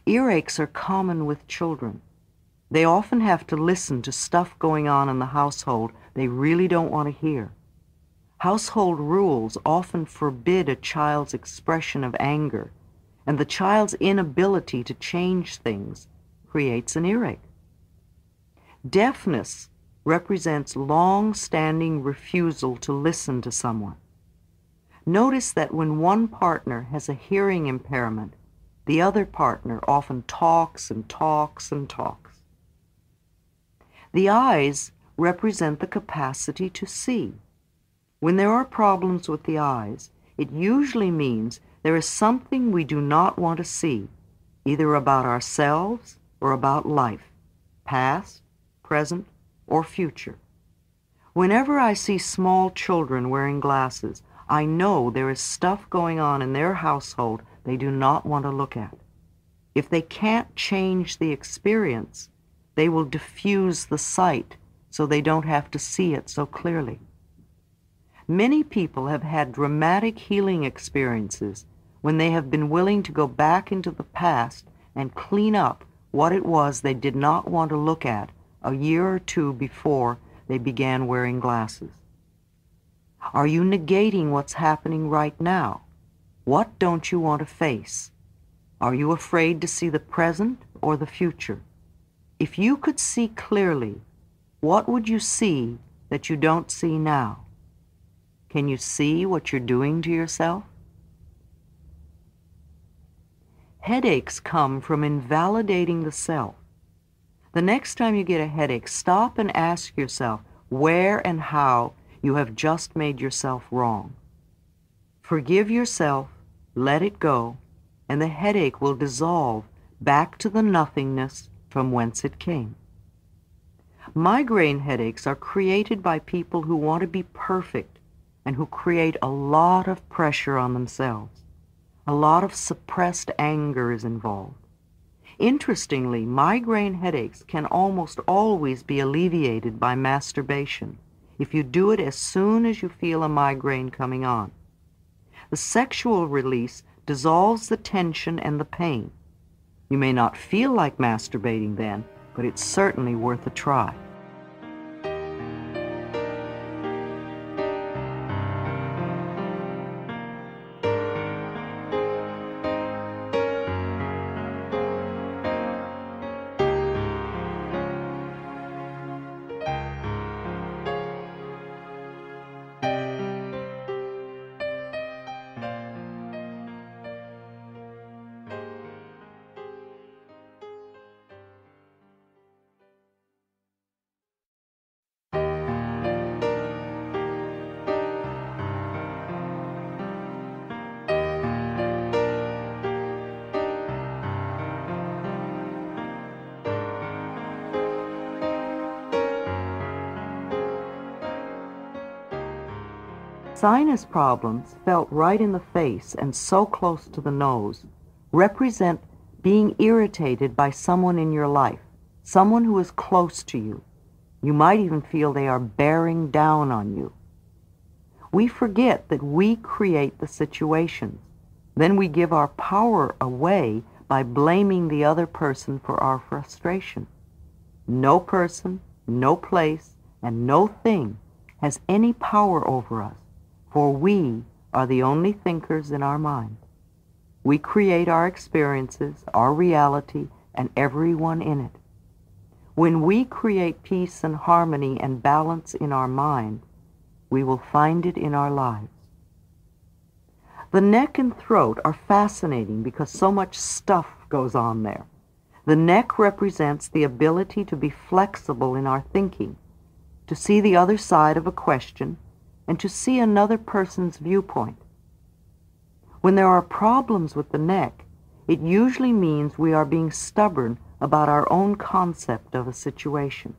Earaches are common with children. They often have to listen to stuff going on in the household they really don't want to hear. Household rules often forbid a child's expression of anger, and the child's inability to change things creates an earache. Deafness represents long-standing refusal to listen to someone. Notice that when one partner has a hearing impairment, the other partner often talks and talks and talks. The eyes represent the capacity to see. When there are problems with the eyes, it usually means there is something we do not want to see, either about ourselves or about life, past, present, or future. Whenever I see small children wearing glasses, I know there is stuff going on in their household they do not want to look at. If they can't change the experience, they will diffuse the sight so they don't have to see it so clearly. Many people have had dramatic healing experiences when they have been willing to go back into the past and clean up what it was they did not want to look at a year or two before they began wearing glasses. Are you negating what's happening right now? What don't you want to face? Are you afraid to see the present or the future? If you could see clearly what would you see that you don't see now? Can you see what you're doing to yourself? Headaches come from invalidating the self. The next time you get a headache, stop and ask yourself where and how you have just made yourself wrong. Forgive yourself, let it go, and the headache will dissolve back to the nothingness from whence it came. Migraine headaches are created by people who want to be perfect and who create a lot of pressure on themselves. A lot of suppressed anger is involved. Interestingly, migraine headaches can almost always be alleviated by masturbation if you do it as soon as you feel a migraine coming on. The sexual release dissolves the tension and the pain. You may not feel like masturbating then, but it's certainly worth a try. Sinus problems, felt right in the face and so close to the nose, represent being irritated by someone in your life, someone who is close to you. You might even feel they are bearing down on you. We forget that we create the situations. Then we give our power away by blaming the other person for our frustration. No person, no place, and no thing has any power over us for we are the only thinkers in our mind. We create our experiences, our reality, and everyone in it. When we create peace and harmony and balance in our mind, we will find it in our lives. The neck and throat are fascinating because so much stuff goes on there. The neck represents the ability to be flexible in our thinking, to see the other side of a question, and to see another person's viewpoint. When there are problems with the neck, it usually means we are being stubborn about our own concept of a situation.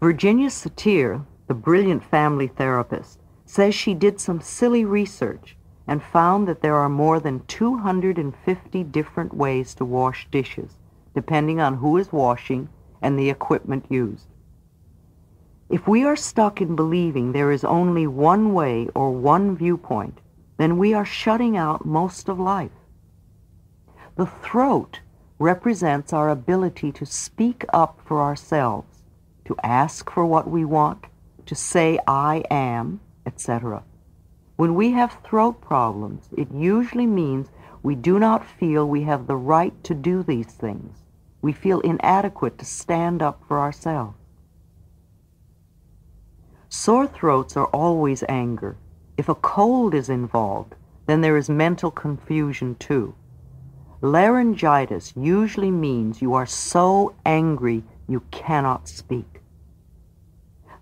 Virginia Satir, the brilliant family therapist, says she did some silly research and found that there are more than 250 different ways to wash dishes, depending on who is washing and the equipment used. If we are stuck in believing there is only one way or one viewpoint, then we are shutting out most of life. The throat represents our ability to speak up for ourselves, to ask for what we want, to say I am, etc. When we have throat problems, it usually means we do not feel we have the right to do these things. We feel inadequate to stand up for ourselves. Sore throats are always anger. If a cold is involved, then there is mental confusion too. Laryngitis usually means you are so angry you cannot speak.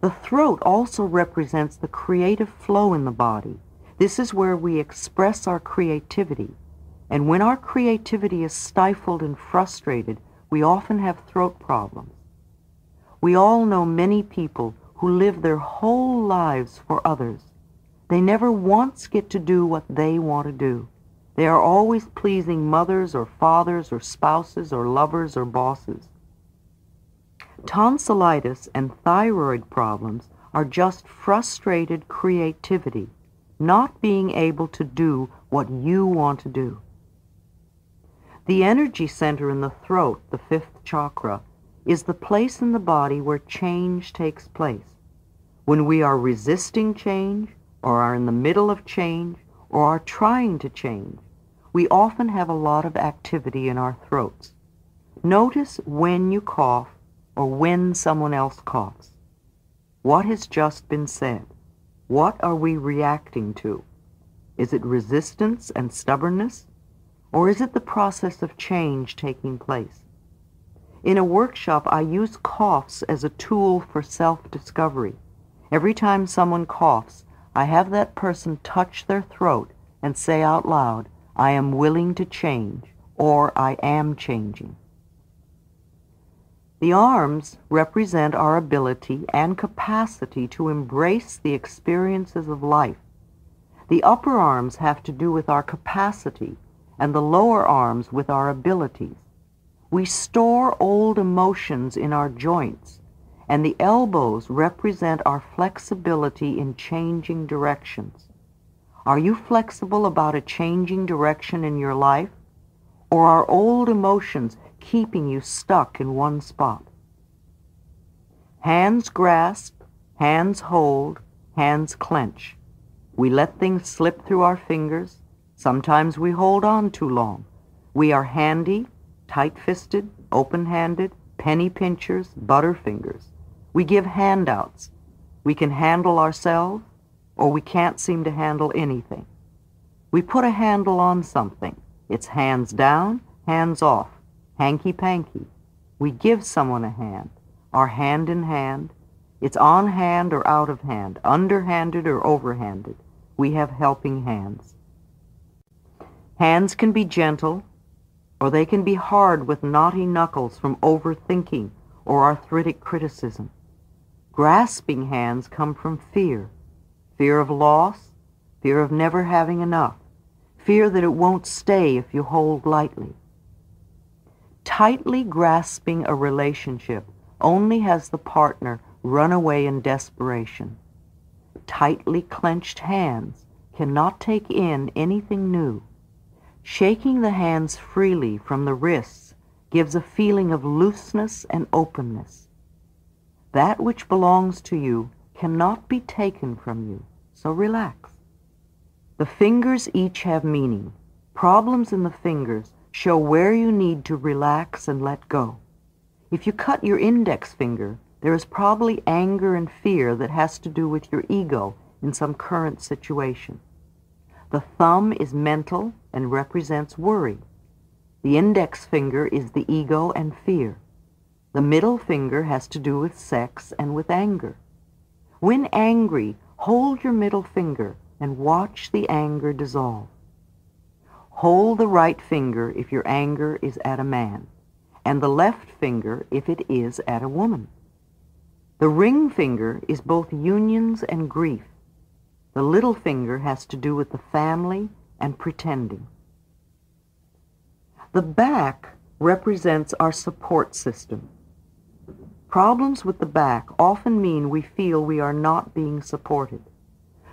The throat also represents the creative flow in the body. This is where we express our creativity. And when our creativity is stifled and frustrated, we often have throat problems. We all know many people who live their whole lives for others. They never once get to do what they want to do. They are always pleasing mothers or fathers or spouses or lovers or bosses. Tonsillitis and thyroid problems are just frustrated creativity, not being able to do what you want to do. The energy center in the throat, the fifth chakra, is the place in the body where change takes place. When we are resisting change, or are in the middle of change, or are trying to change, we often have a lot of activity in our throats. Notice when you cough or when someone else coughs. What has just been said? What are we reacting to? Is it resistance and stubbornness? Or is it the process of change taking place? In a workshop, I use coughs as a tool for self-discovery. Every time someone coughs, I have that person touch their throat and say out loud, I am willing to change, or I am changing. The arms represent our ability and capacity to embrace the experiences of life. The upper arms have to do with our capacity and the lower arms with our abilities. We store old emotions in our joints, and the elbows represent our flexibility in changing directions. Are you flexible about a changing direction in your life? Or are old emotions keeping you stuck in one spot? Hands grasp, hands hold, hands clench. We let things slip through our fingers. Sometimes we hold on too long. We are handy, tight-fisted, open-handed, penny pinchers, butterfingers. We give handouts. We can handle ourselves or we can't seem to handle anything. We put a handle on something. It's hands down, hands off, hanky-panky. We give someone a hand, our hand in hand. It's on hand or out of hand, underhanded or overhanded. We have helping hands. Hands can be gentle, or they can be hard with knotty knuckles from overthinking or arthritic criticism. Grasping hands come from fear, fear of loss, fear of never having enough, fear that it won't stay if you hold lightly. Tightly grasping a relationship only has the partner run away in desperation. Tightly clenched hands cannot take in anything new. Shaking the hands freely from the wrists gives a feeling of looseness and openness. That which belongs to you cannot be taken from you, so relax. The fingers each have meaning. Problems in the fingers show where you need to relax and let go. If you cut your index finger, there is probably anger and fear that has to do with your ego in some current situation. The thumb is mental and represents worry. The index finger is the ego and fear. The middle finger has to do with sex and with anger. When angry, hold your middle finger and watch the anger dissolve. Hold the right finger if your anger is at a man, and the left finger if it is at a woman. The ring finger is both unions and grief. The little finger has to do with the family and pretending. The back represents our support system. Problems with the back often mean we feel we are not being supported.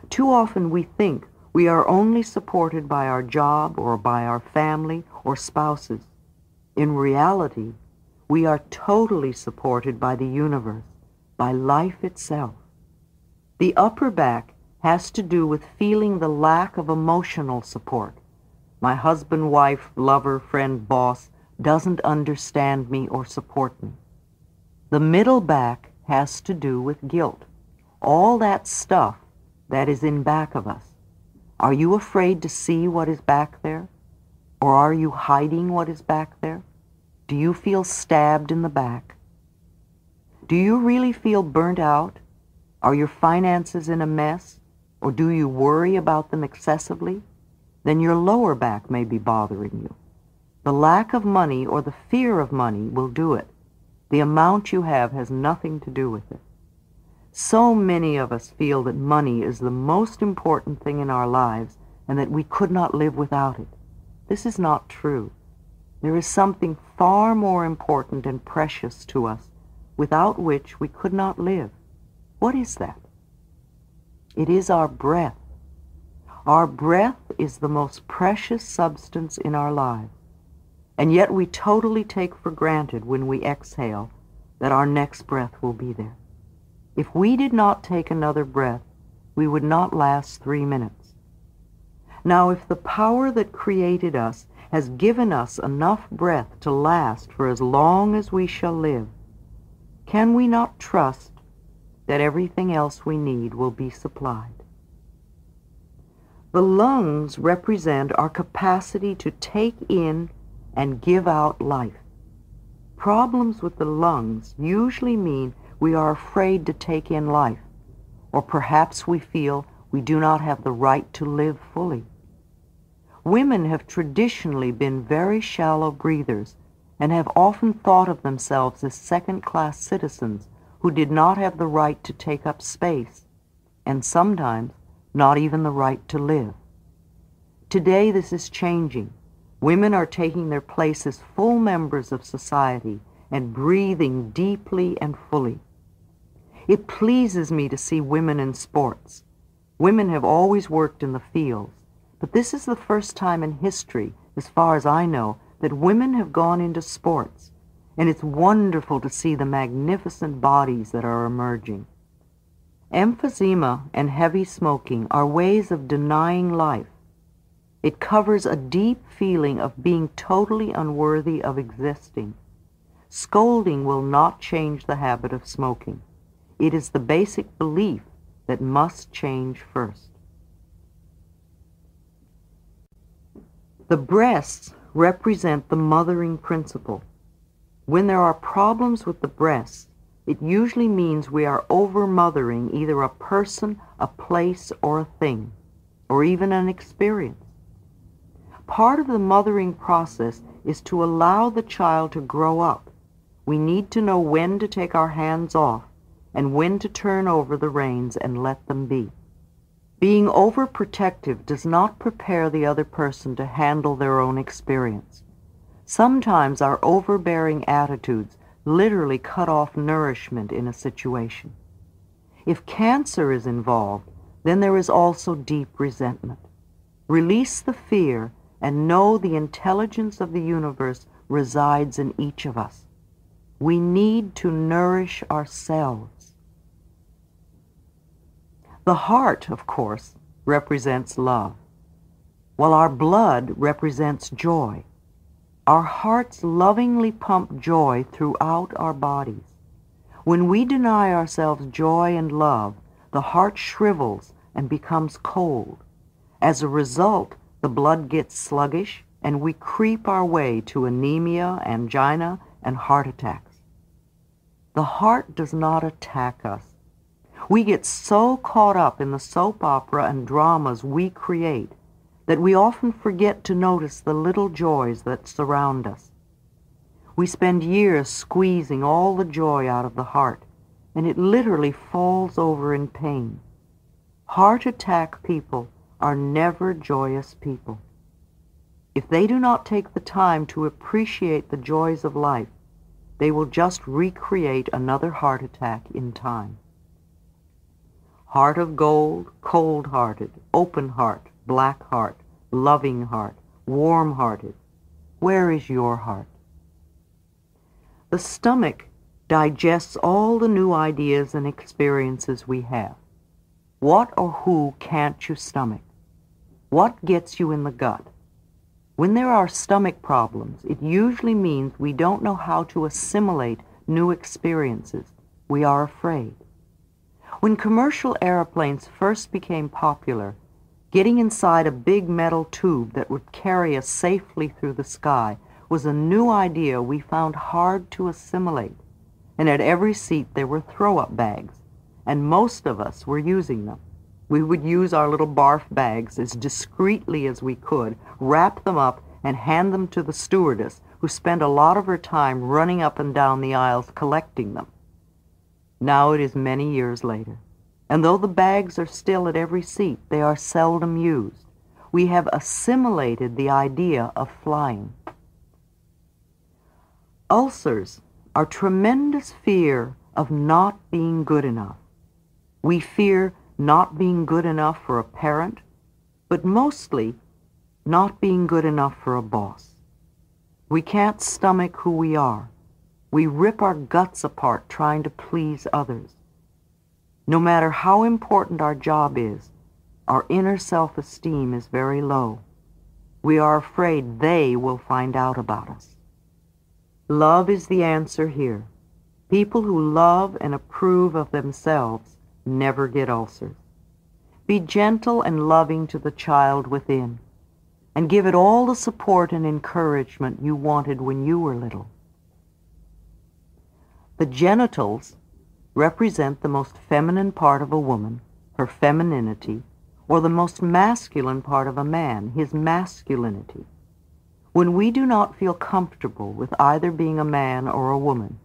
Too often we think we are only supported by our job or by our family or spouses. In reality, we are totally supported by the universe, by life itself. The upper back has to do with feeling the lack of emotional support. My husband, wife, lover, friend, boss doesn't understand me or support me. The middle back has to do with guilt. All that stuff that is in back of us. Are you afraid to see what is back there? Or are you hiding what is back there? Do you feel stabbed in the back? Do you really feel burnt out? Are your finances in a mess? Or do you worry about them excessively? Then your lower back may be bothering you. The lack of money or the fear of money will do it. The amount you have has nothing to do with it. So many of us feel that money is the most important thing in our lives and that we could not live without it. This is not true. There is something far more important and precious to us without which we could not live. What is that? It is our breath. Our breath is the most precious substance in our lives, and yet we totally take for granted when we exhale that our next breath will be there. If we did not take another breath, we would not last three minutes. Now, if the power that created us has given us enough breath to last for as long as we shall live, can we not trust that everything else we need will be supplied? The lungs represent our capacity to take in and give out life. Problems with the lungs usually mean we are afraid to take in life, or perhaps we feel we do not have the right to live fully. Women have traditionally been very shallow breathers and have often thought of themselves as second-class citizens who did not have the right to take up space, and sometimes not even the right to live. Today this is changing. Women are taking their place as full members of society and breathing deeply and fully. It pleases me to see women in sports. Women have always worked in the fields, but this is the first time in history, as far as I know, that women have gone into sports, and it's wonderful to see the magnificent bodies that are emerging. Emphysema and heavy smoking are ways of denying life. It covers a deep feeling of being totally unworthy of existing. Scolding will not change the habit of smoking. It is the basic belief that must change first. The breasts represent the mothering principle. When there are problems with the breasts, it usually means we are over-mothering either a person, a place, or a thing, or even an experience. Part of the mothering process is to allow the child to grow up. We need to know when to take our hands off and when to turn over the reins and let them be. Being overprotective does not prepare the other person to handle their own experience. Sometimes our overbearing attitudes literally cut off nourishment in a situation. If cancer is involved, then there is also deep resentment. Release the fear and know the intelligence of the universe resides in each of us. We need to nourish ourselves. The heart, of course, represents love, while our blood represents joy. Our hearts lovingly pump joy throughout our bodies. When we deny ourselves joy and love, the heart shrivels and becomes cold. As a result, the blood gets sluggish and we creep our way to anemia, angina, and heart attacks. The heart does not attack us. We get so caught up in the soap opera and dramas we create that we often forget to notice the little joys that surround us. We spend years squeezing all the joy out of the heart, and it literally falls over in pain. Heart attack people are never joyous people. If they do not take the time to appreciate the joys of life, they will just recreate another heart attack in time. Heart of gold, cold-hearted, open heart, black heart, loving heart, warm-hearted. Where is your heart? The stomach digests all the new ideas and experiences we have. What or who can't you stomach? What gets you in the gut? When there are stomach problems, it usually means we don't know how to assimilate new experiences. We are afraid. When commercial airplanes first became popular, getting inside a big metal tube that would carry us safely through the sky was a new idea we found hard to assimilate. And at every seat there were throw-up bags, and most of us were using them. We would use our little barf bags as discreetly as we could, wrap them up, and hand them to the stewardess, who spent a lot of her time running up and down the aisles collecting them. Now it is many years later, and though the bags are still at every seat, they are seldom used. We have assimilated the idea of flying. Ulcers are tremendous fear of not being good enough. We fear not being good enough for a parent, but mostly not being good enough for a boss. We can't stomach who we are. We rip our guts apart trying to please others. No matter how important our job is, our inner self-esteem is very low. We are afraid they will find out about us. Love is the answer here. People who love and approve of themselves never get ulcers. Be gentle and loving to the child within, and give it all the support and encouragement you wanted when you were little. The genitals represent the most feminine part of a woman, her femininity, or the most masculine part of a man, his masculinity. When we do not feel comfortable with either being a man or a woman,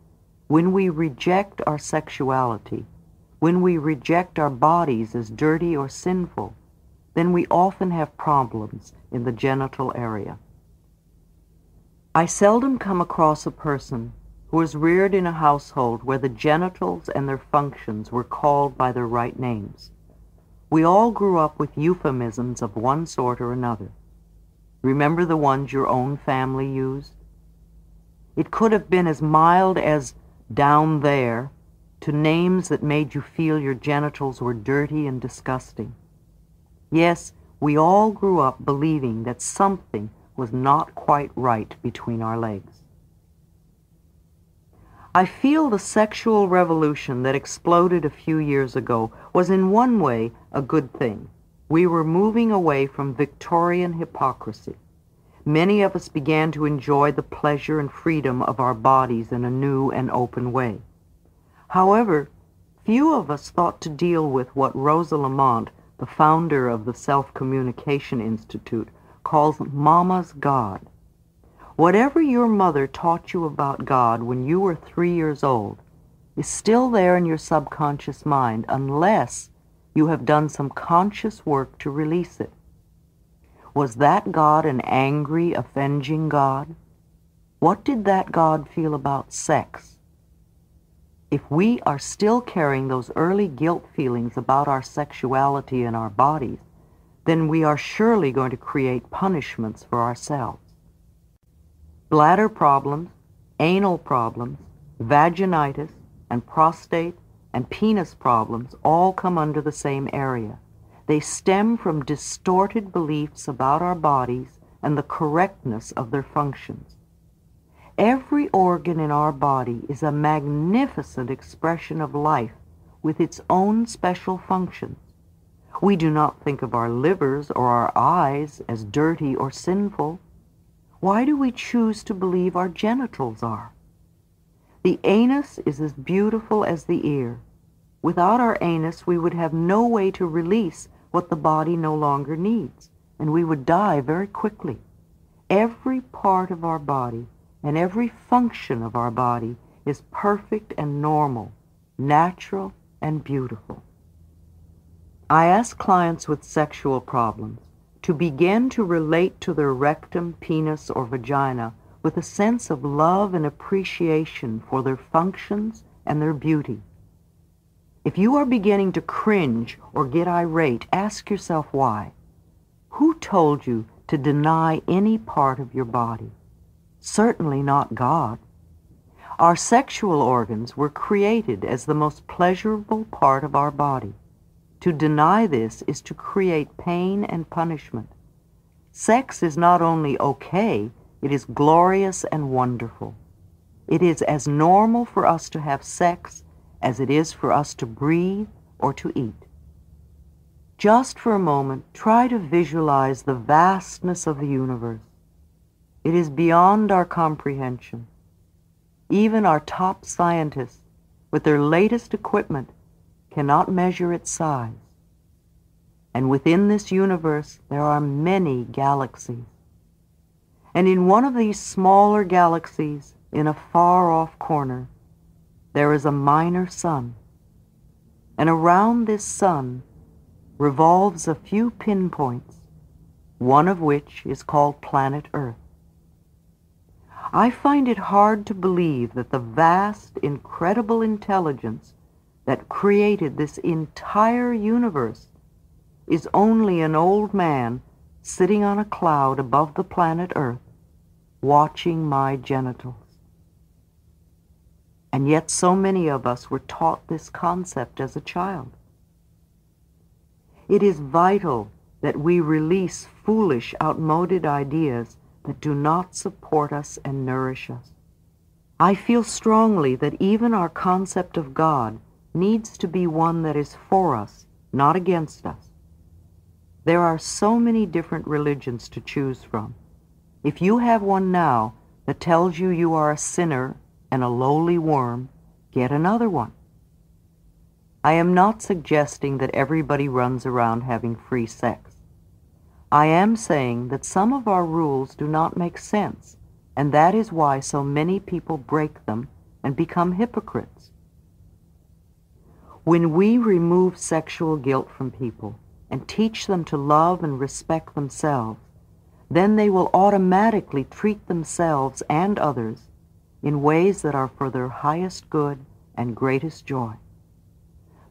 when we reject our sexuality, when we reject our bodies as dirty or sinful, then we often have problems in the genital area. I seldom come across a person who was reared in a household where the genitals and their functions were called by their right names. We all grew up with euphemisms of one sort or another. Remember the ones your own family used? It could have been as mild as down there to names that made you feel your genitals were dirty and disgusting. Yes, we all grew up believing that something was not quite right between our legs. I feel the sexual revolution that exploded a few years ago was in one way a good thing. We were moving away from Victorian hypocrisy. Many of us began to enjoy the pleasure and freedom of our bodies in a new and open way. However, few of us thought to deal with what Rosa Lamont, the founder of the Self-Communication Institute, calls Mama's God. Whatever your mother taught you about God when you were three years old is still there in your subconscious mind unless you have done some conscious work to release it. Was that God an angry, avenging God? What did that God feel about sex? If we are still carrying those early guilt feelings about our sexuality and our bodies, then we are surely going to create punishments for ourselves. Bladder problems, anal problems, vaginitis, and prostate and penis problems all come under the same area. They stem from distorted beliefs about our bodies and the correctness of their functions. Every organ in our body is a magnificent expression of life with its own special functions. We do not think of our livers or our eyes as dirty or sinful. Why do we choose to believe our genitals are? The anus is as beautiful as the ear. Without our anus, we would have no way to release what the body no longer needs, and we would die very quickly. Every part of our body and every function of our body is perfect and normal, natural and beautiful. I ask clients with sexual problems, to begin to relate to their rectum, penis, or vagina with a sense of love and appreciation for their functions and their beauty. If you are beginning to cringe or get irate, ask yourself why. Who told you to deny any part of your body? Certainly not God. Our sexual organs were created as the most pleasurable part of our body. To deny this is to create pain and punishment. Sex is not only okay, it is glorious and wonderful. It is as normal for us to have sex as it is for us to breathe or to eat. Just for a moment, try to visualize the vastness of the universe. It is beyond our comprehension. Even our top scientists, with their latest equipment, cannot measure its size. And within this universe, there are many galaxies. And in one of these smaller galaxies, in a far-off corner, there is a minor sun. And around this sun revolves a few pinpoints, one of which is called planet Earth. I find it hard to believe that the vast, incredible intelligence that created this entire universe is only an old man sitting on a cloud above the planet Earth, watching my genitals. And yet so many of us were taught this concept as a child. It is vital that we release foolish, outmoded ideas that do not support us and nourish us. I feel strongly that even our concept of God needs to be one that is for us, not against us. There are so many different religions to choose from. If you have one now that tells you you are a sinner and a lowly worm, get another one. I am not suggesting that everybody runs around having free sex. I am saying that some of our rules do not make sense, and that is why so many people break them and become hypocrites. When we remove sexual guilt from people and teach them to love and respect themselves, then they will automatically treat themselves and others in ways that are for their highest good and greatest joy.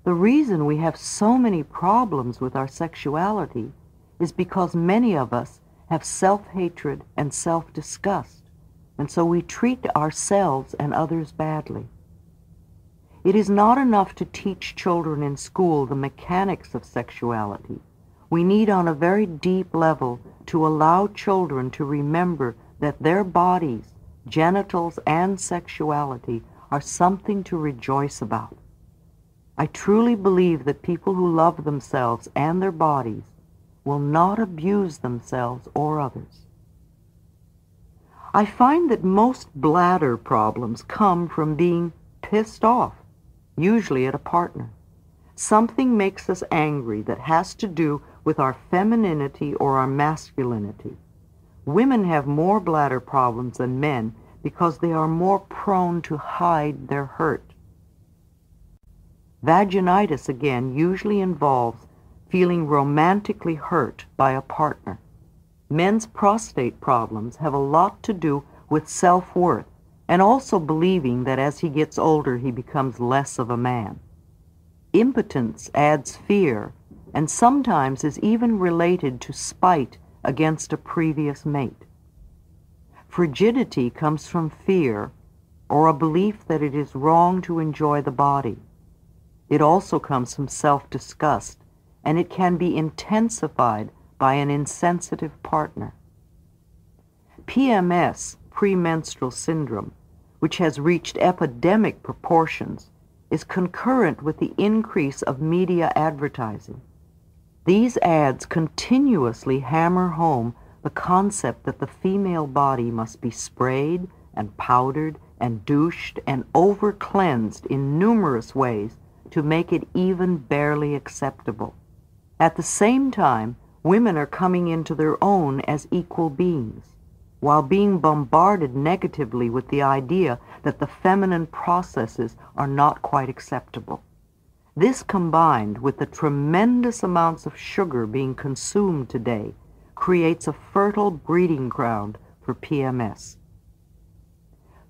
The reason we have so many problems with our sexuality is because many of us have self-hatred and self-disgust, and so we treat ourselves and others badly. It is not enough to teach children in school the mechanics of sexuality. We need on a very deep level to allow children to remember that their bodies genitals, and sexuality are something to rejoice about. I truly believe that people who love themselves and their bodies will not abuse themselves or others. I find that most bladder problems come from being pissed off, usually at a partner. Something makes us angry that has to do with our femininity or our masculinity. Women have more bladder problems than men because they are more prone to hide their hurt. Vaginitis, again, usually involves feeling romantically hurt by a partner. Men's prostate problems have a lot to do with self-worth and also believing that as he gets older he becomes less of a man. Impotence adds fear and sometimes is even related to spite against a previous mate. Frigidity comes from fear or a belief that it is wrong to enjoy the body. It also comes from self-disgust, and it can be intensified by an insensitive partner. PMS, premenstrual syndrome, which has reached epidemic proportions, is concurrent with the increase of media advertising. These ads continuously hammer home the concept that the female body must be sprayed and powdered and douched and over-cleansed in numerous ways to make it even barely acceptable. At the same time, women are coming into their own as equal beings, while being bombarded negatively with the idea that the feminine processes are not quite acceptable. This combined with the tremendous amounts of sugar being consumed today creates a fertile breeding ground for PMS.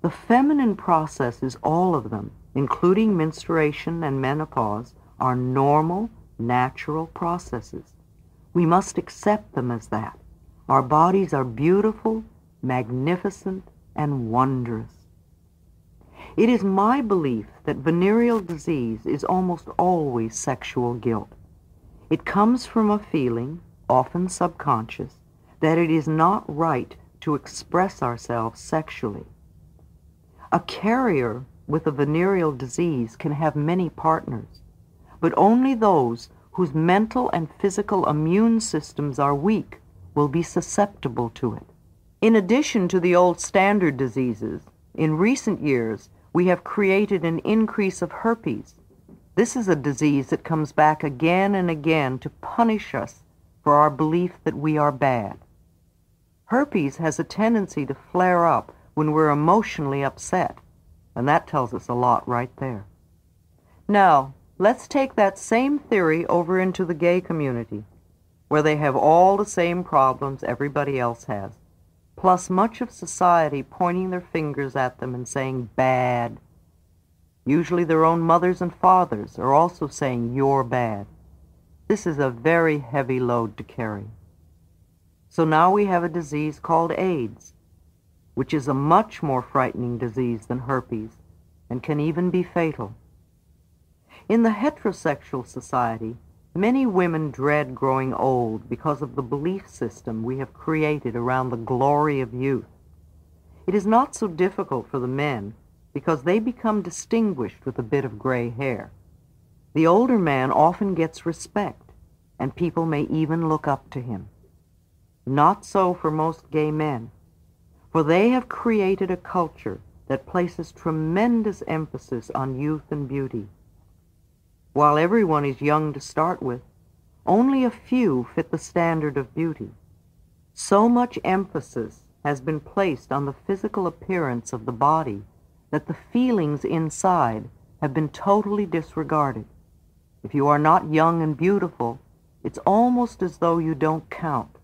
The feminine processes, all of them, including menstruation and menopause, are normal, natural processes. We must accept them as that. Our bodies are beautiful, magnificent, and wondrous. It is my belief that venereal disease is almost always sexual guilt. It comes from a feeling, often subconscious, that it is not right to express ourselves sexually. A carrier with a venereal disease can have many partners, but only those whose mental and physical immune systems are weak will be susceptible to it. In addition to the old standard diseases, in recent years we have created an increase of herpes. This is a disease that comes back again and again to punish us for our belief that we are bad. Herpes has a tendency to flare up when we're emotionally upset, and that tells us a lot right there. Now, let's take that same theory over into the gay community, where they have all the same problems everybody else has plus much of society pointing their fingers at them and saying bad. Usually their own mothers and fathers are also saying you're bad. This is a very heavy load to carry. So now we have a disease called AIDS, which is a much more frightening disease than herpes and can even be fatal. In the heterosexual society, Many women dread growing old because of the belief system we have created around the glory of youth. It is not so difficult for the men because they become distinguished with a bit of gray hair. The older man often gets respect, and people may even look up to him. Not so for most gay men, for they have created a culture that places tremendous emphasis on youth and beauty. While everyone is young to start with, only a few fit the standard of beauty. So much emphasis has been placed on the physical appearance of the body that the feelings inside have been totally disregarded. If you are not young and beautiful, it's almost as though you don't count,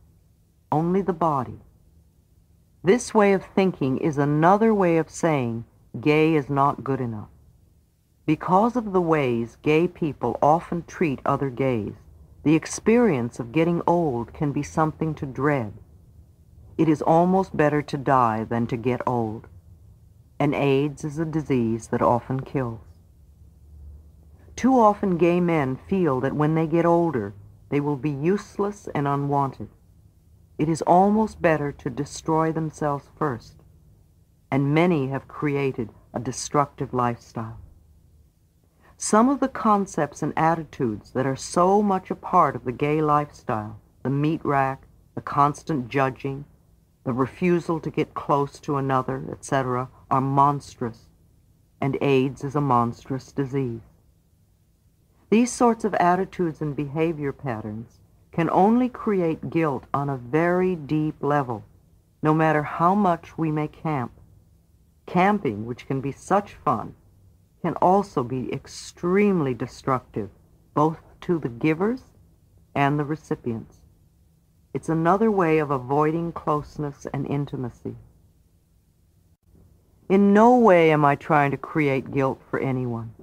only the body. This way of thinking is another way of saying gay is not good enough. Because of the ways gay people often treat other gays, the experience of getting old can be something to dread. It is almost better to die than to get old. And AIDS is a disease that often kills. Too often gay men feel that when they get older, they will be useless and unwanted. It is almost better to destroy themselves first. And many have created a destructive lifestyle. Some of the concepts and attitudes that are so much a part of the gay lifestyle, the meat rack, the constant judging, the refusal to get close to another, etc., are monstrous, and AIDS is a monstrous disease. These sorts of attitudes and behavior patterns can only create guilt on a very deep level, no matter how much we may camp. Camping, which can be such fun, can also be extremely destructive, both to the givers and the recipients. It's another way of avoiding closeness and intimacy. In no way am I trying to create guilt for anyone.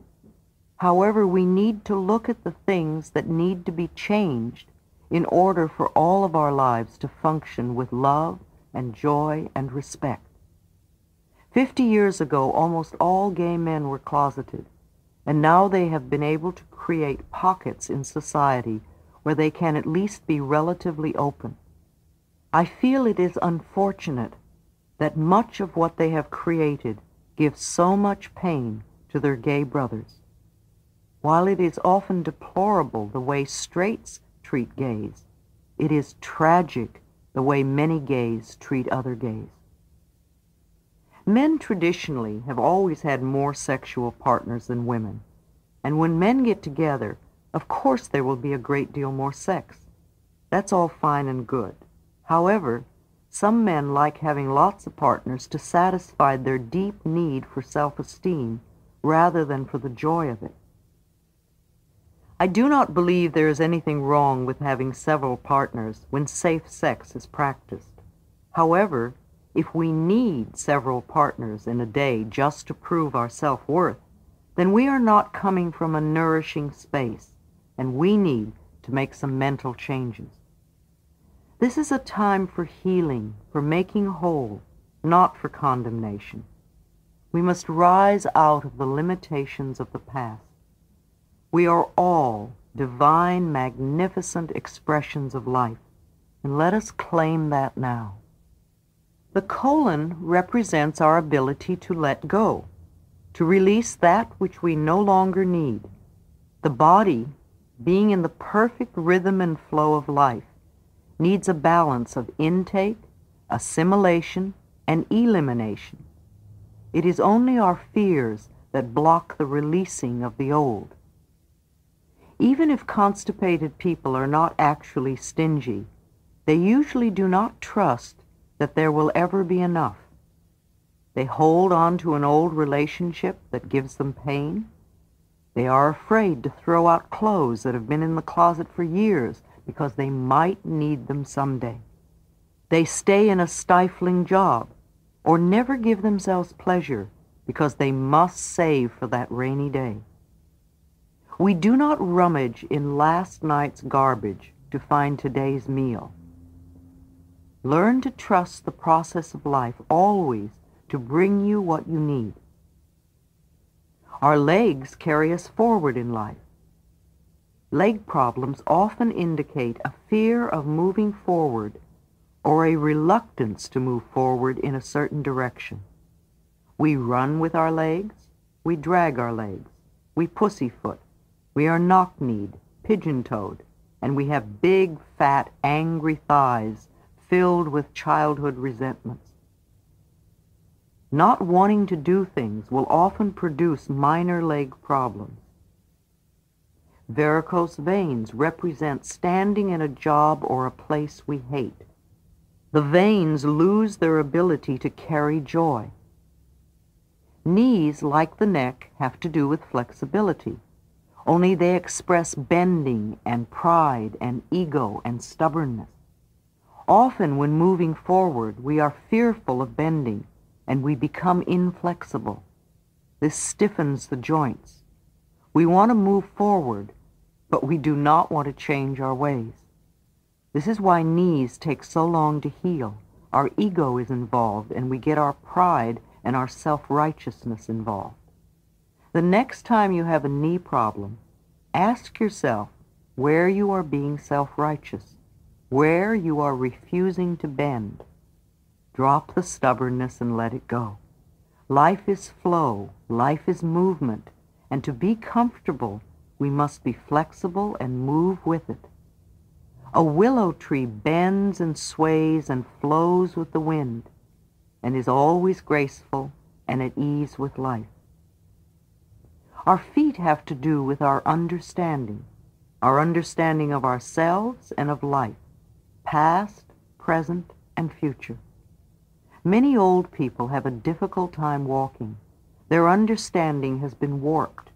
However, we need to look at the things that need to be changed in order for all of our lives to function with love and joy and respect. Fifty years ago, almost all gay men were closeted, and now they have been able to create pockets in society where they can at least be relatively open. I feel it is unfortunate that much of what they have created gives so much pain to their gay brothers. While it is often deplorable the way straights treat gays, it is tragic the way many gays treat other gays. Men traditionally have always had more sexual partners than women. And when men get together, of course there will be a great deal more sex. That's all fine and good. However, some men like having lots of partners to satisfy their deep need for self-esteem rather than for the joy of it. I do not believe there is anything wrong with having several partners when safe sex is practiced. However, if we need several partners in a day just to prove our self-worth, then we are not coming from a nourishing space, and we need to make some mental changes. This is a time for healing, for making whole, not for condemnation. We must rise out of the limitations of the past. We are all divine, magnificent expressions of life, and let us claim that now. The colon represents our ability to let go, to release that which we no longer need. The body, being in the perfect rhythm and flow of life, needs a balance of intake, assimilation, and elimination. It is only our fears that block the releasing of the old. Even if constipated people are not actually stingy, they usually do not trust that there will ever be enough. They hold on to an old relationship that gives them pain. They are afraid to throw out clothes that have been in the closet for years because they might need them someday. They stay in a stifling job or never give themselves pleasure because they must save for that rainy day. We do not rummage in last night's garbage to find today's meal. Learn to trust the process of life always to bring you what you need. Our legs carry us forward in life. Leg problems often indicate a fear of moving forward or a reluctance to move forward in a certain direction. We run with our legs, we drag our legs, we pussyfoot, we are knock-kneed, pigeon-toed, and we have big, fat, angry thighs filled with childhood resentments. Not wanting to do things will often produce minor leg problems. Varicose veins represent standing in a job or a place we hate. The veins lose their ability to carry joy. Knees, like the neck, have to do with flexibility, only they express bending and pride and ego and stubbornness. Often when moving forward, we are fearful of bending and we become inflexible. This stiffens the joints. We want to move forward, but we do not want to change our ways. This is why knees take so long to heal. Our ego is involved and we get our pride and our self-righteousness involved. The next time you have a knee problem, ask yourself where you are being self-righteous where you are refusing to bend, drop the stubbornness and let it go. Life is flow, life is movement, and to be comfortable, we must be flexible and move with it. A willow tree bends and sways and flows with the wind, and is always graceful and at ease with life. Our feet have to do with our understanding, our understanding of ourselves and of life past, present, and future. Many old people have a difficult time walking. Their understanding has been warped,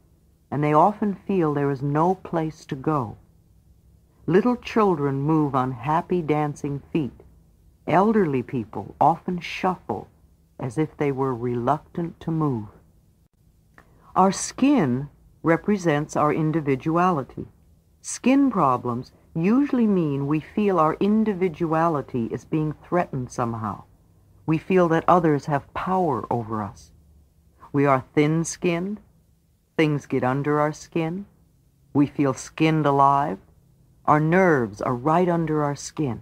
and they often feel there is no place to go. Little children move on happy dancing feet. Elderly people often shuffle as if they were reluctant to move. Our skin represents our individuality. Skin problems usually mean we feel our individuality is being threatened somehow. We feel that others have power over us. We are thin-skinned. Things get under our skin. We feel skinned alive. Our nerves are right under our skin.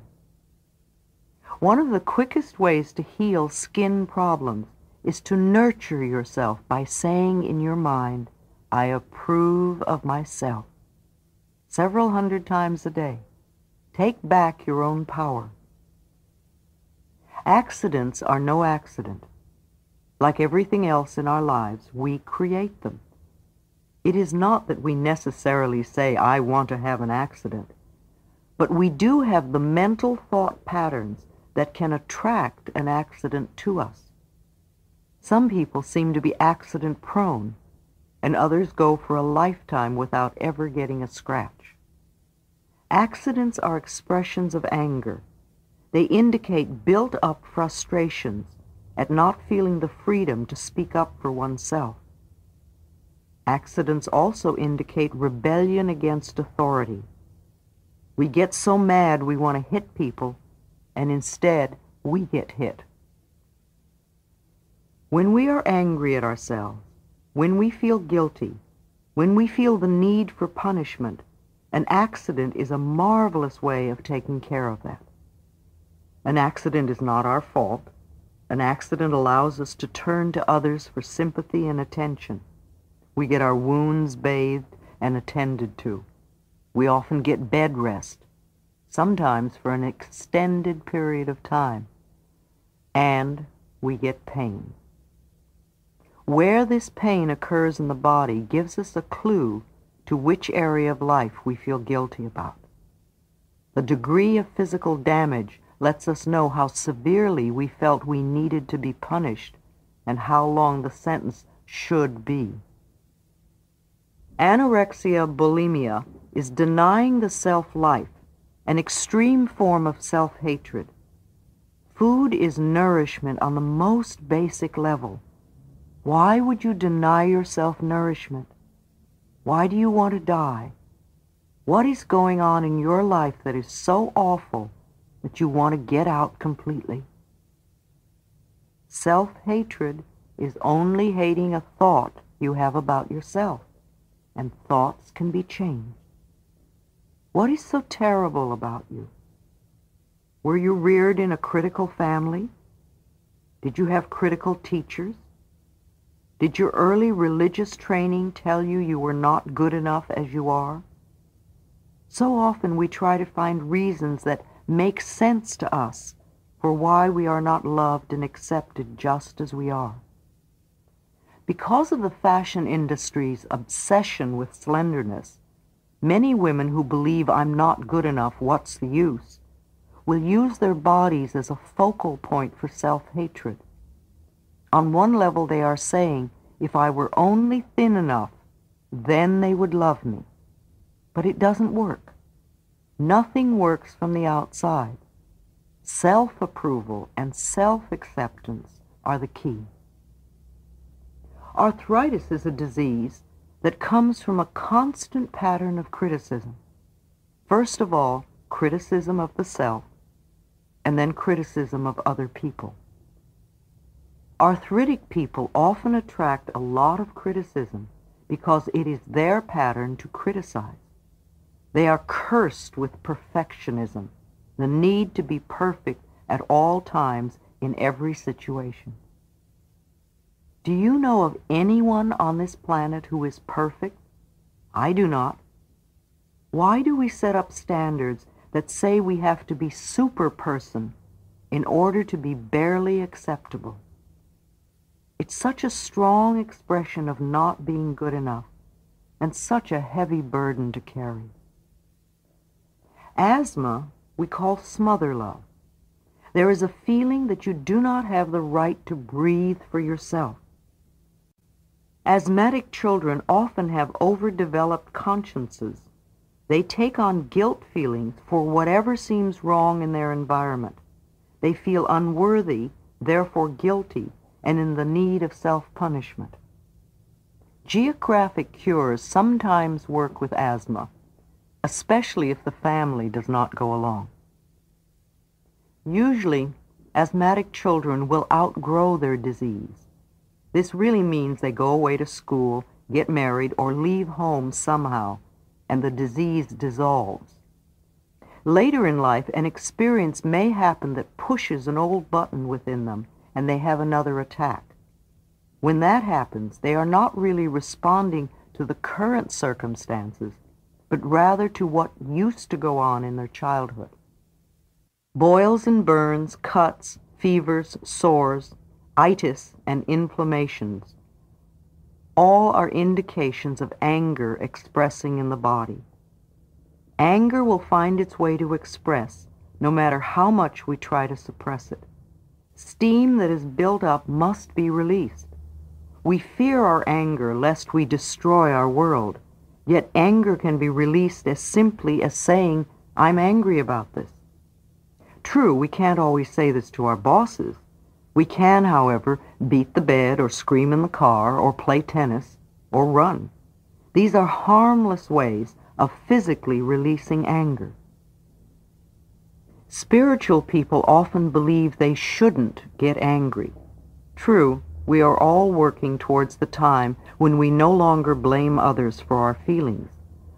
One of the quickest ways to heal skin problems is to nurture yourself by saying in your mind, I approve of myself several hundred times a day. Take back your own power. Accidents are no accident. Like everything else in our lives, we create them. It is not that we necessarily say, I want to have an accident, but we do have the mental thought patterns that can attract an accident to us. Some people seem to be accident prone, and others go for a lifetime without ever getting a scratch. Accidents are expressions of anger. They indicate built-up frustrations at not feeling the freedom to speak up for oneself. Accidents also indicate rebellion against authority. We get so mad we want to hit people, and instead we get hit. When we are angry at ourselves, when we feel guilty, when we feel the need for punishment, an accident is a marvelous way of taking care of that. An accident is not our fault. An accident allows us to turn to others for sympathy and attention. We get our wounds bathed and attended to. We often get bed rest, sometimes for an extended period of time. And we get pain. Where this pain occurs in the body gives us a clue to which area of life we feel guilty about. The degree of physical damage lets us know how severely we felt we needed to be punished and how long the sentence should be. Anorexia bulimia is denying the self-life, an extreme form of self-hatred. Food is nourishment on the most basic level. Why would you deny yourself nourishment? Why do you want to die? What is going on in your life that is so awful that you want to get out completely? Self-hatred is only hating a thought you have about yourself, and thoughts can be changed. What is so terrible about you? Were you reared in a critical family? Did you have critical teachers? Did your early religious training tell you you were not good enough as you are? So often we try to find reasons that make sense to us for why we are not loved and accepted just as we are. Because of the fashion industry's obsession with slenderness, Many women who believe I'm not good enough, what's the use, will use their bodies as a focal point for self-hatred. On one level they are saying, if I were only thin enough, then they would love me. But it doesn't work. Nothing works from the outside. Self-approval and self-acceptance are the key. Arthritis is a disease that comes from a constant pattern of criticism. First of all, criticism of the self, and then criticism of other people. Arthritic people often attract a lot of criticism because it is their pattern to criticize. They are cursed with perfectionism, the need to be perfect at all times in every situation. Do you know of anyone on this planet who is perfect? I do not. Why do we set up standards that say we have to be super person in order to be barely acceptable? It's such a strong expression of not being good enough and such a heavy burden to carry. Asthma we call smother love. There is a feeling that you do not have the right to breathe for yourself. Asthmatic children often have overdeveloped consciences. They take on guilt feelings for whatever seems wrong in their environment. They feel unworthy, therefore guilty, and in the need of self-punishment. Geographic cures sometimes work with asthma, especially if the family does not go along. Usually, asthmatic children will outgrow their disease. This really means they go away to school, get married, or leave home somehow, and the disease dissolves. Later in life, an experience may happen that pushes an old button within them, and they have another attack. When that happens, they are not really responding to the current circumstances, but rather to what used to go on in their childhood. Boils and burns, cuts, fevers, sores, itis, and inflammations. All are indications of anger expressing in the body. Anger will find its way to express, no matter how much we try to suppress it. Steam that is built up must be released. We fear our anger lest we destroy our world, yet anger can be released as simply as saying, I'm angry about this. True, we can't always say this to our bosses, we can, however, beat the bed or scream in the car or play tennis or run. These are harmless ways of physically releasing anger. Spiritual people often believe they shouldn't get angry. True, we are all working towards the time when we no longer blame others for our feelings.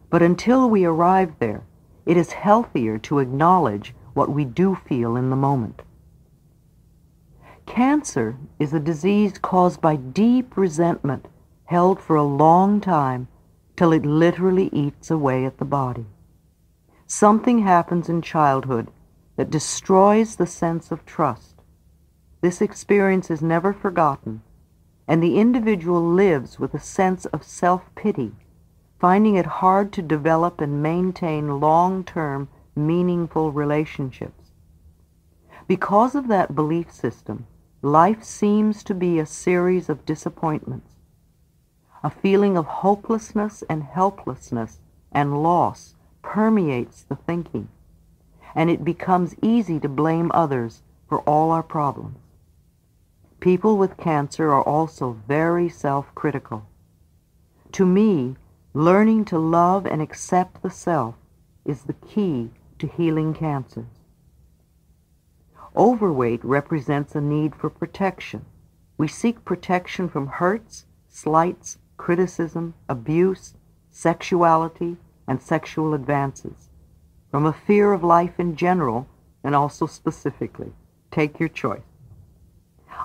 But until we arrive there, it is healthier to acknowledge what we do feel in the moment. Cancer is a disease caused by deep resentment held for a long time till it literally eats away at the body. Something happens in childhood that destroys the sense of trust. This experience is never forgotten, and the individual lives with a sense of self-pity, finding it hard to develop and maintain long-term, meaningful relationships. Because of that belief system, life seems to be a series of disappointments. A feeling of hopelessness and helplessness and loss permeates the thinking, and it becomes easy to blame others for all our problems. People with cancer are also very self-critical. To me, learning to love and accept the self is the key to healing cancers. Overweight represents a need for protection. We seek protection from hurts, slights, criticism, abuse, sexuality, and sexual advances, from a fear of life in general and also specifically. Take your choice.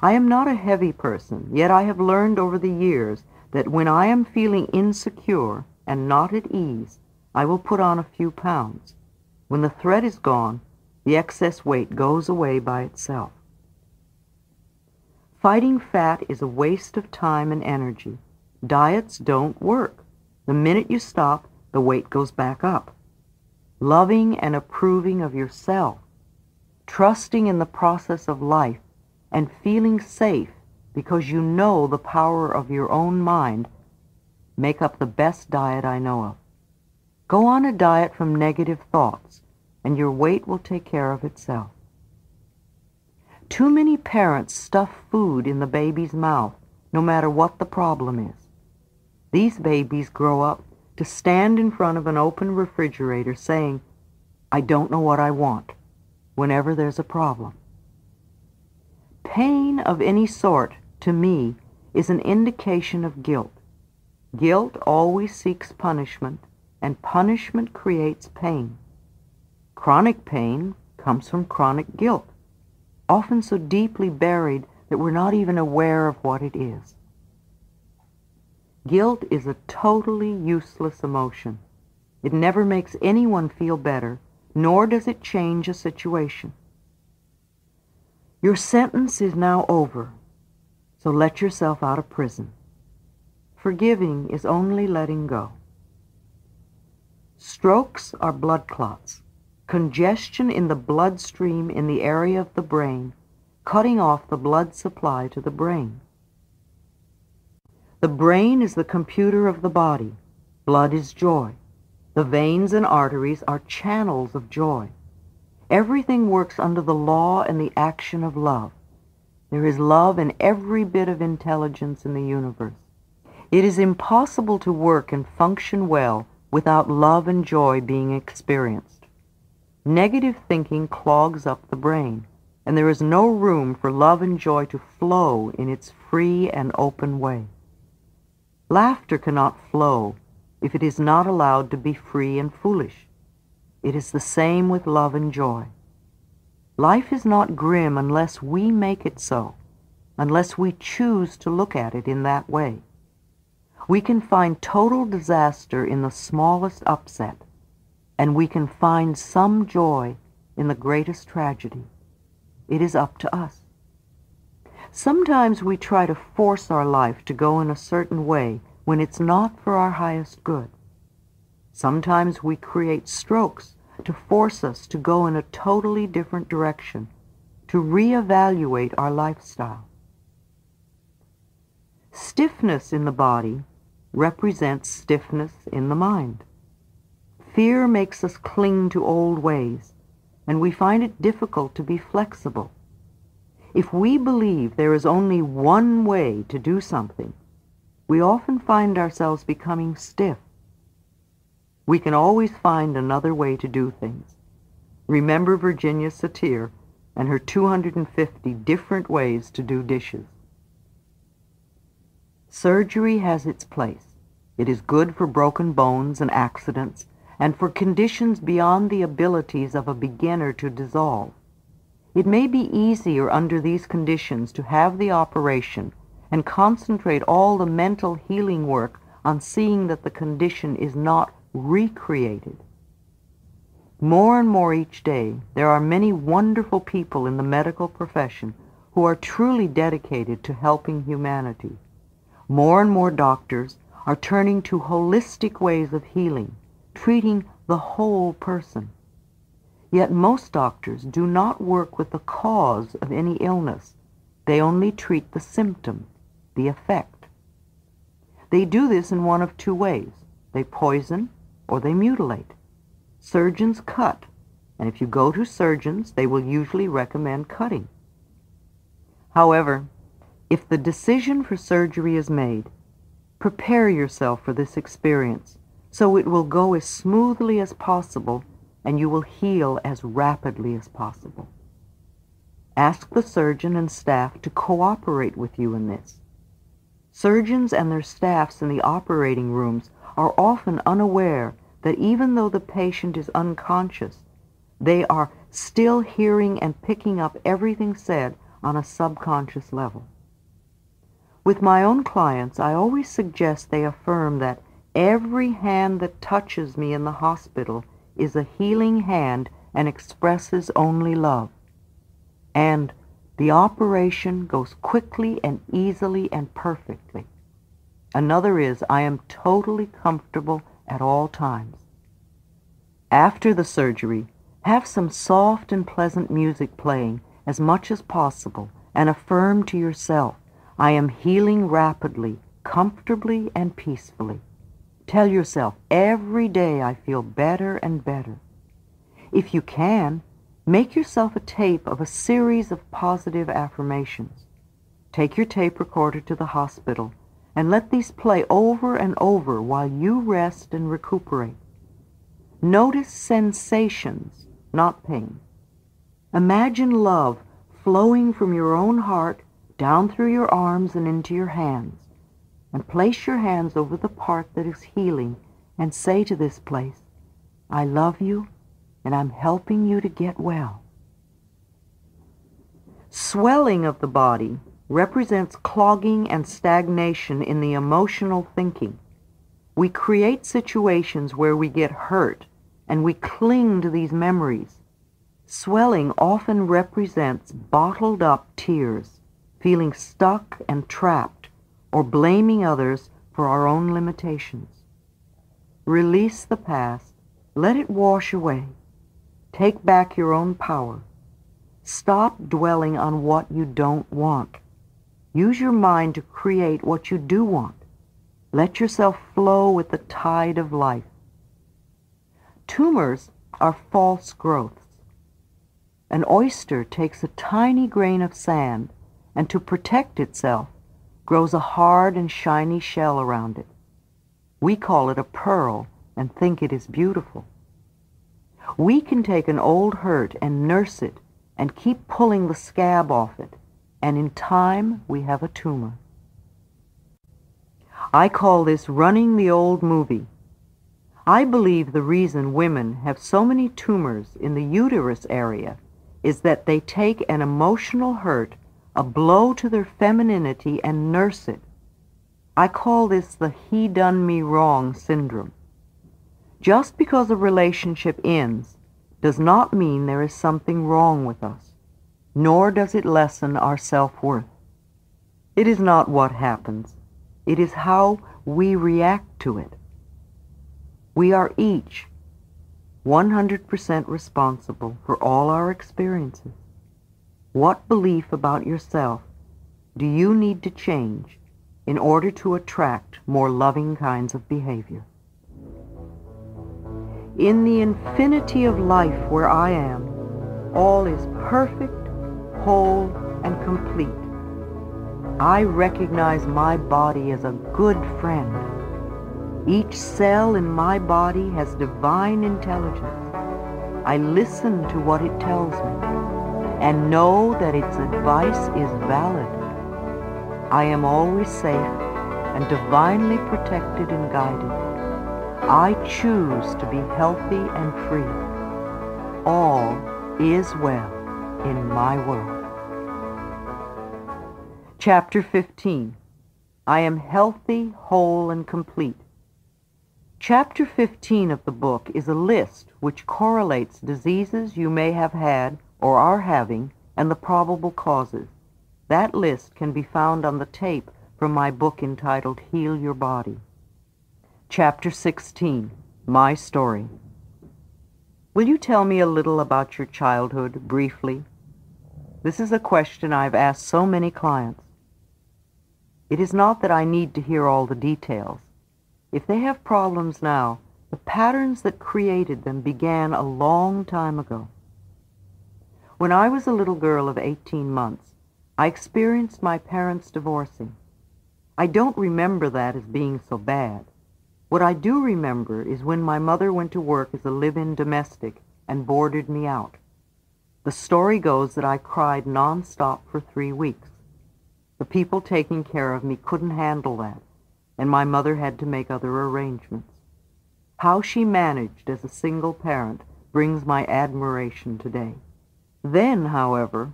I am not a heavy person, yet I have learned over the years that when I am feeling insecure and not at ease, I will put on a few pounds. When the threat is gone, the excess weight goes away by itself. Fighting fat is a waste of time and energy. Diets don't work. The minute you stop, the weight goes back up. Loving and approving of yourself, trusting in the process of life, and feeling safe because you know the power of your own mind make up the best diet I know of. Go on a diet from negative thoughts, and your weight will take care of itself. Too many parents stuff food in the baby's mouth, no matter what the problem is. These babies grow up to stand in front of an open refrigerator saying, I don't know what I want, whenever there's a problem. Pain of any sort, to me, is an indication of guilt. Guilt always seeks punishment, and punishment creates pain. Chronic pain comes from chronic guilt, often so deeply buried that we're not even aware of what it is. Guilt is a totally useless emotion. It never makes anyone feel better, nor does it change a situation. Your sentence is now over, so let yourself out of prison. Forgiving is only letting go. Strokes are blood clots, congestion in the bloodstream in the area of the brain, cutting off the blood supply to the brain. The brain is the computer of the body. Blood is joy. The veins and arteries are channels of joy. Everything works under the law and the action of love. There is love in every bit of intelligence in the universe. It is impossible to work and function well without love and joy being experienced. Negative thinking clogs up the brain, and there is no room for love and joy to flow in its free and open way. Laughter cannot flow if it is not allowed to be free and foolish. It is the same with love and joy. Life is not grim unless we make it so, unless we choose to look at it in that way. We can find total disaster in the smallest upset, and we can find some joy in the greatest tragedy. It is up to us. Sometimes we try to force our life to go in a certain way when it's not for our highest good. Sometimes we create strokes to force us to go in a totally different direction, to reevaluate our lifestyle. Stiffness in the body represents stiffness in the mind. Fear makes us cling to old ways, and we find it difficult to be flexible. If we believe there is only one way to do something, we often find ourselves becoming stiff. We can always find another way to do things. Remember Virginia Satir and her 250 different ways to do dishes. Surgery has its place. It is good for broken bones and accidents and for conditions beyond the abilities of a beginner to dissolve. It may be easier under these conditions to have the operation and concentrate all the mental healing work on seeing that the condition is not recreated. More and more each day, there are many wonderful people in the medical profession who are truly dedicated to helping humanity. More and more doctors are turning to holistic ways of healing, treating the whole person. Yet most doctors do not work with the cause of any illness. They only treat the symptom, the effect. They do this in one of two ways. They poison or they mutilate. Surgeons cut, and if you go to surgeons, they will usually recommend cutting. However, if the decision for surgery is made, prepare yourself for this experience so it will go as smoothly as possible and you will heal as rapidly as possible. Ask the surgeon and staff to cooperate with you in this. Surgeons and their staffs in the operating rooms are often unaware that even though the patient is unconscious, they are still hearing and picking up everything said on a subconscious level. With my own clients, I always suggest they affirm that every hand that touches me in the hospital is a healing hand and expresses only love. And the operation goes quickly and easily and perfectly. Another is I am totally comfortable at all times. After the surgery, have some soft and pleasant music playing as much as possible and affirm to yourself I am healing rapidly, comfortably, and peacefully. Tell yourself, every day I feel better and better. If you can, make yourself a tape of a series of positive affirmations. Take your tape recorder to the hospital and let these play over and over while you rest and recuperate. Notice sensations, not pain. Imagine love flowing from your own heart down through your arms and into your hands, and place your hands over the part that is healing and say to this place, I love you and I'm helping you to get well. Swelling of the body represents clogging and stagnation in the emotional thinking. We create situations where we get hurt and we cling to these memories. Swelling often represents bottled up tears feeling stuck and trapped, or blaming others for our own limitations. Release the past. Let it wash away. Take back your own power. Stop dwelling on what you don't want. Use your mind to create what you do want. Let yourself flow with the tide of life. Tumors are false growths. An oyster takes a tiny grain of sand and to protect itself grows a hard and shiny shell around it. We call it a pearl and think it is beautiful. We can take an old hurt and nurse it and keep pulling the scab off it, and in time we have a tumor. I call this running the old movie. I believe the reason women have so many tumors in the uterus area is that they take an emotional hurt a blow to their femininity and nurse it. I call this the he done me wrong syndrome. Just because a relationship ends does not mean there is something wrong with us, nor does it lessen our self-worth. It is not what happens. It is how we react to it. We are each 100% responsible for all our experiences. What belief about yourself do you need to change in order to attract more loving kinds of behavior? In the infinity of life where I am, all is perfect, whole, and complete. I recognize my body as a good friend. Each cell in my body has divine intelligence. I listen to what it tells me and know that its advice is valid. I am always safe and divinely protected and guided. I choose to be healthy and free. All is well in my world. Chapter 15 I am healthy, whole, and complete. Chapter 15 of the book is a list which correlates diseases you may have had or are having and the probable causes. That list can be found on the tape from my book entitled Heal Your Body. Chapter 16 My Story Will you tell me a little about your childhood, briefly? This is a question I've asked so many clients. It is not that I need to hear all the details. If they have problems now, the patterns that created them began a long time ago. When I was a little girl of 18 months, I experienced my parents divorcing. I don't remember that as being so bad. What I do remember is when my mother went to work as a live-in domestic and boarded me out. The story goes that I cried nonstop for three weeks. The people taking care of me couldn't handle that, and my mother had to make other arrangements. How she managed as a single parent brings my admiration today. Then, however,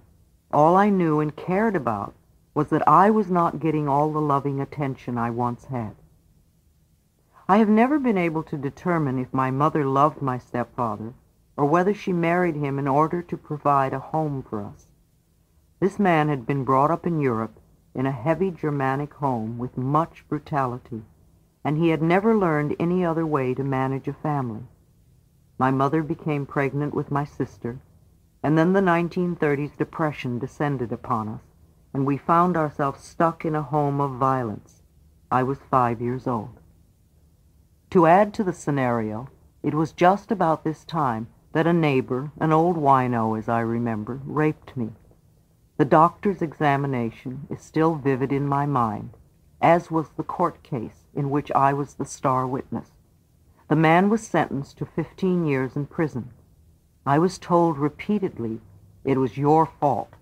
all I knew and cared about was that I was not getting all the loving attention I once had. I have never been able to determine if my mother loved my stepfather or whether she married him in order to provide a home for us. This man had been brought up in Europe in a heavy Germanic home with much brutality, and he had never learned any other way to manage a family. My mother became pregnant with my sister, and then the 1930s depression descended upon us, and we found ourselves stuck in a home of violence. I was five years old. To add to the scenario, it was just about this time that a neighbor, an old wino as I remember, raped me. The doctor's examination is still vivid in my mind, as was the court case in which I was the star witness. The man was sentenced to 15 years in prison. I was told repeatedly it was your fault,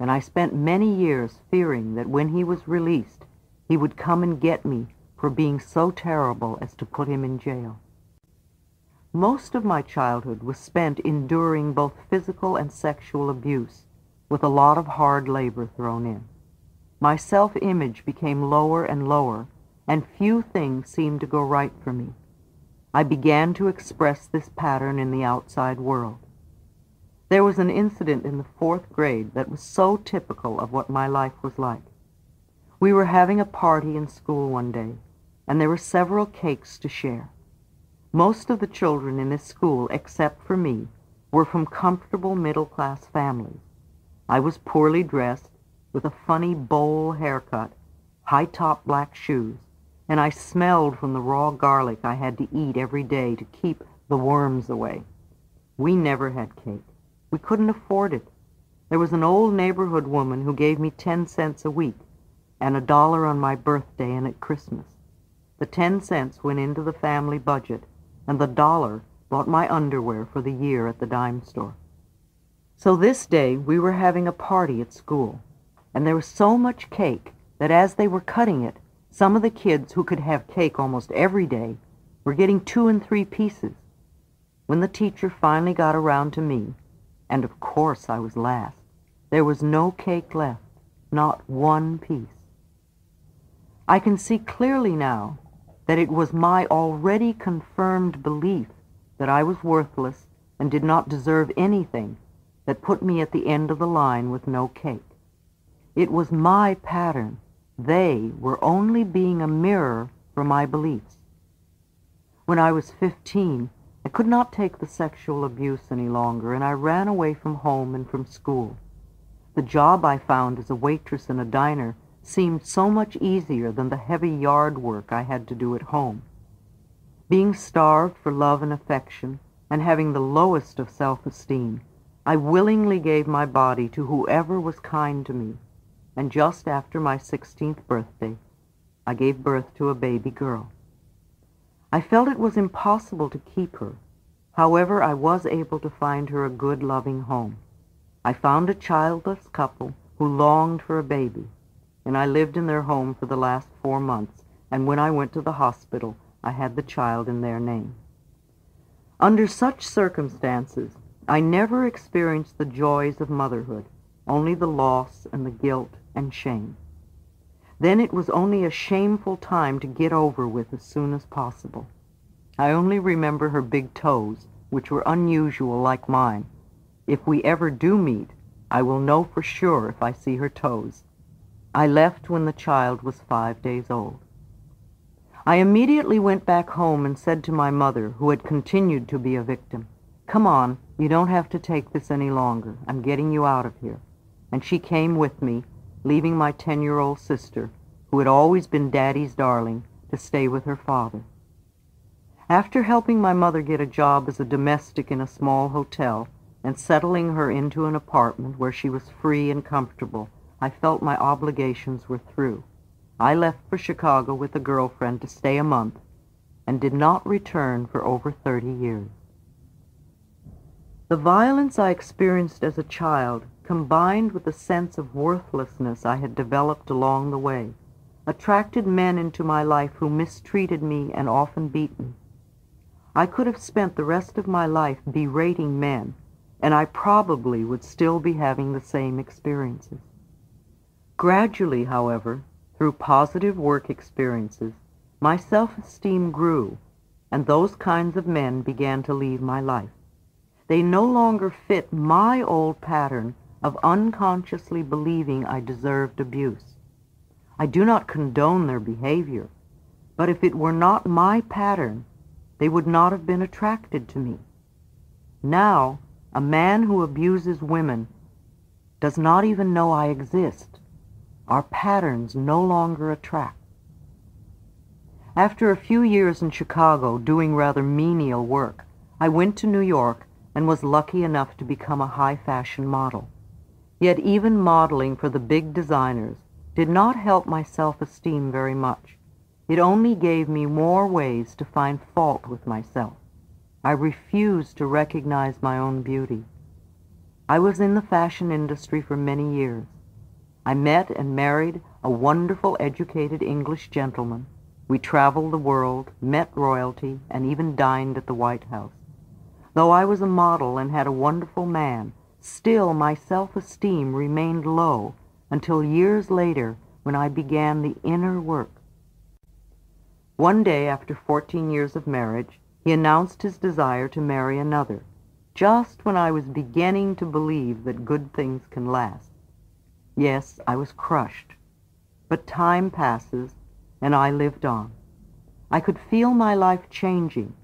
and I spent many years fearing that when he was released, he would come and get me for being so terrible as to put him in jail. Most of my childhood was spent enduring both physical and sexual abuse, with a lot of hard labor thrown in. My self-image became lower and lower, and few things seemed to go right for me. I began to express this pattern in the outside world. There was an incident in the fourth grade that was so typical of what my life was like. We were having a party in school one day, and there were several cakes to share. Most of the children in this school, except for me, were from comfortable middle-class families. I was poorly dressed, with a funny bowl haircut, high-top black shoes, and I smelled from the raw garlic I had to eat every day to keep the worms away. We never had cake. We couldn't afford it. There was an old neighborhood woman who gave me ten cents a week and a dollar on my birthday and at Christmas. The ten cents went into the family budget, and the dollar bought my underwear for the year at the dime store. So this day we were having a party at school, and there was so much cake that as they were cutting it, some of the kids who could have cake almost every day were getting two and three pieces. When the teacher finally got around to me, and of course I was last, there was no cake left, not one piece. I can see clearly now that it was my already confirmed belief that I was worthless and did not deserve anything that put me at the end of the line with no cake. It was my pattern they were only being a mirror for my beliefs. When I was 15, I could not take the sexual abuse any longer, and I ran away from home and from school. The job I found as a waitress in a diner seemed so much easier than the heavy yard work I had to do at home. Being starved for love and affection, and having the lowest of self-esteem, I willingly gave my body to whoever was kind to me and just after my 16th birthday, I gave birth to a baby girl. I felt it was impossible to keep her. However, I was able to find her a good, loving home. I found a childless couple who longed for a baby, and I lived in their home for the last four months, and when I went to the hospital, I had the child in their name. Under such circumstances, I never experienced the joys of motherhood, only the loss and the guilt and shame. Then it was only a shameful time to get over with as soon as possible. I only remember her big toes, which were unusual like mine. If we ever do meet, I will know for sure if I see her toes. I left when the child was five days old. I immediately went back home and said to my mother, who had continued to be a victim, Come on, you don't have to take this any longer. I'm getting you out of here. And she came with me, leaving my ten-year-old sister, who had always been Daddy's darling, to stay with her father. After helping my mother get a job as a domestic in a small hotel and settling her into an apartment where she was free and comfortable, I felt my obligations were through. I left for Chicago with a girlfriend to stay a month and did not return for over 30 years. The violence I experienced as a child, combined with the sense of worthlessness I had developed along the way, attracted men into my life who mistreated me and often beat me. I could have spent the rest of my life berating men, and I probably would still be having the same experiences. Gradually, however, through positive work experiences, my self-esteem grew, and those kinds of men began to leave my life. They no longer fit my old pattern of unconsciously believing I deserved abuse. I do not condone their behavior, but if it were not my pattern, they would not have been attracted to me. Now, a man who abuses women does not even know I exist. Our patterns no longer attract. After a few years in Chicago doing rather menial work, I went to New York and was lucky enough to become a high fashion model. Yet even modeling for the big designers did not help my self-esteem very much. It only gave me more ways to find fault with myself. I refused to recognize my own beauty. I was in the fashion industry for many years. I met and married a wonderful educated English gentleman. We traveled the world, met royalty, and even dined at the White House. Though I was a model and had a wonderful man, still my self-esteem remained low until years later when I began the inner work one day after fourteen years of marriage, he announced his desire to marry another, just when I was beginning to believe that good things can last. Yes, I was crushed. But time passes, and I lived on. I could feel my life changing,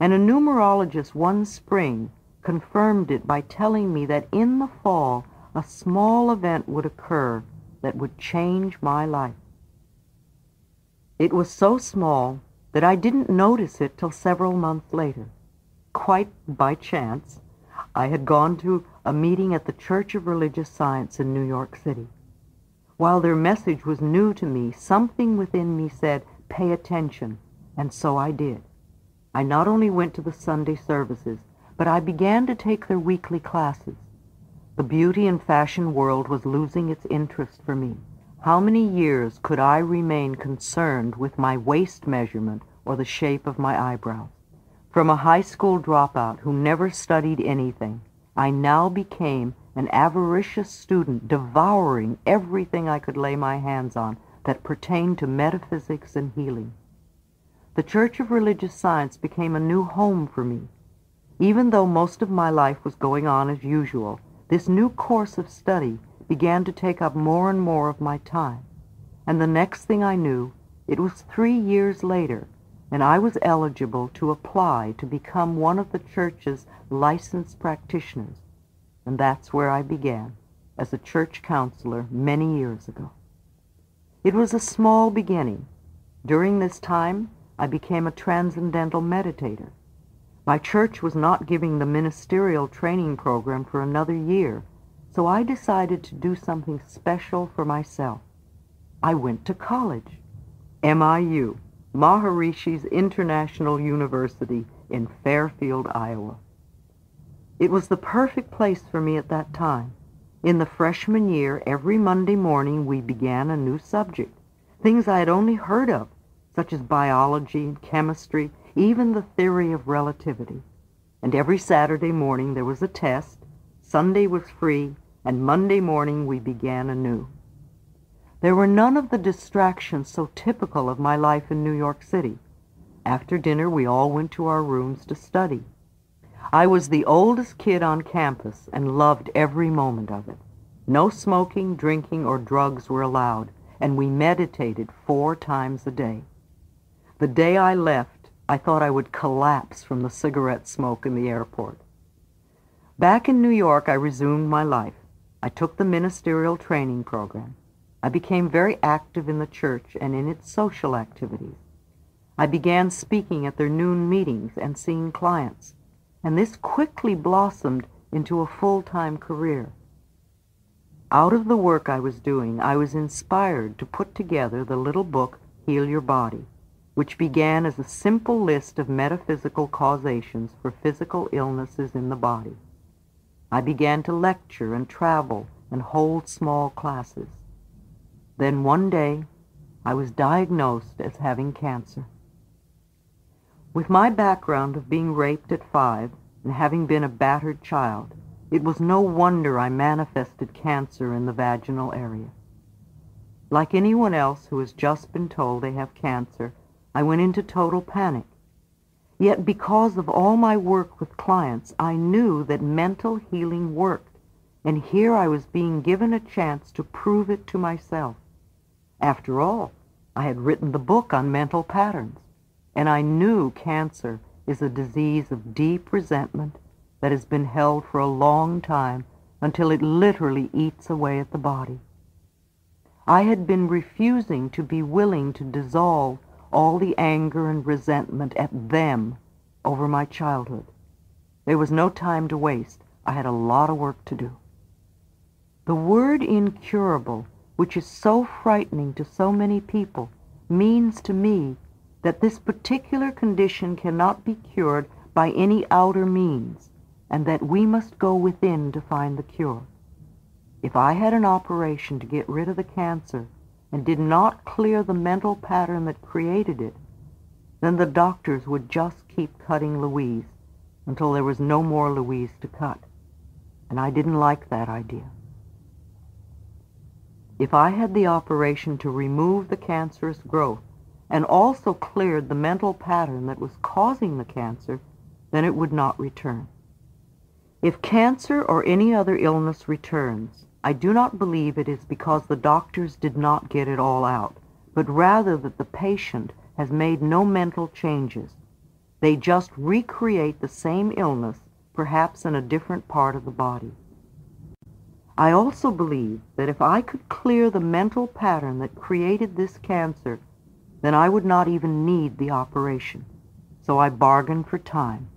and a numerologist one spring confirmed it by telling me that in the fall a small event would occur that would change my life. It was so small that I didn't notice it till several months later. Quite by chance, I had gone to a meeting at the Church of Religious Science in New York City. While their message was new to me, something within me said, pay attention, and so I did. I not only went to the Sunday services, but I began to take their weekly classes. The beauty and fashion world was losing its interest for me. How many years could I remain concerned with my waist measurement or the shape of my eyebrows? From a high school dropout who never studied anything, I now became an avaricious student devouring everything I could lay my hands on that pertained to metaphysics and healing. The Church of Religious Science became a new home for me. Even though most of my life was going on as usual, this new course of study began to take up more and more of my time. And the next thing I knew, it was three years later, and I was eligible to apply to become one of the church's licensed practitioners. And that's where I began, as a church counselor many years ago. It was a small beginning. During this time, I became a transcendental meditator. My church was not giving the ministerial training program for another year, so I decided to do something special for myself. I went to college. MIU, Maharishi's International University in Fairfield, Iowa. It was the perfect place for me at that time. In the freshman year, every Monday morning we began a new subject, things I had only heard of, such as biology and chemistry, even the theory of relativity. And every Saturday morning there was a test, Sunday was free, and Monday morning we began anew. There were none of the distractions so typical of my life in New York City. After dinner we all went to our rooms to study. I was the oldest kid on campus and loved every moment of it. No smoking, drinking, or drugs were allowed, and we meditated four times a day. The day I left, I thought I would collapse from the cigarette smoke in the airport. Back in New York, I resumed my life. I took the ministerial training program. I became very active in the church and in its social activities. I began speaking at their noon meetings and seeing clients and this quickly blossomed into a full-time career. Out of the work I was doing, I was inspired to put together the little book, Heal Your Body, which began as a simple list of metaphysical causations for physical illnesses in the body. I began to lecture and travel and hold small classes. Then one day, I was diagnosed as having cancer. With my background of being raped at five and having been a battered child, it was no wonder I manifested cancer in the vaginal area. Like anyone else who has just been told they have cancer, I went into total panic. Yet because of all my work with clients, I knew that mental healing worked, and here I was being given a chance to prove it to myself. After all, I had written the book on mental patterns and I knew cancer is a disease of deep resentment that has been held for a long time until it literally eats away at the body. I had been refusing to be willing to dissolve all the anger and resentment at them over my childhood. There was no time to waste. I had a lot of work to do. The word incurable, which is so frightening to so many people, means to me that this particular condition cannot be cured by any outer means, and that we must go within to find the cure. If I had an operation to get rid of the cancer and did not clear the mental pattern that created it, then the doctors would just keep cutting Louise until there was no more Louise to cut. And I didn't like that idea. If I had the operation to remove the cancerous growth, and also cleared the mental pattern that was causing the cancer, then it would not return. If cancer or any other illness returns, I do not believe it is because the doctors did not get it all out, but rather that the patient has made no mental changes. They just recreate the same illness, perhaps in a different part of the body. I also believe that if I could clear the mental pattern that created this cancer, then I would not even need the operation. So I bargained for time,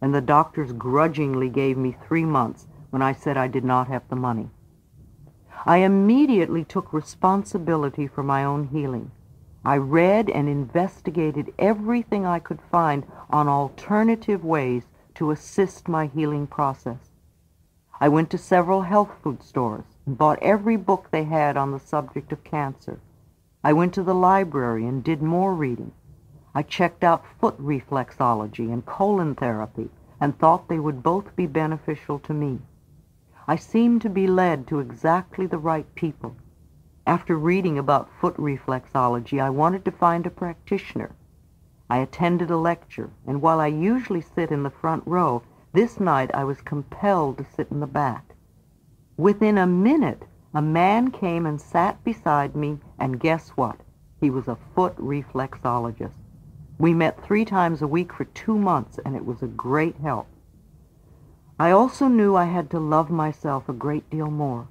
and the doctors grudgingly gave me three months when I said I did not have the money. I immediately took responsibility for my own healing. I read and investigated everything I could find on alternative ways to assist my healing process. I went to several health food stores and bought every book they had on the subject of cancer. I went to the library and did more reading. I checked out foot reflexology and colon therapy and thought they would both be beneficial to me. I seemed to be led to exactly the right people. After reading about foot reflexology, I wanted to find a practitioner. I attended a lecture, and while I usually sit in the front row, this night I was compelled to sit in the back. Within a minute, a man came and sat beside me, and guess what? He was a foot reflexologist. We met three times a week for two months, and it was a great help. I also knew I had to love myself a great deal more.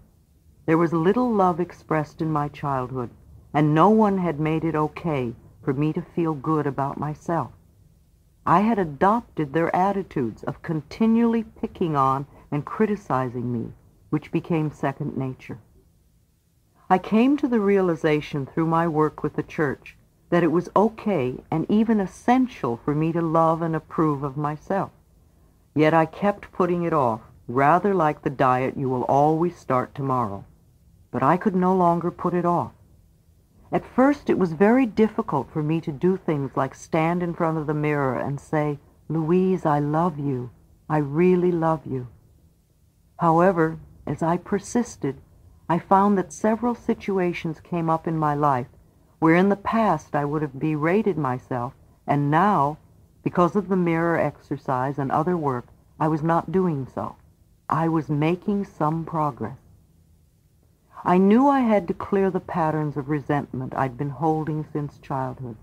There was little love expressed in my childhood, and no one had made it okay for me to feel good about myself. I had adopted their attitudes of continually picking on and criticizing me, which became second nature. I came to the realization through my work with the church that it was okay and even essential for me to love and approve of myself. Yet I kept putting it off, rather like the diet you will always start tomorrow. But I could no longer put it off. At first, it was very difficult for me to do things like stand in front of the mirror and say, Louise, I love you. I really love you. However, as I persisted, I found that several situations came up in my life where in the past I would have berated myself, and now, because of the mirror exercise and other work, I was not doing so. I was making some progress. I knew I had to clear the patterns of resentment I'd been holding since childhood.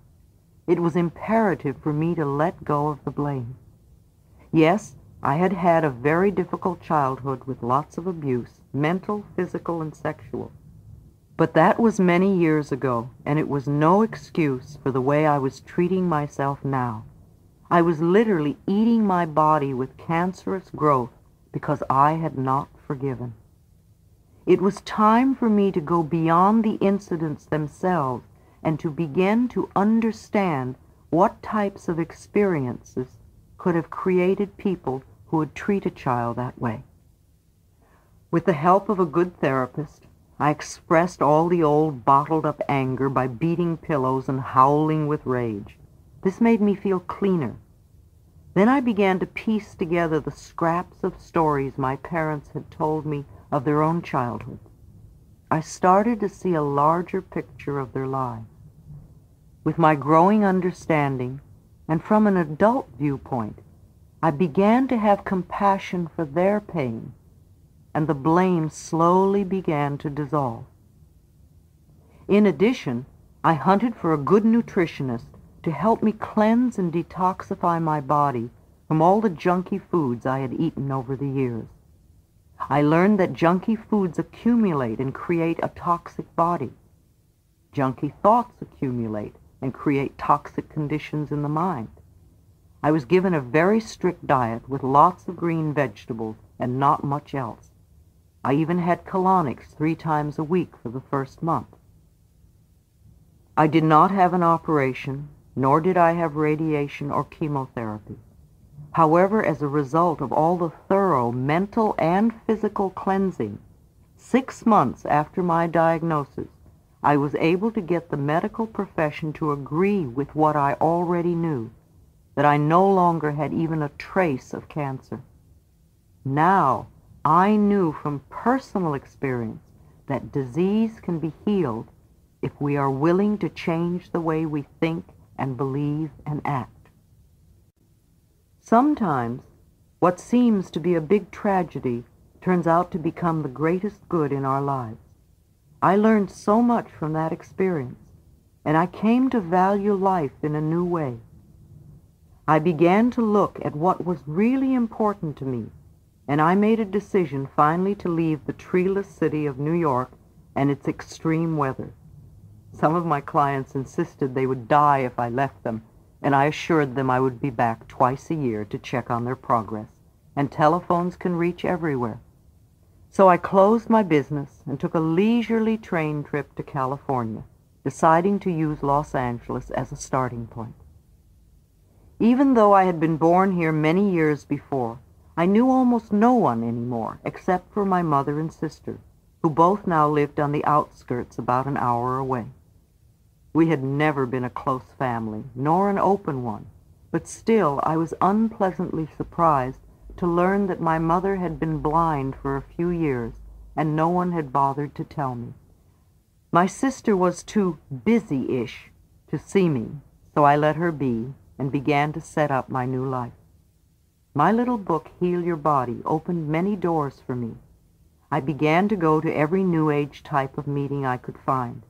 It was imperative for me to let go of the blame. Yes, I had had a very difficult childhood with lots of abuse, mental, physical, and sexual. But that was many years ago, and it was no excuse for the way I was treating myself now. I was literally eating my body with cancerous growth because I had not forgiven. It was time for me to go beyond the incidents themselves and to begin to understand what types of experiences could have created people who would treat a child that way. With the help of a good therapist, I expressed all the old bottled up anger by beating pillows and howling with rage. This made me feel cleaner. Then I began to piece together the scraps of stories my parents had told me of their own childhood. I started to see a larger picture of their lives. With my growing understanding, and from an adult viewpoint, I began to have compassion for their pain, and the blame slowly began to dissolve. In addition, I hunted for a good nutritionist to help me cleanse and detoxify my body from all the junky foods I had eaten over the years. I learned that junky foods accumulate and create a toxic body. Junky thoughts accumulate and create toxic conditions in the mind. I was given a very strict diet with lots of green vegetables and not much else. I even had colonics three times a week for the first month. I did not have an operation, nor did I have radiation or chemotherapy. However, as a result of all the thorough mental and physical cleansing, six months after my diagnosis, I was able to get the medical profession to agree with what I already knew, that I no longer had even a trace of cancer. Now, I knew from personal experience that disease can be healed if we are willing to change the way we think and believe and act. Sometimes, what seems to be a big tragedy turns out to become the greatest good in our lives. I learned so much from that experience, and I came to value life in a new way. I began to look at what was really important to me, and I made a decision finally to leave the treeless city of New York and its extreme weather. Some of my clients insisted they would die if I left them, and I assured them I would be back twice a year to check on their progress, and telephones can reach everywhere. So I closed my business and took a leisurely train trip to California, deciding to use Los Angeles as a starting point. Even though I had been born here many years before, I knew almost no one anymore except for my mother and sister, who both now lived on the outskirts about an hour away. We had never been a close family, nor an open one, but still I was unpleasantly surprised to learn that my mother had been blind for a few years and no one had bothered to tell me. My sister was too busy-ish to see me, so I let her be and began to set up my new life. My little book, Heal Your Body, opened many doors for me. I began to go to every New Age type of meeting I could find.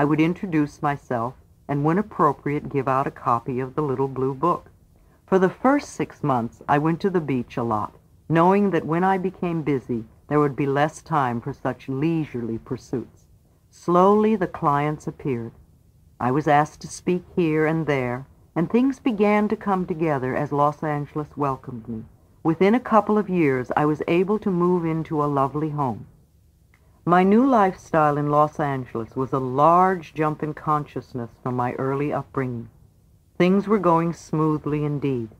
I would introduce myself and, when appropriate, give out a copy of the little blue book. For the first six months, I went to the beach a lot, knowing that when I became busy, there would be less time for such leisurely pursuits. Slowly, the clients appeared. I was asked to speak here and there, and things began to come together as Los Angeles welcomed me. Within a couple of years, I was able to move into a lovely home. My new lifestyle in Los Angeles was a large jump in consciousness from my early upbringing. Things were going smoothly indeed.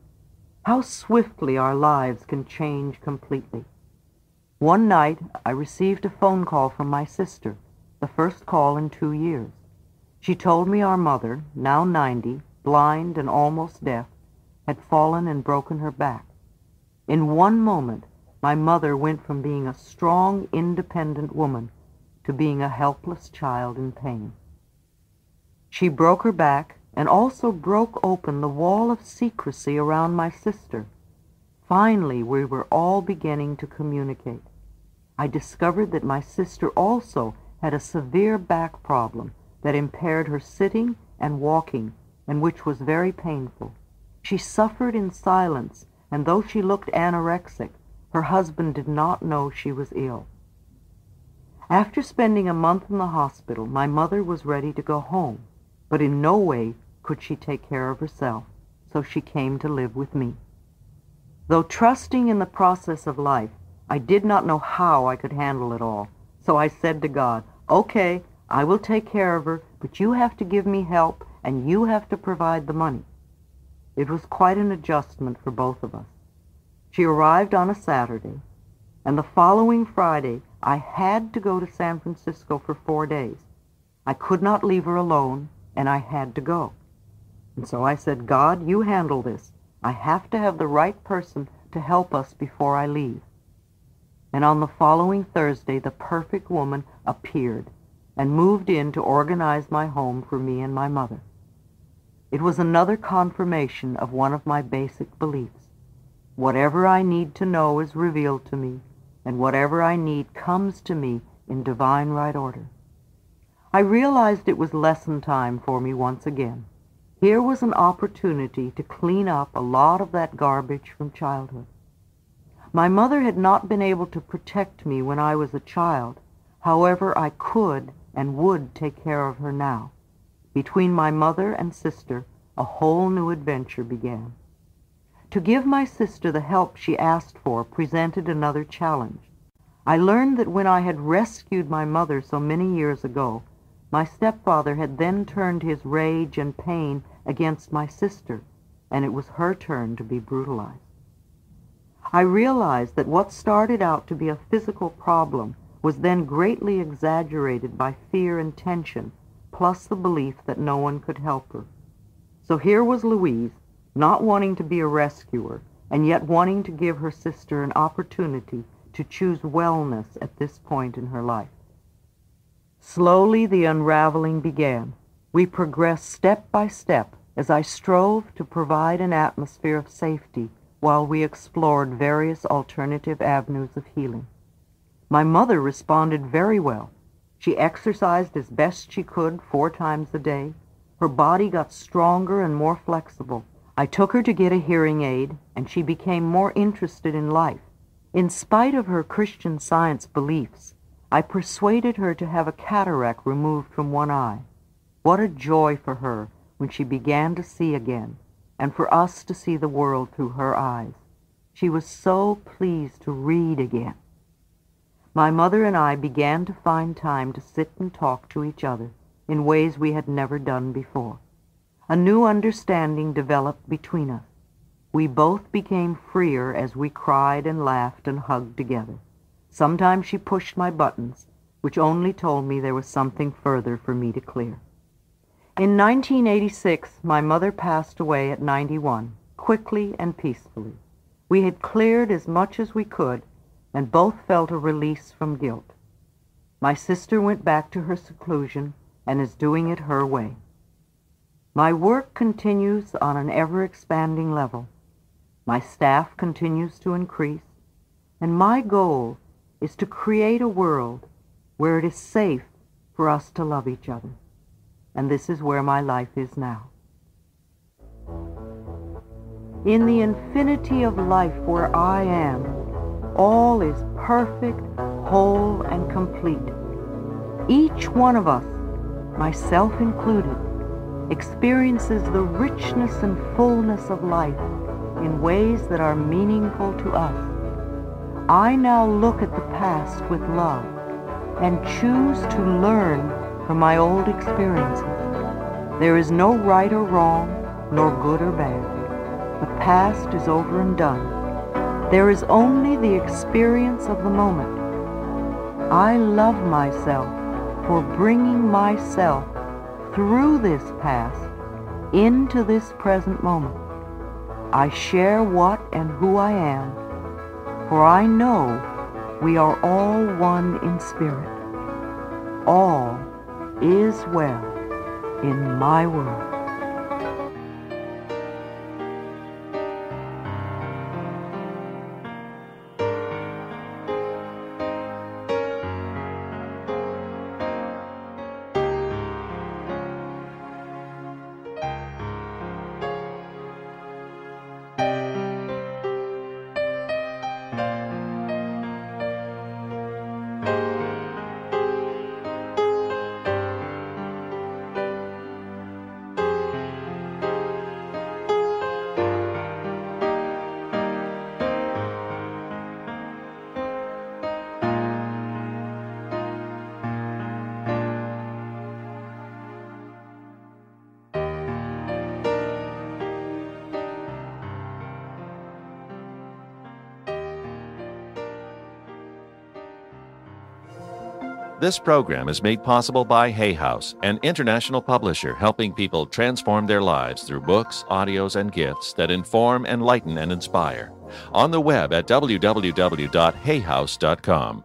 How swiftly our lives can change completely. One night, I received a phone call from my sister, the first call in two years. She told me our mother, now 90, blind and almost deaf, had fallen and broken her back. In one moment, my mother went from being a strong, independent woman to being a helpless child in pain. She broke her back and also broke open the wall of secrecy around my sister. Finally, we were all beginning to communicate. I discovered that my sister also had a severe back problem that impaired her sitting and walking and which was very painful. She suffered in silence, and though she looked anorexic, her husband did not know she was ill. After spending a month in the hospital, my mother was ready to go home, but in no way could she take care of herself, so she came to live with me. Though trusting in the process of life, I did not know how I could handle it all, so I said to God, okay, I will take care of her, but you have to give me help and you have to provide the money. It was quite an adjustment for both of us. She arrived on a Saturday, and the following Friday I had to go to San Francisco for four days. I could not leave her alone, and I had to go. And so I said, God, you handle this. I have to have the right person to help us before I leave. And on the following Thursday, the perfect woman appeared and moved in to organize my home for me and my mother. It was another confirmation of one of my basic beliefs. Whatever I need to know is revealed to me, and whatever I need comes to me in divine right order. I realized it was lesson time for me once again. Here was an opportunity to clean up a lot of that garbage from childhood. My mother had not been able to protect me when I was a child. However, I could and would take care of her now. Between my mother and sister, a whole new adventure began. To give my sister the help she asked for presented another challenge. I learned that when I had rescued my mother so many years ago, my stepfather had then turned his rage and pain against my sister, and it was her turn to be brutalized. I realized that what started out to be a physical problem was then greatly exaggerated by fear and tension, plus the belief that no one could help her. So here was Louise, not wanting to be a rescuer, and yet wanting to give her sister an opportunity to choose wellness at this point in her life. Slowly the unraveling began. We progressed step by step as I strove to provide an atmosphere of safety while we explored various alternative avenues of healing. My mother responded very well. She exercised as best she could four times a day. Her body got stronger and more flexible. I took her to get a hearing aid, and she became more interested in life. In spite of her Christian Science beliefs, I persuaded her to have a cataract removed from one eye. What a joy for her when she began to see again, and for us to see the world through her eyes. She was so pleased to read again. My mother and I began to find time to sit and talk to each other in ways we had never done before. A new understanding developed between us. We both became freer as we cried and laughed and hugged together. Sometimes she pushed my buttons, which only told me there was something further for me to clear. In 1986, my mother passed away at 91, quickly and peacefully. We had cleared as much as we could and both felt a release from guilt. My sister went back to her seclusion and is doing it her way. My work continues on an ever-expanding level. My staff continues to increase, and my goal is to create a world where it is safe for us to love each other. And this is where my life is now. In the infinity of life where I am, all is perfect, whole, and complete. Each one of us, myself included, experiences the richness and fullness of life in ways that are meaningful to us. I now look at the past with love and choose to learn from my old experiences. There is no right or wrong, nor good or bad. The past is over and done. There is only the experience of the moment. I love myself for bringing myself through this past into this present moment. I share what and who I am, for I know we are all one in spirit. All is well in my world. This program is made possible by Hay House, an international publisher helping people transform their lives through books, audios, and gifts that inform, enlighten, and inspire. On the web at www.hayhouse.com.